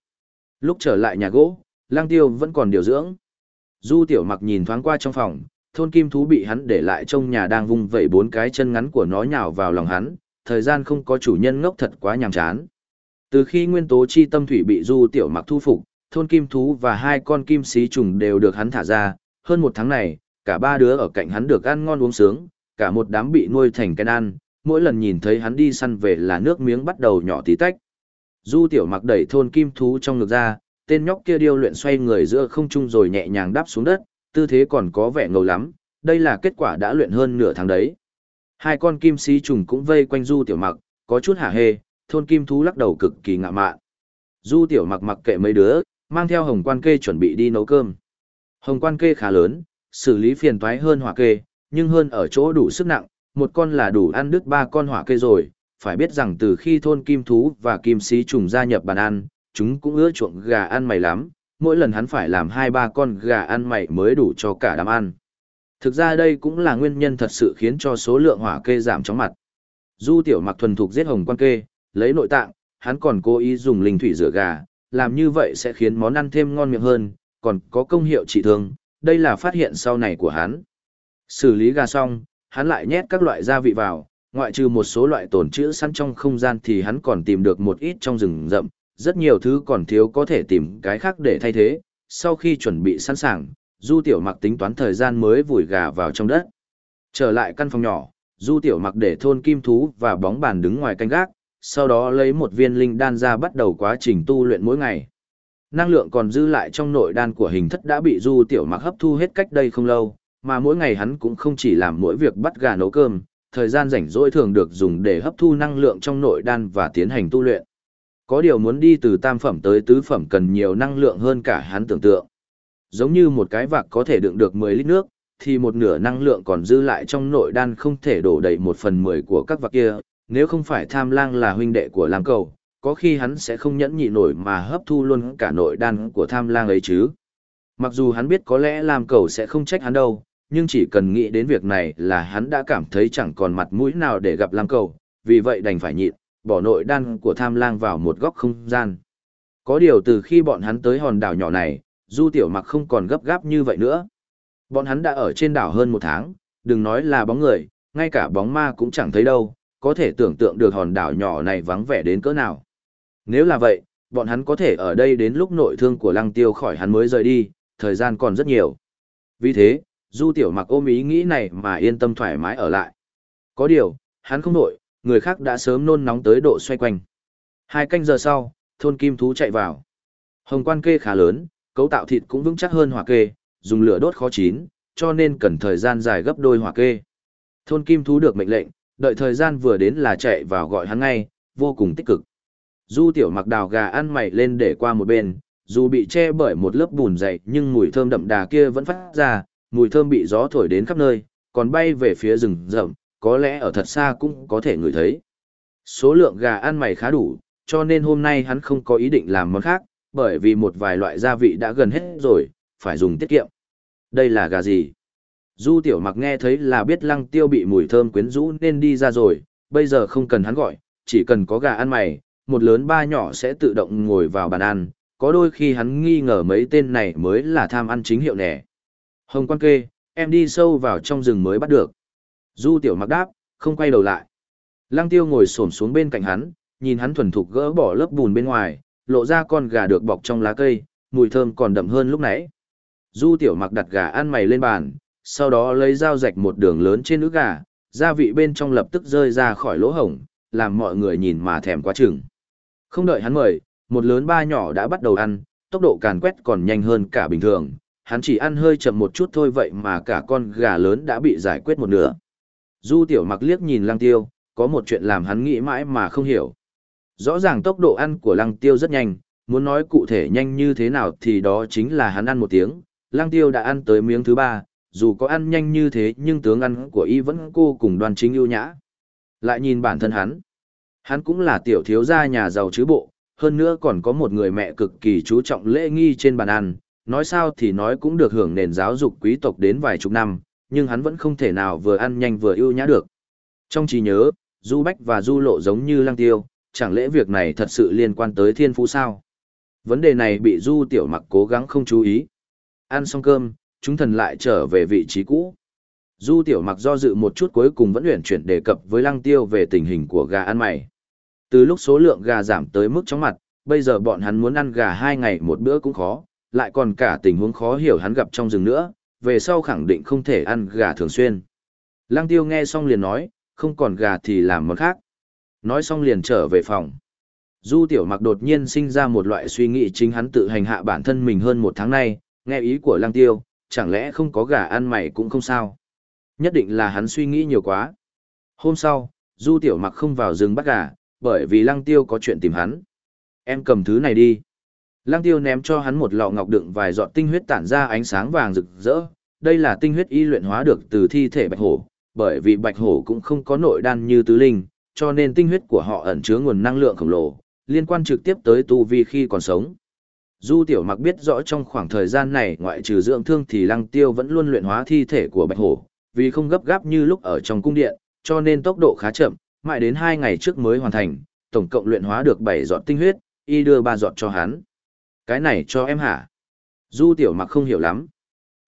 Lúc trở lại nhà gỗ, lang tiêu vẫn còn điều dưỡng. Du tiểu mặc nhìn thoáng qua trong phòng, thôn kim thú bị hắn để lại trong nhà đang vung vẩy bốn cái chân ngắn của nó nhào vào lòng hắn, thời gian không có chủ nhân ngốc thật quá nhàm chán. Từ khi nguyên tố chi tâm thủy bị du tiểu mặc thu phục, thôn kim thú và hai con kim xí trùng đều được hắn thả ra, hơn một tháng này, cả ba đứa ở cạnh hắn được ăn ngon uống sướng, cả một đám bị nuôi thành cái ăn, mỗi lần nhìn thấy hắn đi săn về là nước miếng bắt đầu nhỏ tí tách. Du tiểu mặc đẩy thôn kim thú trong ngực ra, tên nhóc kia điêu luyện xoay người giữa không trung rồi nhẹ nhàng đáp xuống đất, tư thế còn có vẻ ngầu lắm, đây là kết quả đã luyện hơn nửa tháng đấy. Hai con kim sĩ trùng cũng vây quanh du tiểu mặc, có chút hả hê, thôn kim thú lắc đầu cực kỳ ngạ mạn. Du tiểu mặc mặc kệ mấy đứa, mang theo hồng quan kê chuẩn bị đi nấu cơm. Hồng quan kê khá lớn, xử lý phiền toái hơn hỏa kê, nhưng hơn ở chỗ đủ sức nặng, một con là đủ ăn đứt ba con hỏa kê rồi, phải biết rằng từ khi thôn kim thú và kim sĩ trùng gia nhập bàn ăn, chúng cũng ưa chuộng gà ăn mày lắm, mỗi lần hắn phải làm hai ba con gà ăn mày mới đủ cho cả đám ăn. Thực ra đây cũng là nguyên nhân thật sự khiến cho số lượng hỏa kê giảm chóng mặt. Du tiểu mặc thuần thục giết hồng quan kê, lấy nội tạng, hắn còn cố ý dùng linh thủy rửa gà, làm như vậy sẽ khiến món ăn thêm ngon miệng hơn, còn có công hiệu trị thương, đây là phát hiện sau này của hắn. Xử lý gà xong, hắn lại nhét các loại gia vị vào, ngoại trừ một số loại tồn trữ sẵn trong không gian thì hắn còn tìm được một ít trong rừng rậm, rất nhiều thứ còn thiếu có thể tìm cái khác để thay thế. Sau khi chuẩn bị sẵn sàng, Du Tiểu Mặc tính toán thời gian mới vùi gà vào trong đất. Trở lại căn phòng nhỏ, Du Tiểu Mặc để thôn kim thú và bóng bàn đứng ngoài canh gác, sau đó lấy một viên linh đan ra bắt đầu quá trình tu luyện mỗi ngày. Năng lượng còn dư lại trong nội đan của hình thất đã bị Du Tiểu Mặc hấp thu hết cách đây không lâu, mà mỗi ngày hắn cũng không chỉ làm mỗi việc bắt gà nấu cơm, thời gian rảnh rỗi thường được dùng để hấp thu năng lượng trong nội đan và tiến hành tu luyện. Có điều muốn đi từ tam phẩm tới tứ phẩm cần nhiều năng lượng hơn cả hắn tưởng tượng. Giống như một cái vạc có thể đựng được 10 lít nước, thì một nửa năng lượng còn dư lại trong nội đan không thể đổ đầy một phần mười của các vạc kia, nếu không phải tham lang là huynh đệ của Lang cầu, có khi hắn sẽ không nhẫn nhị nổi mà hấp thu luôn cả nội đan của tham lang ấy chứ. Mặc dù hắn biết có lẽ làm cầu sẽ không trách hắn đâu, nhưng chỉ cần nghĩ đến việc này là hắn đã cảm thấy chẳng còn mặt mũi nào để gặp Lam cầu, vì vậy đành phải nhịn, bỏ nội đan của tham lang vào một góc không gian. Có điều từ khi bọn hắn tới hòn đảo nhỏ này, Du Tiểu Mặc không còn gấp gáp như vậy nữa. Bọn hắn đã ở trên đảo hơn một tháng, đừng nói là bóng người, ngay cả bóng ma cũng chẳng thấy đâu, có thể tưởng tượng được hòn đảo nhỏ này vắng vẻ đến cỡ nào. Nếu là vậy, bọn hắn có thể ở đây đến lúc nội thương của lăng tiêu khỏi hắn mới rời đi, thời gian còn rất nhiều. Vì thế, Du Tiểu Mặc ôm ý nghĩ này mà yên tâm thoải mái ở lại. Có điều, hắn không nội, người khác đã sớm nôn nóng tới độ xoay quanh. Hai canh giờ sau, thôn kim thú chạy vào. Hồng quan kê khá lớn, cấu tạo thịt cũng vững chắc hơn hỏa kê, dùng lửa đốt khó chín, cho nên cần thời gian dài gấp đôi hỏa kê. Thôn kim thú được mệnh lệnh, đợi thời gian vừa đến là chạy vào gọi hắn ngay, vô cùng tích cực. Du tiểu mặc đào gà ăn mày lên để qua một bên, dù bị che bởi một lớp bùn dày nhưng mùi thơm đậm đà kia vẫn phát ra, mùi thơm bị gió thổi đến khắp nơi, còn bay về phía rừng rậm, có lẽ ở thật xa cũng có thể ngửi thấy. Số lượng gà ăn mày khá đủ, cho nên hôm nay hắn không có ý định làm món khác, bởi vì một vài loại gia vị đã gần hết rồi, phải dùng tiết kiệm. Đây là gà gì? Du tiểu mặc nghe thấy là biết lăng tiêu bị mùi thơm quyến rũ nên đi ra rồi, bây giờ không cần hắn gọi, chỉ cần có gà ăn mày, một lớn ba nhỏ sẽ tự động ngồi vào bàn ăn, có đôi khi hắn nghi ngờ mấy tên này mới là tham ăn chính hiệu nẻ. Hồng quan kê, em đi sâu vào trong rừng mới bắt được. Du tiểu mặc đáp, không quay đầu lại. Lăng tiêu ngồi xổm xuống bên cạnh hắn, nhìn hắn thuần thục gỡ bỏ lớp bùn bên ngoài, lộ ra con gà được bọc trong lá cây, mùi thơm còn đậm hơn lúc nãy. Du tiểu mặc đặt gà ăn mày lên bàn, sau đó lấy dao rạch một đường lớn trên nước gà, gia vị bên trong lập tức rơi ra khỏi lỗ hổng, làm mọi người nhìn mà thèm quá chừng. Không đợi hắn mời, một lớn ba nhỏ đã bắt đầu ăn, tốc độ càn quét còn nhanh hơn cả bình thường, hắn chỉ ăn hơi chậm một chút thôi vậy mà cả con gà lớn đã bị giải quyết một nửa. Du tiểu mặc liếc nhìn lăng tiêu, có một chuyện làm hắn nghĩ mãi mà không hiểu. Rõ ràng tốc độ ăn của lăng tiêu rất nhanh, muốn nói cụ thể nhanh như thế nào thì đó chính là hắn ăn một tiếng, lang tiêu đã ăn tới miếng thứ ba, dù có ăn nhanh như thế nhưng tướng ăn của y vẫn cô cùng đoan chính ưu nhã. Lại nhìn bản thân hắn. Hắn cũng là tiểu thiếu gia nhà giàu chứ bộ, hơn nữa còn có một người mẹ cực kỳ chú trọng lễ nghi trên bàn ăn, nói sao thì nói cũng được hưởng nền giáo dục quý tộc đến vài chục năm, nhưng hắn vẫn không thể nào vừa ăn nhanh vừa ưu nhã được. Trong trí nhớ, Du Bách và Du Lộ giống như Lăng Tiêu, chẳng lẽ việc này thật sự liên quan tới thiên phú sao? Vấn đề này bị Du Tiểu Mặc cố gắng không chú ý. Ăn xong cơm, chúng thần lại trở về vị trí cũ. Du Tiểu Mặc do dự một chút cuối cùng vẫn luyện chuyển đề cập với Lăng Tiêu về tình hình của gà ăn mày. Từ lúc số lượng gà giảm tới mức chóng mặt, bây giờ bọn hắn muốn ăn gà hai ngày một bữa cũng khó, lại còn cả tình huống khó hiểu hắn gặp trong rừng nữa, về sau khẳng định không thể ăn gà thường xuyên. Lăng Tiêu nghe xong liền nói, không còn gà thì làm món khác. Nói xong liền trở về phòng. Du Tiểu Mặc đột nhiên sinh ra một loại suy nghĩ chính hắn tự hành hạ bản thân mình hơn một tháng nay, nghe ý của Lăng Tiêu, chẳng lẽ không có gà ăn mày cũng không sao. Nhất định là hắn suy nghĩ nhiều quá. Hôm sau, Du Tiểu Mặc không vào rừng bắt gà, bởi vì Lăng Tiêu có chuyện tìm hắn. Em cầm thứ này đi. Lăng Tiêu ném cho hắn một lọ ngọc đựng vài giọt tinh huyết tản ra ánh sáng vàng rực rỡ. Đây là tinh huyết y luyện hóa được từ thi thể bạch hổ, bởi vì bạch hổ cũng không có nội đan như tứ linh, cho nên tinh huyết của họ ẩn chứa nguồn năng lượng khổng lồ, liên quan trực tiếp tới tu vi khi còn sống. Du Tiểu Mặc biết rõ trong khoảng thời gian này ngoại trừ dưỡng thương thì Lăng Tiêu vẫn luôn luyện hóa thi thể của Bạch Hổ, vì không gấp gáp như lúc ở trong cung điện, cho nên tốc độ khá chậm, mãi đến 2 ngày trước mới hoàn thành, tổng cộng luyện hóa được 7 giọt tinh huyết, y đưa 3 giọt cho hắn. Cái này cho em hả? Du Tiểu Mặc không hiểu lắm.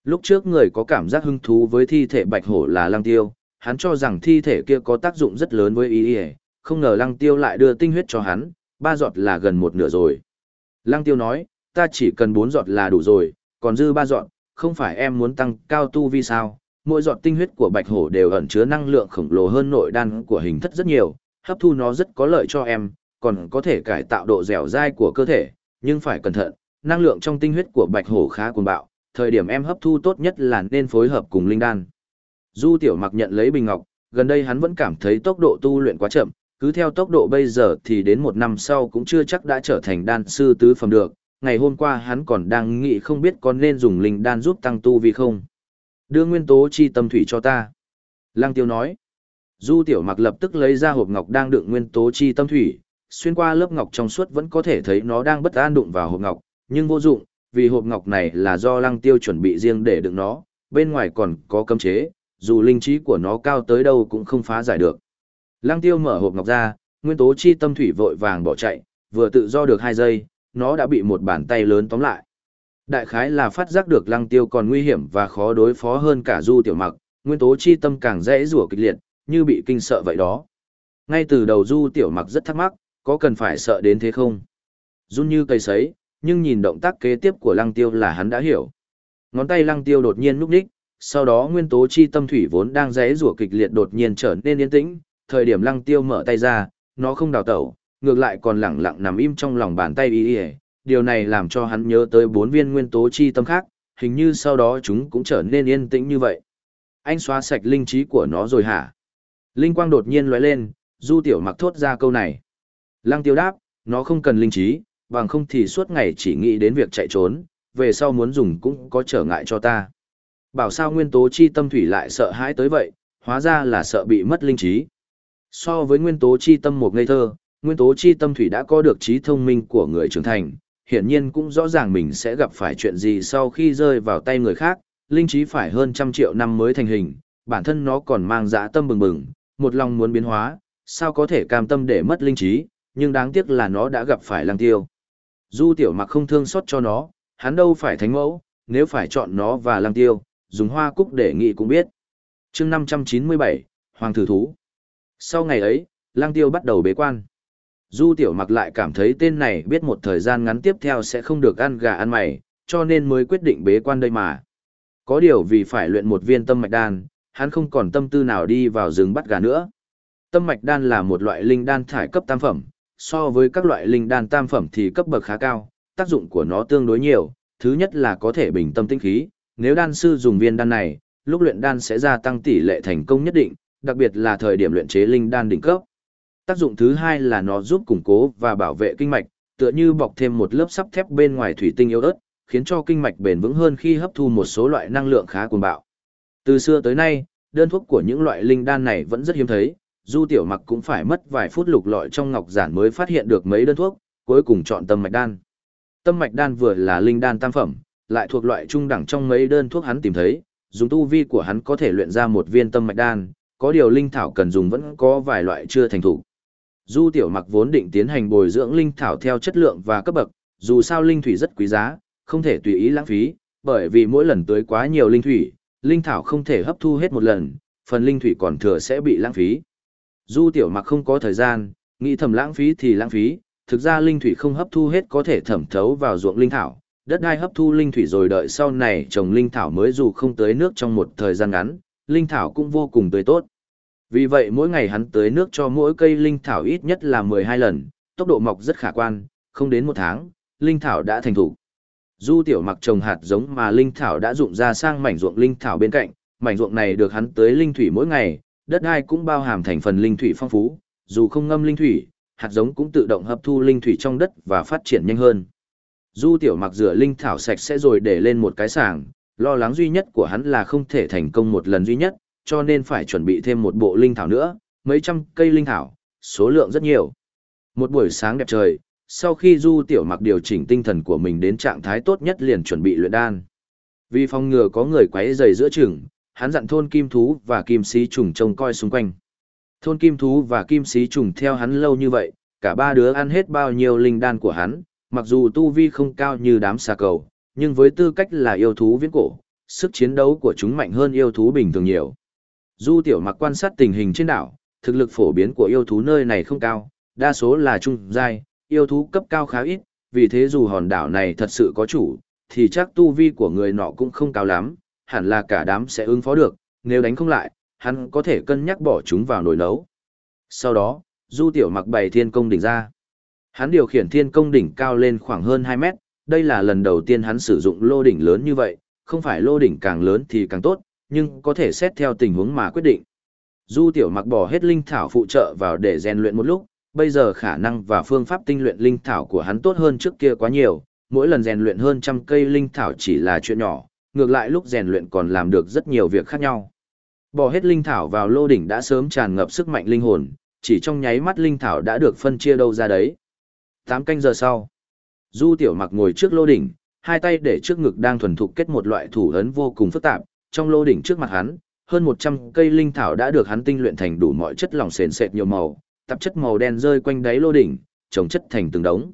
Lúc trước người có cảm giác hứng thú với thi thể Bạch Hổ là Lăng Tiêu, hắn cho rằng thi thể kia có tác dụng rất lớn với ý ý, không ngờ Lăng Tiêu lại đưa tinh huyết cho hắn, ba giọt là gần một nửa rồi. Lăng Tiêu nói, ta chỉ cần bốn giọt là đủ rồi, còn dư ba giọt, không phải em muốn tăng cao tu vi sao? Mỗi giọt tinh huyết của bạch hổ đều ẩn chứa năng lượng khổng lồ hơn nội đan của hình thất rất nhiều, hấp thu nó rất có lợi cho em, còn có thể cải tạo độ dẻo dai của cơ thể, nhưng phải cẩn thận, năng lượng trong tinh huyết của bạch hổ khá cuồng bạo, thời điểm em hấp thu tốt nhất là nên phối hợp cùng linh đan. Du Tiểu Mặc nhận lấy bình ngọc, gần đây hắn vẫn cảm thấy tốc độ tu luyện quá chậm, cứ theo tốc độ bây giờ thì đến một năm sau cũng chưa chắc đã trở thành đan sư tứ phẩm được, ngày hôm qua hắn còn đang nghĩ không biết có nên dùng linh đan giúp tăng tu vì không. Đưa nguyên tố chi tâm thủy cho ta. Lăng tiêu nói. Du tiểu mặc lập tức lấy ra hộp ngọc đang đựng nguyên tố chi tâm thủy, xuyên qua lớp ngọc trong suốt vẫn có thể thấy nó đang bất an đụng vào hộp ngọc, nhưng vô dụng, vì hộp ngọc này là do lăng tiêu chuẩn bị riêng để đựng nó, bên ngoài còn có cấm chế, dù linh trí của nó cao tới đâu cũng không phá giải được. Lăng tiêu mở hộp ngọc ra, nguyên tố chi tâm thủy vội vàng bỏ chạy, vừa tự do được hai giây, nó đã bị một bàn tay lớn tóm lại. Đại khái là phát giác được lăng tiêu còn nguy hiểm và khó đối phó hơn cả du tiểu mặc, nguyên tố chi tâm càng dễ rủa kịch liệt, như bị kinh sợ vậy đó. Ngay từ đầu du tiểu mặc rất thắc mắc, có cần phải sợ đến thế không? Run như cây sấy, nhưng nhìn động tác kế tiếp của lăng tiêu là hắn đã hiểu. Ngón tay lăng tiêu đột nhiên núp đích, sau đó nguyên tố chi tâm thủy vốn đang rẽ rủa kịch liệt đột nhiên trở nên yên tĩnh, thời điểm lăng tiêu mở tay ra, nó không đào tẩu, ngược lại còn lẳng lặng nằm im trong lòng bàn tay y ỉa điều này làm cho hắn nhớ tới bốn viên nguyên tố chi tâm khác hình như sau đó chúng cũng trở nên yên tĩnh như vậy. Anh xóa sạch linh trí của nó rồi hả? Linh quang đột nhiên lóe lên du tiểu mặc thốt ra câu này. Lăng tiêu đáp nó không cần linh trí bằng không thì suốt ngày chỉ nghĩ đến việc chạy trốn về sau muốn dùng cũng có trở ngại cho ta bảo sao nguyên tố chi tâm thủy lại sợ hãi tới vậy hóa ra là sợ bị mất linh trí so với nguyên tố chi tâm một ngây thơ nguyên tố chi tâm thủy đã có được trí thông minh của người trưởng thành, hiển nhiên cũng rõ ràng mình sẽ gặp phải chuyện gì sau khi rơi vào tay người khác, linh trí phải hơn trăm triệu năm mới thành hình, bản thân nó còn mang dã tâm bừng bừng, một lòng muốn biến hóa, sao có thể cam tâm để mất linh trí, nhưng đáng tiếc là nó đã gặp phải lăng tiêu. Du tiểu mặc không thương xót cho nó, hắn đâu phải thánh mẫu, nếu phải chọn nó và lăng tiêu, dùng hoa cúc để nghị cũng biết. chương 597, Hoàng Thử Thú. Sau ngày ấy, lăng tiêu bắt đầu bế quan. Du tiểu mặc lại cảm thấy tên này biết một thời gian ngắn tiếp theo sẽ không được ăn gà ăn mày, cho nên mới quyết định bế quan đây mà. Có điều vì phải luyện một viên tâm mạch đan, hắn không còn tâm tư nào đi vào rừng bắt gà nữa. Tâm mạch đan là một loại linh đan thải cấp tam phẩm, so với các loại linh đan tam phẩm thì cấp bậc khá cao, tác dụng của nó tương đối nhiều, thứ nhất là có thể bình tâm tinh khí, nếu đan sư dùng viên đan này, lúc luyện đan sẽ gia tăng tỷ lệ thành công nhất định, đặc biệt là thời điểm luyện chế linh đan đỉnh cấp. Tác dụng thứ hai là nó giúp củng cố và bảo vệ kinh mạch, tựa như bọc thêm một lớp sắt thép bên ngoài thủy tinh yếu ớt, khiến cho kinh mạch bền vững hơn khi hấp thu một số loại năng lượng khá cuồng bạo. Từ xưa tới nay, đơn thuốc của những loại linh đan này vẫn rất hiếm thấy, Du Tiểu Mặc cũng phải mất vài phút lục lọi trong ngọc giản mới phát hiện được mấy đơn thuốc, cuối cùng chọn tâm mạch đan. Tâm mạch đan vừa là linh đan tam phẩm, lại thuộc loại trung đẳng trong mấy đơn thuốc hắn tìm thấy, dùng tu vi của hắn có thể luyện ra một viên tâm mạch đan, có điều linh thảo cần dùng vẫn có vài loại chưa thành thủ. Du Tiểu Mặc vốn định tiến hành bồi dưỡng linh thảo theo chất lượng và cấp bậc, dù sao linh thủy rất quý giá, không thể tùy ý lãng phí, bởi vì mỗi lần tưới quá nhiều linh thủy, linh thảo không thể hấp thu hết một lần, phần linh thủy còn thừa sẽ bị lãng phí. Du Tiểu Mặc không có thời gian, nghĩ thầm lãng phí thì lãng phí, thực ra linh thủy không hấp thu hết có thể thẩm thấu vào ruộng linh thảo, đất đai hấp thu linh thủy rồi đợi sau này trồng linh thảo mới dù không tưới nước trong một thời gian ngắn, linh thảo cũng vô cùng tươi tốt. Vì vậy mỗi ngày hắn tưới nước cho mỗi cây linh thảo ít nhất là 12 lần, tốc độ mọc rất khả quan, không đến một tháng, linh thảo đã thành thủ. Du tiểu mặc trồng hạt giống mà linh thảo đã dụng ra sang mảnh ruộng linh thảo bên cạnh, mảnh ruộng này được hắn tưới linh thủy mỗi ngày, đất đai cũng bao hàm thành phần linh thủy phong phú, dù không ngâm linh thủy, hạt giống cũng tự động hấp thu linh thủy trong đất và phát triển nhanh hơn. Du tiểu mặc rửa linh thảo sạch sẽ rồi để lên một cái sàng, lo lắng duy nhất của hắn là không thể thành công một lần duy nhất, cho nên phải chuẩn bị thêm một bộ linh thảo nữa, mấy trăm cây linh thảo, số lượng rất nhiều. Một buổi sáng đẹp trời, sau khi Du Tiểu Mặc điều chỉnh tinh thần của mình đến trạng thái tốt nhất liền chuẩn bị luyện đan. Vì phòng ngừa có người quấy rầy giữa chừng, hắn dặn thôn kim thú và kim sĩ trùng trông coi xung quanh. Thôn kim thú và kim sĩ trùng theo hắn lâu như vậy, cả ba đứa ăn hết bao nhiêu linh đan của hắn, mặc dù tu vi không cao như đám xà cầu, nhưng với tư cách là yêu thú viễn cổ, sức chiến đấu của chúng mạnh hơn yêu thú bình thường nhiều. Du tiểu mặc quan sát tình hình trên đảo, thực lực phổ biến của yêu thú nơi này không cao, đa số là trung giai, yêu thú cấp cao khá ít, vì thế dù hòn đảo này thật sự có chủ, thì chắc tu vi của người nọ cũng không cao lắm, hẳn là cả đám sẽ ứng phó được, nếu đánh không lại, hắn có thể cân nhắc bỏ chúng vào nồi nấu. Sau đó, Du Tiểu mặc bày thiên công đỉnh ra. Hắn điều khiển thiên công đỉnh cao lên khoảng hơn 2 mét, đây là lần đầu tiên hắn sử dụng lô đỉnh lớn như vậy, không phải lô đỉnh càng lớn thì càng tốt, nhưng có thể xét theo tình huống mà quyết định. Du Tiểu mặc bỏ hết linh thảo phụ trợ vào để rèn luyện một lúc, bây giờ khả năng và phương pháp tinh luyện linh thảo của hắn tốt hơn trước kia quá nhiều, mỗi lần rèn luyện hơn trăm cây linh thảo chỉ là chuyện nhỏ, ngược lại lúc rèn luyện còn làm được rất nhiều việc khác nhau. Bỏ hết linh thảo vào lô đỉnh đã sớm tràn ngập sức mạnh linh hồn, chỉ trong nháy mắt linh thảo đã được phân chia đâu ra đấy. 8 canh giờ sau, Du Tiểu Mặc ngồi trước lô đỉnh, hai tay để trước ngực đang thuần thục kết một loại thủ ấn vô cùng phức tạp, trong lô đỉnh trước mặt hắn, hơn 100 cây linh thảo đã được hắn tinh luyện thành đủ mọi chất lỏng sền sệt nhiều màu, tạp chất màu đen rơi quanh đáy lô đỉnh, chồng chất thành từng đống.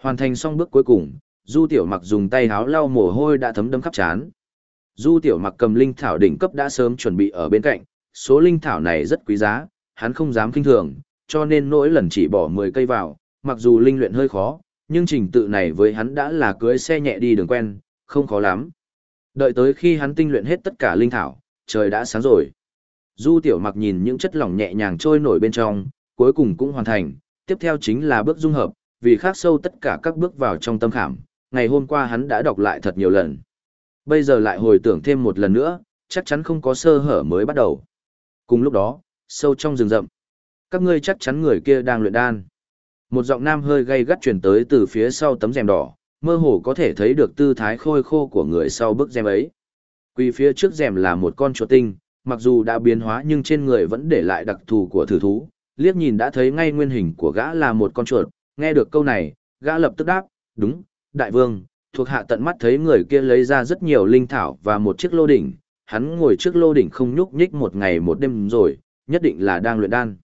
Hoàn thành xong bước cuối cùng, Du Tiểu Mặc dùng tay háo lau mồ hôi đã thấm đẫm khắp trán. Du Tiểu Mặc cầm linh thảo đỉnh cấp đã sớm chuẩn bị ở bên cạnh, số linh thảo này rất quý giá, hắn không dám kinh thường, cho nên mỗi lần chỉ bỏ 10 cây vào, mặc dù linh luyện hơi khó, nhưng trình tự này với hắn đã là cưới xe nhẹ đi đường quen, không khó lắm. Đợi tới khi hắn tinh luyện hết tất cả linh thảo, trời đã sáng rồi. Du Tiểu Mặc nhìn những chất lỏng nhẹ nhàng trôi nổi bên trong, cuối cùng cũng hoàn thành, tiếp theo chính là bước dung hợp, vì khác sâu tất cả các bước vào trong tâm khảm, ngày hôm qua hắn đã đọc lại thật nhiều lần. Bây giờ lại hồi tưởng thêm một lần nữa, chắc chắn không có sơ hở mới bắt đầu. Cùng lúc đó, sâu trong rừng rậm, các ngươi chắc chắn người kia đang luyện đan. Một giọng nam hơi gay gắt truyền tới từ phía sau tấm rèm đỏ, mơ hồ có thể thấy được tư thái khôi khô của người sau bức rèm ấy. Quỳ phía trước rèm là một con chuột tinh, mặc dù đã biến hóa nhưng trên người vẫn để lại đặc thù của thử thú, liếc nhìn đã thấy ngay nguyên hình của gã là một con chuột, nghe được câu này, gã lập tức đáp, đúng, đại vương, thuộc hạ tận mắt thấy người kia lấy ra rất nhiều linh thảo và một chiếc lô đỉnh, hắn ngồi trước lô đỉnh không nhúc nhích một ngày một đêm rồi, nhất định là đang luyện đan.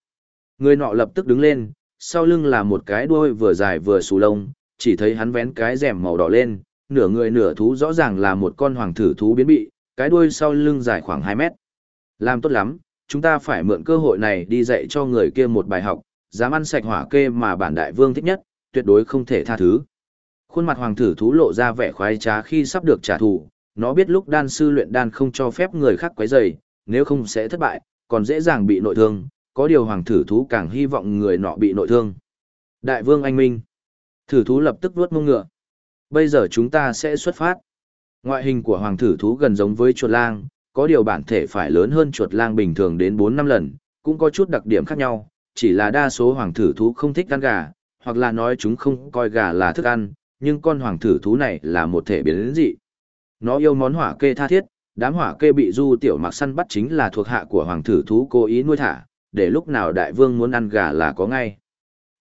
Người nọ lập tức đứng lên, sau lưng là một cái đuôi vừa dài vừa xù lông, chỉ thấy hắn vén cái rèm màu đỏ lên, nửa người nửa thú rõ ràng là một con hoàng thử thú biến bị, cái đuôi sau lưng dài khoảng 2 mét. Làm tốt lắm, chúng ta phải mượn cơ hội này đi dạy cho người kia một bài học, dám ăn sạch hỏa kê mà bản đại vương thích nhất, tuyệt đối không thể tha thứ. Khuôn mặt hoàng thử thú lộ ra vẻ khoái trá khi sắp được trả thù, nó biết lúc đan sư luyện đan không cho phép người khác quấy rầy, nếu không sẽ thất bại, còn dễ dàng bị nội thương, có điều hoàng thử thú càng hy vọng người nọ bị nội thương. Đại vương anh minh. Thử thú lập tức vuốt mông ngựa. Bây giờ chúng ta sẽ xuất phát. Ngoại hình của hoàng thử thú gần giống với chuột lang, có điều bản thể phải lớn hơn chuột lang bình thường đến 4 năm lần, cũng có chút đặc điểm khác nhau, chỉ là đa số hoàng thử thú không thích ăn gà, hoặc là nói chúng không coi gà là thức ăn, nhưng con hoàng thử thú này là một thể biến dị. Nó yêu món hỏa kê tha thiết, đám hỏa kê bị du tiểu mặc săn bắt chính là thuộc hạ của hoàng thử thú cố ý nuôi thả, để lúc nào đại vương muốn ăn gà là có ngay.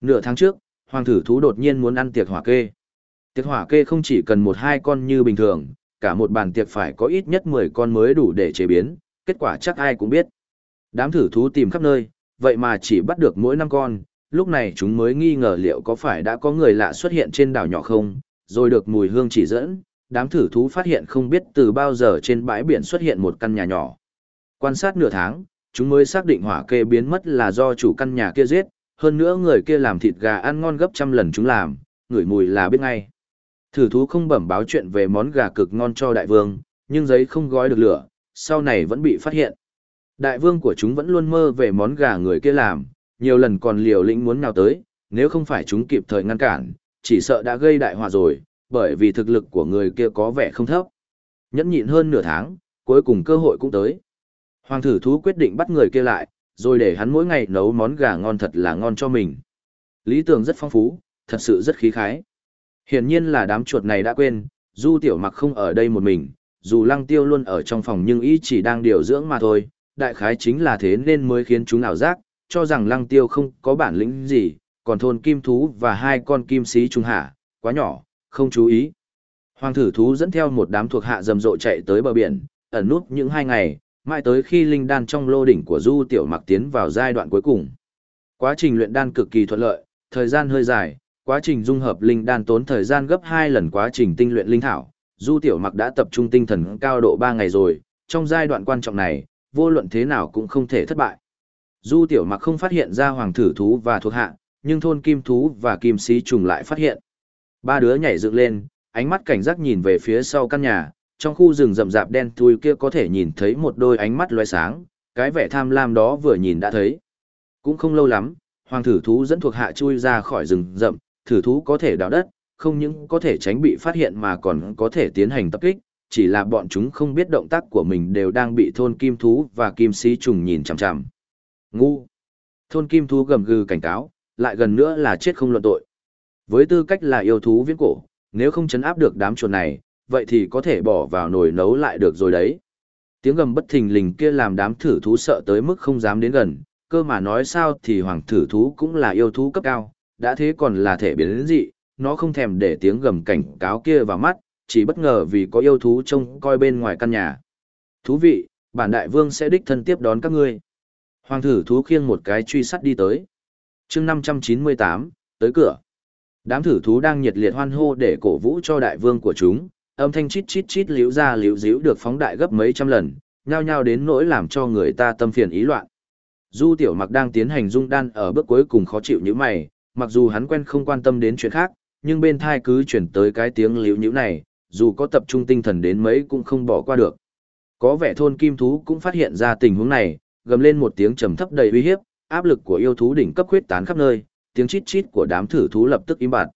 Nửa tháng trước, hoàng thử thú đột nhiên muốn ăn tiệc hỏa kê. Tiệc hỏa kê không chỉ cần một hai con như bình thường, cả một bàn tiệc phải có ít nhất 10 con mới đủ để chế biến, kết quả chắc ai cũng biết. Đám thử thú tìm khắp nơi, vậy mà chỉ bắt được mỗi năm con, lúc này chúng mới nghi ngờ liệu có phải đã có người lạ xuất hiện trên đảo nhỏ không, rồi được mùi hương chỉ dẫn, đám thử thú phát hiện không biết từ bao giờ trên bãi biển xuất hiện một căn nhà nhỏ. Quan sát nửa tháng, chúng mới xác định hỏa kê biến mất là do chủ căn nhà kia giết, hơn nữa người kia làm thịt gà ăn ngon gấp trăm lần chúng làm, ngửi mùi là biết ngay. Thử thú không bẩm báo chuyện về món gà cực ngon cho đại vương, nhưng giấy không gói được lửa, sau này vẫn bị phát hiện. Đại vương của chúng vẫn luôn mơ về món gà người kia làm, nhiều lần còn liều lĩnh muốn nào tới, nếu không phải chúng kịp thời ngăn cản, chỉ sợ đã gây đại họa rồi, bởi vì thực lực của người kia có vẻ không thấp. Nhẫn nhịn hơn nửa tháng, cuối cùng cơ hội cũng tới. Hoàng thử thú quyết định bắt người kia lại, rồi để hắn mỗi ngày nấu món gà ngon thật là ngon cho mình. Lý tưởng rất phong phú, thật sự rất khí khái. Hiển nhiên là đám chuột này đã quên, Du Tiểu Mặc không ở đây một mình, dù Lăng Tiêu luôn ở trong phòng nhưng ý chỉ đang điều dưỡng mà thôi, đại khái chính là thế nên mới khiến chúng ảo giác, cho rằng Lăng Tiêu không có bản lĩnh gì, còn thôn kim thú và hai con kim sĩ trung hạ, quá nhỏ, không chú ý. Hoàng thử thú dẫn theo một đám thuộc hạ rầm rộ chạy tới bờ biển, ẩn nút những hai ngày, mãi tới khi linh đan trong lô đỉnh của Du Tiểu Mặc tiến vào giai đoạn cuối cùng. Quá trình luyện đan cực kỳ thuận lợi, thời gian hơi dài, quá trình dung hợp linh đan tốn thời gian gấp 2 lần quá trình tinh luyện linh thảo. Du Tiểu Mặc đã tập trung tinh thần cao độ 3 ngày rồi, trong giai đoạn quan trọng này, vô luận thế nào cũng không thể thất bại. Du Tiểu Mặc không phát hiện ra hoàng thử thú và thuộc hạ, nhưng thôn kim thú và kim sĩ trùng lại phát hiện. Ba đứa nhảy dựng lên, ánh mắt cảnh giác nhìn về phía sau căn nhà, trong khu rừng rậm rạp đen thui kia có thể nhìn thấy một đôi ánh mắt loé sáng, cái vẻ tham lam đó vừa nhìn đã thấy. Cũng không lâu lắm, hoàng thử thú dẫn thuộc hạ chui ra khỏi rừng rậm, thử thú có thể đào đất, không những có thể tránh bị phát hiện mà còn có thể tiến hành tập kích, chỉ là bọn chúng không biết động tác của mình đều đang bị thôn kim thú và kim sĩ trùng nhìn chằm chằm. Ngu! Thôn kim thú gầm gừ cảnh cáo, lại gần nữa là chết không luận tội. Với tư cách là yêu thú viễn cổ, nếu không chấn áp được đám chuột này, vậy thì có thể bỏ vào nồi nấu lại được rồi đấy. Tiếng gầm bất thình lình kia làm đám thử thú sợ tới mức không dám đến gần, cơ mà nói sao thì hoàng thử thú cũng là yêu thú cấp cao, đã thế còn là thể biến dị, nó không thèm để tiếng gầm cảnh cáo kia vào mắt, chỉ bất ngờ vì có yêu thú trông coi bên ngoài căn nhà. Thú vị, bản đại vương sẽ đích thân tiếp đón các ngươi. Hoàng thử thú khiêng một cái truy sắt đi tới. chương 598, tới cửa. Đám thử thú đang nhiệt liệt hoan hô để cổ vũ cho đại vương của chúng, âm thanh chít chít chít liễu ra liễu díu được phóng đại gấp mấy trăm lần, nhao nhao đến nỗi làm cho người ta tâm phiền ý loạn. Du tiểu mặc đang tiến hành dung đan ở bước cuối cùng khó chịu như mày, mặc dù hắn quen không quan tâm đến chuyện khác, nhưng bên thai cứ chuyển tới cái tiếng liễu nhữ này, dù có tập trung tinh thần đến mấy cũng không bỏ qua được. Có vẻ thôn kim thú cũng phát hiện ra tình huống này, gầm lên một tiếng trầm thấp đầy uy hiếp, áp lực của yêu thú đỉnh cấp huyết tán khắp nơi, tiếng chít chít của đám thử thú lập tức im bặt.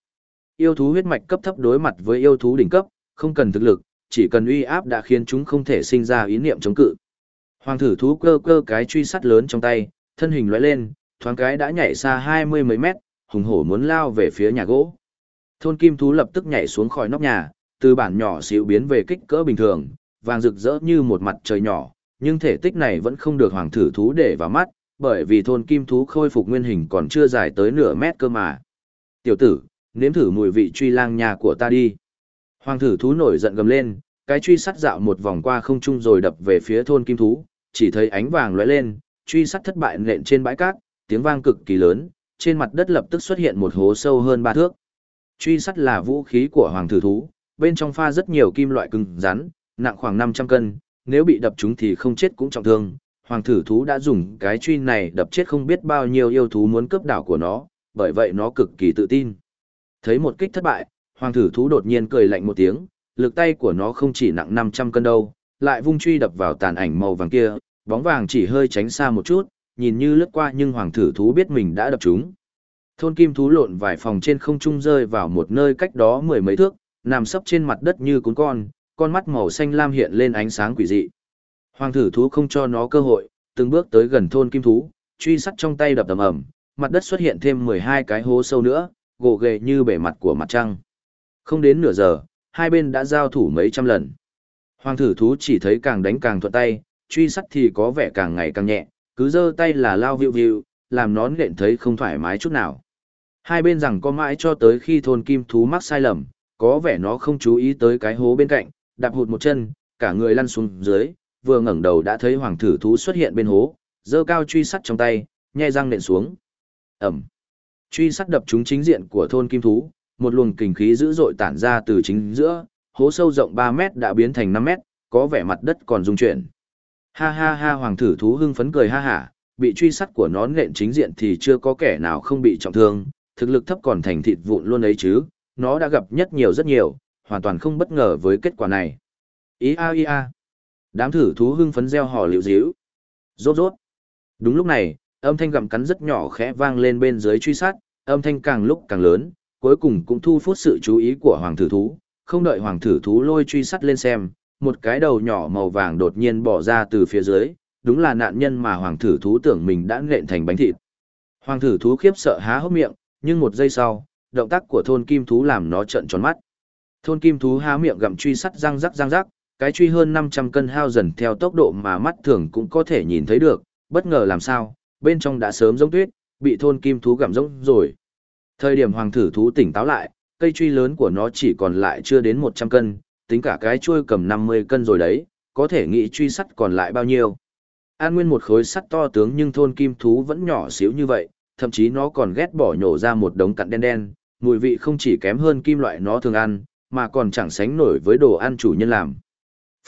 Yêu thú huyết mạch cấp thấp đối mặt với yêu thú đỉnh cấp, không cần thực lực, chỉ cần uy áp đã khiến chúng không thể sinh ra ý niệm chống cự. Hoàng thử thú cơ cơ cái truy sắt lớn trong tay, thân hình lóe lên, thoáng cái đã nhảy xa hai mươi mấy mét, hùng hổ muốn lao về phía nhà gỗ. Thôn kim thú lập tức nhảy xuống khỏi nóc nhà, từ bản nhỏ xíu biến về kích cỡ bình thường, vàng rực rỡ như một mặt trời nhỏ, nhưng thể tích này vẫn không được hoàng thử thú để vào mắt, bởi vì thôn kim thú khôi phục nguyên hình còn chưa dài tới nửa mét cơ mà. Tiểu tử, nếm thử mùi vị truy lang nhà của ta đi. Hoàng thử thú nổi giận gầm lên, cái truy sắt dạo một vòng qua không trung rồi đập về phía thôn kim thú, chỉ thấy ánh vàng lóe lên, truy sắt thất bại nện trên bãi cát, tiếng vang cực kỳ lớn, trên mặt đất lập tức xuất hiện một hố sâu hơn ba thước. Truy sắt là vũ khí của hoàng thử thú, bên trong pha rất nhiều kim loại cứng rắn, nặng khoảng 500 cân, nếu bị đập chúng thì không chết cũng trọng thương. Hoàng thử thú đã dùng cái truy này đập chết không biết bao nhiêu yêu thú muốn cướp đảo của nó, bởi vậy nó cực kỳ tự tin. Thấy một kích thất bại, hoàng thử thú đột nhiên cười lạnh một tiếng, lực tay của nó không chỉ nặng 500 cân đâu, lại vung truy đập vào tàn ảnh màu vàng kia, bóng vàng chỉ hơi tránh xa một chút, nhìn như lướt qua nhưng hoàng thử thú biết mình đã đập chúng. Thôn kim thú lộn vài phòng trên không trung rơi vào một nơi cách đó mười mấy thước, nằm sấp trên mặt đất như cún con, con mắt màu xanh lam hiện lên ánh sáng quỷ dị. Hoàng thử thú không cho nó cơ hội, từng bước tới gần thôn kim thú, truy sắt trong tay đập tầm ầm. mặt đất xuất hiện thêm 12 cái hố sâu nữa, gồ ghề như bề mặt của mặt trăng. Không đến nửa giờ, hai bên đã giao thủ mấy trăm lần. Hoàng thử thú chỉ thấy càng đánh càng thuận tay, truy sắt thì có vẻ càng ngày càng nhẹ, cứ giơ tay là lao vịu vịu, làm nón nện thấy không thoải mái chút nào. Hai bên rằng có mãi cho tới khi thôn kim thú mắc sai lầm, có vẻ nó không chú ý tới cái hố bên cạnh, đạp hụt một chân, cả người lăn xuống dưới, vừa ngẩng đầu đã thấy hoàng thử thú xuất hiện bên hố, giơ cao truy sắt trong tay, nhai răng nện xuống. Ẩm. Truy sắt đập trúng chính diện của thôn kim thú, một luồng kình khí dữ dội tản ra từ chính giữa, hố sâu rộng 3 mét đã biến thành 5 mét, có vẻ mặt đất còn rung chuyển. Ha ha ha hoàng thử thú hưng phấn cười ha hả, bị truy sát của nó nện chính diện thì chưa có kẻ nào không bị trọng thương, thực lực thấp còn thành thịt vụn luôn ấy chứ, nó đã gặp nhất nhiều rất nhiều, hoàn toàn không bất ngờ với kết quả này. Ý a ý a. Đám thử thú hưng phấn reo hò liều díu. Rốt rốt. Đúng lúc này, âm thanh gặm cắn rất nhỏ khẽ vang lên bên dưới truy sát, âm thanh càng lúc càng lớn, cuối cùng cũng thu hút sự chú ý của hoàng thử thú, không đợi hoàng thử thú lôi truy sát lên xem, một cái đầu nhỏ màu vàng đột nhiên bỏ ra từ phía dưới, đúng là nạn nhân mà hoàng thử thú tưởng mình đã nện thành bánh thịt. Hoàng thử thú khiếp sợ há hốc miệng, nhưng một giây sau, động tác của thôn kim thú làm nó trợn tròn mắt. Thôn kim thú há miệng gặm truy sắt răng rắc răng rắc, cái truy hơn 500 cân hao dần theo tốc độ mà mắt thường cũng có thể nhìn thấy được, bất ngờ làm sao, bên trong đã sớm giống tuyết, bị thôn kim thú gặm rỗng rồi. Thời điểm hoàng thử thú tỉnh táo lại, cây truy lớn của nó chỉ còn lại chưa đến 100 cân, tính cả cái chuôi cầm 50 cân rồi đấy, có thể nghĩ truy sắt còn lại bao nhiêu. An nguyên một khối sắt to tướng nhưng thôn kim thú vẫn nhỏ xíu như vậy, thậm chí nó còn ghét bỏ nhổ ra một đống cặn đen đen, mùi vị không chỉ kém hơn kim loại nó thường ăn, mà còn chẳng sánh nổi với đồ ăn chủ nhân làm.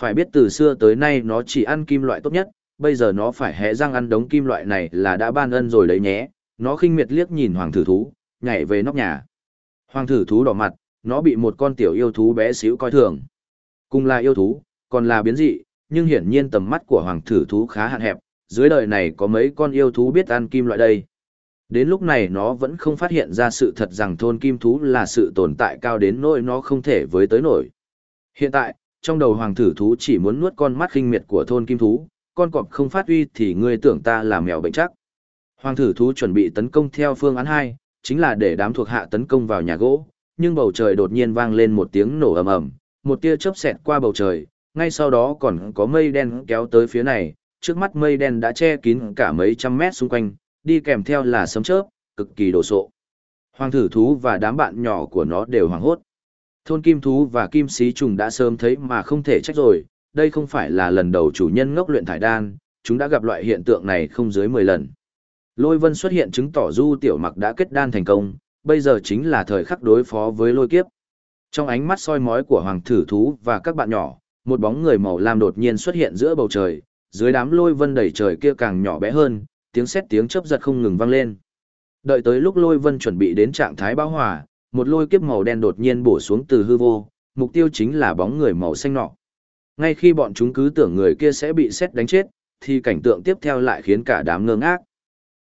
Phải biết từ xưa tới nay nó chỉ ăn kim loại tốt nhất, bây giờ nó phải hẽ răng ăn đống kim loại này là đã ban ân rồi đấy nhé. Nó khinh miệt liếc nhìn hoàng thử thú, nhảy về nóc nhà. Hoàng thử thú đỏ mặt, nó bị một con tiểu yêu thú bé xíu coi thường. Cùng là yêu thú, còn là biến dị, nhưng hiển nhiên tầm mắt của hoàng thử thú khá hạn hẹp, dưới đời này có mấy con yêu thú biết ăn kim loại đây. Đến lúc này nó vẫn không phát hiện ra sự thật rằng thôn kim thú là sự tồn tại cao đến nỗi nó không thể với tới nổi. Hiện tại, trong đầu hoàng thử thú chỉ muốn nuốt con mắt khinh miệt của thôn kim thú, con cọp không phát uy thì ngươi tưởng ta là mèo bệnh chắc. Hoàng thử thú chuẩn bị tấn công theo phương án 2, chính là để đám thuộc hạ tấn công vào nhà gỗ, nhưng bầu trời đột nhiên vang lên một tiếng nổ ầm ầm, một tia chớp xẹt qua bầu trời, ngay sau đó còn có mây đen kéo tới phía này, trước mắt mây đen đã che kín cả mấy trăm mét xung quanh, đi kèm theo là sấm chớp, cực kỳ đồ sộ. Hoàng thử thú và đám bạn nhỏ của nó đều hoảng hốt. Thôn kim thú và kim sĩ trùng đã sớm thấy mà không thể trách rồi, đây không phải là lần đầu chủ nhân ngốc luyện thải đan, chúng đã gặp loại hiện tượng này không dưới 10 lần. Lôi vân xuất hiện chứng tỏ du tiểu mặc đã kết đan thành công, bây giờ chính là thời khắc đối phó với lôi kiếp. Trong ánh mắt soi mói của hoàng thử thú và các bạn nhỏ, một bóng người màu lam đột nhiên xuất hiện giữa bầu trời, dưới đám lôi vân đầy trời kia càng nhỏ bé hơn, tiếng sét tiếng chớp giật không ngừng vang lên. Đợi tới lúc lôi vân chuẩn bị đến trạng thái bão hòa, một lôi kiếp màu đen đột nhiên bổ xuống từ hư vô, mục tiêu chính là bóng người màu xanh nọ. Ngay khi bọn chúng cứ tưởng người kia sẽ bị sét đánh chết, thì cảnh tượng tiếp theo lại khiến cả đám ngơ ngác.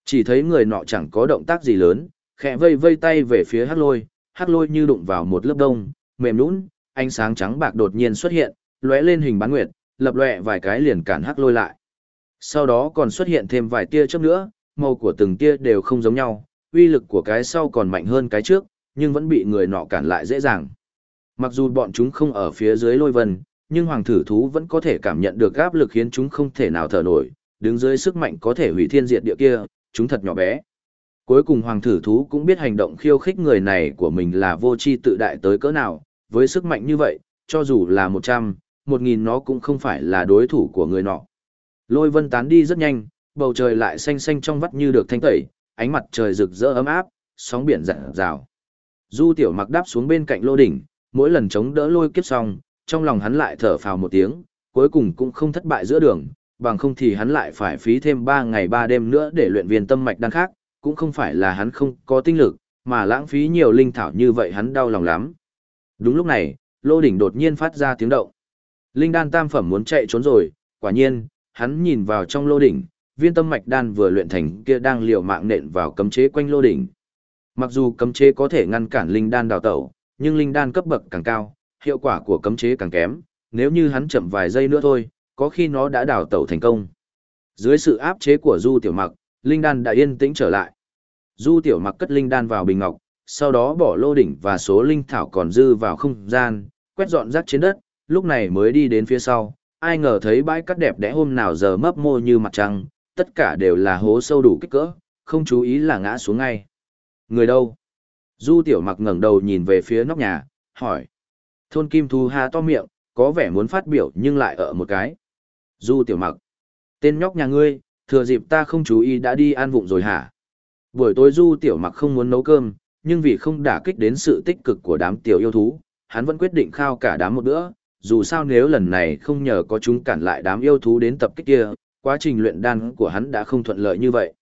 Chỉ thấy người nọ chẳng có động tác gì lớn, khẽ vây vây tay về phía hắc lôi, hắc lôi như đụng vào một lớp đông, mềm nhũn, ánh sáng trắng bạc đột nhiên xuất hiện, lóe lên hình bán nguyệt, lập lòe vài cái liền cản hắc lôi lại. Sau đó còn xuất hiện thêm vài tia chớp nữa, màu của từng tia đều không giống nhau, uy lực của cái sau còn mạnh hơn cái trước, nhưng vẫn bị người nọ cản lại dễ dàng. Mặc dù bọn chúng không ở phía dưới lôi vân, nhưng hoàng thử thú vẫn có thể cảm nhận được áp lực khiến chúng không thể nào thở nổi, đứng dưới sức mạnh có thể hủy thiên diệt địa kia, chúng thật nhỏ bé. Cuối cùng hoàng thử thú cũng biết hành động khiêu khích người này của mình là vô tri tự đại tới cỡ nào, với sức mạnh như vậy, cho dù là 100, 1000 nó cũng không phải là đối thủ của người nọ. Lôi vân tán đi rất nhanh, bầu trời lại xanh xanh trong vắt như được thanh tẩy, ánh mặt trời rực rỡ ấm áp, sóng biển rạng rào. Du tiểu mặc đáp xuống bên cạnh lô đỉnh, mỗi lần chống đỡ lôi kiếp xong, trong lòng hắn lại thở phào một tiếng, cuối cùng cũng không thất bại giữa đường, bằng không thì hắn lại phải phí thêm 3 ngày 3 đêm nữa để luyện viên tâm mạch đan khác, cũng không phải là hắn không có tinh lực, mà lãng phí nhiều linh thảo như vậy hắn đau lòng lắm. Đúng lúc này, lô đỉnh đột nhiên phát ra tiếng động. Linh đan tam phẩm muốn chạy trốn rồi, quả nhiên, hắn nhìn vào trong lô đỉnh, viên tâm mạch đan vừa luyện thành kia đang liều mạng nện vào cấm chế quanh lô đỉnh. Mặc dù cấm chế có thể ngăn cản linh đan đào tẩu, nhưng linh đan cấp bậc càng cao, hiệu quả của cấm chế càng kém, nếu như hắn chậm vài giây nữa thôi, có khi nó đã đào tẩu thành công. Dưới sự áp chế của Du Tiểu Mặc, linh đan đã yên tĩnh trở lại. Du Tiểu Mặc cất linh đan vào bình ngọc, sau đó bỏ lô đỉnh và số linh thảo còn dư vào không gian, quét dọn rác trên đất, lúc này mới đi đến phía sau, ai ngờ thấy bãi cát đẹp đẽ hôm nào giờ mấp mô như mặt trăng, tất cả đều là hố sâu đủ kích cỡ, không chú ý là ngã xuống ngay. Người đâu? Du tiểu mặc ngẩng đầu nhìn về phía nóc nhà, hỏi. Thôn Kim Thu ha to miệng, có vẻ muốn phát biểu nhưng lại ở một cái. Du tiểu mặc. Tên nhóc nhà ngươi, thừa dịp ta không chú ý đã đi ăn vụng rồi hả? Buổi tối Du tiểu mặc không muốn nấu cơm, nhưng vì không đả kích đến sự tích cực của đám tiểu yêu thú, hắn vẫn quyết định khao cả đám một bữa. Dù sao nếu lần này không nhờ có chúng cản lại đám yêu thú đến tập kích kia, quá trình luyện đan của hắn đã không thuận lợi như vậy.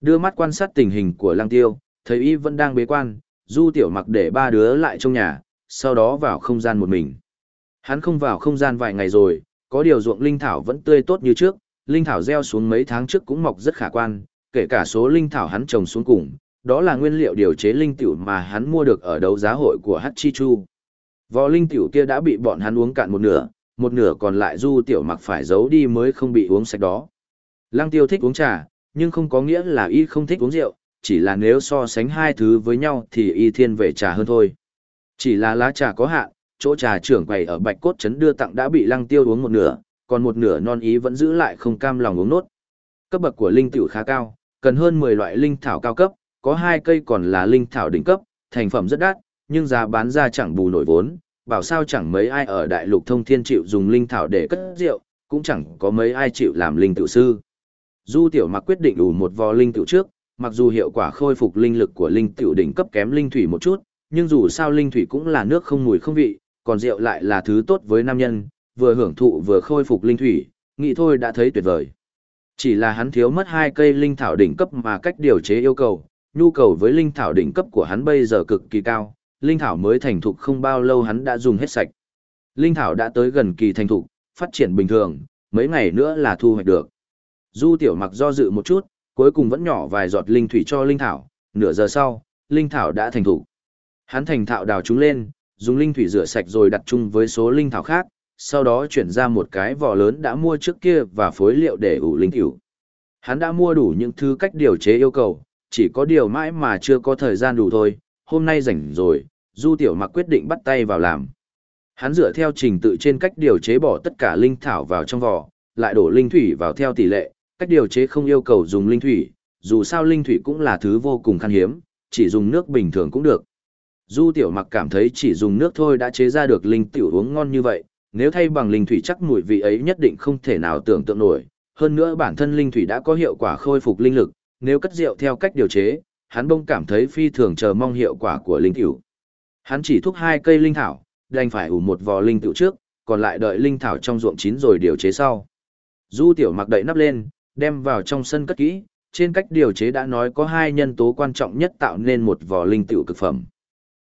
Đưa mắt quan sát tình hình của lăng tiêu, thấy y vẫn đang bế quan, du tiểu mặc để ba đứa lại trong nhà, sau đó vào không gian một mình. Hắn không vào không gian vài ngày rồi, có điều ruộng linh thảo vẫn tươi tốt như trước, linh thảo gieo xuống mấy tháng trước cũng mọc rất khả quan, kể cả số linh thảo hắn trồng xuống cùng, đó là nguyên liệu điều chế linh tiểu mà hắn mua được ở đấu giá hội của Hachichu. Vò linh tiểu kia đã bị bọn hắn uống cạn một nửa, một nửa còn lại du tiểu mặc phải giấu đi mới không bị uống sạch đó. Lăng tiêu thích uống trà, nhưng không có nghĩa là y không thích uống rượu, chỉ là nếu so sánh hai thứ với nhau thì y thiên về trà hơn thôi. Chỉ là lá trà có hạn, chỗ trà trưởng quầy ở Bạch Cốt Trấn đưa tặng đã bị lăng tiêu uống một nửa, còn một nửa non ý vẫn giữ lại không cam lòng uống nốt. Cấp bậc của linh tiểu khá cao, cần hơn 10 loại linh thảo cao cấp, có hai cây còn là linh thảo đỉnh cấp, thành phẩm rất đắt, nhưng giá bán ra chẳng bù nổi vốn, bảo sao chẳng mấy ai ở đại lục thông thiên chịu dùng linh thảo để cất rượu, cũng chẳng có mấy ai chịu làm linh tiểu sư. Du tiểu mặc quyết định đủ một vò linh tiểu trước, mặc dù hiệu quả khôi phục linh lực của linh tiểu đỉnh cấp kém linh thủy một chút, nhưng dù sao linh thủy cũng là nước không mùi không vị, còn rượu lại là thứ tốt với nam nhân, vừa hưởng thụ vừa khôi phục linh thủy, nghĩ thôi đã thấy tuyệt vời. Chỉ là hắn thiếu mất hai cây linh thảo đỉnh cấp mà cách điều chế yêu cầu, nhu cầu với linh thảo đỉnh cấp của hắn bây giờ cực kỳ cao, linh thảo mới thành thục không bao lâu hắn đã dùng hết sạch. Linh thảo đã tới gần kỳ thành thục, phát triển bình thường, mấy ngày nữa là thu hoạch được. Du tiểu mặc do dự một chút, cuối cùng vẫn nhỏ vài giọt linh thủy cho linh thảo, nửa giờ sau, linh thảo đã thành thục. Hắn thành thạo đào chúng lên, dùng linh thủy rửa sạch rồi đặt chung với số linh thảo khác, sau đó chuyển ra một cái vỏ lớn đã mua trước kia và phối liệu để ủ linh tiểu. Hắn đã mua đủ những thứ cách điều chế yêu cầu, chỉ có điều mãi mà chưa có thời gian đủ thôi, hôm nay rảnh rồi, Du Tiểu Mặc quyết định bắt tay vào làm. Hắn dựa theo trình tự trên cách điều chế bỏ tất cả linh thảo vào trong vỏ, lại đổ linh thủy vào theo tỷ lệ, cách điều chế không yêu cầu dùng linh thủy, dù sao linh thủy cũng là thứ vô cùng khan hiếm, chỉ dùng nước bình thường cũng được. Du Tiểu Mặc cảm thấy chỉ dùng nước thôi đã chế ra được linh tiểu uống ngon như vậy, nếu thay bằng linh thủy chắc mùi vị ấy nhất định không thể nào tưởng tượng nổi. Hơn nữa bản thân linh thủy đã có hiệu quả khôi phục linh lực, nếu cất rượu theo cách điều chế, hắn bông cảm thấy phi thường chờ mong hiệu quả của linh tiểu. Hắn chỉ thúc hai cây linh thảo, đành phải ủ một vò linh tiểu trước, còn lại đợi linh thảo trong ruộng chín rồi điều chế sau. Du Tiểu Mặc đậy nắp lên, đem vào trong sân cất kỹ, trên cách điều chế đã nói có hai nhân tố quan trọng nhất tạo nên một vò linh tiểu cực phẩm.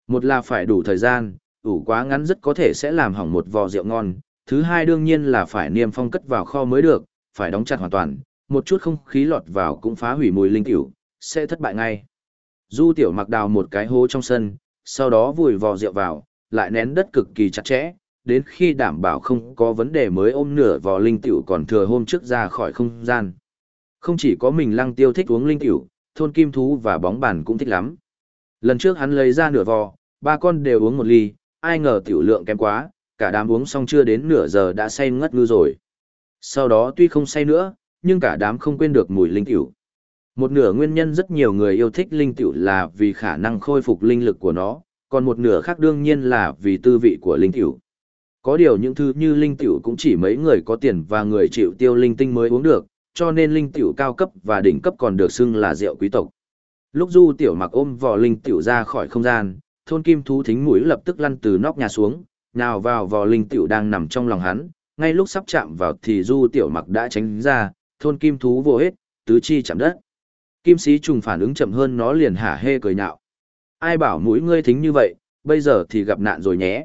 Một là phải đủ thời gian, ủ quá ngắn rất có thể sẽ làm hỏng một vò rượu ngon, thứ hai đương nhiên là phải niêm phong cất vào kho mới được, phải đóng chặt hoàn toàn, một chút không khí lọt vào cũng phá hủy mùi linh tiểu, sẽ thất bại ngay. Du tiểu mặc đào một cái hố trong sân, sau đó vùi vò rượu vào, lại nén đất cực kỳ chặt chẽ, đến khi đảm bảo không có vấn đề mới ôm nửa vò linh tiểu còn thừa hôm trước ra khỏi không gian. Không chỉ có mình lăng tiêu thích uống linh tiểu, thôn kim thú và bóng bàn cũng thích lắm. Lần trước hắn lấy ra nửa vò, ba con đều uống một ly, ai ngờ tiểu lượng kém quá, cả đám uống xong chưa đến nửa giờ đã say ngất ngư rồi. Sau đó tuy không say nữa, nhưng cả đám không quên được mùi linh tiểu. Một nửa nguyên nhân rất nhiều người yêu thích linh tiểu là vì khả năng khôi phục linh lực của nó, còn một nửa khác đương nhiên là vì tư vị của linh tiểu. Có điều những thứ như linh tiểu cũng chỉ mấy người có tiền và người chịu tiêu linh tinh mới uống được, cho nên linh tiểu cao cấp và đỉnh cấp còn được xưng là rượu quý tộc. Lúc Du Tiểu Mặc ôm vỏ linh tiểu ra khỏi không gian, thôn kim thú thính mũi lập tức lăn từ nóc nhà xuống, nào vào vỏ linh tiểu đang nằm trong lòng hắn, ngay lúc sắp chạm vào thì Du Tiểu Mặc đã tránh ra, thôn kim thú vô hết, tứ chi chạm đất. Kim sĩ trùng phản ứng chậm hơn nó liền hả hê cười nhạo. Ai bảo mũi ngươi thính như vậy, bây giờ thì gặp nạn rồi nhé.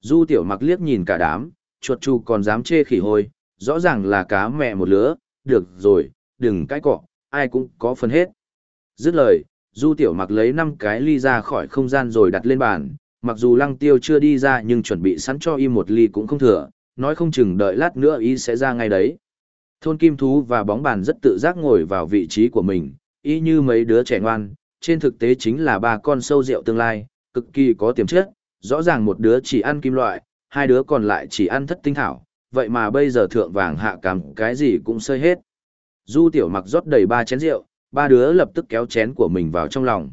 Du tiểu mặc liếc nhìn cả đám, chuột chu còn dám chê khỉ hôi, rõ ràng là cá mẹ một lứa, được rồi, đừng cãi cọ, ai cũng có phần hết. Dứt lời, du tiểu mặc lấy năm cái ly ra khỏi không gian rồi đặt lên bàn, mặc dù lăng tiêu chưa đi ra nhưng chuẩn bị sẵn cho y một ly cũng không thừa, nói không chừng đợi lát nữa y sẽ ra ngay đấy. Thôn kim thú và bóng bàn rất tự giác ngồi vào vị trí của mình, y như mấy đứa trẻ ngoan, trên thực tế chính là ba con sâu rượu tương lai, cực kỳ có tiềm chất, rõ ràng một đứa chỉ ăn kim loại, hai đứa còn lại chỉ ăn thất tinh thảo, vậy mà bây giờ thượng vàng hạ cằm cái gì cũng sơi hết. Du tiểu mặc rót đầy ba chén rượu, ba đứa lập tức kéo chén của mình vào trong lòng.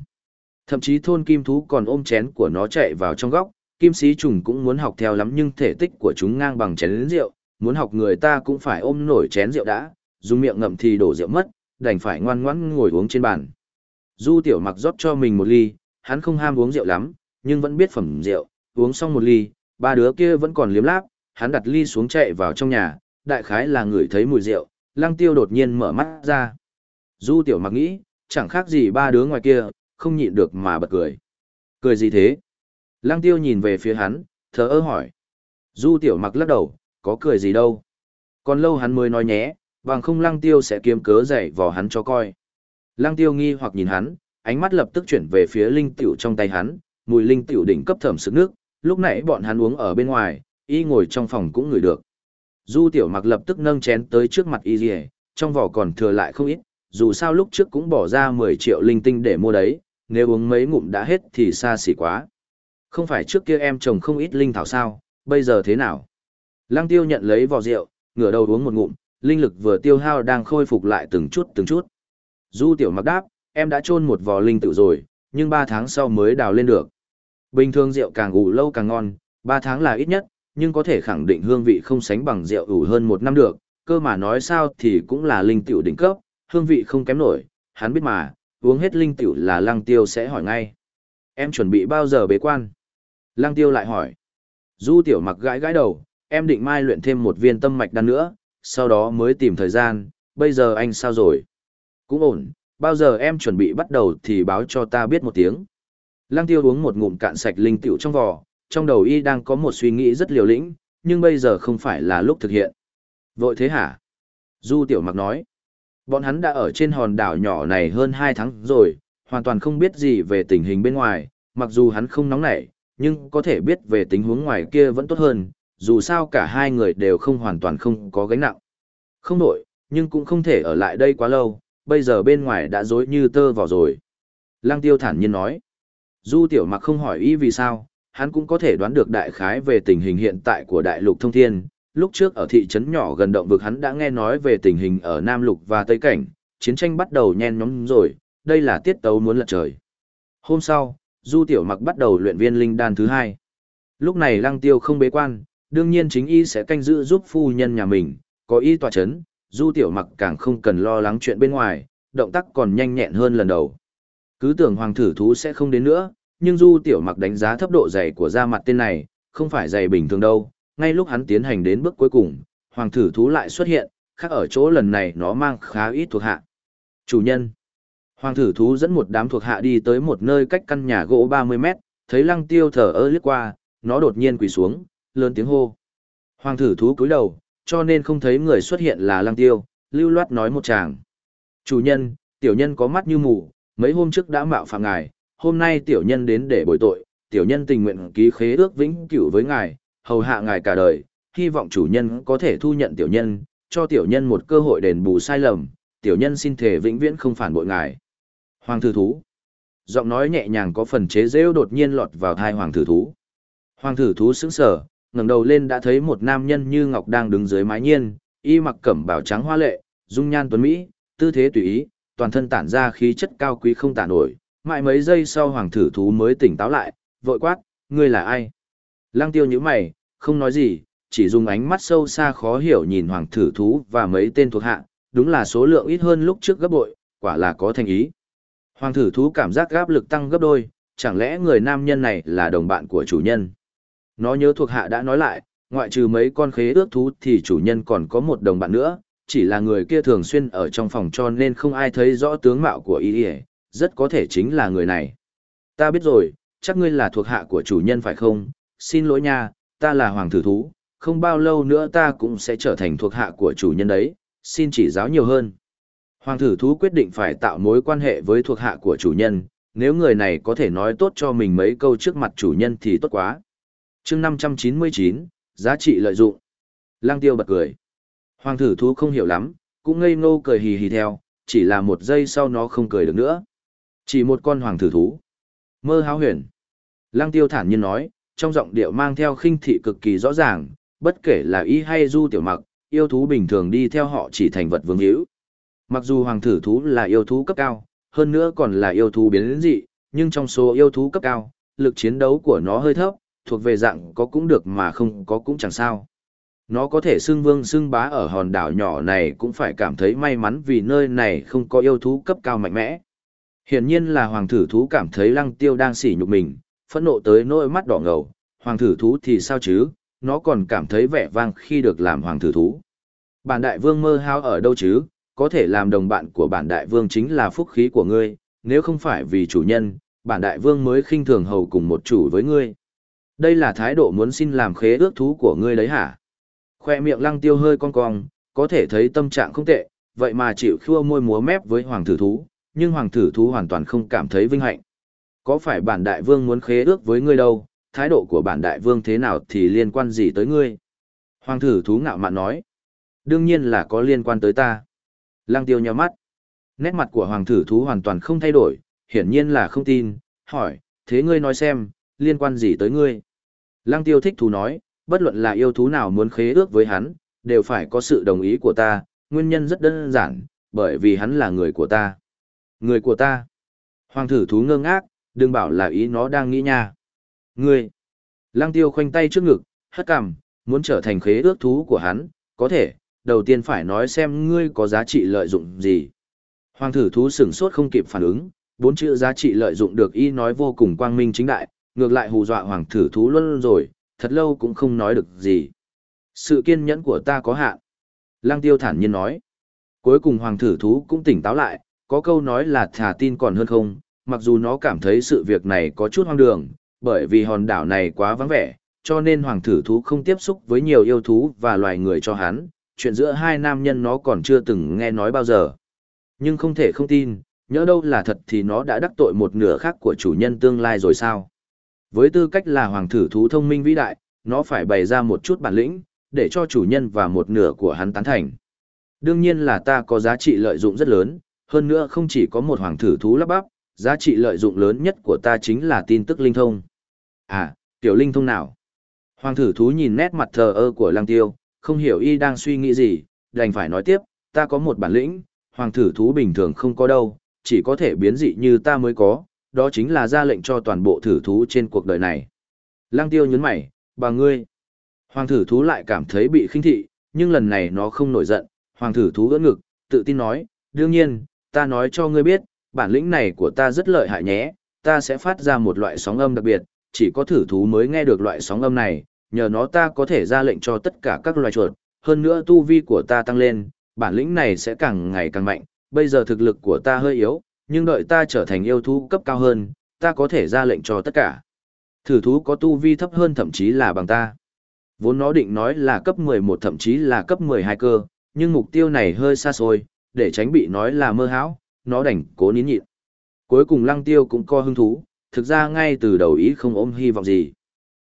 Thậm chí thôn kim thú còn ôm chén của nó chạy vào trong góc, kim sĩ trùng cũng muốn học theo lắm nhưng thể tích của chúng ngang bằng chén rượu, muốn học người ta cũng phải ôm nổi chén rượu đã, dùng miệng ngậm thì đổ rượu mất, đành phải ngoan ngoãn ngồi uống trên bàn. Du tiểu mặc rót cho mình một ly, hắn không ham uống rượu lắm, nhưng vẫn biết phẩm rượu, uống xong một ly, ba đứa kia vẫn còn liếm láp, hắn đặt ly xuống chạy vào trong nhà, đại khái là người thấy mùi rượu, lăng tiêu đột nhiên mở mắt ra. Du tiểu mặc nghĩ, chẳng khác gì ba đứa ngoài kia, không nhịn được mà bật cười. Cười gì thế? Lăng tiêu nhìn về phía hắn, thở ơ hỏi. Du tiểu mặc lắc đầu, có cười gì đâu. Còn lâu hắn mới nói nhé, bằng không lăng tiêu sẽ kiếm cớ dạy vò hắn cho coi. Lăng tiêu nghi hoặc nhìn hắn, ánh mắt lập tức chuyển về phía linh tiểu trong tay hắn, mùi linh tiểu đỉnh cấp thẩm sức nước, lúc nãy bọn hắn uống ở bên ngoài, y ngồi trong phòng cũng ngửi được. Du tiểu mặc lập tức nâng chén tới trước mặt y dì trong vỏ còn thừa lại không ít, dù sao lúc trước cũng bỏ ra 10 triệu linh tinh để mua đấy, nếu uống mấy ngụm đã hết thì xa xỉ quá. Không phải trước kia em trồng không ít linh thảo sao, bây giờ thế nào? Lăng tiêu nhận lấy vò rượu, ngửa đầu uống một ngụm, linh lực vừa tiêu hao đang khôi phục lại từng chút từng chút. Du tiểu mặc đáp, em đã chôn một vò linh tự rồi, nhưng 3 tháng sau mới đào lên được. Bình thường rượu càng ủ lâu càng ngon, 3 tháng là ít nhất, nhưng có thể khẳng định hương vị không sánh bằng rượu ủ hơn một năm được, cơ mà nói sao thì cũng là linh tiểu đỉnh cấp, hương vị không kém nổi, hắn biết mà, uống hết linh tiểu là lăng tiêu sẽ hỏi ngay. Em chuẩn bị bao giờ bế quan? Lăng tiêu lại hỏi. Du tiểu mặc gãi gãi đầu, em định mai luyện thêm một viên tâm mạch đan nữa, sau đó mới tìm thời gian, bây giờ anh sao rồi? Cũng ổn, bao giờ em chuẩn bị bắt đầu thì báo cho ta biết một tiếng. Lăng tiêu uống một ngụm cạn sạch linh tiểu trong vò, trong đầu y đang có một suy nghĩ rất liều lĩnh, nhưng bây giờ không phải là lúc thực hiện. Vội thế hả? Du tiểu mặc nói. Bọn hắn đã ở trên hòn đảo nhỏ này hơn 2 tháng rồi, hoàn toàn không biết gì về tình hình bên ngoài, mặc dù hắn không nóng nảy, nhưng có thể biết về tình huống ngoài kia vẫn tốt hơn, dù sao cả hai người đều không hoàn toàn không có gánh nặng. Không đổi, nhưng cũng không thể ở lại đây quá lâu, bây giờ bên ngoài đã rối như tơ vào rồi. Lăng tiêu thản nhiên nói. Du tiểu mặc không hỏi ý vì sao, hắn cũng có thể đoán được đại khái về tình hình hiện tại của đại lục thông thiên. Lúc trước ở thị trấn nhỏ gần động vực hắn đã nghe nói về tình hình ở Nam Lục và Tây Cảnh, chiến tranh bắt đầu nhen nhóm rồi, đây là tiết tấu muốn lật trời. Hôm sau, Du Tiểu Mặc bắt đầu luyện viên linh đan thứ hai. Lúc này Lăng Tiêu không bế quan, đương nhiên chính y sẽ canh giữ giúp phu nhân nhà mình, có y tòa chấn, Du Tiểu Mặc càng không cần lo lắng chuyện bên ngoài, động tác còn nhanh nhẹn hơn lần đầu. Cứ tưởng hoàng thử thú sẽ không đến nữa, nhưng Du Tiểu Mặc đánh giá thấp độ dày của da mặt tên này, không phải dày bình thường đâu. Ngay lúc hắn tiến hành đến bước cuối cùng, hoàng thử thú lại xuất hiện, khác ở chỗ lần này nó mang khá ít thuộc hạ. Chủ nhân. Hoàng thử thú dẫn một đám thuộc hạ đi tới một nơi cách căn nhà gỗ 30 mét, thấy lăng tiêu thở ơ liếc qua, nó đột nhiên quỳ xuống, lớn tiếng hô. Hoàng thử thú cúi đầu, cho nên không thấy người xuất hiện là lăng tiêu, lưu loát nói một chàng. Chủ nhân, tiểu nhân có mắt như mù, mấy hôm trước đã mạo phạm ngài, hôm nay tiểu nhân đến để bồi tội, tiểu nhân tình nguyện ký khế ước vĩnh cửu với ngài, hầu hạ ngài cả đời, hy vọng chủ nhân có thể thu nhận tiểu nhân, cho tiểu nhân một cơ hội đền bù sai lầm, tiểu nhân xin thể vĩnh viễn không phản bội ngài. Hoàng thử thú. Giọng nói nhẹ nhàng có phần chế rêu đột nhiên lọt vào thai hoàng thử thú. Hoàng thử thú sững sờ, ngẩng đầu lên đã thấy một nam nhân như ngọc đang đứng dưới mái nhiên, y mặc cẩm bào trắng hoa lệ, dung nhan tuấn mỹ, tư thế tùy ý, toàn thân tản ra khí chất cao quý không tả nổi. Mãi mấy giây sau hoàng thử thú mới tỉnh táo lại, vội quát, ngươi là ai? Lăng tiêu như mày, không nói gì, chỉ dùng ánh mắt sâu xa khó hiểu nhìn hoàng thử thú và mấy tên thuộc hạ, đúng là số lượng ít hơn lúc trước gấp bội, quả là có thành ý. Hoàng thử thú cảm giác gáp lực tăng gấp đôi, chẳng lẽ người nam nhân này là đồng bạn của chủ nhân? Nó nhớ thuộc hạ đã nói lại, ngoại trừ mấy con khế ước thú thì chủ nhân còn có một đồng bạn nữa, chỉ là người kia thường xuyên ở trong phòng cho nên không ai thấy rõ tướng mạo của y rất có thể chính là người này. Ta biết rồi, chắc ngươi là thuộc hạ của chủ nhân phải không? Xin lỗi nha, ta là hoàng thử thú, không bao lâu nữa ta cũng sẽ trở thành thuộc hạ của chủ nhân đấy, xin chỉ giáo nhiều hơn. Hoàng thử thú quyết định phải tạo mối quan hệ với thuộc hạ của chủ nhân, nếu người này có thể nói tốt cho mình mấy câu trước mặt chủ nhân thì tốt quá chương 599, giá trị lợi dụng. Lăng tiêu bật cười. Hoàng thử thú không hiểu lắm, cũng ngây ngô cười hì hì theo, chỉ là một giây sau nó không cười được nữa. Chỉ một con hoàng thử thú. Mơ háo huyền. Lăng tiêu thản nhiên nói, trong giọng điệu mang theo khinh thị cực kỳ rõ ràng, bất kể là y hay du tiểu mặc, yêu thú bình thường đi theo họ chỉ thành vật vương hữu. Mặc dù hoàng thử thú là yêu thú cấp cao, hơn nữa còn là yêu thú biến dị, nhưng trong số yêu thú cấp cao, lực chiến đấu của nó hơi thấp, thuộc về dạng có cũng được mà không có cũng chẳng sao. Nó có thể xưng vương xưng bá ở hòn đảo nhỏ này cũng phải cảm thấy may mắn vì nơi này không có yêu thú cấp cao mạnh mẽ. Hiển nhiên là hoàng thử thú cảm thấy lăng tiêu đang sỉ nhục mình, phẫn nộ tới nỗi mắt đỏ ngầu, hoàng thử thú thì sao chứ, nó còn cảm thấy vẻ vang khi được làm hoàng thử thú. Bản đại vương mơ hao ở đâu chứ, có thể làm đồng bạn của bản đại vương chính là phúc khí của ngươi, nếu không phải vì chủ nhân, bản đại vương mới khinh thường hầu cùng một chủ với ngươi. Đây là thái độ muốn xin làm khế ước thú của ngươi đấy hả? Khoe miệng lăng tiêu hơi cong cong, có thể thấy tâm trạng không tệ, vậy mà chịu khua môi múa mép với hoàng thử thú, nhưng hoàng thử thú hoàn toàn không cảm thấy vinh hạnh. Có phải bản đại vương muốn khế ước với ngươi đâu, thái độ của bản đại vương thế nào thì liên quan gì tới ngươi? Hoàng thử thú ngạo mạn nói. Đương nhiên là có liên quan tới ta. Lăng tiêu nhau mắt. Nét mặt của hoàng thử thú hoàn toàn không thay đổi, hiển nhiên là không tin, hỏi, thế ngươi nói xem, liên quan gì tới ngươi? Lăng tiêu thích thú nói, bất luận là yêu thú nào muốn khế ước với hắn, đều phải có sự đồng ý của ta, nguyên nhân rất đơn giản, bởi vì hắn là người của ta. Người của ta. Hoàng thử thú ngơ ngác, đừng bảo là ý nó đang nghĩ nha. Ngươi. Lăng tiêu khoanh tay trước ngực, hất cằm, muốn trở thành khế ước thú của hắn, có thể, đầu tiên phải nói xem ngươi có giá trị lợi dụng gì. Hoàng thử thú sửng sốt không kịp phản ứng, bốn chữ giá trị lợi dụng được y nói vô cùng quang minh chính đại, ngược lại hù dọa hoàng thử thú luôn rồi, thật lâu cũng không nói được gì. Sự kiên nhẫn của ta có hạn. Lăng tiêu thản nhiên nói. Cuối cùng hoàng thử thú cũng tỉnh táo lại, có câu nói là thả tin còn hơn không, mặc dù nó cảm thấy sự việc này có chút hoang đường, bởi vì hòn đảo này quá vắng vẻ, cho nên hoàng thử thú không tiếp xúc với nhiều yêu thú và loài người cho hắn, chuyện giữa hai nam nhân nó còn chưa từng nghe nói bao giờ. Nhưng không thể không tin, nhớ đâu là thật thì nó đã đắc tội một nửa khác của chủ nhân tương lai rồi sao. Với tư cách là hoàng thử thú thông minh vĩ đại, nó phải bày ra một chút bản lĩnh, để cho chủ nhân và một nửa của hắn tán thành. Đương nhiên là ta có giá trị lợi dụng rất lớn, hơn nữa không chỉ có một hoàng thử thú lắp bắp, giá trị lợi dụng lớn nhất của ta chính là tin tức linh thông. À, tiểu linh thông nào? Hoàng thử thú nhìn nét mặt thờ ơ của lang tiêu, không hiểu y đang suy nghĩ gì, đành phải nói tiếp, ta có một bản lĩnh, hoàng thử thú bình thường không có đâu, chỉ có thể biến dị như ta mới có, đó chính là ra lệnh cho toàn bộ thử thú trên cuộc đời này. Lang tiêu nhấn mày, bà ngươi. Hoàng thử thú lại cảm thấy bị khinh thị, nhưng lần này nó không nổi giận, hoàng thử thú ưỡn ngực, tự tin nói, đương nhiên, ta nói cho ngươi biết, bản lĩnh này của ta rất lợi hại nhé, ta sẽ phát ra một loại sóng âm đặc biệt, chỉ có thử thú mới nghe được loại sóng âm này, nhờ nó ta có thể ra lệnh cho tất cả các loài chuột, hơn nữa tu vi của ta tăng lên, bản lĩnh này sẽ càng ngày càng mạnh, bây giờ thực lực của ta hơi yếu, nhưng đợi ta trở thành yêu thú cấp cao hơn, ta có thể ra lệnh cho tất cả. Thử thú có tu vi thấp hơn thậm chí là bằng ta. Vốn nó định nói là cấp 11 thậm chí là cấp 12 cơ, nhưng mục tiêu này hơi xa xôi, để tránh bị nói là mơ hão, nó đành cố nín nhịn. Cuối cùng lăng tiêu cũng co hứng thú, thực ra ngay từ đầu ý không ôm hy vọng gì.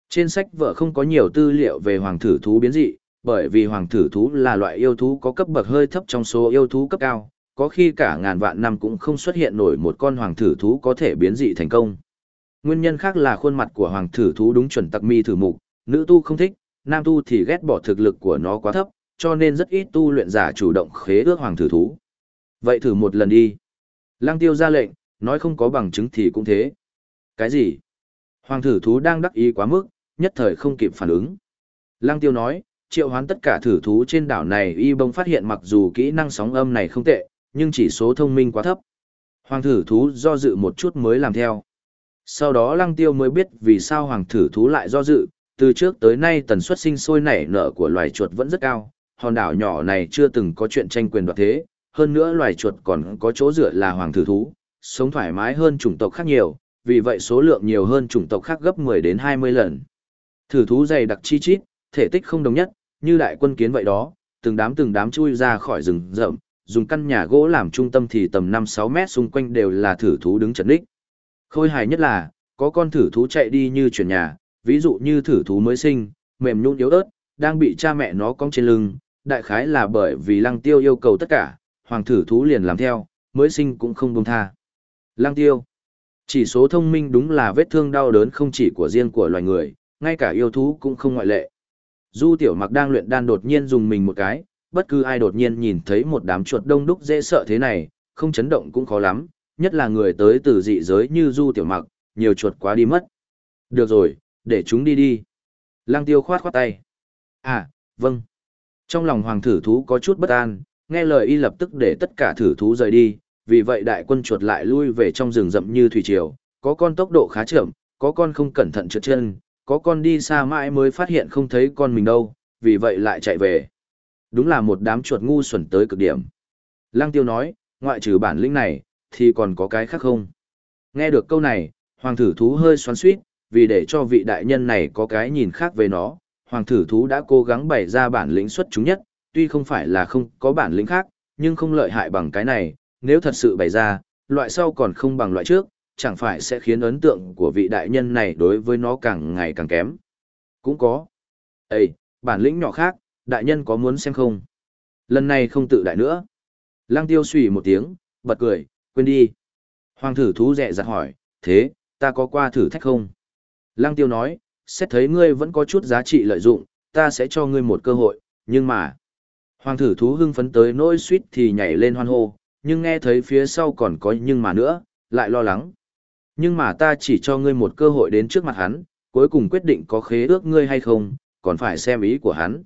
Trên sách vợ không có nhiều tư liệu về hoàng thử thú biến dị, bởi vì hoàng thử thú là loại yêu thú có cấp bậc hơi thấp trong số yêu thú cấp cao, có khi cả ngàn vạn năm cũng không xuất hiện nổi một con hoàng thử thú có thể biến dị thành công. Nguyên nhân khác là khuôn mặt của hoàng thử thú đúng chuẩn tặc mi thử mục, nữ tu không thích, nam tu thì ghét bỏ thực lực của nó quá thấp, cho nên rất ít tu luyện giả chủ động khế ước hoàng thử thú. Vậy thử một lần đi. Lăng tiêu ra lệnh, nói không có bằng chứng thì cũng thế. Cái gì? Hoàng thử thú đang đắc ý quá mức, nhất thời không kịp phản ứng. Lăng tiêu nói, triệu hoán tất cả thử thú trên đảo này y bông phát hiện mặc dù kỹ năng sóng âm này không tệ, nhưng chỉ số thông minh quá thấp. Hoàng thử thú do dự một chút mới làm theo. Sau đó lăng tiêu mới biết vì sao hoàng thử thú lại do dự, từ trước tới nay tần suất sinh sôi nảy nở của loài chuột vẫn rất cao, hòn đảo nhỏ này chưa từng có chuyện tranh quyền đoạt thế, hơn nữa loài chuột còn có chỗ dựa là hoàng thử thú, sống thoải mái hơn chủng tộc khác nhiều, vì vậy số lượng nhiều hơn chủng tộc khác gấp 10 đến 20 lần. Thử thú dày đặc chi chít, thể tích không đồng nhất, như đại quân kiến vậy đó, từng đám từng đám chui ra khỏi rừng rậm, dùng căn nhà gỗ làm trung tâm thì tầm 5-6 mét xung quanh đều là thử thú đứng chấn đích. Khôi hài nhất là, có con thử thú chạy đi như chuyển nhà, ví dụ như thử thú mới sinh, mềm nhũn yếu ớt, đang bị cha mẹ nó cong trên lưng, đại khái là bởi vì lăng tiêu yêu cầu tất cả, hoàng thử thú liền làm theo, mới sinh cũng không buông tha. Lăng tiêu, Chỉ số thông minh đúng là vết thương đau đớn không chỉ của riêng của loài người, ngay cả yêu thú cũng không ngoại lệ. Du tiểu mặc đang luyện đan đột nhiên dùng mình một cái, bất cứ ai đột nhiên nhìn thấy một đám chuột đông đúc dễ sợ thế này, không chấn động cũng khó lắm, nhất là người tới từ dị giới như du tiểu mặc, nhiều chuột quá đi mất. Được rồi, để chúng đi đi. Lăng tiêu khoát khoát tay. À, vâng. Trong lòng hoàng thử thú có chút bất an, nghe lời y lập tức để tất cả thử thú rời đi, vì vậy đại quân chuột lại lui về trong rừng rậm như thủy triều, có con tốc độ khá chậm, có con không cẩn thận trượt chân, có con đi xa mãi mới phát hiện không thấy con mình đâu, vì vậy lại chạy về. Đúng là một đám chuột ngu xuẩn tới cực điểm. Lăng tiêu nói, ngoại trừ bản lĩnh này, thì còn có cái khác không? Nghe được câu này, hoàng thử thú hơi xoắn suýt, vì để cho vị đại nhân này có cái nhìn khác về nó, hoàng thử thú đã cố gắng bày ra bản lĩnh xuất chúng nhất, tuy không phải là không có bản lĩnh khác, nhưng không lợi hại bằng cái này, nếu thật sự bày ra, loại sau còn không bằng loại trước, chẳng phải sẽ khiến ấn tượng của vị đại nhân này đối với nó càng ngày càng kém. Cũng có. Ê, bản lĩnh nhỏ khác, đại nhân có muốn xem không? Lần này không tự đại nữa. Lăng tiêu xùy một tiếng, bật cười, quên đi. Hoàng thử thú rẻ rặt hỏi, thế, ta có qua thử thách không? Lăng tiêu nói, xét thấy ngươi vẫn có chút giá trị lợi dụng, ta sẽ cho ngươi một cơ hội, nhưng mà... Hoàng thử thú hưng phấn tới nỗi suýt thì nhảy lên hoan hô, nhưng nghe thấy phía sau còn có nhưng mà nữa, lại lo lắng. Nhưng mà ta chỉ cho ngươi một cơ hội đến trước mặt hắn, cuối cùng quyết định có khế ước ngươi hay không, còn phải xem ý của hắn.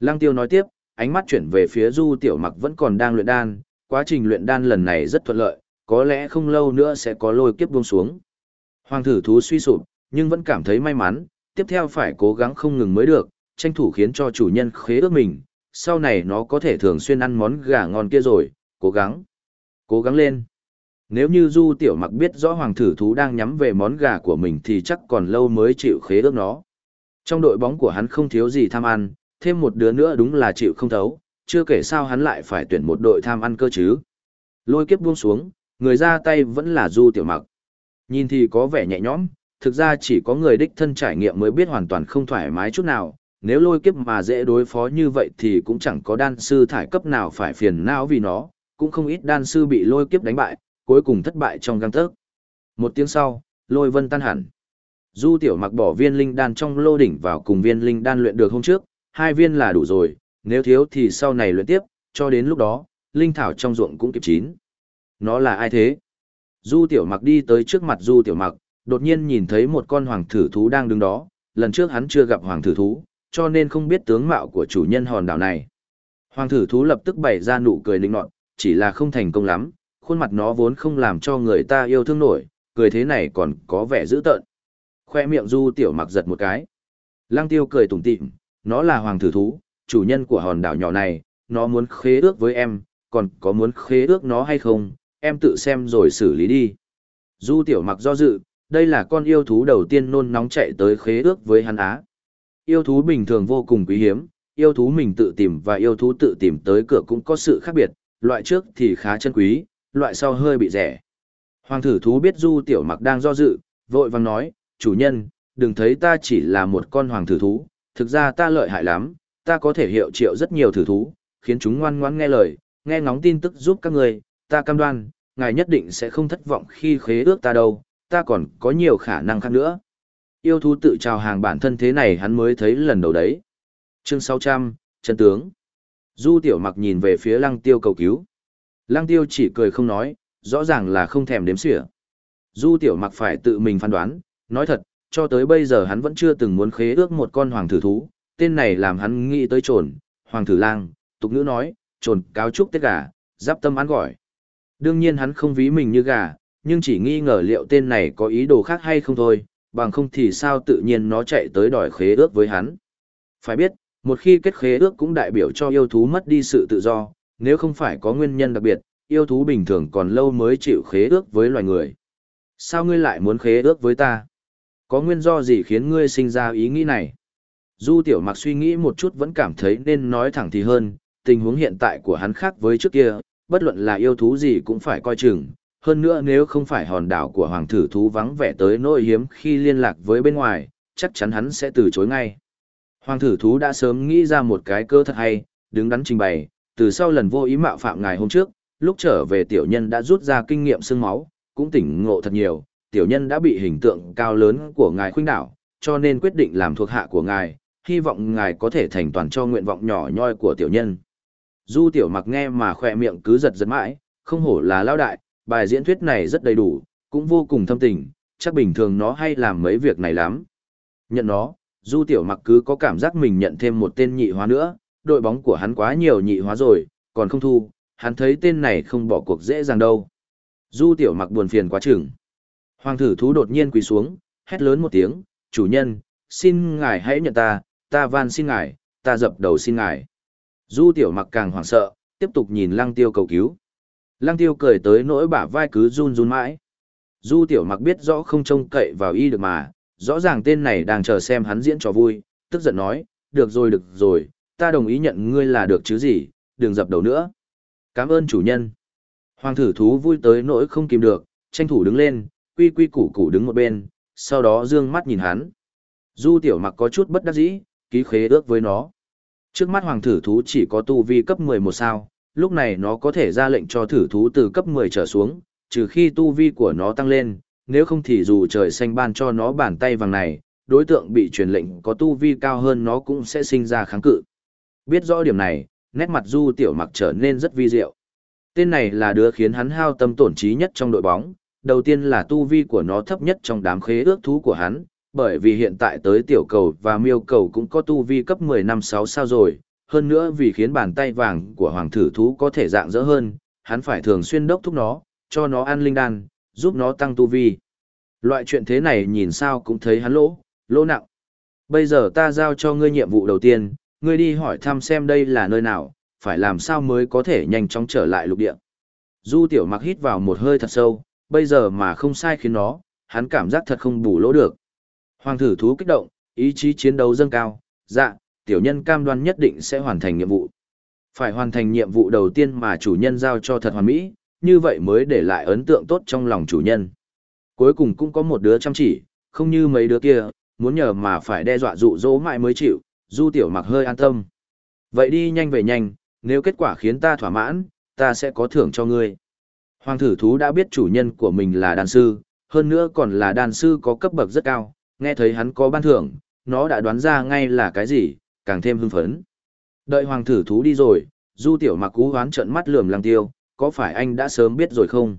Lăng tiêu nói tiếp, ánh mắt chuyển về phía du tiểu mặc vẫn còn đang luyện đan, quá trình luyện đan lần này rất thuận lợi, có lẽ không lâu nữa sẽ có lôi kiếp buông xuống. Hoàng thử thú suy sụp, nhưng vẫn cảm thấy may mắn, tiếp theo phải cố gắng không ngừng mới được, tranh thủ khiến cho chủ nhân khế ước mình, sau này nó có thể thường xuyên ăn món gà ngon kia rồi, cố gắng, cố gắng lên. Nếu như Du Tiểu Mặc biết rõ hoàng thử thú đang nhắm về món gà của mình thì chắc còn lâu mới chịu khế ước nó. Trong đội bóng của hắn không thiếu gì tham ăn, thêm một đứa nữa đúng là chịu không thấu, chưa kể sao hắn lại phải tuyển một đội tham ăn cơ chứ. Lôi kiếp buông xuống, người ra tay vẫn là Du Tiểu Mặc. Nhìn thì có vẻ nhẹ nhõm, thực ra chỉ có người đích thân trải nghiệm mới biết hoàn toàn không thoải mái chút nào. Nếu lôi kiếp mà dễ đối phó như vậy thì cũng chẳng có đan sư thải cấp nào phải phiền não vì nó, cũng không ít đan sư bị lôi kiếp đánh bại, cuối cùng thất bại trong găng tớc. Một tiếng sau, lôi vân tan hẳn. Du tiểu mặc bỏ viên linh đan trong lô đỉnh vào cùng viên linh đan luyện được hôm trước, hai viên là đủ rồi, nếu thiếu thì sau này luyện tiếp, cho đến lúc đó, linh thảo trong ruộng cũng kịp chín. Nó là ai thế? Du tiểu mặc đi tới trước mặt du tiểu mặc, đột nhiên nhìn thấy một con hoàng thử thú đang đứng đó, lần trước hắn chưa gặp hoàng thử thú, cho nên không biết tướng mạo của chủ nhân hòn đảo này. Hoàng thử thú lập tức bày ra nụ cười linh nọt, chỉ là không thành công lắm, khuôn mặt nó vốn không làm cho người ta yêu thương nổi, cười thế này còn có vẻ dữ tợn. Khoe miệng du tiểu mặc giật một cái. Lăng tiêu cười tủm tỉm, nó là hoàng thử thú, chủ nhân của hòn đảo nhỏ này, nó muốn khế ước với em, còn có muốn khế ước nó hay không, em tự xem rồi xử lý đi. Du tiểu mặc do dự, đây là con yêu thú đầu tiên nôn nóng chạy tới khế ước với hắn á. Yêu thú bình thường vô cùng quý hiếm, yêu thú mình tự tìm và yêu thú tự tìm tới cửa cũng có sự khác biệt, loại trước thì khá chân quý, loại sau hơi bị rẻ. Hoàng thử thú biết du tiểu mặc đang do dự, vội vàng nói, chủ nhân, đừng thấy ta chỉ là một con hoàng thử thú, thực ra ta lợi hại lắm, ta có thể hiệu triệu rất nhiều thử thú, khiến chúng ngoan ngoãn nghe lời, nghe ngóng tin tức giúp các người, ta cam đoan, ngài nhất định sẽ không thất vọng khi khế ước ta đâu, ta còn có nhiều khả năng khác nữa. Yêu thú tự chào hàng bản thân thế này hắn mới thấy lần đầu đấy. Chương 600, chân tướng. Du tiểu mặc nhìn về phía lăng tiêu cầu cứu. Lăng tiêu chỉ cười không nói, rõ ràng là không thèm đếm xỉa. Du tiểu mặc phải tự mình phán đoán, nói thật, cho tới bây giờ hắn vẫn chưa từng muốn khế ước một con hoàng thử thú, tên này làm hắn nghĩ tới trồn, hoàng thử lang, tục ngữ nói, trồn cáo trúc tết gà, giáp tâm ăn gọi. Đương nhiên hắn không ví mình như gà, nhưng chỉ nghi ngờ liệu tên này có ý đồ khác hay không thôi, bằng không thì sao tự nhiên nó chạy tới đòi khế ước với hắn. Phải biết, một khi kết khế ước cũng đại biểu cho yêu thú mất đi sự tự do, nếu không phải có nguyên nhân đặc biệt, yêu thú bình thường còn lâu mới chịu khế ước với loài người. Sao ngươi lại muốn khế ước với ta? Có nguyên do gì khiến ngươi sinh ra ý nghĩ này? Du tiểu mặc suy nghĩ một chút vẫn cảm thấy nên nói thẳng thì hơn, tình huống hiện tại của hắn khác với trước kia, bất luận là yêu thú gì cũng phải coi chừng. Hơn nữa nếu không phải hòn đảo của hoàng thử thú vắng vẻ tới nỗi hiếm khi liên lạc với bên ngoài, chắc chắn hắn sẽ từ chối ngay. Hoàng thử thú đã sớm nghĩ ra một cái cơ thật hay, đứng đắn trình bày, từ sau lần vô ý mạo phạm ngài hôm trước, lúc trở về tiểu nhân đã rút ra kinh nghiệm xương máu, cũng tỉnh ngộ thật nhiều, tiểu nhân đã bị hình tượng cao lớn của ngài khuynh đảo, cho nên quyết định làm thuộc hạ của ngài, hy vọng ngài có thể thành toàn cho nguyện vọng nhỏ nhoi của tiểu nhân. Du tiểu mặc nghe mà khỏe miệng cứ giật giật mãi, không hổ là lao đại, bài diễn thuyết này rất đầy đủ, cũng vô cùng thâm tình, chắc bình thường nó hay làm mấy việc này lắm. Nhận nó, du tiểu mặc cứ có cảm giác mình nhận thêm một tên nhị hóa nữa, đội bóng của hắn quá nhiều nhị hóa rồi, còn không thu, hắn thấy tên này không bỏ cuộc dễ dàng đâu. Du tiểu mặc buồn phiền quá chừng. Hoàng thử thú đột nhiên quỳ xuống, hét lớn một tiếng, chủ nhân, xin ngài hãy nhận ta, ta van xin ngài, ta dập đầu xin ngài. Du tiểu mặc càng hoảng sợ, tiếp tục nhìn lăng tiêu cầu cứu. Lăng tiêu cười tới nỗi bả vai cứ run run mãi. Du tiểu mặc biết rõ không trông cậy vào y được mà, rõ ràng tên này đang chờ xem hắn diễn trò vui, tức giận nói, được rồi được rồi, ta đồng ý nhận ngươi là được chứ gì, đừng dập đầu nữa. Cảm ơn chủ nhân. Hoàng thử thú vui tới nỗi không kìm được, tranh thủ đứng lên, quy quy củ củ đứng một bên, sau đó dương mắt nhìn hắn. Du tiểu mặc có chút bất đắc dĩ, ký khế ước với nó. Trước mắt hoàng thử thú chỉ có tu vi cấp 11 sao, lúc này nó có thể ra lệnh cho thử thú từ cấp 10 trở xuống, trừ khi tu vi của nó tăng lên, nếu không thì dù trời xanh ban cho nó bàn tay vàng này, đối tượng bị truyền lệnh có tu vi cao hơn nó cũng sẽ sinh ra kháng cự. Biết rõ điểm này, nét mặt du tiểu mặc trở nên rất vi diệu. Tên này là đứa khiến hắn hao tâm tổn trí nhất trong đội bóng, đầu tiên là tu vi của nó thấp nhất trong đám khế ước thú của hắn, bởi vì hiện tại tới tiểu cầu và miêu cầu cũng có tu vi cấp 10 năm 6 sao rồi, hơn nữa vì khiến bàn tay vàng của hoàng thử thú có thể dạng dỡ hơn, hắn phải thường xuyên đốc thúc nó, cho nó ăn linh đan, giúp nó tăng tu vi. Loại chuyện thế này nhìn sao cũng thấy hắn lỗ, lỗ nặng. Bây giờ ta giao cho ngươi nhiệm vụ đầu tiên, ngươi đi hỏi thăm xem đây là nơi nào, phải làm sao mới có thể nhanh chóng trở lại lục địa. Du tiểu mặc hít vào một hơi thật sâu, bây giờ mà không sai khiến nó, hắn cảm giác thật không bù lỗ được. Hoàng thử thú kích động, ý chí chiến đấu dâng cao, dạ, tiểu nhân cam đoan nhất định sẽ hoàn thành nhiệm vụ. Phải hoàn thành nhiệm vụ đầu tiên mà chủ nhân giao cho thật hoàn mỹ, như vậy mới để lại ấn tượng tốt trong lòng chủ nhân. Cuối cùng cũng có một đứa chăm chỉ, không như mấy đứa kia, muốn nhờ mà phải đe dọa dụ dỗ mãi mới chịu, du tiểu mặc hơi an tâm. Vậy đi nhanh về nhanh, nếu kết quả khiến ta thỏa mãn, ta sẽ có thưởng cho ngươi. Hoàng thử thú đã biết chủ nhân của mình là đàn sư, hơn nữa còn là đàn sư có cấp bậc rất cao, nghe thấy hắn có ban thưởng, nó đã đoán ra ngay là cái gì, càng thêm hưng phấn. Đợi hoàng thử thú đi rồi, du tiểu mặc cú hoán trận mắt lườm lăng tiêu, có phải anh đã sớm biết rồi không?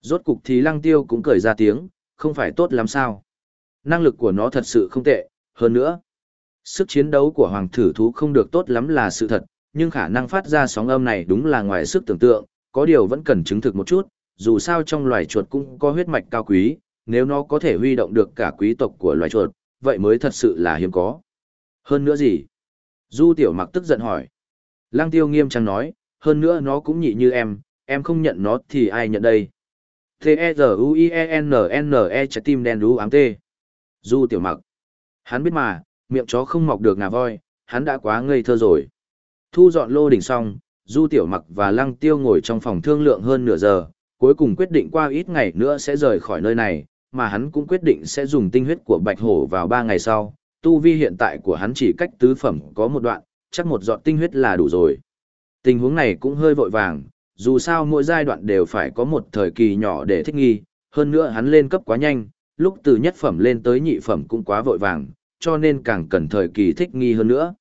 Rốt cục thì lăng tiêu cũng cười ra tiếng, không phải tốt lắm sao? Năng lực của nó thật sự không tệ, hơn nữa. Sức chiến đấu của hoàng thử thú không được tốt lắm là sự thật, nhưng khả năng phát ra sóng âm này đúng là ngoài sức tưởng tượng, có điều vẫn cần chứng thực một chút, dù sao trong loài chuột cũng có huyết mạch cao quý, nếu nó có thể huy động được cả quý tộc của loài chuột, vậy mới thật sự là hiếm có. Hơn nữa gì? Du tiểu mặc tức giận hỏi. Lăng tiêu nghiêm trang nói, hơn nữa nó cũng nhị như em, em không nhận nó thì ai nhận đây? T-E-Z-U-I-E-N-N-E trái tim đen đú ám tê. Du tiểu mặc. Hắn biết mà, miệng chó không mọc được ngà voi, hắn đã quá ngây thơ rồi. Thu dọn lô đỉnh xong, Du Tiểu Mặc và Lăng Tiêu ngồi trong phòng thương lượng hơn nửa giờ, cuối cùng quyết định qua ít ngày nữa sẽ rời khỏi nơi này, mà hắn cũng quyết định sẽ dùng tinh huyết của Bạch Hổ vào 3 ngày sau. Tu vi hiện tại của hắn chỉ cách tứ phẩm có một đoạn, chắc một giọt tinh huyết là đủ rồi. Tình huống này cũng hơi vội vàng, dù sao mỗi giai đoạn đều phải có một thời kỳ nhỏ để thích nghi, hơn nữa hắn lên cấp quá nhanh, lúc từ nhất phẩm lên tới nhị phẩm cũng quá vội vàng, cho nên càng cần thời kỳ thích nghi hơn nữa.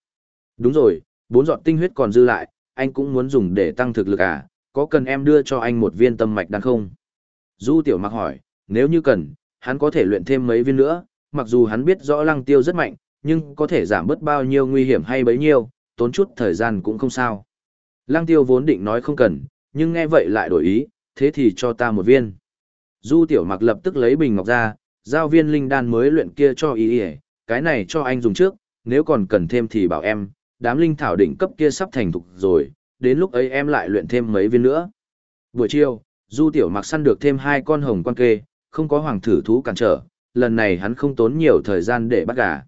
Đúng rồi, bốn giọt tinh huyết còn dư lại, anh cũng muốn dùng để tăng thực lực à, có cần em đưa cho anh một viên tâm mạch đan không? Du tiểu mặc hỏi, nếu như cần, hắn có thể luyện thêm mấy viên nữa, mặc dù hắn biết rõ lăng tiêu rất mạnh, nhưng có thể giảm bớt bao nhiêu nguy hiểm hay bấy nhiêu, tốn chút thời gian cũng không sao. Lăng tiêu vốn định nói không cần, nhưng nghe vậy lại đổi ý, thế thì cho ta một viên. Du tiểu mặc lập tức lấy bình ngọc ra, giao viên linh đan mới luyện kia cho ý ý, cái này cho anh dùng trước, nếu còn cần thêm thì bảo em, đám linh thảo đỉnh cấp kia sắp thành thục rồi, đến lúc ấy em lại luyện thêm mấy viên nữa. Buổi chiều, Du Tiểu Mặc săn được thêm hai con hồng quan kê, không có hoàng thử thú cản trở, lần này hắn không tốn nhiều thời gian để bắt gà.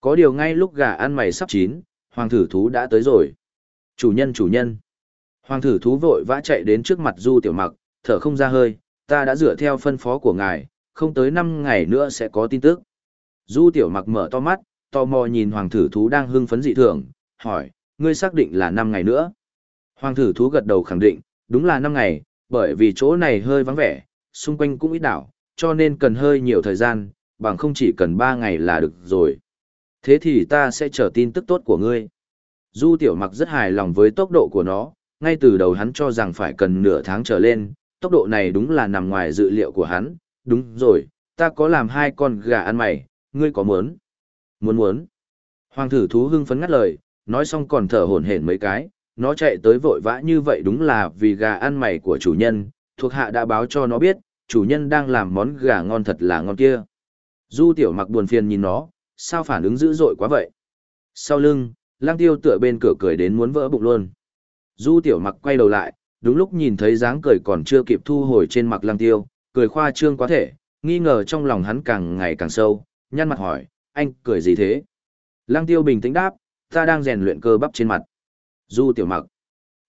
Có điều ngay lúc gà ăn mày sắp chín, hoàng thử thú đã tới rồi. Chủ nhân chủ nhân. Hoàng thử thú vội vã chạy đến trước mặt Du Tiểu Mặc, thở không ra hơi, ta đã dựa theo phân phó của ngài, không tới 5 ngày nữa sẽ có tin tức. Du Tiểu Mặc mở to mắt, tò mò nhìn hoàng thử thú đang hưng phấn dị thường, hỏi, ngươi xác định là 5 ngày nữa. Hoàng thử thú gật đầu khẳng định, đúng là 5 ngày, bởi vì chỗ này hơi vắng vẻ, xung quanh cũng ít đảo, cho nên cần hơi nhiều thời gian, bằng không chỉ cần 3 ngày là được rồi. Thế thì ta sẽ chờ tin tức tốt của ngươi. Du tiểu mặc rất hài lòng với tốc độ của nó, ngay từ đầu hắn cho rằng phải cần nửa tháng trở lên, tốc độ này đúng là nằm ngoài dự liệu của hắn, đúng rồi, ta có làm hai con gà ăn mày, ngươi có muốn? Muốn muốn. Hoàng thử thú hưng phấn ngắt lời, nói xong còn thở hổn hển mấy cái, nó chạy tới vội vã như vậy đúng là vì gà ăn mày của chủ nhân, thuộc hạ đã báo cho nó biết, chủ nhân đang làm món gà ngon thật là ngon kia. Du tiểu mặc buồn phiền nhìn nó, sao phản ứng dữ dội quá vậy? Sau lưng, lang tiêu tựa bên cửa cười đến muốn vỡ bụng luôn. Du tiểu mặc quay đầu lại, đúng lúc nhìn thấy dáng cười còn chưa kịp thu hồi trên mặt lang tiêu, cười khoa trương quá thể, nghi ngờ trong lòng hắn càng ngày càng sâu, nhăn mặt hỏi, anh cười gì thế? Lang tiêu bình tĩnh đáp, ta đang rèn luyện cơ bắp trên mặt. Du tiểu mặc,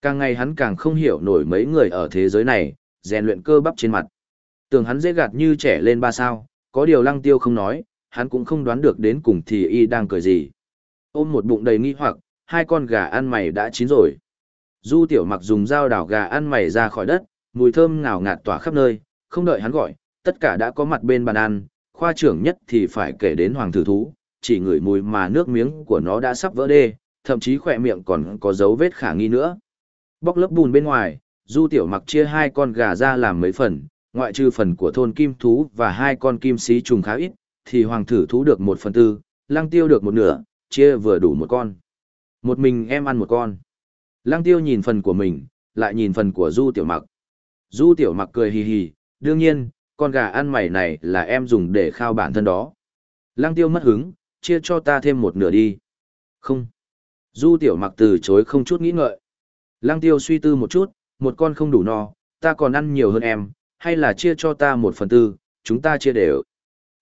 càng ngày hắn càng không hiểu nổi mấy người ở thế giới này, rèn luyện cơ bắp trên mặt. Tưởng hắn dễ gạt như trẻ lên ba sao, có điều lăng tiêu không nói, hắn cũng không đoán được đến cùng thì y đang cười gì. Ôm một bụng đầy nghi hoặc, hai con gà ăn mày đã chín rồi. Du tiểu mặc dùng dao đảo gà ăn mày ra khỏi đất, mùi thơm ngào ngạt tỏa khắp nơi, không đợi hắn gọi, tất cả đã có mặt bên bàn ăn, khoa trưởng nhất thì phải kể đến hoàng thử thú, chỉ ngửi mùi mà nước miếng của nó đã sắp vỡ đê, thậm chí khỏe miệng còn có dấu vết khả nghi nữa. Bóc lớp bùn bên ngoài, du tiểu mặc chia hai con gà ra làm mấy phần, ngoại trừ phần của thôn kim thú và hai con kim xí trùng khá ít, thì hoàng thử thú được một phần tư, lăng tiêu được một nửa, chia vừa đủ một con. Một mình em ăn một con. Lăng tiêu nhìn phần của mình, lại nhìn phần của du tiểu mặc. Du tiểu mặc cười hì hì, đương nhiên, con gà ăn mày này là em dùng để khao bản thân đó. Lăng tiêu mất hứng, chia cho ta thêm một nửa đi. Không. Du tiểu mặc từ chối không chút nghĩ ngợi. Lăng tiêu suy tư một chút, một con không đủ no, ta còn ăn nhiều hơn em, hay là chia cho ta một phần tư, chúng ta chia đều.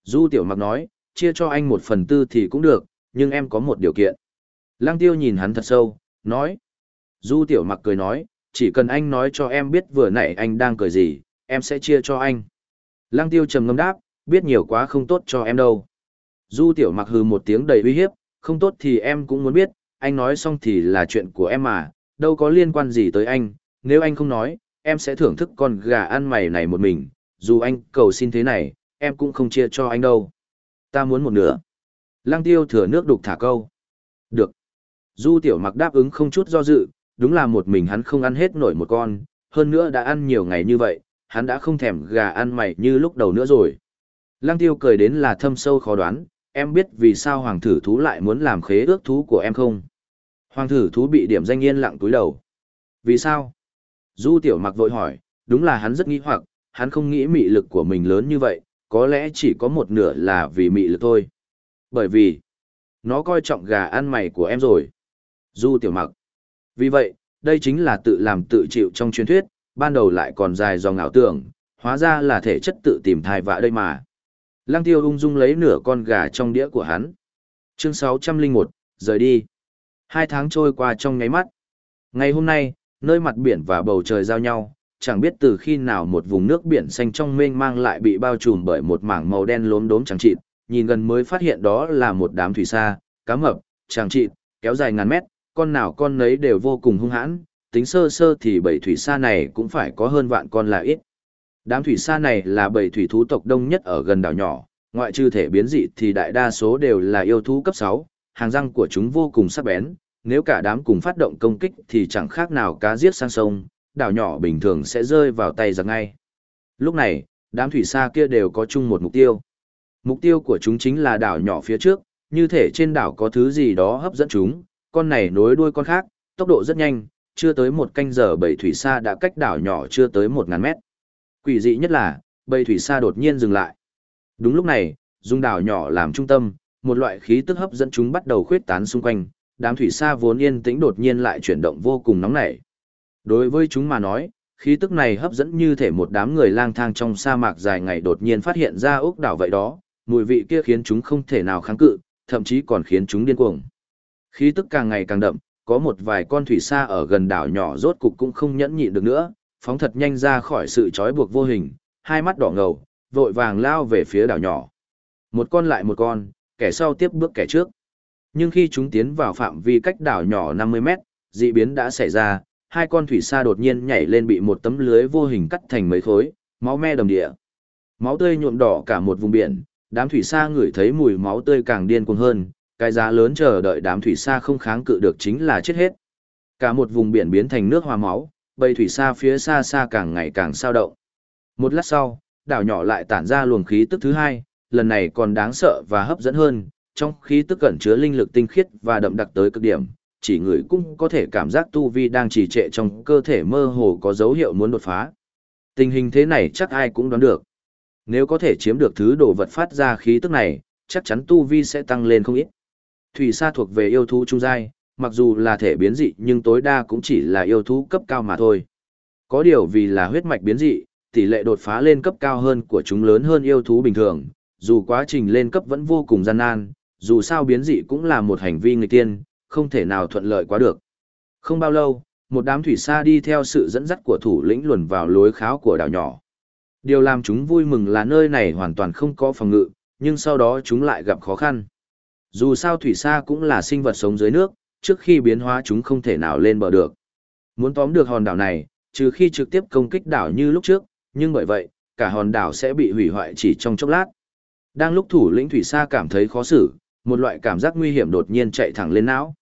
Du tiểu mặc nói, chia cho anh một phần tư thì cũng được, nhưng em có một điều kiện. Lăng tiêu nhìn hắn thật sâu, nói. Du tiểu mặc cười nói, chỉ cần anh nói cho em biết vừa nãy anh đang cười gì, em sẽ chia cho anh. Lăng tiêu trầm ngâm đáp, biết nhiều quá không tốt cho em đâu. Du tiểu mặc hừ một tiếng đầy uy hiếp, không tốt thì em cũng muốn biết, anh nói xong thì là chuyện của em mà, đâu có liên quan gì tới anh, nếu anh không nói, em sẽ thưởng thức con gà ăn mày này một mình, dù anh cầu xin thế này, em cũng không chia cho anh đâu. Ta muốn một nửa. Lăng tiêu thừa nước đục thả câu. Được. Du tiểu mặc đáp ứng không chút do dự, đúng là một mình hắn không ăn hết nổi một con, hơn nữa đã ăn nhiều ngày như vậy, hắn đã không thèm gà ăn mày như lúc đầu nữa rồi. Lăng tiêu cười đến là thâm sâu khó đoán, em biết vì sao hoàng thử thú lại muốn làm khế ước thú của em không? Hoàng thử thú bị điểm danh yên lặng túi đầu. Vì sao? Du tiểu mặc vội hỏi, đúng là hắn rất nghi hoặc, hắn không nghĩ mị lực của mình lớn như vậy, có lẽ chỉ có một nửa là vì mị lực thôi. Bởi vì, nó coi trọng gà ăn mày của em rồi. Du tiểu mặc. Vì vậy, đây chính là tự làm tự chịu trong truyền thuyết, ban đầu lại còn dài dòng ảo tưởng, hóa ra là thể chất tự tìm thai vạ đây mà. Lăng tiêu ung dung lấy nửa con gà trong đĩa của hắn. Chương 601, rời đi. Hai tháng trôi qua trong ngáy mắt. Ngày hôm nay, nơi mặt biển và bầu trời giao nhau, chẳng biết từ khi nào một vùng nước biển xanh trong mênh mang lại bị bao trùm bởi một mảng màu đen lốm đốm chẳng chịt, nhìn gần mới phát hiện đó là một đám thủy sa, cá mập, chẳng chịt, kéo dài ngàn mét, con nào con nấy đều vô cùng hung hãn, tính sơ sơ thì bảy thủy sa này cũng phải có hơn vạn con là ít. Đám thủy sa này là bảy thủy thú tộc đông nhất ở gần đảo nhỏ, ngoại trừ thể biến dị thì đại đa số đều là yêu thú cấp 6, hàng răng của chúng vô cùng sắc bén, nếu cả đám cùng phát động công kích thì chẳng khác nào cá giết sang sông, đảo nhỏ bình thường sẽ rơi vào tay giặc ngay. Lúc này, đám thủy sa kia đều có chung một mục tiêu. Mục tiêu của chúng chính là đảo nhỏ phía trước, như thể trên đảo có thứ gì đó hấp dẫn chúng, con này nối đuôi con khác, tốc độ rất nhanh, chưa tới một canh giờ bảy thủy sa đã cách đảo nhỏ chưa tới một ngàn mét. Quỷ dị nhất là, bầy thủy sa đột nhiên dừng lại. Đúng lúc này, dùng đảo nhỏ làm trung tâm, một loại khí tức hấp dẫn chúng bắt đầu khuyết tán xung quanh, đám thủy sa vốn yên tĩnh đột nhiên lại chuyển động vô cùng nóng nảy. Đối với chúng mà nói, khí tức này hấp dẫn như thể một đám người lang thang trong sa mạc dài ngày đột nhiên phát hiện ra ốc đảo vậy đó, mùi vị kia khiến chúng không thể nào kháng cự, thậm chí còn khiến chúng điên cuồng. Khí tức càng ngày càng đậm, có một vài con thủy sa ở gần đảo nhỏ rốt cục cũng không nhẫn nhịn được nữa, phóng thật nhanh ra khỏi sự trói buộc vô hình, hai mắt đỏ ngầu, vội vàng lao về phía đảo nhỏ. Một con lại một con, kẻ sau tiếp bước kẻ trước. Nhưng khi chúng tiến vào phạm vi cách đảo nhỏ 50 mét, dị biến đã xảy ra, hai con thủy sa đột nhiên nhảy lên bị một tấm lưới vô hình cắt thành mấy khối, máu me đầm địa. Máu tươi nhuộm đỏ cả một vùng biển, đám thủy sa ngửi thấy mùi máu tươi càng điên cuồng hơn, cái giá lớn chờ đợi đám thủy sa không kháng cự được chính là chết hết. Cả một vùng biển biến thành nước hòa máu, bầy thủy xa phía xa xa càng ngày càng sao động. Một lát sau, đảo nhỏ lại tản ra luồng khí tức thứ hai, lần này còn đáng sợ và hấp dẫn hơn, trong khí tức cẩn chứa linh lực tinh khiết và đậm đặc tới cực điểm, chỉ người cũng có thể cảm giác tu vi đang trì trệ trong cơ thể mơ hồ có dấu hiệu muốn đột phá. Tình hình thế này chắc ai cũng đoán được. Nếu có thể chiếm được thứ đồ vật phát ra khí tức này, chắc chắn tu vi sẽ tăng lên không ít. Thủy sa thuộc về yêu thú trung giai, mặc dù là thể biến dị nhưng tối đa cũng chỉ là yêu thú cấp cao mà thôi. Có điều vì là huyết mạch biến dị, tỷ lệ đột phá lên cấp cao hơn của chúng lớn hơn yêu thú bình thường, dù quá trình lên cấp vẫn vô cùng gian nan, dù sao biến dị cũng là một hành vi người tiên, không thể nào thuận lợi quá được. Không bao lâu, một đám thủy sa đi theo sự dẫn dắt của thủ lĩnh luồn vào lối kháo của đảo nhỏ. Điều làm chúng vui mừng là nơi này hoàn toàn không có phòng ngự, nhưng sau đó chúng lại gặp khó khăn. Dù sao thủy sa cũng là sinh vật sống dưới nước, trước khi biến hóa chúng không thể nào lên bờ được. Muốn tóm được hòn đảo này, trừ khi trực tiếp công kích đảo như lúc trước, nhưng bởi vậy, cả hòn đảo sẽ bị hủy hoại chỉ trong chốc lát. Đang lúc thủ lĩnh thủy sa cảm thấy khó xử, một loại cảm giác nguy hiểm đột nhiên chạy thẳng lên não.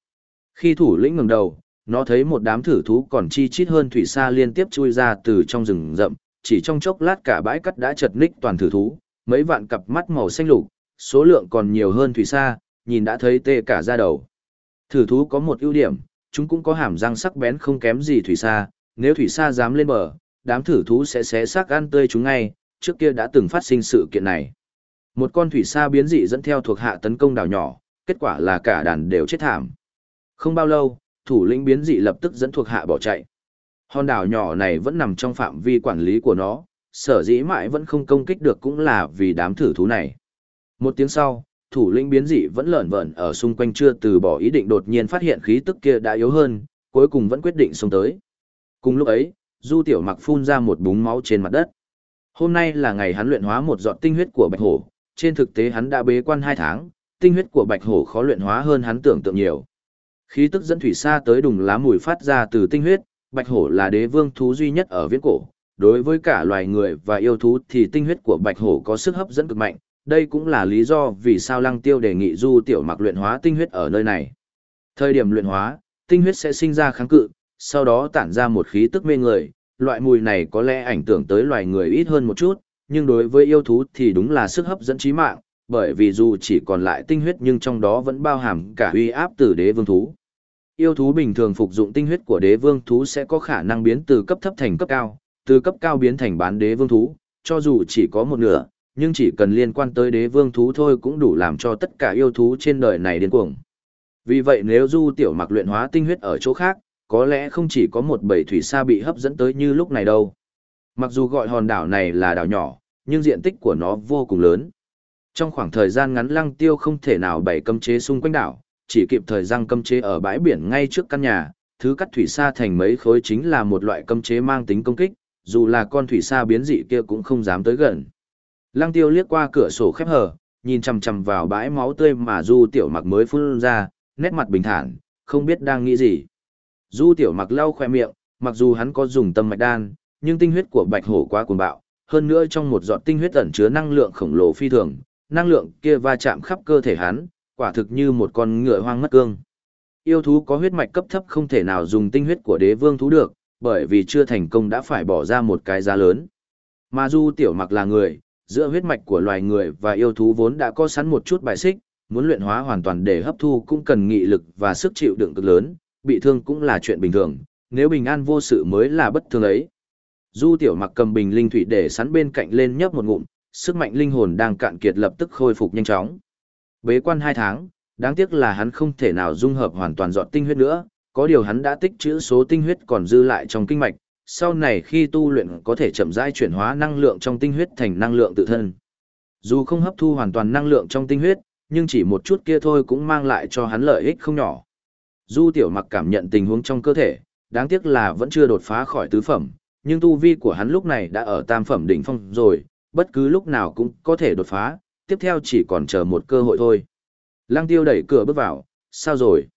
Khi thủ lĩnh ngẩng đầu, nó thấy một đám thử thú còn chi chít hơn thủy sa liên tiếp chui ra từ trong rừng rậm, chỉ trong chốc lát cả bãi cắt đã chật ních toàn thử thú, mấy vạn cặp mắt màu xanh lục, số lượng còn nhiều hơn thủy sa, nhìn đã thấy tê cả da đầu. Thử thú có một ưu điểm, chúng cũng có hàm răng sắc bén không kém gì thủy sa, nếu thủy sa dám lên bờ, đám thử thú sẽ xé xác ăn tươi chúng ngay, trước kia đã từng phát sinh sự kiện này. Một con thủy sa biến dị dẫn theo thuộc hạ tấn công đảo nhỏ, kết quả là cả đàn đều chết thảm. Không bao lâu, thủ lĩnh biến dị lập tức dẫn thuộc hạ bỏ chạy. Hòn đảo nhỏ này vẫn nằm trong phạm vi quản lý của nó, sở dĩ mãi vẫn không công kích được cũng là vì đám thử thú này. Một tiếng sau, thủ lĩnh biến dị vẫn lởn vởn ở xung quanh chưa từ bỏ ý định đột nhiên phát hiện khí tức kia đã yếu hơn, cuối cùng vẫn quyết định xông tới. Cùng lúc ấy, Du Tiểu Mặc phun ra một búng máu trên mặt đất. Hôm nay là ngày hắn luyện hóa một giọt tinh huyết của Bạch Hổ, trên thực tế hắn đã bế quan 2 tháng, tinh huyết của Bạch Hổ khó luyện hóa hơn hắn tưởng tượng nhiều. Khí tức dẫn thủy xa tới đùng lá mùi phát ra từ tinh huyết, Bạch Hổ là đế vương thú duy nhất ở viễn cổ. Đối với cả loài người và yêu thú thì tinh huyết của Bạch Hổ có sức hấp dẫn cực mạnh, đây cũng là lý do vì sao Lăng Tiêu đề nghị Du Tiểu Mặc luyện hóa tinh huyết ở nơi này. Thời điểm luyện hóa, tinh huyết sẽ sinh ra kháng cự, sau đó tản ra một khí tức mê người, loại mùi này có lẽ ảnh tưởng tới loài người ít hơn một chút, nhưng đối với yêu thú thì đúng là sức hấp dẫn trí mạng, bởi vì dù chỉ còn lại tinh huyết nhưng trong đó vẫn bao hàm cả uy áp từ đế vương thú. Yêu thú bình thường phục dụng tinh huyết của đế vương thú sẽ có khả năng biến từ cấp thấp thành cấp cao, từ cấp cao biến thành bán đế vương thú, cho dù chỉ có một nửa, nhưng chỉ cần liên quan tới đế vương thú thôi cũng đủ làm cho tất cả yêu thú trên đời này điên cuồng. Vì vậy nếu Du Tiểu Mặc luyện hóa tinh huyết ở chỗ khác, có lẽ không chỉ có một bầy thủy sa bị hấp dẫn tới như lúc này đâu. Mặc dù gọi hòn đảo này là đảo nhỏ, nhưng diện tích của nó vô cùng lớn. Trong khoảng thời gian ngắn lăng tiêu không thể nào bày cấm chế xung quanh đảo, chỉ kịp thời gian cấm chế ở bãi biển ngay trước căn nhà, thứ cắt thủy sa thành mấy khối chính là một loại cấm chế mang tính công kích, dù là con thủy sa biến dị kia cũng không dám tới gần. Lăng tiêu liếc qua cửa sổ khép hờ, nhìn chằm chằm vào bãi máu tươi mà Du Tiểu Mặc mới phun ra, nét mặt bình thản, không biết đang nghĩ gì. Du Tiểu Mặc lau khoe miệng, mặc dù hắn có dùng tâm mạch đan, nhưng tinh huyết của Bạch Hổ quá cuồng bạo, hơn nữa trong một giọt tinh huyết ẩn chứa năng lượng khổng lồ phi thường, năng lượng kia va chạm khắp cơ thể hắn, quả thực như một con ngựa hoang mất cương. Yêu thú có huyết mạch cấp thấp không thể nào dùng tinh huyết của đế vương thú được, bởi vì chưa thành công đã phải bỏ ra một cái giá lớn. Mà Du Tiểu Mặc là người, giữa huyết mạch của loài người và yêu thú vốn đã có sẵn một chút bài xích, muốn luyện hóa hoàn toàn để hấp thu cũng cần nghị lực và sức chịu đựng cực lớn, bị thương cũng là chuyện bình thường, nếu bình an vô sự mới là bất thường ấy. Du tiểu mặc cầm bình linh thủy để sắn bên cạnh lên nhấp một ngụm, sức mạnh linh hồn đang cạn kiệt lập tức khôi phục nhanh chóng. Bế quan hai tháng, đáng tiếc là hắn không thể nào dung hợp hoàn toàn dọn tinh huyết nữa, có điều hắn đã tích trữ số tinh huyết còn dư lại trong kinh mạch, sau này khi tu luyện có thể chậm rãi chuyển hóa năng lượng trong tinh huyết thành năng lượng tự thân. Dù không hấp thu hoàn toàn năng lượng trong tinh huyết, nhưng chỉ một chút kia thôi cũng mang lại cho hắn lợi ích không nhỏ. Du tiểu mặc cảm nhận tình huống trong cơ thể, đáng tiếc là vẫn chưa đột phá khỏi tứ phẩm, nhưng tu vi của hắn lúc này đã ở tam phẩm đỉnh phong rồi, bất cứ lúc nào cũng có thể đột phá, tiếp theo chỉ còn chờ một cơ hội thôi. Lăng tiêu đẩy cửa bước vào, sao rồi?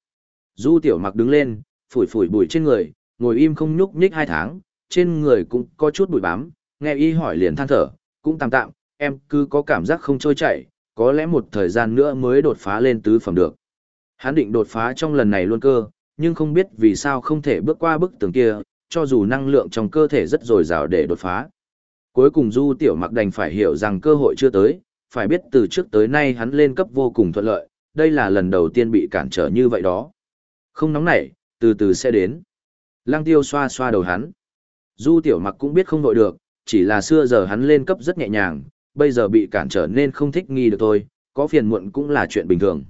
Du tiểu mặc đứng lên, phủi phủi bụi trên người, ngồi im không nhúc nhích hai tháng, trên người cũng có chút bụi bám, nghe y hỏi liền than thở, cũng tạm tạm, em cứ có cảm giác không trôi chảy, có lẽ một thời gian nữa mới đột phá lên tứ phẩm được. Hắn định đột phá trong lần này luôn cơ, nhưng không biết vì sao không thể bước qua bức tường kia, cho dù năng lượng trong cơ thể rất dồi dào để đột phá. Cuối cùng Du Tiểu Mặc đành phải hiểu rằng cơ hội chưa tới, phải biết từ trước tới nay hắn lên cấp vô cùng thuận lợi, đây là lần đầu tiên bị cản trở như vậy đó. Không nóng nảy, từ từ sẽ đến. Lăng Tiêu xoa xoa đầu hắn. Du Tiểu Mặc cũng biết không vội được, chỉ là xưa giờ hắn lên cấp rất nhẹ nhàng, bây giờ bị cản trở nên không thích nghi được thôi, có phiền muộn cũng là chuyện bình thường.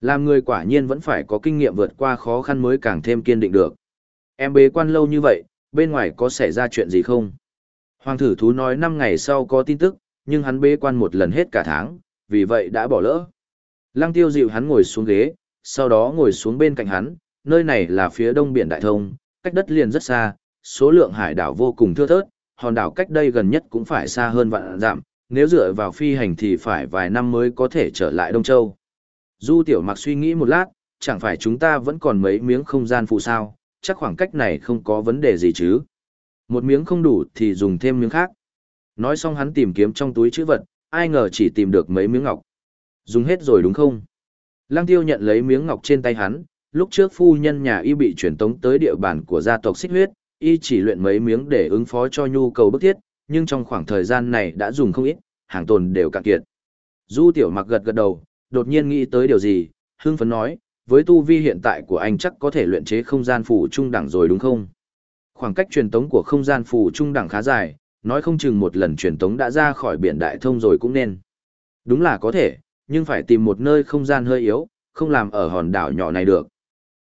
Làm người quả nhiên vẫn phải có kinh nghiệm vượt qua khó khăn mới càng thêm kiên định được. Em bế quan lâu như vậy, bên ngoài có xảy ra chuyện gì không? Hoàng thử thú nói 5 ngày sau có tin tức, nhưng hắn bế quan một lần hết cả tháng, vì vậy đã bỏ lỡ. Lăng tiêu dịu hắn ngồi xuống ghế, sau đó ngồi xuống bên cạnh hắn, nơi này là phía đông biển Đại Thông, cách đất liền rất xa, số lượng hải đảo vô cùng thưa thớt, hòn đảo cách đây gần nhất cũng phải xa hơn vạn dặm, nếu dựa vào phi hành thì phải vài năm mới có thể trở lại Đông Châu. Du tiểu mặc suy nghĩ một lát, chẳng phải chúng ta vẫn còn mấy miếng không gian phụ sao, chắc khoảng cách này không có vấn đề gì chứ. Một miếng không đủ thì dùng thêm miếng khác. Nói xong hắn tìm kiếm trong túi chữ vật, ai ngờ chỉ tìm được mấy miếng ngọc. Dùng hết rồi đúng không? Lăng tiêu nhận lấy miếng ngọc trên tay hắn, lúc trước phu nhân nhà y bị truyền tống tới địa bàn của gia tộc xích huyết, y chỉ luyện mấy miếng để ứng phó cho nhu cầu bức thiết, nhưng trong khoảng thời gian này đã dùng không ít, hàng tồn đều cạn kiệt. Du tiểu mặc gật gật đầu, đột nhiên nghĩ tới điều gì, hưng phấn nói, với tu vi hiện tại của anh chắc có thể luyện chế không gian phủ trung đẳng rồi đúng không? Khoảng cách truyền tống của không gian phủ trung đẳng khá dài, nói không chừng một lần truyền tống đã ra khỏi biển đại thông rồi cũng nên. Đúng là có thể, nhưng phải tìm một nơi không gian hơi yếu, không làm ở hòn đảo nhỏ này được.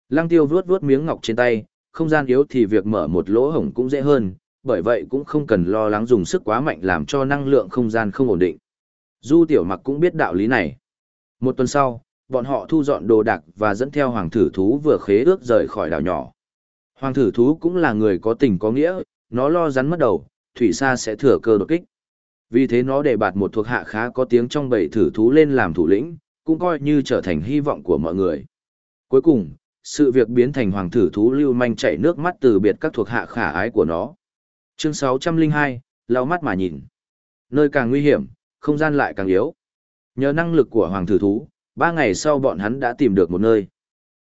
Lăng tiêu vuốt vuốt miếng ngọc trên tay, không gian yếu thì việc mở một lỗ hổng cũng dễ hơn, bởi vậy cũng không cần lo lắng dùng sức quá mạnh làm cho năng lượng không gian không ổn định. Du tiểu mặc cũng biết đạo lý này. Một tuần sau, bọn họ thu dọn đồ đạc và dẫn theo hoàng thử thú vừa khế ước rời khỏi đảo nhỏ. Hoàng thử thú cũng là người có tình có nghĩa, nó lo rắn mất đầu, thủy sa sẽ thừa cơ đột kích. Vì thế nó để bạt một thuộc hạ khá có tiếng trong bầy thử thú lên làm thủ lĩnh, cũng coi như trở thành hy vọng của mọi người. Cuối cùng, sự việc biến thành hoàng thử thú lưu manh chảy nước mắt từ biệt các thuộc hạ khả ái của nó. Chương 602, lau mắt mà nhìn. Nơi càng nguy hiểm, không gian lại càng yếu. Nhờ năng lực của hoàng thử thú, ba ngày sau bọn hắn đã tìm được một nơi.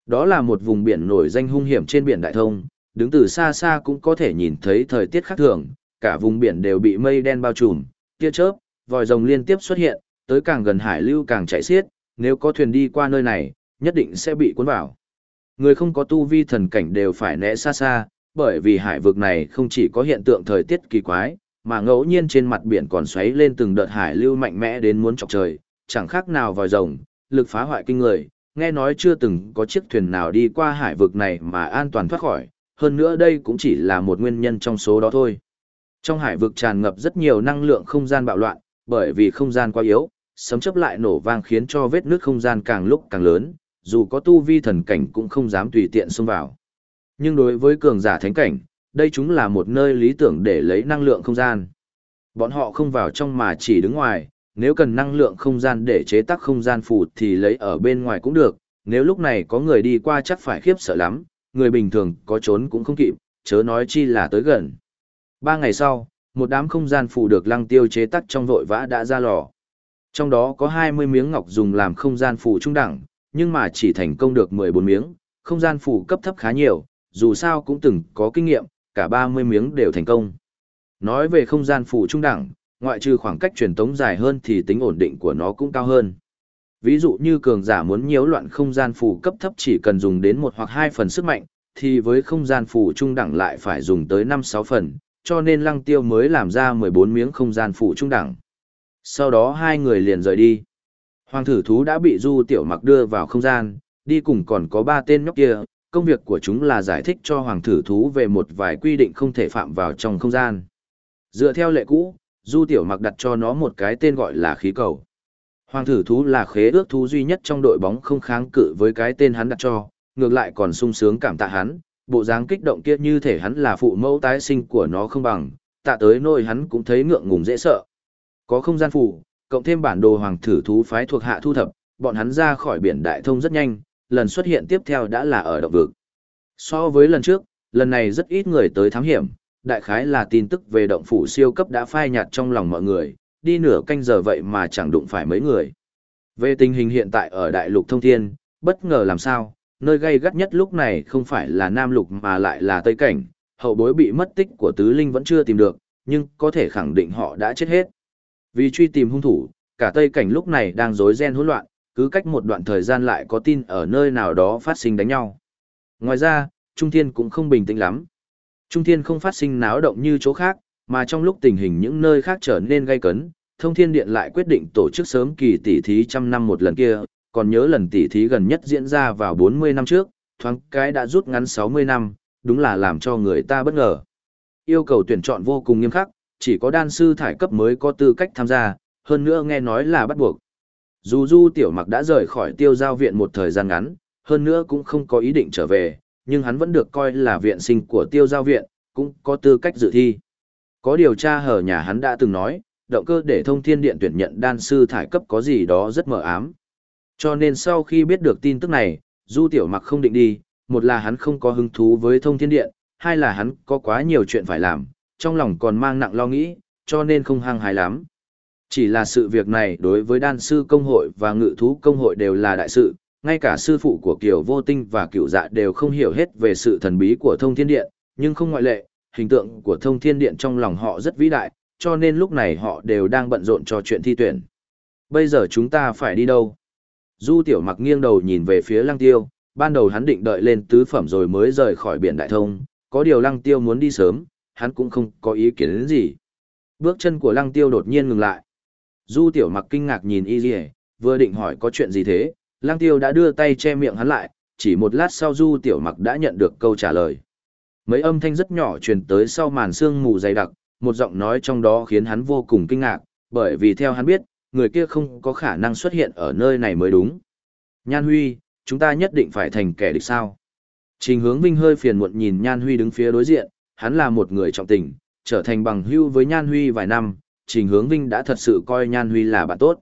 Đó là một vùng biển nổi danh hung hiểm trên biển Đại Thông, đứng từ xa xa cũng có thể nhìn thấy thời tiết khác thường, cả vùng biển đều bị mây đen bao trùm, tia chớp, vòi rồng liên tiếp xuất hiện, tới càng gần hải lưu càng chạy xiết, nếu có thuyền đi qua nơi này, nhất định sẽ bị cuốn vào. Người không có tu vi thần cảnh đều phải né xa xa, bởi vì hải vực này không chỉ có hiện tượng thời tiết kỳ quái, mà ngẫu nhiên trên mặt biển còn xoáy lên từng đợt hải lưu mạnh mẽ đến muốn chọc trời, chẳng khác nào vòi rồng, lực phá hoại kinh người, nghe nói chưa từng có chiếc thuyền nào đi qua hải vực này mà an toàn thoát khỏi, hơn nữa đây cũng chỉ là một nguyên nhân trong số đó thôi. Trong hải vực tràn ngập rất nhiều năng lượng không gian bạo loạn, bởi vì không gian quá yếu, sấm chớp lại nổ vang khiến cho vết nước không gian càng lúc càng lớn, dù có tu vi thần cảnh cũng không dám tùy tiện xông vào. Nhưng đối với cường giả thánh cảnh, đây chúng là một nơi lý tưởng để lấy năng lượng không gian. Bọn họ không vào trong mà chỉ đứng ngoài, nếu cần năng lượng không gian để chế tác không gian phù thì lấy ở bên ngoài cũng được, nếu lúc này có người đi qua chắc phải khiếp sợ lắm, người bình thường có trốn cũng không kịp, chớ nói chi là tới gần. Ba ngày sau, một đám không gian phù được lăng tiêu chế tác trong vội vã đã ra lò. Trong đó có 20 miếng ngọc dùng làm không gian phù trung đẳng, nhưng mà chỉ thành công được 14 miếng, không gian phủ cấp thấp khá nhiều, dù sao cũng từng có kinh nghiệm, cả 30 miếng đều thành công. Nói về không gian phủ trung đẳng, ngoại trừ khoảng cách truyền tống dài hơn thì tính ổn định của nó cũng cao hơn. Ví dụ như cường giả muốn nhiễu loạn không gian phủ cấp thấp chỉ cần dùng đến một hoặc hai phần sức mạnh, thì với không gian phủ trung đẳng lại phải dùng tới 5-6 phần, cho nên lăng tiêu mới làm ra 14 miếng không gian phủ trung đẳng. Sau đó hai người liền rời đi. Hoàng thử thú đã bị Du Tiểu Mặc đưa vào không gian, đi cùng còn có ba tên nhóc kia, công việc của chúng là giải thích cho hoàng thử thú về một vài quy định không thể phạm vào trong không gian. Dựa theo lệ cũ, Du Tiểu Mặc đặt cho nó một cái tên gọi là khí cầu. Hoàng thử thú là khế ước thú duy nhất trong đội bóng không kháng cự với cái tên hắn đặt cho, ngược lại còn sung sướng cảm tạ hắn, bộ dáng kích động kia như thể hắn là phụ mẫu tái sinh của nó không bằng, tạ tới nỗi hắn cũng thấy ngượng ngùng dễ sợ. Có không gian phủ, cộng thêm bản đồ hoàng thử thú phái thuộc hạ thu thập, bọn hắn ra khỏi biển đại thông rất nhanh, lần xuất hiện tiếp theo đã là ở động vực. So với lần trước, lần này rất ít người tới thám hiểm, đại khái là tin tức về động phủ siêu cấp đã phai nhạt trong lòng mọi người, đi nửa canh giờ vậy mà chẳng đụng phải mấy người. Về tình hình hiện tại ở đại lục thông thiên, bất ngờ làm sao, nơi gây gắt nhất lúc này không phải là Nam Lục mà lại là Tây Cảnh, hậu bối bị mất tích của Tứ Linh vẫn chưa tìm được, nhưng có thể khẳng định họ đã chết hết. Vì truy tìm hung thủ, cả Tây Cảnh lúc này đang rối ren hỗn loạn, cứ cách một đoạn thời gian lại có tin ở nơi nào đó phát sinh đánh nhau. Ngoài ra, Trung Thiên cũng không bình tĩnh lắm. Trung Thiên không phát sinh náo động như chỗ khác, mà trong lúc tình hình những nơi khác trở nên gay cấn, Thông Thiên Điện lại quyết định tổ chức sớm kỳ tỷ thí trăm năm một lần kia, còn nhớ lần tỷ thí gần nhất diễn ra vào 40 năm trước, thoáng cái đã rút ngắn 60 năm, đúng là làm cho người ta bất ngờ. Yêu cầu tuyển chọn vô cùng nghiêm khắc, chỉ có đan sư thải cấp mới có tư cách tham gia, hơn nữa nghe nói là bắt buộc. Dù Du Tiểu Mặc đã rời khỏi tiêu giao viện một thời gian ngắn, hơn nữa cũng không có ý định trở về, nhưng hắn vẫn được coi là viện sinh của tiêu giao viện, cũng có tư cách dự thi. Có điều tra hở nhà hắn đã từng nói, động cơ để thông thiên điện tuyển nhận đan sư thải cấp có gì đó rất mờ ám. Cho nên sau khi biết được tin tức này, Du Tiểu Mặc không định đi, một là hắn không có hứng thú với thông thiên điện, hai là hắn có quá nhiều chuyện phải làm, trong lòng còn mang nặng lo nghĩ, cho nên không hăng hái lắm. Chỉ là sự việc này đối với đan sư công hội và ngự thú công hội đều là đại sự, ngay cả sư phụ của Kiều Vô Tinh và Cửu Dạ đều không hiểu hết về sự thần bí của Thông Thiên Điện, nhưng không ngoại lệ, hình tượng của Thông Thiên Điện trong lòng họ rất vĩ đại, cho nên lúc này họ đều đang bận rộn cho chuyện thi tuyển. Bây giờ chúng ta phải đi đâu? Du Tiểu Mặc nghiêng đầu nhìn về phía Lăng Tiêu, ban đầu hắn định đợi lên tứ phẩm rồi mới rời khỏi biển Đại Thông, có điều Lăng Tiêu muốn đi sớm, hắn cũng không có ý kiến đến gì. Bước chân của Lăng Tiêu đột nhiên ngừng lại. Du Tiểu Mặc kinh ngạc nhìn Y dì vừa định hỏi có chuyện gì thế, Lăng Tiêu đã đưa tay che miệng hắn lại, chỉ một lát sau Du Tiểu Mặc đã nhận được câu trả lời. Mấy âm thanh rất nhỏ truyền tới sau màn sương mù dày đặc, một giọng nói trong đó khiến hắn vô cùng kinh ngạc, bởi vì theo hắn biết, người kia không có khả năng xuất hiện ở nơi này mới đúng. Nhan Huy, chúng ta nhất định phải thành kẻ địch sao? Trình hướng Vinh hơi phiền muộn nhìn Nhan Huy đứng phía đối diện, hắn là một người trọng tình, trở thành bằng hữu với Nhan Huy vài năm, Trình hướng Vinh đã thật sự coi Nhan Huy là bạn tốt.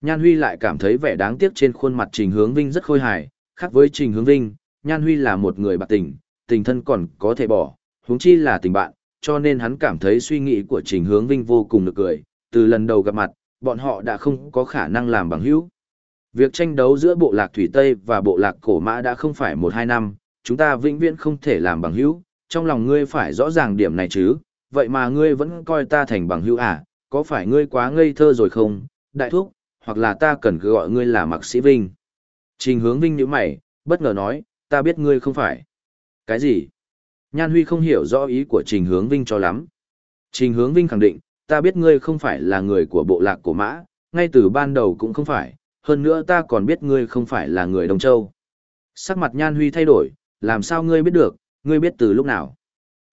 Nhan Huy lại cảm thấy vẻ đáng tiếc trên khuôn mặt Trình Hướng Vinh rất khôi hài, khác với Trình Hướng Vinh, Nhan Huy là một người bạc tình, tình thân còn có thể bỏ, huống chi là tình bạn, cho nên hắn cảm thấy suy nghĩ của Trình Hướng Vinh vô cùng nực cười, từ lần đầu gặp mặt, bọn họ đã không có khả năng làm bằng hữu. Việc tranh đấu giữa bộ lạc Thủy Tây và bộ lạc Cổ Mã đã không phải một hai năm, chúng ta vĩnh viễn không thể làm bằng hữu, trong lòng ngươi phải rõ ràng điểm này chứ, vậy mà ngươi vẫn coi ta thành bằng hữu à, có phải ngươi quá ngây thơ rồi không, đại thúc, hoặc là ta cần cứ gọi ngươi là Mạc Sĩ Vinh. Trình hướng Vinh như mày, bất ngờ nói, ta biết ngươi không phải. Cái gì? Nhan Huy không hiểu rõ ý của Trình hướng Vinh cho lắm. Trình hướng Vinh khẳng định, ta biết ngươi không phải là người của bộ lạc của mã, ngay từ ban đầu cũng không phải, hơn nữa ta còn biết ngươi không phải là người Đông Châu. Sắc mặt Nhan Huy thay đổi, làm sao ngươi biết được, ngươi biết từ lúc nào.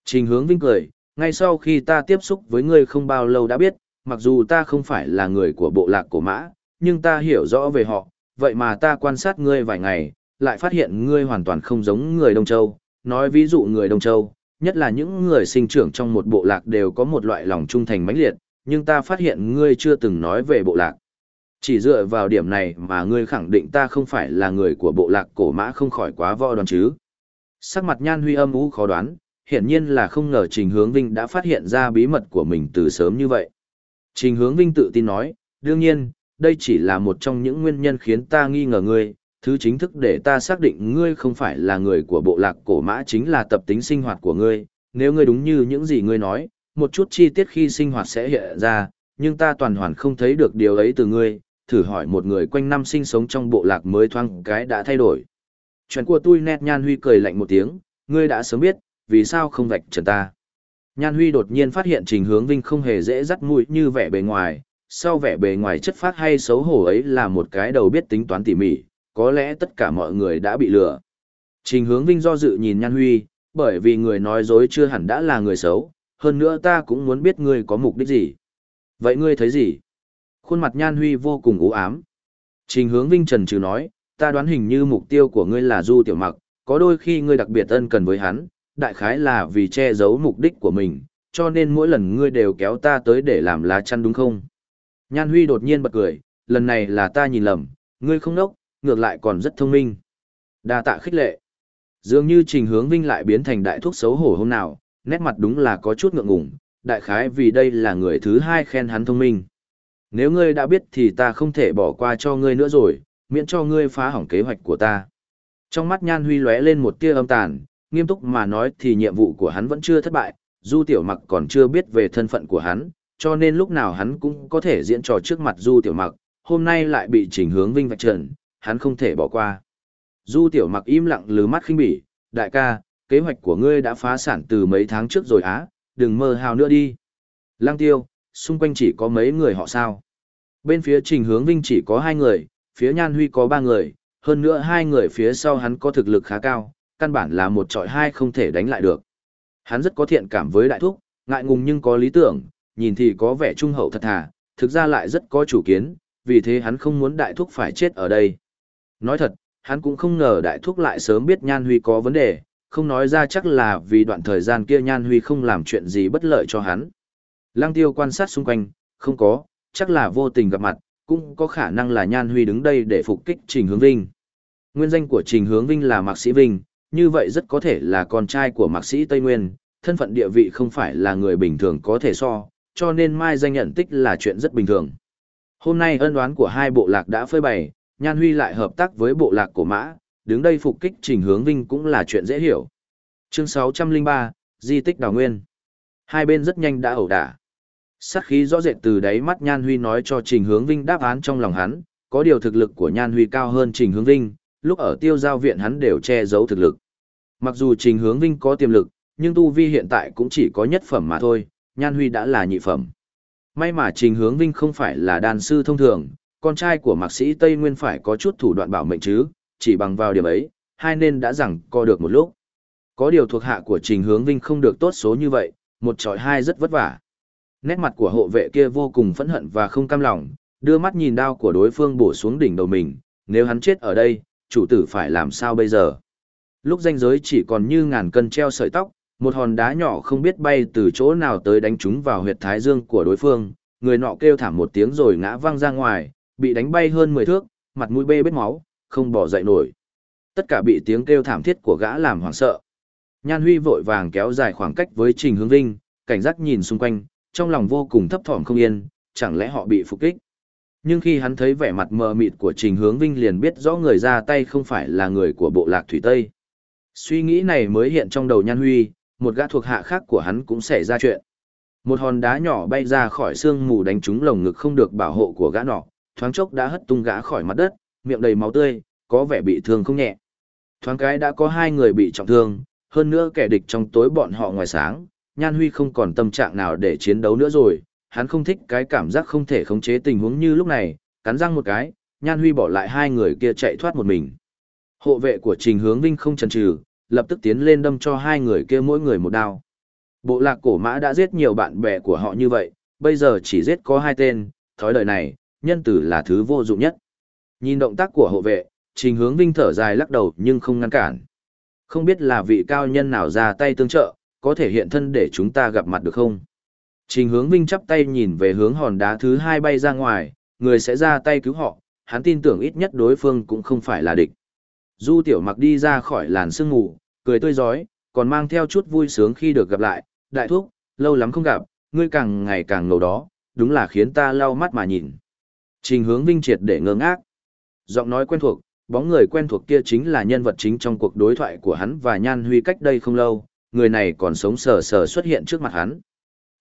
Trình hướng Vinh cười, ngay sau khi ta tiếp xúc với ngươi không bao lâu đã biết, mặc dù ta không phải là người của bộ lạc cổ mã, nhưng ta hiểu rõ về họ, vậy mà ta quan sát ngươi vài ngày, lại phát hiện ngươi hoàn toàn không giống người Đông Châu. Nói ví dụ người Đông Châu, nhất là những người sinh trưởng trong một bộ lạc đều có một loại lòng trung thành mãnh liệt, nhưng ta phát hiện ngươi chưa từng nói về bộ lạc. Chỉ dựa vào điểm này mà ngươi khẳng định ta không phải là người của bộ lạc cổ mã không khỏi quá vo đoán chứ. Sắc mặt nhan huy âm u khó đoán, hiển nhiên là không ngờ Trình Hướng Vinh đã phát hiện ra bí mật của mình từ sớm như vậy. Trình Hướng Vinh tự tin nói, đương nhiên, đây chỉ là một trong những nguyên nhân khiến ta nghi ngờ ngươi, thứ chính thức để ta xác định ngươi không phải là người của bộ lạc cổ mã chính là tập tính sinh hoạt của ngươi, nếu ngươi đúng như những gì ngươi nói, một chút chi tiết khi sinh hoạt sẽ hiện ra, nhưng ta toàn hoàn không thấy được điều ấy từ ngươi, thử hỏi một người quanh năm sinh sống trong bộ lạc mới thoáng cái đã thay đổi. Chuyện của tôi nét nhan huy cười lạnh một tiếng, ngươi đã sớm biết, vì sao không vạch trần ta. Nhan huy đột nhiên phát hiện trình hướng vinh không hề dễ dắt mũi như vẻ bề ngoài, sau vẻ bề ngoài chất phát hay xấu hổ ấy là một cái đầu biết tính toán tỉ mỉ, có lẽ tất cả mọi người đã bị lừa. Trình hướng vinh do dự nhìn Nhan Huy, bởi vì người nói dối chưa hẳn đã là người xấu, hơn nữa ta cũng muốn biết ngươi có mục đích gì. Vậy ngươi thấy gì? Khuôn mặt Nhan Huy vô cùng u ám. Trình hướng vinh trần trừ nói, ta đoán hình như mục tiêu của ngươi là Du Tiểu Mặc, có đôi khi ngươi đặc biệt ân cần với hắn, đại khái là vì che giấu mục đích của mình, cho nên mỗi lần ngươi đều kéo ta tới để làm lá chăn đúng không? Nhan Huy đột nhiên bật cười, lần này là ta nhìn lầm, ngươi không nốc, ngược lại còn rất thông minh. Đa tạ khích lệ. Dường như trình hướng vinh lại biến thành đại thuốc xấu hổ hôm nào, nét mặt đúng là có chút ngượng ngùng, đại khái vì đây là người thứ hai khen hắn thông minh. Nếu ngươi đã biết thì ta không thể bỏ qua cho ngươi nữa rồi, miễn cho ngươi phá hỏng kế hoạch của ta. Trong mắt Nhan Huy lóe lên một tia âm tàn, nghiêm túc mà nói thì nhiệm vụ của hắn vẫn chưa thất bại, Du Tiểu Mặc còn chưa biết về thân phận của hắn, cho nên lúc nào hắn cũng có thể diễn trò trước mặt Du Tiểu Mặc, hôm nay lại bị chỉnh hướng vinh vạch trần, hắn không thể bỏ qua. Du Tiểu Mặc im lặng lừ mắt khinh bỉ, đại ca, kế hoạch của ngươi đã phá sản từ mấy tháng trước rồi á, đừng mơ hào nữa đi. Lăng tiêu, xung quanh chỉ có mấy người họ sao. Bên phía trình hướng vinh chỉ có hai người, phía nhan huy có ba người, hơn nữa hai người phía sau hắn có thực lực khá cao, căn bản là một trọi hai không thể đánh lại được. Hắn rất có thiện cảm với đại thúc, ngại ngùng nhưng có lý tưởng, nhìn thì có vẻ trung hậu thật thà, thực ra lại rất có chủ kiến, vì thế hắn không muốn đại thúc phải chết ở đây. Nói thật, hắn cũng không ngờ đại thúc lại sớm biết Nhan Huy có vấn đề, không nói ra chắc là vì đoạn thời gian kia Nhan Huy không làm chuyện gì bất lợi cho hắn. Lăng tiêu quan sát xung quanh, không có, chắc là vô tình gặp mặt, cũng có khả năng là Nhan Huy đứng đây để phục kích Trình Hướng Vinh. Nguyên danh của Trình Hướng Vinh là Mạc Sĩ Vinh, như vậy rất có thể là con trai của Mạc Sĩ Tây Nguyên, thân phận địa vị không phải là người bình thường có thể so, cho nên mai danh nhận tích là chuyện rất bình thường. Hôm nay ân đoán của hai bộ lạc đã phơi bày, Nhan Huy lại hợp tác với bộ lạc của Mã, đứng đây phục kích Trình Hướng Vinh cũng là chuyện dễ hiểu. Chương 603, Di tích Đào Nguyên. Hai bên rất nhanh đã ẩu đả. Sát khí rõ rệt từ đáy mắt Nhan Huy nói cho Trình Hướng Vinh đáp án trong lòng hắn, có điều thực lực của Nhan Huy cao hơn Trình Hướng Vinh, lúc ở tiêu giao viện hắn đều che giấu thực lực. Mặc dù Trình Hướng Vinh có tiềm lực, nhưng tu vi hiện tại cũng chỉ có nhất phẩm mà thôi, Nhan Huy đã là nhị phẩm. May mà Trình Hướng Vinh không phải là đàn sư thông thường, con trai của mạc sĩ Tây Nguyên phải có chút thủ đoạn bảo mệnh chứ, chỉ bằng vào điểm ấy, hai nên đã rằng co được một lúc. Có điều thuộc hạ của Trình Hướng Vinh không được tốt số như vậy, một trọi hai rất vất vả. Nét mặt của hộ vệ kia vô cùng phẫn hận và không cam lòng, đưa mắt nhìn đao của đối phương bổ xuống đỉnh đầu mình, nếu hắn chết ở đây, chủ tử phải làm sao bây giờ? Lúc danh giới chỉ còn như ngàn cân treo sợi tóc, một hòn đá nhỏ không biết bay từ chỗ nào tới đánh trúng vào huyệt thái dương của đối phương, người nọ kêu thảm một tiếng rồi ngã văng ra ngoài, bị đánh bay hơn 10 thước, mặt mũi bê bết máu, không bỏ dậy nổi. Tất cả bị tiếng kêu thảm thiết của gã làm hoảng sợ. Nhan Huy vội vàng kéo dài khoảng cách với Trình Hướng Vinh, cảnh giác nhìn xung quanh, trong lòng vô cùng thấp thỏm không yên, chẳng lẽ họ bị phục kích. Nhưng khi hắn thấy vẻ mặt mờ mịt của Trình Hướng Vinh liền biết rõ người ra tay không phải là người của bộ lạc Thủy Tây. Suy nghĩ này mới hiện trong đầu Nhan Huy, một gã thuộc hạ khác của hắn cũng xảy ra chuyện. Một hòn đá nhỏ bay ra khỏi xương mù đánh trúng lồng ngực không được bảo hộ của gã nọ, thoáng chốc đã hất tung gã khỏi mặt đất, miệng đầy máu tươi, có vẻ bị thương không nhẹ. Thoáng cái đã có hai người bị trọng thương, hơn nữa kẻ địch trong tối bọn họ ngoài sáng, Nhan Huy không còn tâm trạng nào để chiến đấu nữa rồi, hắn không thích cái cảm giác không thể khống chế tình huống như lúc này, cắn răng một cái, Nhan Huy bỏ lại hai người kia chạy thoát một mình. Hộ vệ của Trình Hướng Vinh không chần chừ, lập tức tiến lên đâm cho hai người kia mỗi người một đao. Bộ lạc cổ mã đã giết nhiều bạn bè của họ như vậy, bây giờ chỉ giết có hai tên, thói đời này, nhân tử là thứ vô dụng nhất. Nhìn động tác của hộ vệ, trình hướng vinh thở dài lắc đầu nhưng không ngăn cản. Không biết là vị cao nhân nào ra tay tương trợ, có thể hiện thân để chúng ta gặp mặt được không? Trình hướng vinh chắp tay nhìn về hướng hòn đá thứ hai bay ra ngoài, người sẽ ra tay cứu họ, hắn tin tưởng ít nhất đối phương cũng không phải là địch. Du tiểu mặc đi ra khỏi làn sương ngủ, cười tươi giói, còn mang theo chút vui sướng khi được gặp lại, đại thúc, lâu lắm không gặp, ngươi càng ngày càng ngầu đó, đúng là khiến ta lau mắt mà nhìn. Trình hướng vinh triệt để ngơ ngác. Giọng nói quen thuộc, bóng người quen thuộc kia chính là nhân vật chính trong cuộc đối thoại của hắn và Nhan Huy cách đây không lâu, người này còn sống sờ sờ xuất hiện trước mặt hắn.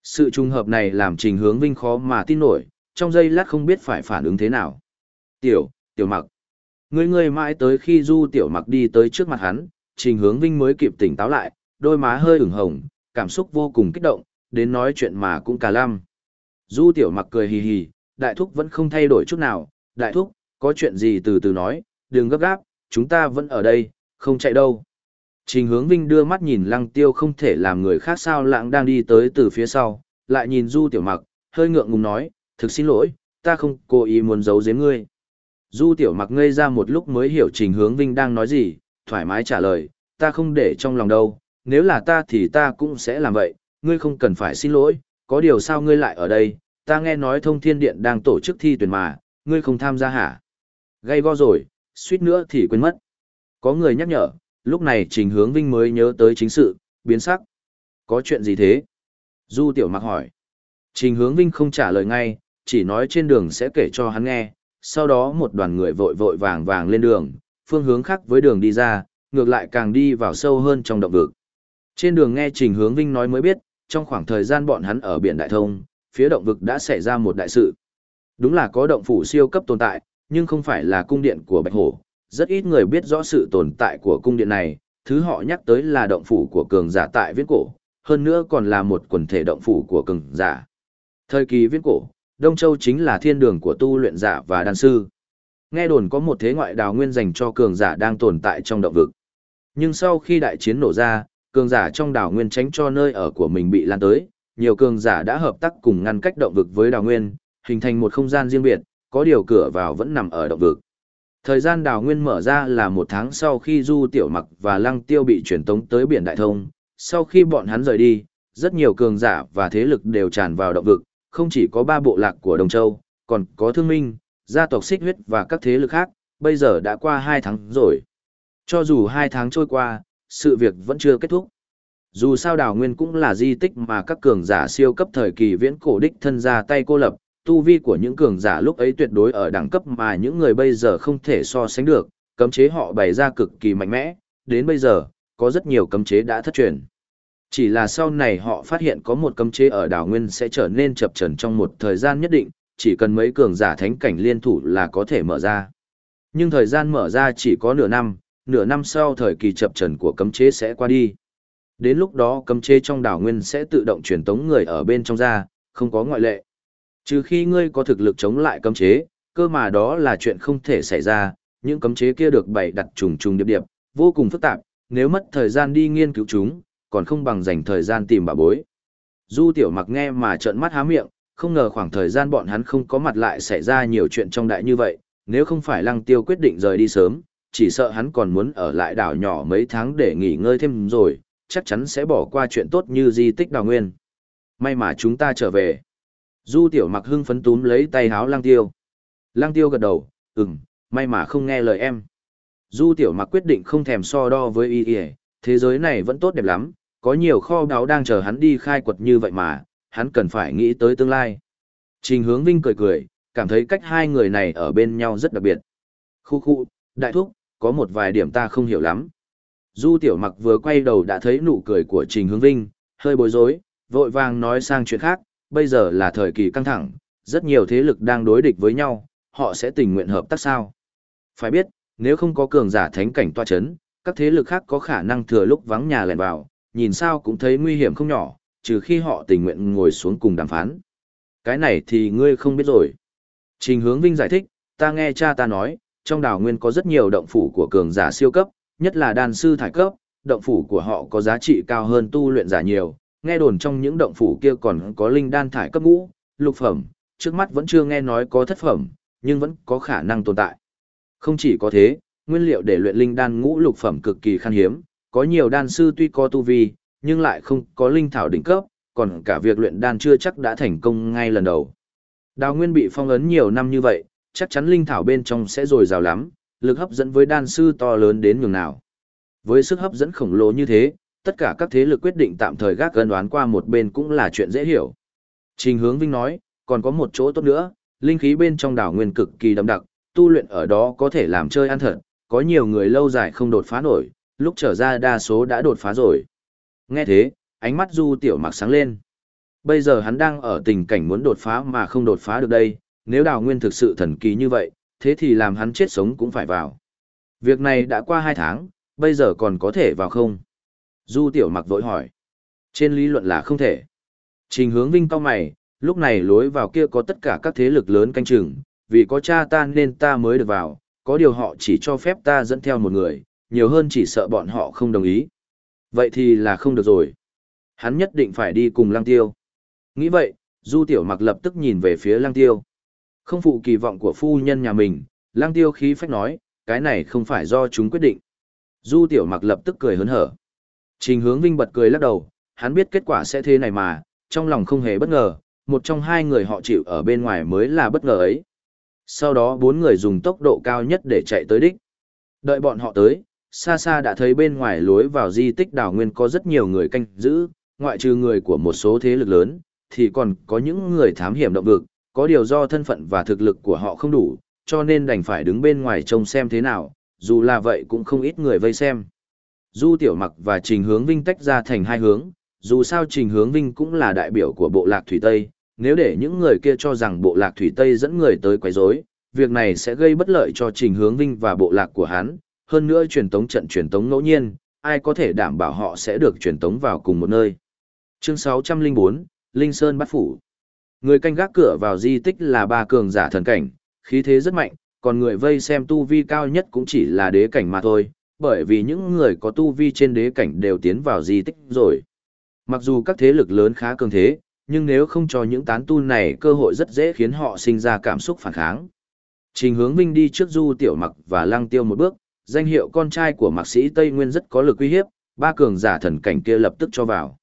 Sự trùng hợp này làm trình hướng vinh khó mà tin nổi, trong giây lát không biết phải phản ứng thế nào. Tiểu, tiểu mặc. Người người mãi tới khi du tiểu mặc đi tới trước mặt hắn, trình hướng vinh mới kịp tỉnh táo lại, đôi má hơi ửng hồng, cảm xúc vô cùng kích động, đến nói chuyện mà cũng cả lăm. Du tiểu mặc cười hì hì, đại thúc vẫn không thay đổi chút nào, đại thúc, có chuyện gì từ từ nói, đừng gấp gáp, chúng ta vẫn ở đây, không chạy đâu. Trình hướng vinh đưa mắt nhìn lăng tiêu không thể làm người khác sao lãng đang đi tới từ phía sau, lại nhìn du tiểu mặc, hơi ngượng ngùng nói, thực xin lỗi, ta không cố ý muốn giấu giếm ngươi. Du tiểu mặc ngây ra một lúc mới hiểu trình hướng vinh đang nói gì, thoải mái trả lời, ta không để trong lòng đâu, nếu là ta thì ta cũng sẽ làm vậy, ngươi không cần phải xin lỗi, có điều sao ngươi lại ở đây, ta nghe nói thông thiên điện đang tổ chức thi tuyển mà, ngươi không tham gia hả? Gây go rồi, suýt nữa thì quên mất. Có người nhắc nhở, lúc này Trình Hướng Vinh mới nhớ tới chính sự, biến sắc. Có chuyện gì thế? Du Tiểu Mặc hỏi. Trình Hướng Vinh không trả lời ngay, chỉ nói trên đường sẽ kể cho hắn nghe, sau đó một đoàn người vội vội vàng vàng lên đường, phương hướng khác với đường đi ra, ngược lại càng đi vào sâu hơn trong động vực. Trên đường nghe Trình Hướng Vinh nói mới biết, trong khoảng thời gian bọn hắn ở biển Đại Thông, phía động vực đã xảy ra một đại sự. Đúng là có động phủ siêu cấp tồn tại, nhưng không phải là cung điện của Bạch Hổ. Rất ít người biết rõ sự tồn tại của cung điện này, thứ họ nhắc tới là động phủ của cường giả tại viễn cổ, hơn nữa còn là một quần thể động phủ của cường giả. Thời kỳ viễn cổ, Đông Châu chính là thiên đường của tu luyện giả và đan sư. Nghe đồn có một thế ngoại đào nguyên dành cho cường giả đang tồn tại trong động vực. Nhưng sau khi đại chiến nổ ra, cường giả trong đảo nguyên tránh cho nơi ở của mình bị lan tới, nhiều cường giả đã hợp tác cùng ngăn cách động vực với đảo nguyên, hình thành một không gian riêng biệt, có điều cửa vào vẫn nằm ở động vực. Thời gian Đào nguyên mở ra là một tháng sau khi Du Tiểu Mặc và Lăng Tiêu bị chuyển tống tới biển Đại Thông, sau khi bọn hắn rời đi, rất nhiều cường giả và thế lực đều tràn vào động vực, không chỉ có ba bộ lạc của Đồng Châu, còn có thương minh, gia tộc xích huyết và các thế lực khác, bây giờ đã qua hai tháng rồi. Cho dù hai tháng trôi qua, sự việc vẫn chưa kết thúc. Dù sao đào nguyên cũng là di tích mà các cường giả siêu cấp thời kỳ viễn cổ đích thân ra tay cô lập, tu vi của những cường giả lúc ấy tuyệt đối ở đẳng cấp mà những người bây giờ không thể so sánh được, cấm chế họ bày ra cực kỳ mạnh mẽ, đến bây giờ, có rất nhiều cấm chế đã thất truyền. Chỉ là sau này họ phát hiện có một cấm chế ở đảo Nguyên sẽ trở nên chập trần trong một thời gian nhất định, chỉ cần mấy cường giả thánh cảnh liên thủ là có thể mở ra. Nhưng thời gian mở ra chỉ có nửa năm, nửa năm sau thời kỳ chập trần của cấm chế sẽ qua đi. Đến lúc đó cấm chế trong đảo nguyên sẽ tự động truyền tống người ở bên trong ra, không có ngoại lệ. Trừ khi ngươi có thực lực chống lại cấm chế, cơ mà đó là chuyện không thể xảy ra, những cấm chế kia được bày đặt trùng trùng điệp điệp, vô cùng phức tạp, nếu mất thời gian đi nghiên cứu chúng, còn không bằng dành thời gian tìm bà bối. Du tiểu mặc nghe mà trợn mắt há miệng, không ngờ khoảng thời gian bọn hắn không có mặt lại xảy ra nhiều chuyện trong đại như vậy, nếu không phải lăng tiêu quyết định rời đi sớm, chỉ sợ hắn còn muốn ở lại đảo nhỏ mấy tháng để nghỉ ngơi thêm rồi, chắc chắn sẽ bỏ qua chuyện tốt như di tích đào nguyên. May mà chúng ta trở về. Du tiểu mặc hưng phấn túm lấy tay háo lang tiêu. Lang tiêu gật đầu, ừm, may mà không nghe lời em. Du tiểu mặc quyết định không thèm so đo với y y, thế giới này vẫn tốt đẹp lắm, có nhiều kho báu đang chờ hắn đi khai quật như vậy mà, hắn cần phải nghĩ tới tương lai. Trình hướng vinh cười cười, cảm thấy cách hai người này ở bên nhau rất đặc biệt. Khu khu, đại thúc, có một vài điểm ta không hiểu lắm. Du tiểu mặc vừa quay đầu đã thấy nụ cười của Trình Hướng Vinh, hơi bối rối, vội vàng nói sang chuyện khác, bây giờ là thời kỳ căng thẳng, rất nhiều thế lực đang đối địch với nhau, họ sẽ tình nguyện hợp tác sao. Phải biết, nếu không có cường giả thánh cảnh toa chấn, các thế lực khác có khả năng thừa lúc vắng nhà lẻn vào, nhìn sao cũng thấy nguy hiểm không nhỏ, trừ khi họ tình nguyện ngồi xuống cùng đàm phán. Cái này thì ngươi không biết rồi. Trình Hướng Vinh giải thích, ta nghe cha ta nói, trong đảo nguyên có rất nhiều động phủ của cường giả siêu cấp, nhất là đan sư thải cấp, động phủ của họ có giá trị cao hơn tu luyện giả nhiều, nghe đồn trong những động phủ kia còn có linh đan thải cấp ngũ, lục phẩm, trước mắt vẫn chưa nghe nói có thất phẩm, nhưng vẫn có khả năng tồn tại. Không chỉ có thế, nguyên liệu để luyện linh đan ngũ lục phẩm cực kỳ khan hiếm, có nhiều đan sư tuy có tu vi, nhưng lại không có linh thảo đỉnh cấp, còn cả việc luyện đan chưa chắc đã thành công ngay lần đầu. Đào Nguyên bị phong ấn nhiều năm như vậy, chắc chắn linh thảo bên trong sẽ dồi dào lắm, lực hấp dẫn với đan sư to lớn đến nhường nào. Với sức hấp dẫn khổng lồ như thế, tất cả các thế lực quyết định tạm thời gác gân đoán qua một bên cũng là chuyện dễ hiểu. Trình hướng Vinh nói, còn có một chỗ tốt nữa, linh khí bên trong đảo nguyên cực kỳ đậm đặc, tu luyện ở đó có thể làm chơi ăn thật, có nhiều người lâu dài không đột phá nổi, lúc trở ra đa số đã đột phá rồi. Nghe thế, ánh mắt Du Tiểu Mặc sáng lên. Bây giờ hắn đang ở tình cảnh muốn đột phá mà không đột phá được đây, nếu đào nguyên thực sự thần kỳ như vậy, thế thì làm hắn chết sống cũng phải vào. Việc này đã qua hai tháng, bây giờ còn có thể vào không? Du tiểu mặc vội hỏi. Trên lý luận là không thể. Trình hướng vinh cao mày, lúc này lối vào kia có tất cả các thế lực lớn canh chừng, vì có cha ta nên ta mới được vào, có điều họ chỉ cho phép ta dẫn theo một người, nhiều hơn chỉ sợ bọn họ không đồng ý. Vậy thì là không được rồi. Hắn nhất định phải đi cùng lang tiêu. Nghĩ vậy, Du Tiểu Mặc lập tức nhìn về phía lang tiêu. Không phụ kỳ vọng của phu nhân nhà mình, lang tiêu khí phách nói, cái này không phải do chúng quyết định. Du tiểu mặc lập tức cười hớn hở. Trình hướng vinh bật cười lắc đầu, hắn biết kết quả sẽ thế này mà, trong lòng không hề bất ngờ, một trong hai người họ chịu ở bên ngoài mới là bất ngờ ấy. Sau đó bốn người dùng tốc độ cao nhất để chạy tới đích. Đợi bọn họ tới, xa xa đã thấy bên ngoài lối vào di tích đảo nguyên có rất nhiều người canh giữ, ngoại trừ người của một số thế lực lớn, thì còn có những người thám hiểm động vực, có điều do thân phận và thực lực của họ không đủ, cho nên đành phải đứng bên ngoài trông xem thế nào, dù là vậy cũng không ít người vây xem. Du Tiểu Mặc và Trình Hướng Vinh tách ra thành hai hướng, dù sao Trình Hướng Vinh cũng là đại biểu của bộ lạc Thủy Tây, nếu để những người kia cho rằng bộ lạc Thủy Tây dẫn người tới quấy rối, việc này sẽ gây bất lợi cho Trình Hướng Vinh và bộ lạc của hắn, hơn nữa truyền tống trận truyền tống ngẫu nhiên, ai có thể đảm bảo họ sẽ được truyền tống vào cùng một nơi. Chương 604, Linh Sơn bắt phủ. Người canh gác cửa vào di tích là ba cường giả thần cảnh, khí thế rất mạnh, còn người vây xem tu vi cao nhất cũng chỉ là đế cảnh mà thôi, bởi vì những người có tu vi trên đế cảnh đều tiến vào di tích rồi. Mặc dù các thế lực lớn khá cường thế, nhưng nếu không cho những tán tu này cơ hội rất dễ khiến họ sinh ra cảm xúc phản kháng. Trình hướng Vinh đi trước Du Tiểu Mặc và Lăng Tiêu một bước, danh hiệu con trai của mạc sĩ Tây Nguyên rất có lực uy hiếp, ba cường giả thần cảnh kia lập tức cho vào.